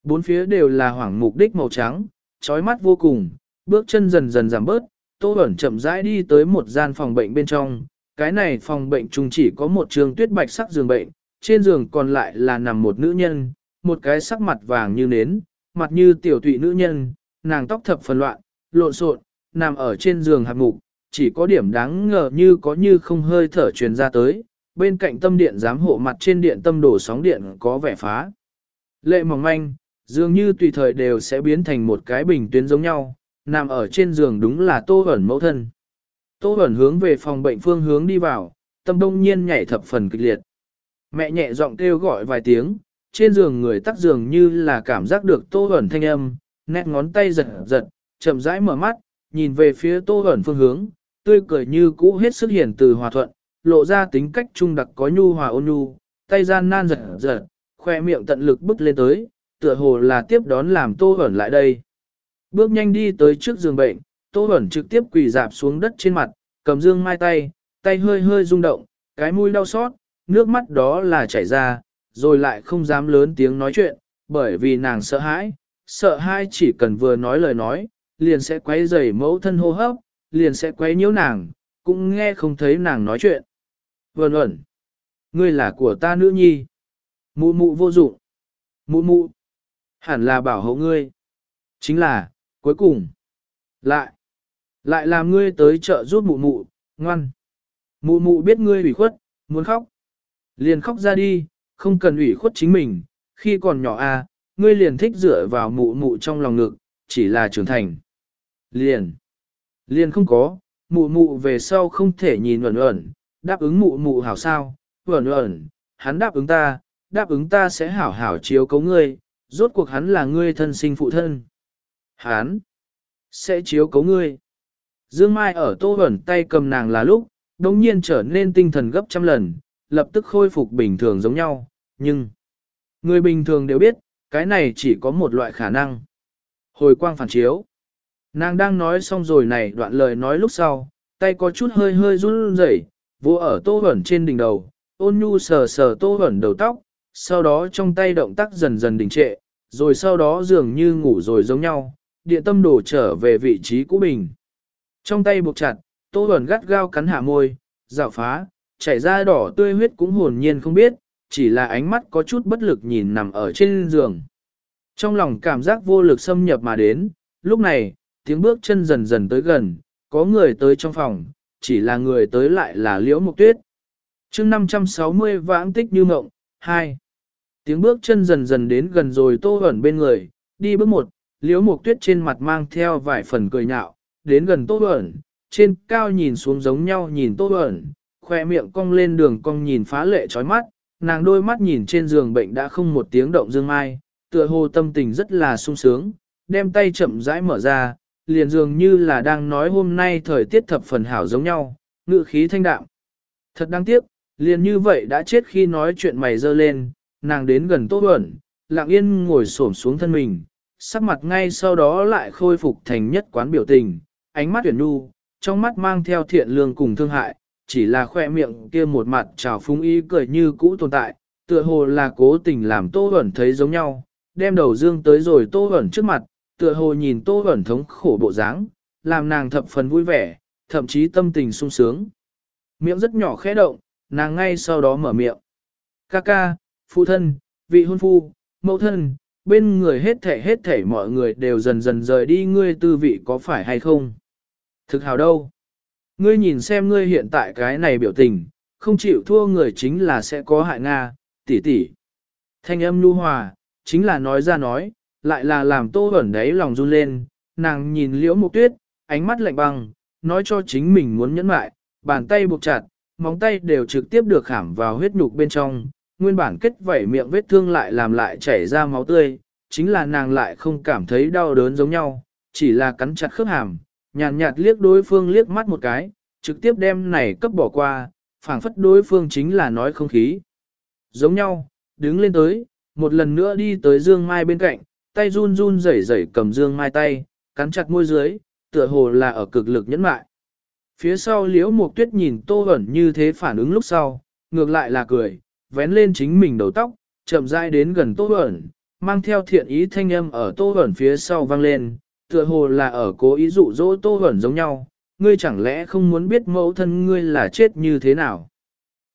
Bốn phía đều là hoảng mục đích màu trắng, trói mắt vô cùng, bước chân dần dần giảm bớt, Tô Bẩn chậm rãi đi tới một gian phòng bệnh bên trong, cái này phòng bệnh chung chỉ có một trường tuyết bạch sắc giường bệnh, trên giường còn lại là nằm một nữ nhân, một cái sắc mặt vàng như nến, mặt như tiểu tụy nữ nhân, nàng tóc thập phần loạn, lộn xộn, nằm ở trên giường hạt mục, chỉ có điểm đáng ngờ như có như không hơi thở truyền ra tới, bên cạnh tâm điện giám hộ mặt trên điện tâm đổ sóng điện có vẻ phá. Lệ mỏng manh, dường như tùy thời đều sẽ biến thành một cái bình tuyến giống nhau, nằm ở trên giường đúng là tô ẩn mẫu thân. Tô ẩn hướng về phòng bệnh phương hướng đi vào, tâm đông nhiên nhảy thập phần kịch liệt. Mẹ nhẹ giọng kêu gọi vài tiếng, trên giường người tắt giường như là cảm giác được tô ẩn thanh âm, nét ngón tay giật giật, chậm rãi mở mắt, nhìn về phía tô ẩn phương hướng, tươi cười như cũ hết sức hiển từ hòa thuận, lộ ra tính cách trung đặc có nhu hòa ôn nhu, tay gian nan giật giật, khoe miệng tận lực bước lên tới, tựa hồ là tiếp đón làm tô hẩn lại đây. Bước nhanh đi tới trước giường bệnh, tô hẩn trực tiếp quỳ dạp xuống đất trên mặt, cầm dương mai tay, tay hơi hơi rung động, cái mũi đau xót, nước mắt đó là chảy ra, rồi lại không dám lớn tiếng nói chuyện, bởi vì nàng sợ hãi, sợ hãi chỉ cần vừa nói lời nói, liền sẽ quấy rầy mẫu thân hô hấp, liền sẽ quấy nhiễu nàng, cũng nghe không thấy nàng nói chuyện. Vân ẩn, ngươi là của ta nữ nhi. Mụ mụ vô dụng. Mụ mụ, hẳn là bảo hộ ngươi. Chính là, cuối cùng, lại, lại làm ngươi tới chợ giúp mụ mụ, ngoan. Mụ mụ biết ngươi ủy khuất, muốn khóc. Liền khóc ra đi, không cần ủy khuất chính mình, khi còn nhỏ à, ngươi liền thích dựa vào mụ mụ trong lòng ngực, chỉ là trưởng thành. Liền, liền không có, mụ mụ về sau không thể nhìn ẩn ẩn, đáp ứng mụ mụ hảo sao, ẩn ẩn, hắn đáp ứng ta, đáp ứng ta sẽ hảo hảo chiếu cấu ngươi, rốt cuộc hắn là ngươi thân sinh phụ thân. Hắn sẽ chiếu cấu ngươi. Dương Mai ở tô ẩn tay cầm nàng là lúc, đồng nhiên trở nên tinh thần gấp trăm lần, lập tức khôi phục bình thường giống nhau, nhưng người bình thường đều biết, cái này chỉ có một loại khả năng. Hồi quang phản chiếu. Nàng đang nói xong rồi này đoạn lời nói lúc sau, tay có chút hơi hơi run rẩy, vô ở tô ẩn trên đỉnh đầu, ôn nhu sờ sờ tô ẩn đầu tóc, sau đó trong tay động tác dần dần đình trệ, rồi sau đó dường như ngủ rồi giống nhau, điện tâm đổ trở về vị trí cũ bình. Trong tay buộc chặt, tô ẩn gắt gao cắn hạ môi, dạo phá, chảy ra đỏ tươi huyết cũng hồn nhiên không biết, chỉ là ánh mắt có chút bất lực nhìn nằm ở trên giường. Trong lòng cảm giác vô lực xâm nhập mà đến, lúc này, tiếng bước chân dần dần tới gần, có người tới trong phòng, chỉ là người tới lại là liễu mục tuyết. chương 560 vãng tích như mộng, 2. Tiếng bước chân dần dần đến gần rồi tô ẩn bên người, đi bước một, liếu mục tuyết trên mặt mang theo vài phần cười nhạo, đến gần tô ẩn, trên cao nhìn xuống giống nhau nhìn tô ẩn, khoe miệng cong lên đường cong nhìn phá lệ chói mắt, nàng đôi mắt nhìn trên giường bệnh đã không một tiếng động dương mai, tựa hồ tâm tình rất là sung sướng, đem tay chậm rãi mở ra, liền dường như là đang nói hôm nay thời tiết thập phần hảo giống nhau, ngự khí thanh đạm. Thật đáng tiếc, liền như vậy đã chết khi nói chuyện mày dơ lên, nàng đến gần Tô Huẩn, lặng yên ngồi xổm xuống thân mình, sắc mặt ngay sau đó lại khôi phục thành nhất quán biểu tình, ánh mắt tuyển nu, trong mắt mang theo thiện lương cùng thương hại, chỉ là khoe miệng kia một mặt trào phúng ý cười như cũ tồn tại, tựa hồ là cố tình làm Tô Huẩn thấy giống nhau, đem đầu dương tới rồi Tô Huẩn trước mặt, tựa hồ nhìn Tô Huẩn thống khổ bộ dáng, làm nàng thập phần vui vẻ, thậm chí tâm tình sung sướng. Miệng rất nhỏ khẽ động, nàng ngay sau đó mở miệng. Ca ca, phụ thân, vị hôn phu, mẫu thân, bên người hết thể hết thể mọi người đều dần dần rời đi ngươi tư vị có phải hay không? Thực hào đâu? Ngươi nhìn xem ngươi hiện tại cái này biểu tình, không chịu thua người chính là sẽ có hại Nga, tỷ tỷ. Thanh âm nhu hòa, chính là nói ra nói, lại là làm tô ẩn đấy lòng run lên, nàng nhìn liễu mục tuyết, ánh mắt lạnh băng, nói cho chính mình muốn nhẫn mại, bàn tay buộc chặt, móng tay đều trực tiếp được khảm vào huyết nhục bên trong, nguyên bản kết vảy miệng vết thương lại làm lại chảy ra máu tươi, chính là nàng lại không cảm thấy đau đớn giống nhau, chỉ là cắn chặt khớp hàm, nhàn nhạt, nhạt liếc đối phương liếc mắt một cái, trực tiếp đem này cấp bỏ qua, phảng phất đối phương chính là nói không khí. Giống nhau, đứng lên tới, một lần nữa đi tới Dương Mai bên cạnh, tay run run rẩy rẩy cầm Dương Mai tay, cắn chặt môi dưới, tựa hồ là ở cực lực nhẫn mại. Phía sau liễu mục tuyết nhìn tô ẩn như thế phản ứng lúc sau, ngược lại là cười, vén lên chính mình đầu tóc, chậm rãi đến gần tô Bẩn, mang theo thiện ý thanh âm ở tô Bẩn phía sau vang lên, tựa hồ là ở cố ý dụ dỗ tô Bẩn giống nhau, ngươi chẳng lẽ không muốn biết mẫu thân ngươi là chết như thế nào?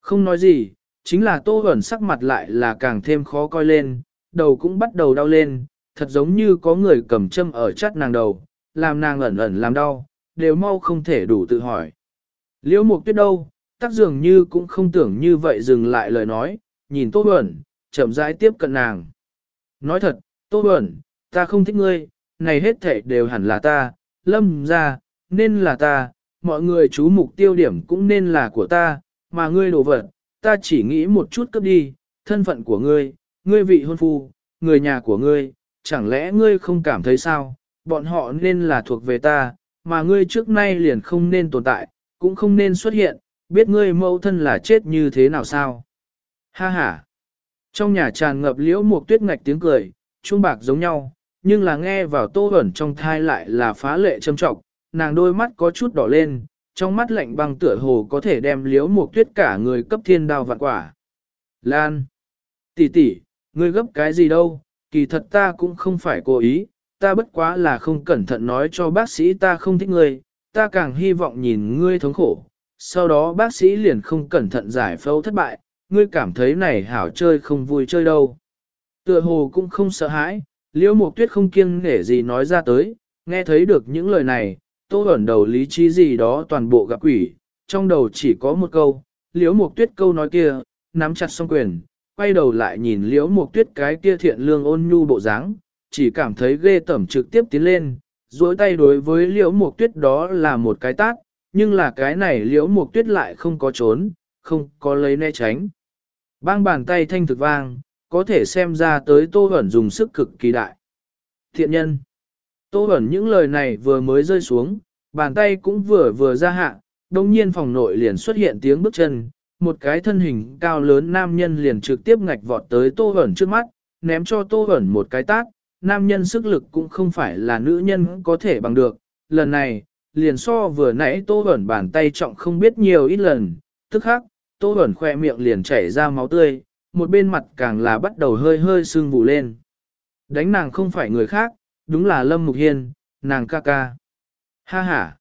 Không nói gì, chính là tô Bẩn sắc mặt lại là càng thêm khó coi lên, đầu cũng bắt đầu đau lên, thật giống như có người cầm châm ở chắt nàng đầu, làm nàng ẩn ẩn làm đau, đều mau không thể đủ tự hỏi. Liễu mục tuyết đâu, tác dường như cũng không tưởng như vậy dừng lại lời nói, nhìn tô Bẩn, chậm rãi tiếp cận nàng. Nói thật, tô Bẩn, ta không thích ngươi, này hết thể đều hẳn là ta, lâm ra, nên là ta, mọi người chú mục tiêu điểm cũng nên là của ta, mà ngươi đổ vật, ta chỉ nghĩ một chút cấp đi, thân phận của ngươi, ngươi vị hôn phu, người nhà của ngươi, chẳng lẽ ngươi không cảm thấy sao, bọn họ nên là thuộc về ta, mà ngươi trước nay liền không nên tồn tại, cũng không nên xuất hiện, biết ngươi mẫu thân là chết như thế nào sao. Ha ha! Trong nhà tràn ngập liễu một tuyết ngạch tiếng cười, chuông bạc giống nhau, nhưng là nghe vào tô ẩn trong thai lại là phá lệ châm trọng, nàng đôi mắt có chút đỏ lên, trong mắt lạnh băng tựa hồ có thể đem liễu một tuyết cả người cấp thiên đao vạn quả. Lan! tỷ tỷ, ngươi gấp cái gì đâu, kỳ thật ta cũng không phải cố ý, ta bất quá là không cẩn thận nói cho bác sĩ ta không thích ngươi, ta càng hy vọng nhìn ngươi thống khổ. Sau đó bác sĩ liền không cẩn thận giải phẫu thất bại, ngươi cảm thấy này hảo chơi không vui chơi đâu. Tựa hồ cũng không sợ hãi, liễu mục tuyết không kiêng nể gì nói ra tới, nghe thấy được những lời này, tô ẩn đầu lý trí gì đó toàn bộ gặp quỷ, trong đầu chỉ có một câu, liễu mục tuyết câu nói kia, nắm chặt song quyền, quay đầu lại nhìn liễu mục tuyết cái kia thiện lương ôn nhu bộ dáng, chỉ cảm thấy ghê tẩm trực tiếp tiến lên, duỗi tay đối với liễu mục tuyết đó là một cái tát, nhưng là cái này liễu mục tuyết lại không có trốn, không có lấy né tránh. Bang bàn tay thanh thực vang, có thể xem ra tới tô hẩn dùng sức cực kỳ đại. Thiện nhân. Tô hẩn những lời này vừa mới rơi xuống, bàn tay cũng vừa vừa ra hạ, đồng nhiên phòng nội liền xuất hiện tiếng bước chân, một cái thân hình cao lớn nam nhân liền trực tiếp ngạch vọt tới tô hẩn trước mắt, ném cho tô hẩn một cái tát, nam nhân sức lực cũng không phải là nữ nhân có thể bằng được, lần này, liền so vừa nãy tô ẩn bàn tay trọng không biết nhiều ít lần, tức khắc, tô ẩn khoe miệng liền chảy ra máu tươi, một bên mặt càng là bắt đầu hơi hơi sưng vụ lên. Đánh nàng không phải người khác, đúng là Lâm Mục Hiên, nàng ca ca. Ha ha.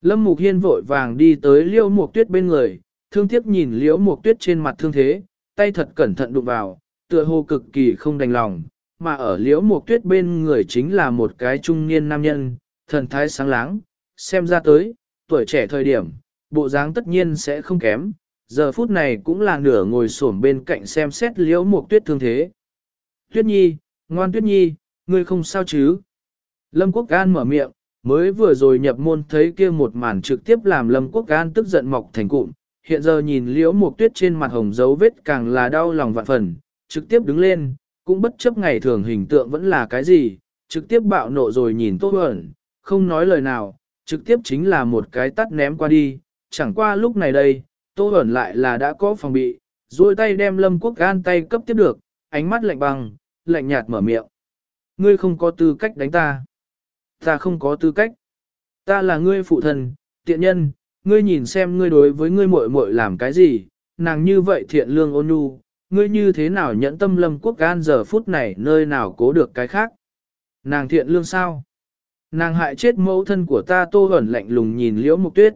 Lâm Mục Hiên vội vàng đi tới liễu mục tuyết bên người, thương tiếc nhìn liễu mục tuyết trên mặt thương thế, tay thật cẩn thận đụng vào, tựa hồ cực kỳ không đành lòng, mà ở liễu mục tuyết bên người chính là một cái trung niên nam nhân, thần thái sáng láng, xem ra tới, tuổi trẻ thời điểm, bộ dáng tất nhiên sẽ không kém, giờ phút này cũng là nửa ngồi xổm bên cạnh xem xét liễu một tuyết thương thế. Tuyết nhi, ngoan tuyết nhi, ngươi không sao chứ? Lâm Quốc An mở miệng, mới vừa rồi nhập môn thấy kia một màn trực tiếp làm Lâm Quốc An tức giận mọc thành cụm, hiện giờ nhìn liễu một tuyết trên mặt hồng dấu vết càng là đau lòng vạn phần, trực tiếp đứng lên, cũng bất chấp ngày thường hình tượng vẫn là cái gì, trực tiếp bạo nộ rồi nhìn Tô Huẩn, không nói lời nào, trực tiếp chính là một cái tắt ném qua đi, chẳng qua lúc này đây, Tô Huẩn lại là đã có phòng bị, duỗi tay đem Lâm Quốc Gan tay cấp tiếp được, ánh mắt lạnh băng, lạnh nhạt mở miệng. Ngươi không có tư cách đánh ta. Ta không có tư cách. Ta là ngươi phụ thần, tiện nhân, ngươi nhìn xem ngươi đối với ngươi muội muội làm cái gì, nàng như vậy thiện lương ôn nhu, ngươi như thế nào nhẫn tâm lâm quốc gan giờ phút này nơi nào cố được cái khác. Nàng thiện lương sao? Nàng hại chết mẫu thân của ta tô hẩn lạnh lùng nhìn liễu mục tuyết.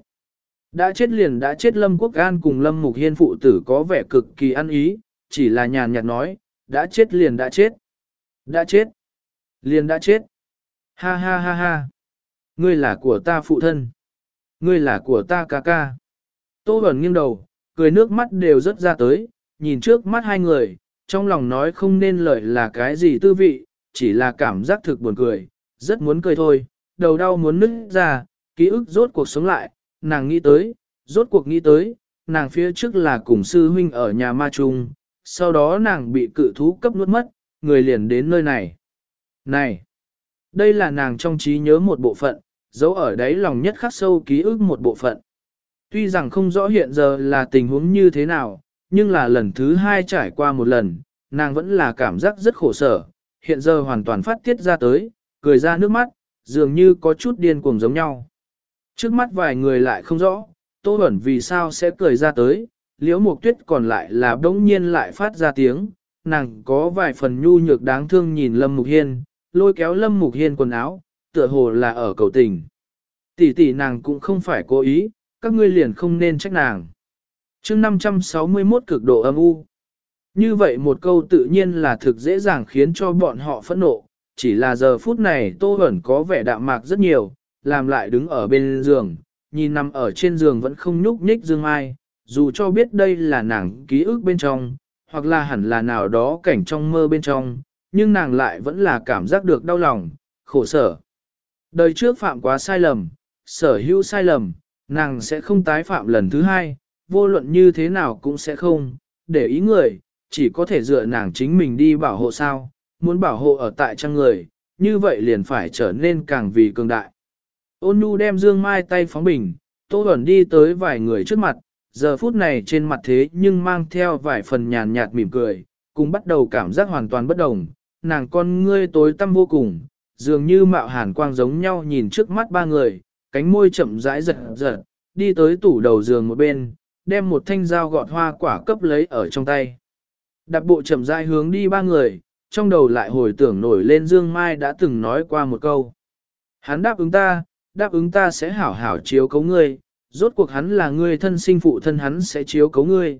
Đã chết liền đã chết lâm quốc gan cùng lâm mục hiên phụ tử có vẻ cực kỳ ăn ý, chỉ là nhàn nhạt nói, đã chết liền đã chết. Đã chết. Liền đã chết. Ha ha ha ha. Ngươi là của ta phụ thân. Ngươi là của ta ca ca. Tô Bẩn nghiêng đầu, cười nước mắt đều rớt ra tới, nhìn trước mắt hai người, trong lòng nói không nên lời là cái gì tư vị, chỉ là cảm giác thực buồn cười, rất muốn cười thôi, đầu đau muốn nứt ra, ký ức rốt cuộc sống lại, nàng nghĩ tới, rốt cuộc nghĩ tới, nàng phía trước là cùng sư huynh ở nhà ma trung, sau đó nàng bị cự thú cấp nuốt mất, người liền đến nơi này. Này, đây là nàng trong trí nhớ một bộ phận, dấu ở đáy lòng nhất khắc sâu ký ức một bộ phận. Tuy rằng không rõ hiện giờ là tình huống như thế nào, nhưng là lần thứ hai trải qua một lần, nàng vẫn là cảm giác rất khổ sở, hiện giờ hoàn toàn phát tiết ra tới, cười ra nước mắt, dường như có chút điên cuồng giống nhau. Trước mắt vài người lại không rõ, Tô Bẩn vì sao sẽ cười ra tới, liễu mục tuyết còn lại là đống nhiên lại phát ra tiếng, nàng có vài phần nhu nhược đáng thương nhìn Lâm Mục Hiên, lôi kéo Lâm Mục Hiên quần áo, tựa hồ là ở cầu tình. Tỷ tỷ nàng cũng không phải cố ý, các ngươi liền không nên trách nàng. chương 561 cực độ âm u. Như vậy một câu tự nhiên là thực dễ dàng khiến cho bọn họ phẫn nộ, chỉ là giờ phút này Tô Bẩn có vẻ đạm mạc rất nhiều, làm lại đứng ở bên giường, nhìn nằm ở trên giường vẫn không nhúc nhích Dương Mai, dù cho biết đây là nàng ký ức bên trong, hoặc là hẳn là nào đó cảnh trong mơ bên trong, nhưng nàng lại vẫn là cảm giác được đau lòng, khổ sở. Đời trước phạm quá sai lầm, sở hữu sai lầm, nàng sẽ không tái phạm lần thứ hai, vô luận như thế nào cũng sẽ không, để ý người, chỉ có thể dựa nàng chính mình đi bảo hộ sao, muốn bảo hộ ở tại trang người, như vậy liền phải trở nên càng vì cường đại. Ôn nhu đem dương mai tay phóng bình, tô ẩn đi tới vài người trước mặt, giờ phút này trên mặt thế nhưng mang theo vài phần nhàn nhạt mỉm cười, cùng bắt đầu cảm giác hoàn toàn bất đồng, nàng con ngươi tối tăm vô cùng, dường như mạo hàn quang giống nhau nhìn trước mắt ba người, cánh môi chậm rãi giật giật, đi tới tủ đầu giường một bên, đem một thanh dao gọt hoa quả cấp lấy ở trong tay. Đặt bộ chậm rãi hướng đi ba người, trong đầu lại hồi tưởng nổi lên Dương Mai đã từng nói qua một câu. Hắn đáp ứng ta, đáp ứng ta sẽ hảo hảo chiếu cấu ngươi, rốt cuộc hắn là ngươi thân sinh phụ thân hắn sẽ chiếu cấu ngươi.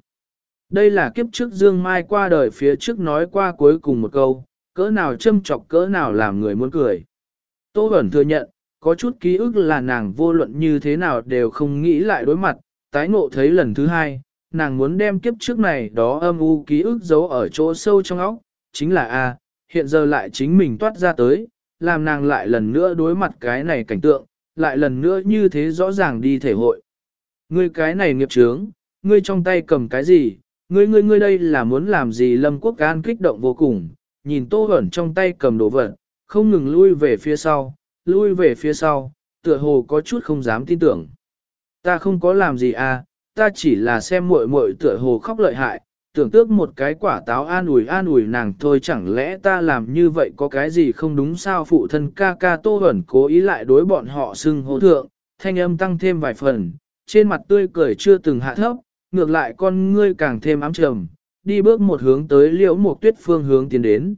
Đây là kiếp trước Dương Mai qua đời phía trước nói qua cuối cùng một câu, cỡ nào châm chọc cỡ nào làm người muốn cười. Tô Bẩn thừa nhận, có chút ký ức là nàng vô luận như thế nào đều không nghĩ lại đối mặt, tái ngộ thấy lần thứ hai, nàng muốn đem kiếp trước này đó âm u ký ức giấu ở chỗ sâu trong óc, chính là A, hiện giờ lại chính mình toát ra tới, làm nàng lại lần nữa đối mặt cái này cảnh tượng, lại lần nữa như thế rõ ràng đi thể hội. Ngươi cái này nghiệp trướng, ngươi trong tay cầm cái gì, ngươi ngươi ngươi đây là muốn làm gì Lâm Quốc An kích động vô cùng, nhìn Tô ẩn trong tay cầm đồ vật, không ngừng lui về phía sau, lui về phía sau, tựa hồ có chút không dám tin tưởng. Ta không có làm gì à, ta chỉ là xem muội muội tựa hồ khóc lợi hại, tưởng tước một cái quả táo an ủi an ủi nàng thôi chẳng lẽ ta làm như vậy có cái gì không đúng sao phụ thân ca ca tô hẩn cố ý lại đối bọn họ xưng hô thượng, thanh âm tăng thêm vài phần, trên mặt tươi cười chưa từng hạ thấp, ngược lại con ngươi càng thêm ám trầm, đi bước một hướng tới liễu mục tuyết phương hướng tiến đến.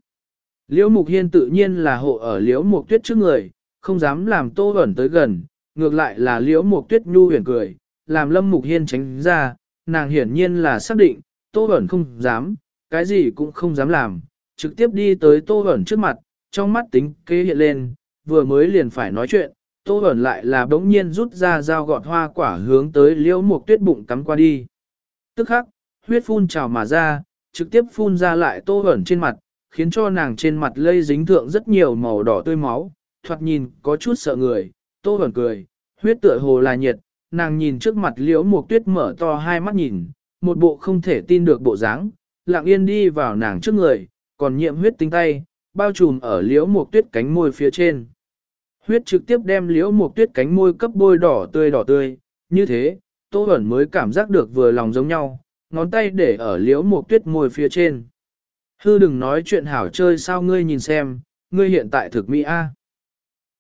Liễu mục hiên tự nhiên là hộ ở liễu mục tuyết trước người, không dám làm tô hẩn tới gần, ngược lại là liễu mục tuyết nhu huyền cười, làm lâm mục hiên tránh ra, nàng hiển nhiên là xác định, tô Bẩn không dám, cái gì cũng không dám làm, trực tiếp đi tới tô Bẩn trước mặt, trong mắt tính kế hiện lên, vừa mới liền phải nói chuyện, tô Bẩn lại là bỗng nhiên rút ra dao gọt hoa quả hướng tới liễu mục tuyết bụng cắm qua đi. Tức khắc, huyết phun trào mà ra, trực tiếp phun ra lại tô Bẩn trên mặt, khiến cho nàng trên mặt lây dính thượng rất nhiều màu đỏ tươi máu, thoạt nhìn có chút sợ người, tô Bẩn cười, huyết tựa hồ là nhiệt, nàng nhìn trước mặt liễu mục tuyết mở to hai mắt nhìn, một bộ không thể tin được bộ dáng, lặng yên đi vào nàng trước người, còn nhiễm huyết tinh tay, bao trùm ở liễu mục tuyết cánh môi phía trên. Huyết trực tiếp đem liễu mục tuyết cánh môi cấp bôi đỏ tươi đỏ tươi, như thế, Tô Bẩn mới cảm giác được vừa lòng giống nhau, ngón tay để ở liễu mục tuyết môi phía trên. Hư đừng nói chuyện hảo chơi sao ngươi nhìn xem, ngươi hiện tại thực mỹ A.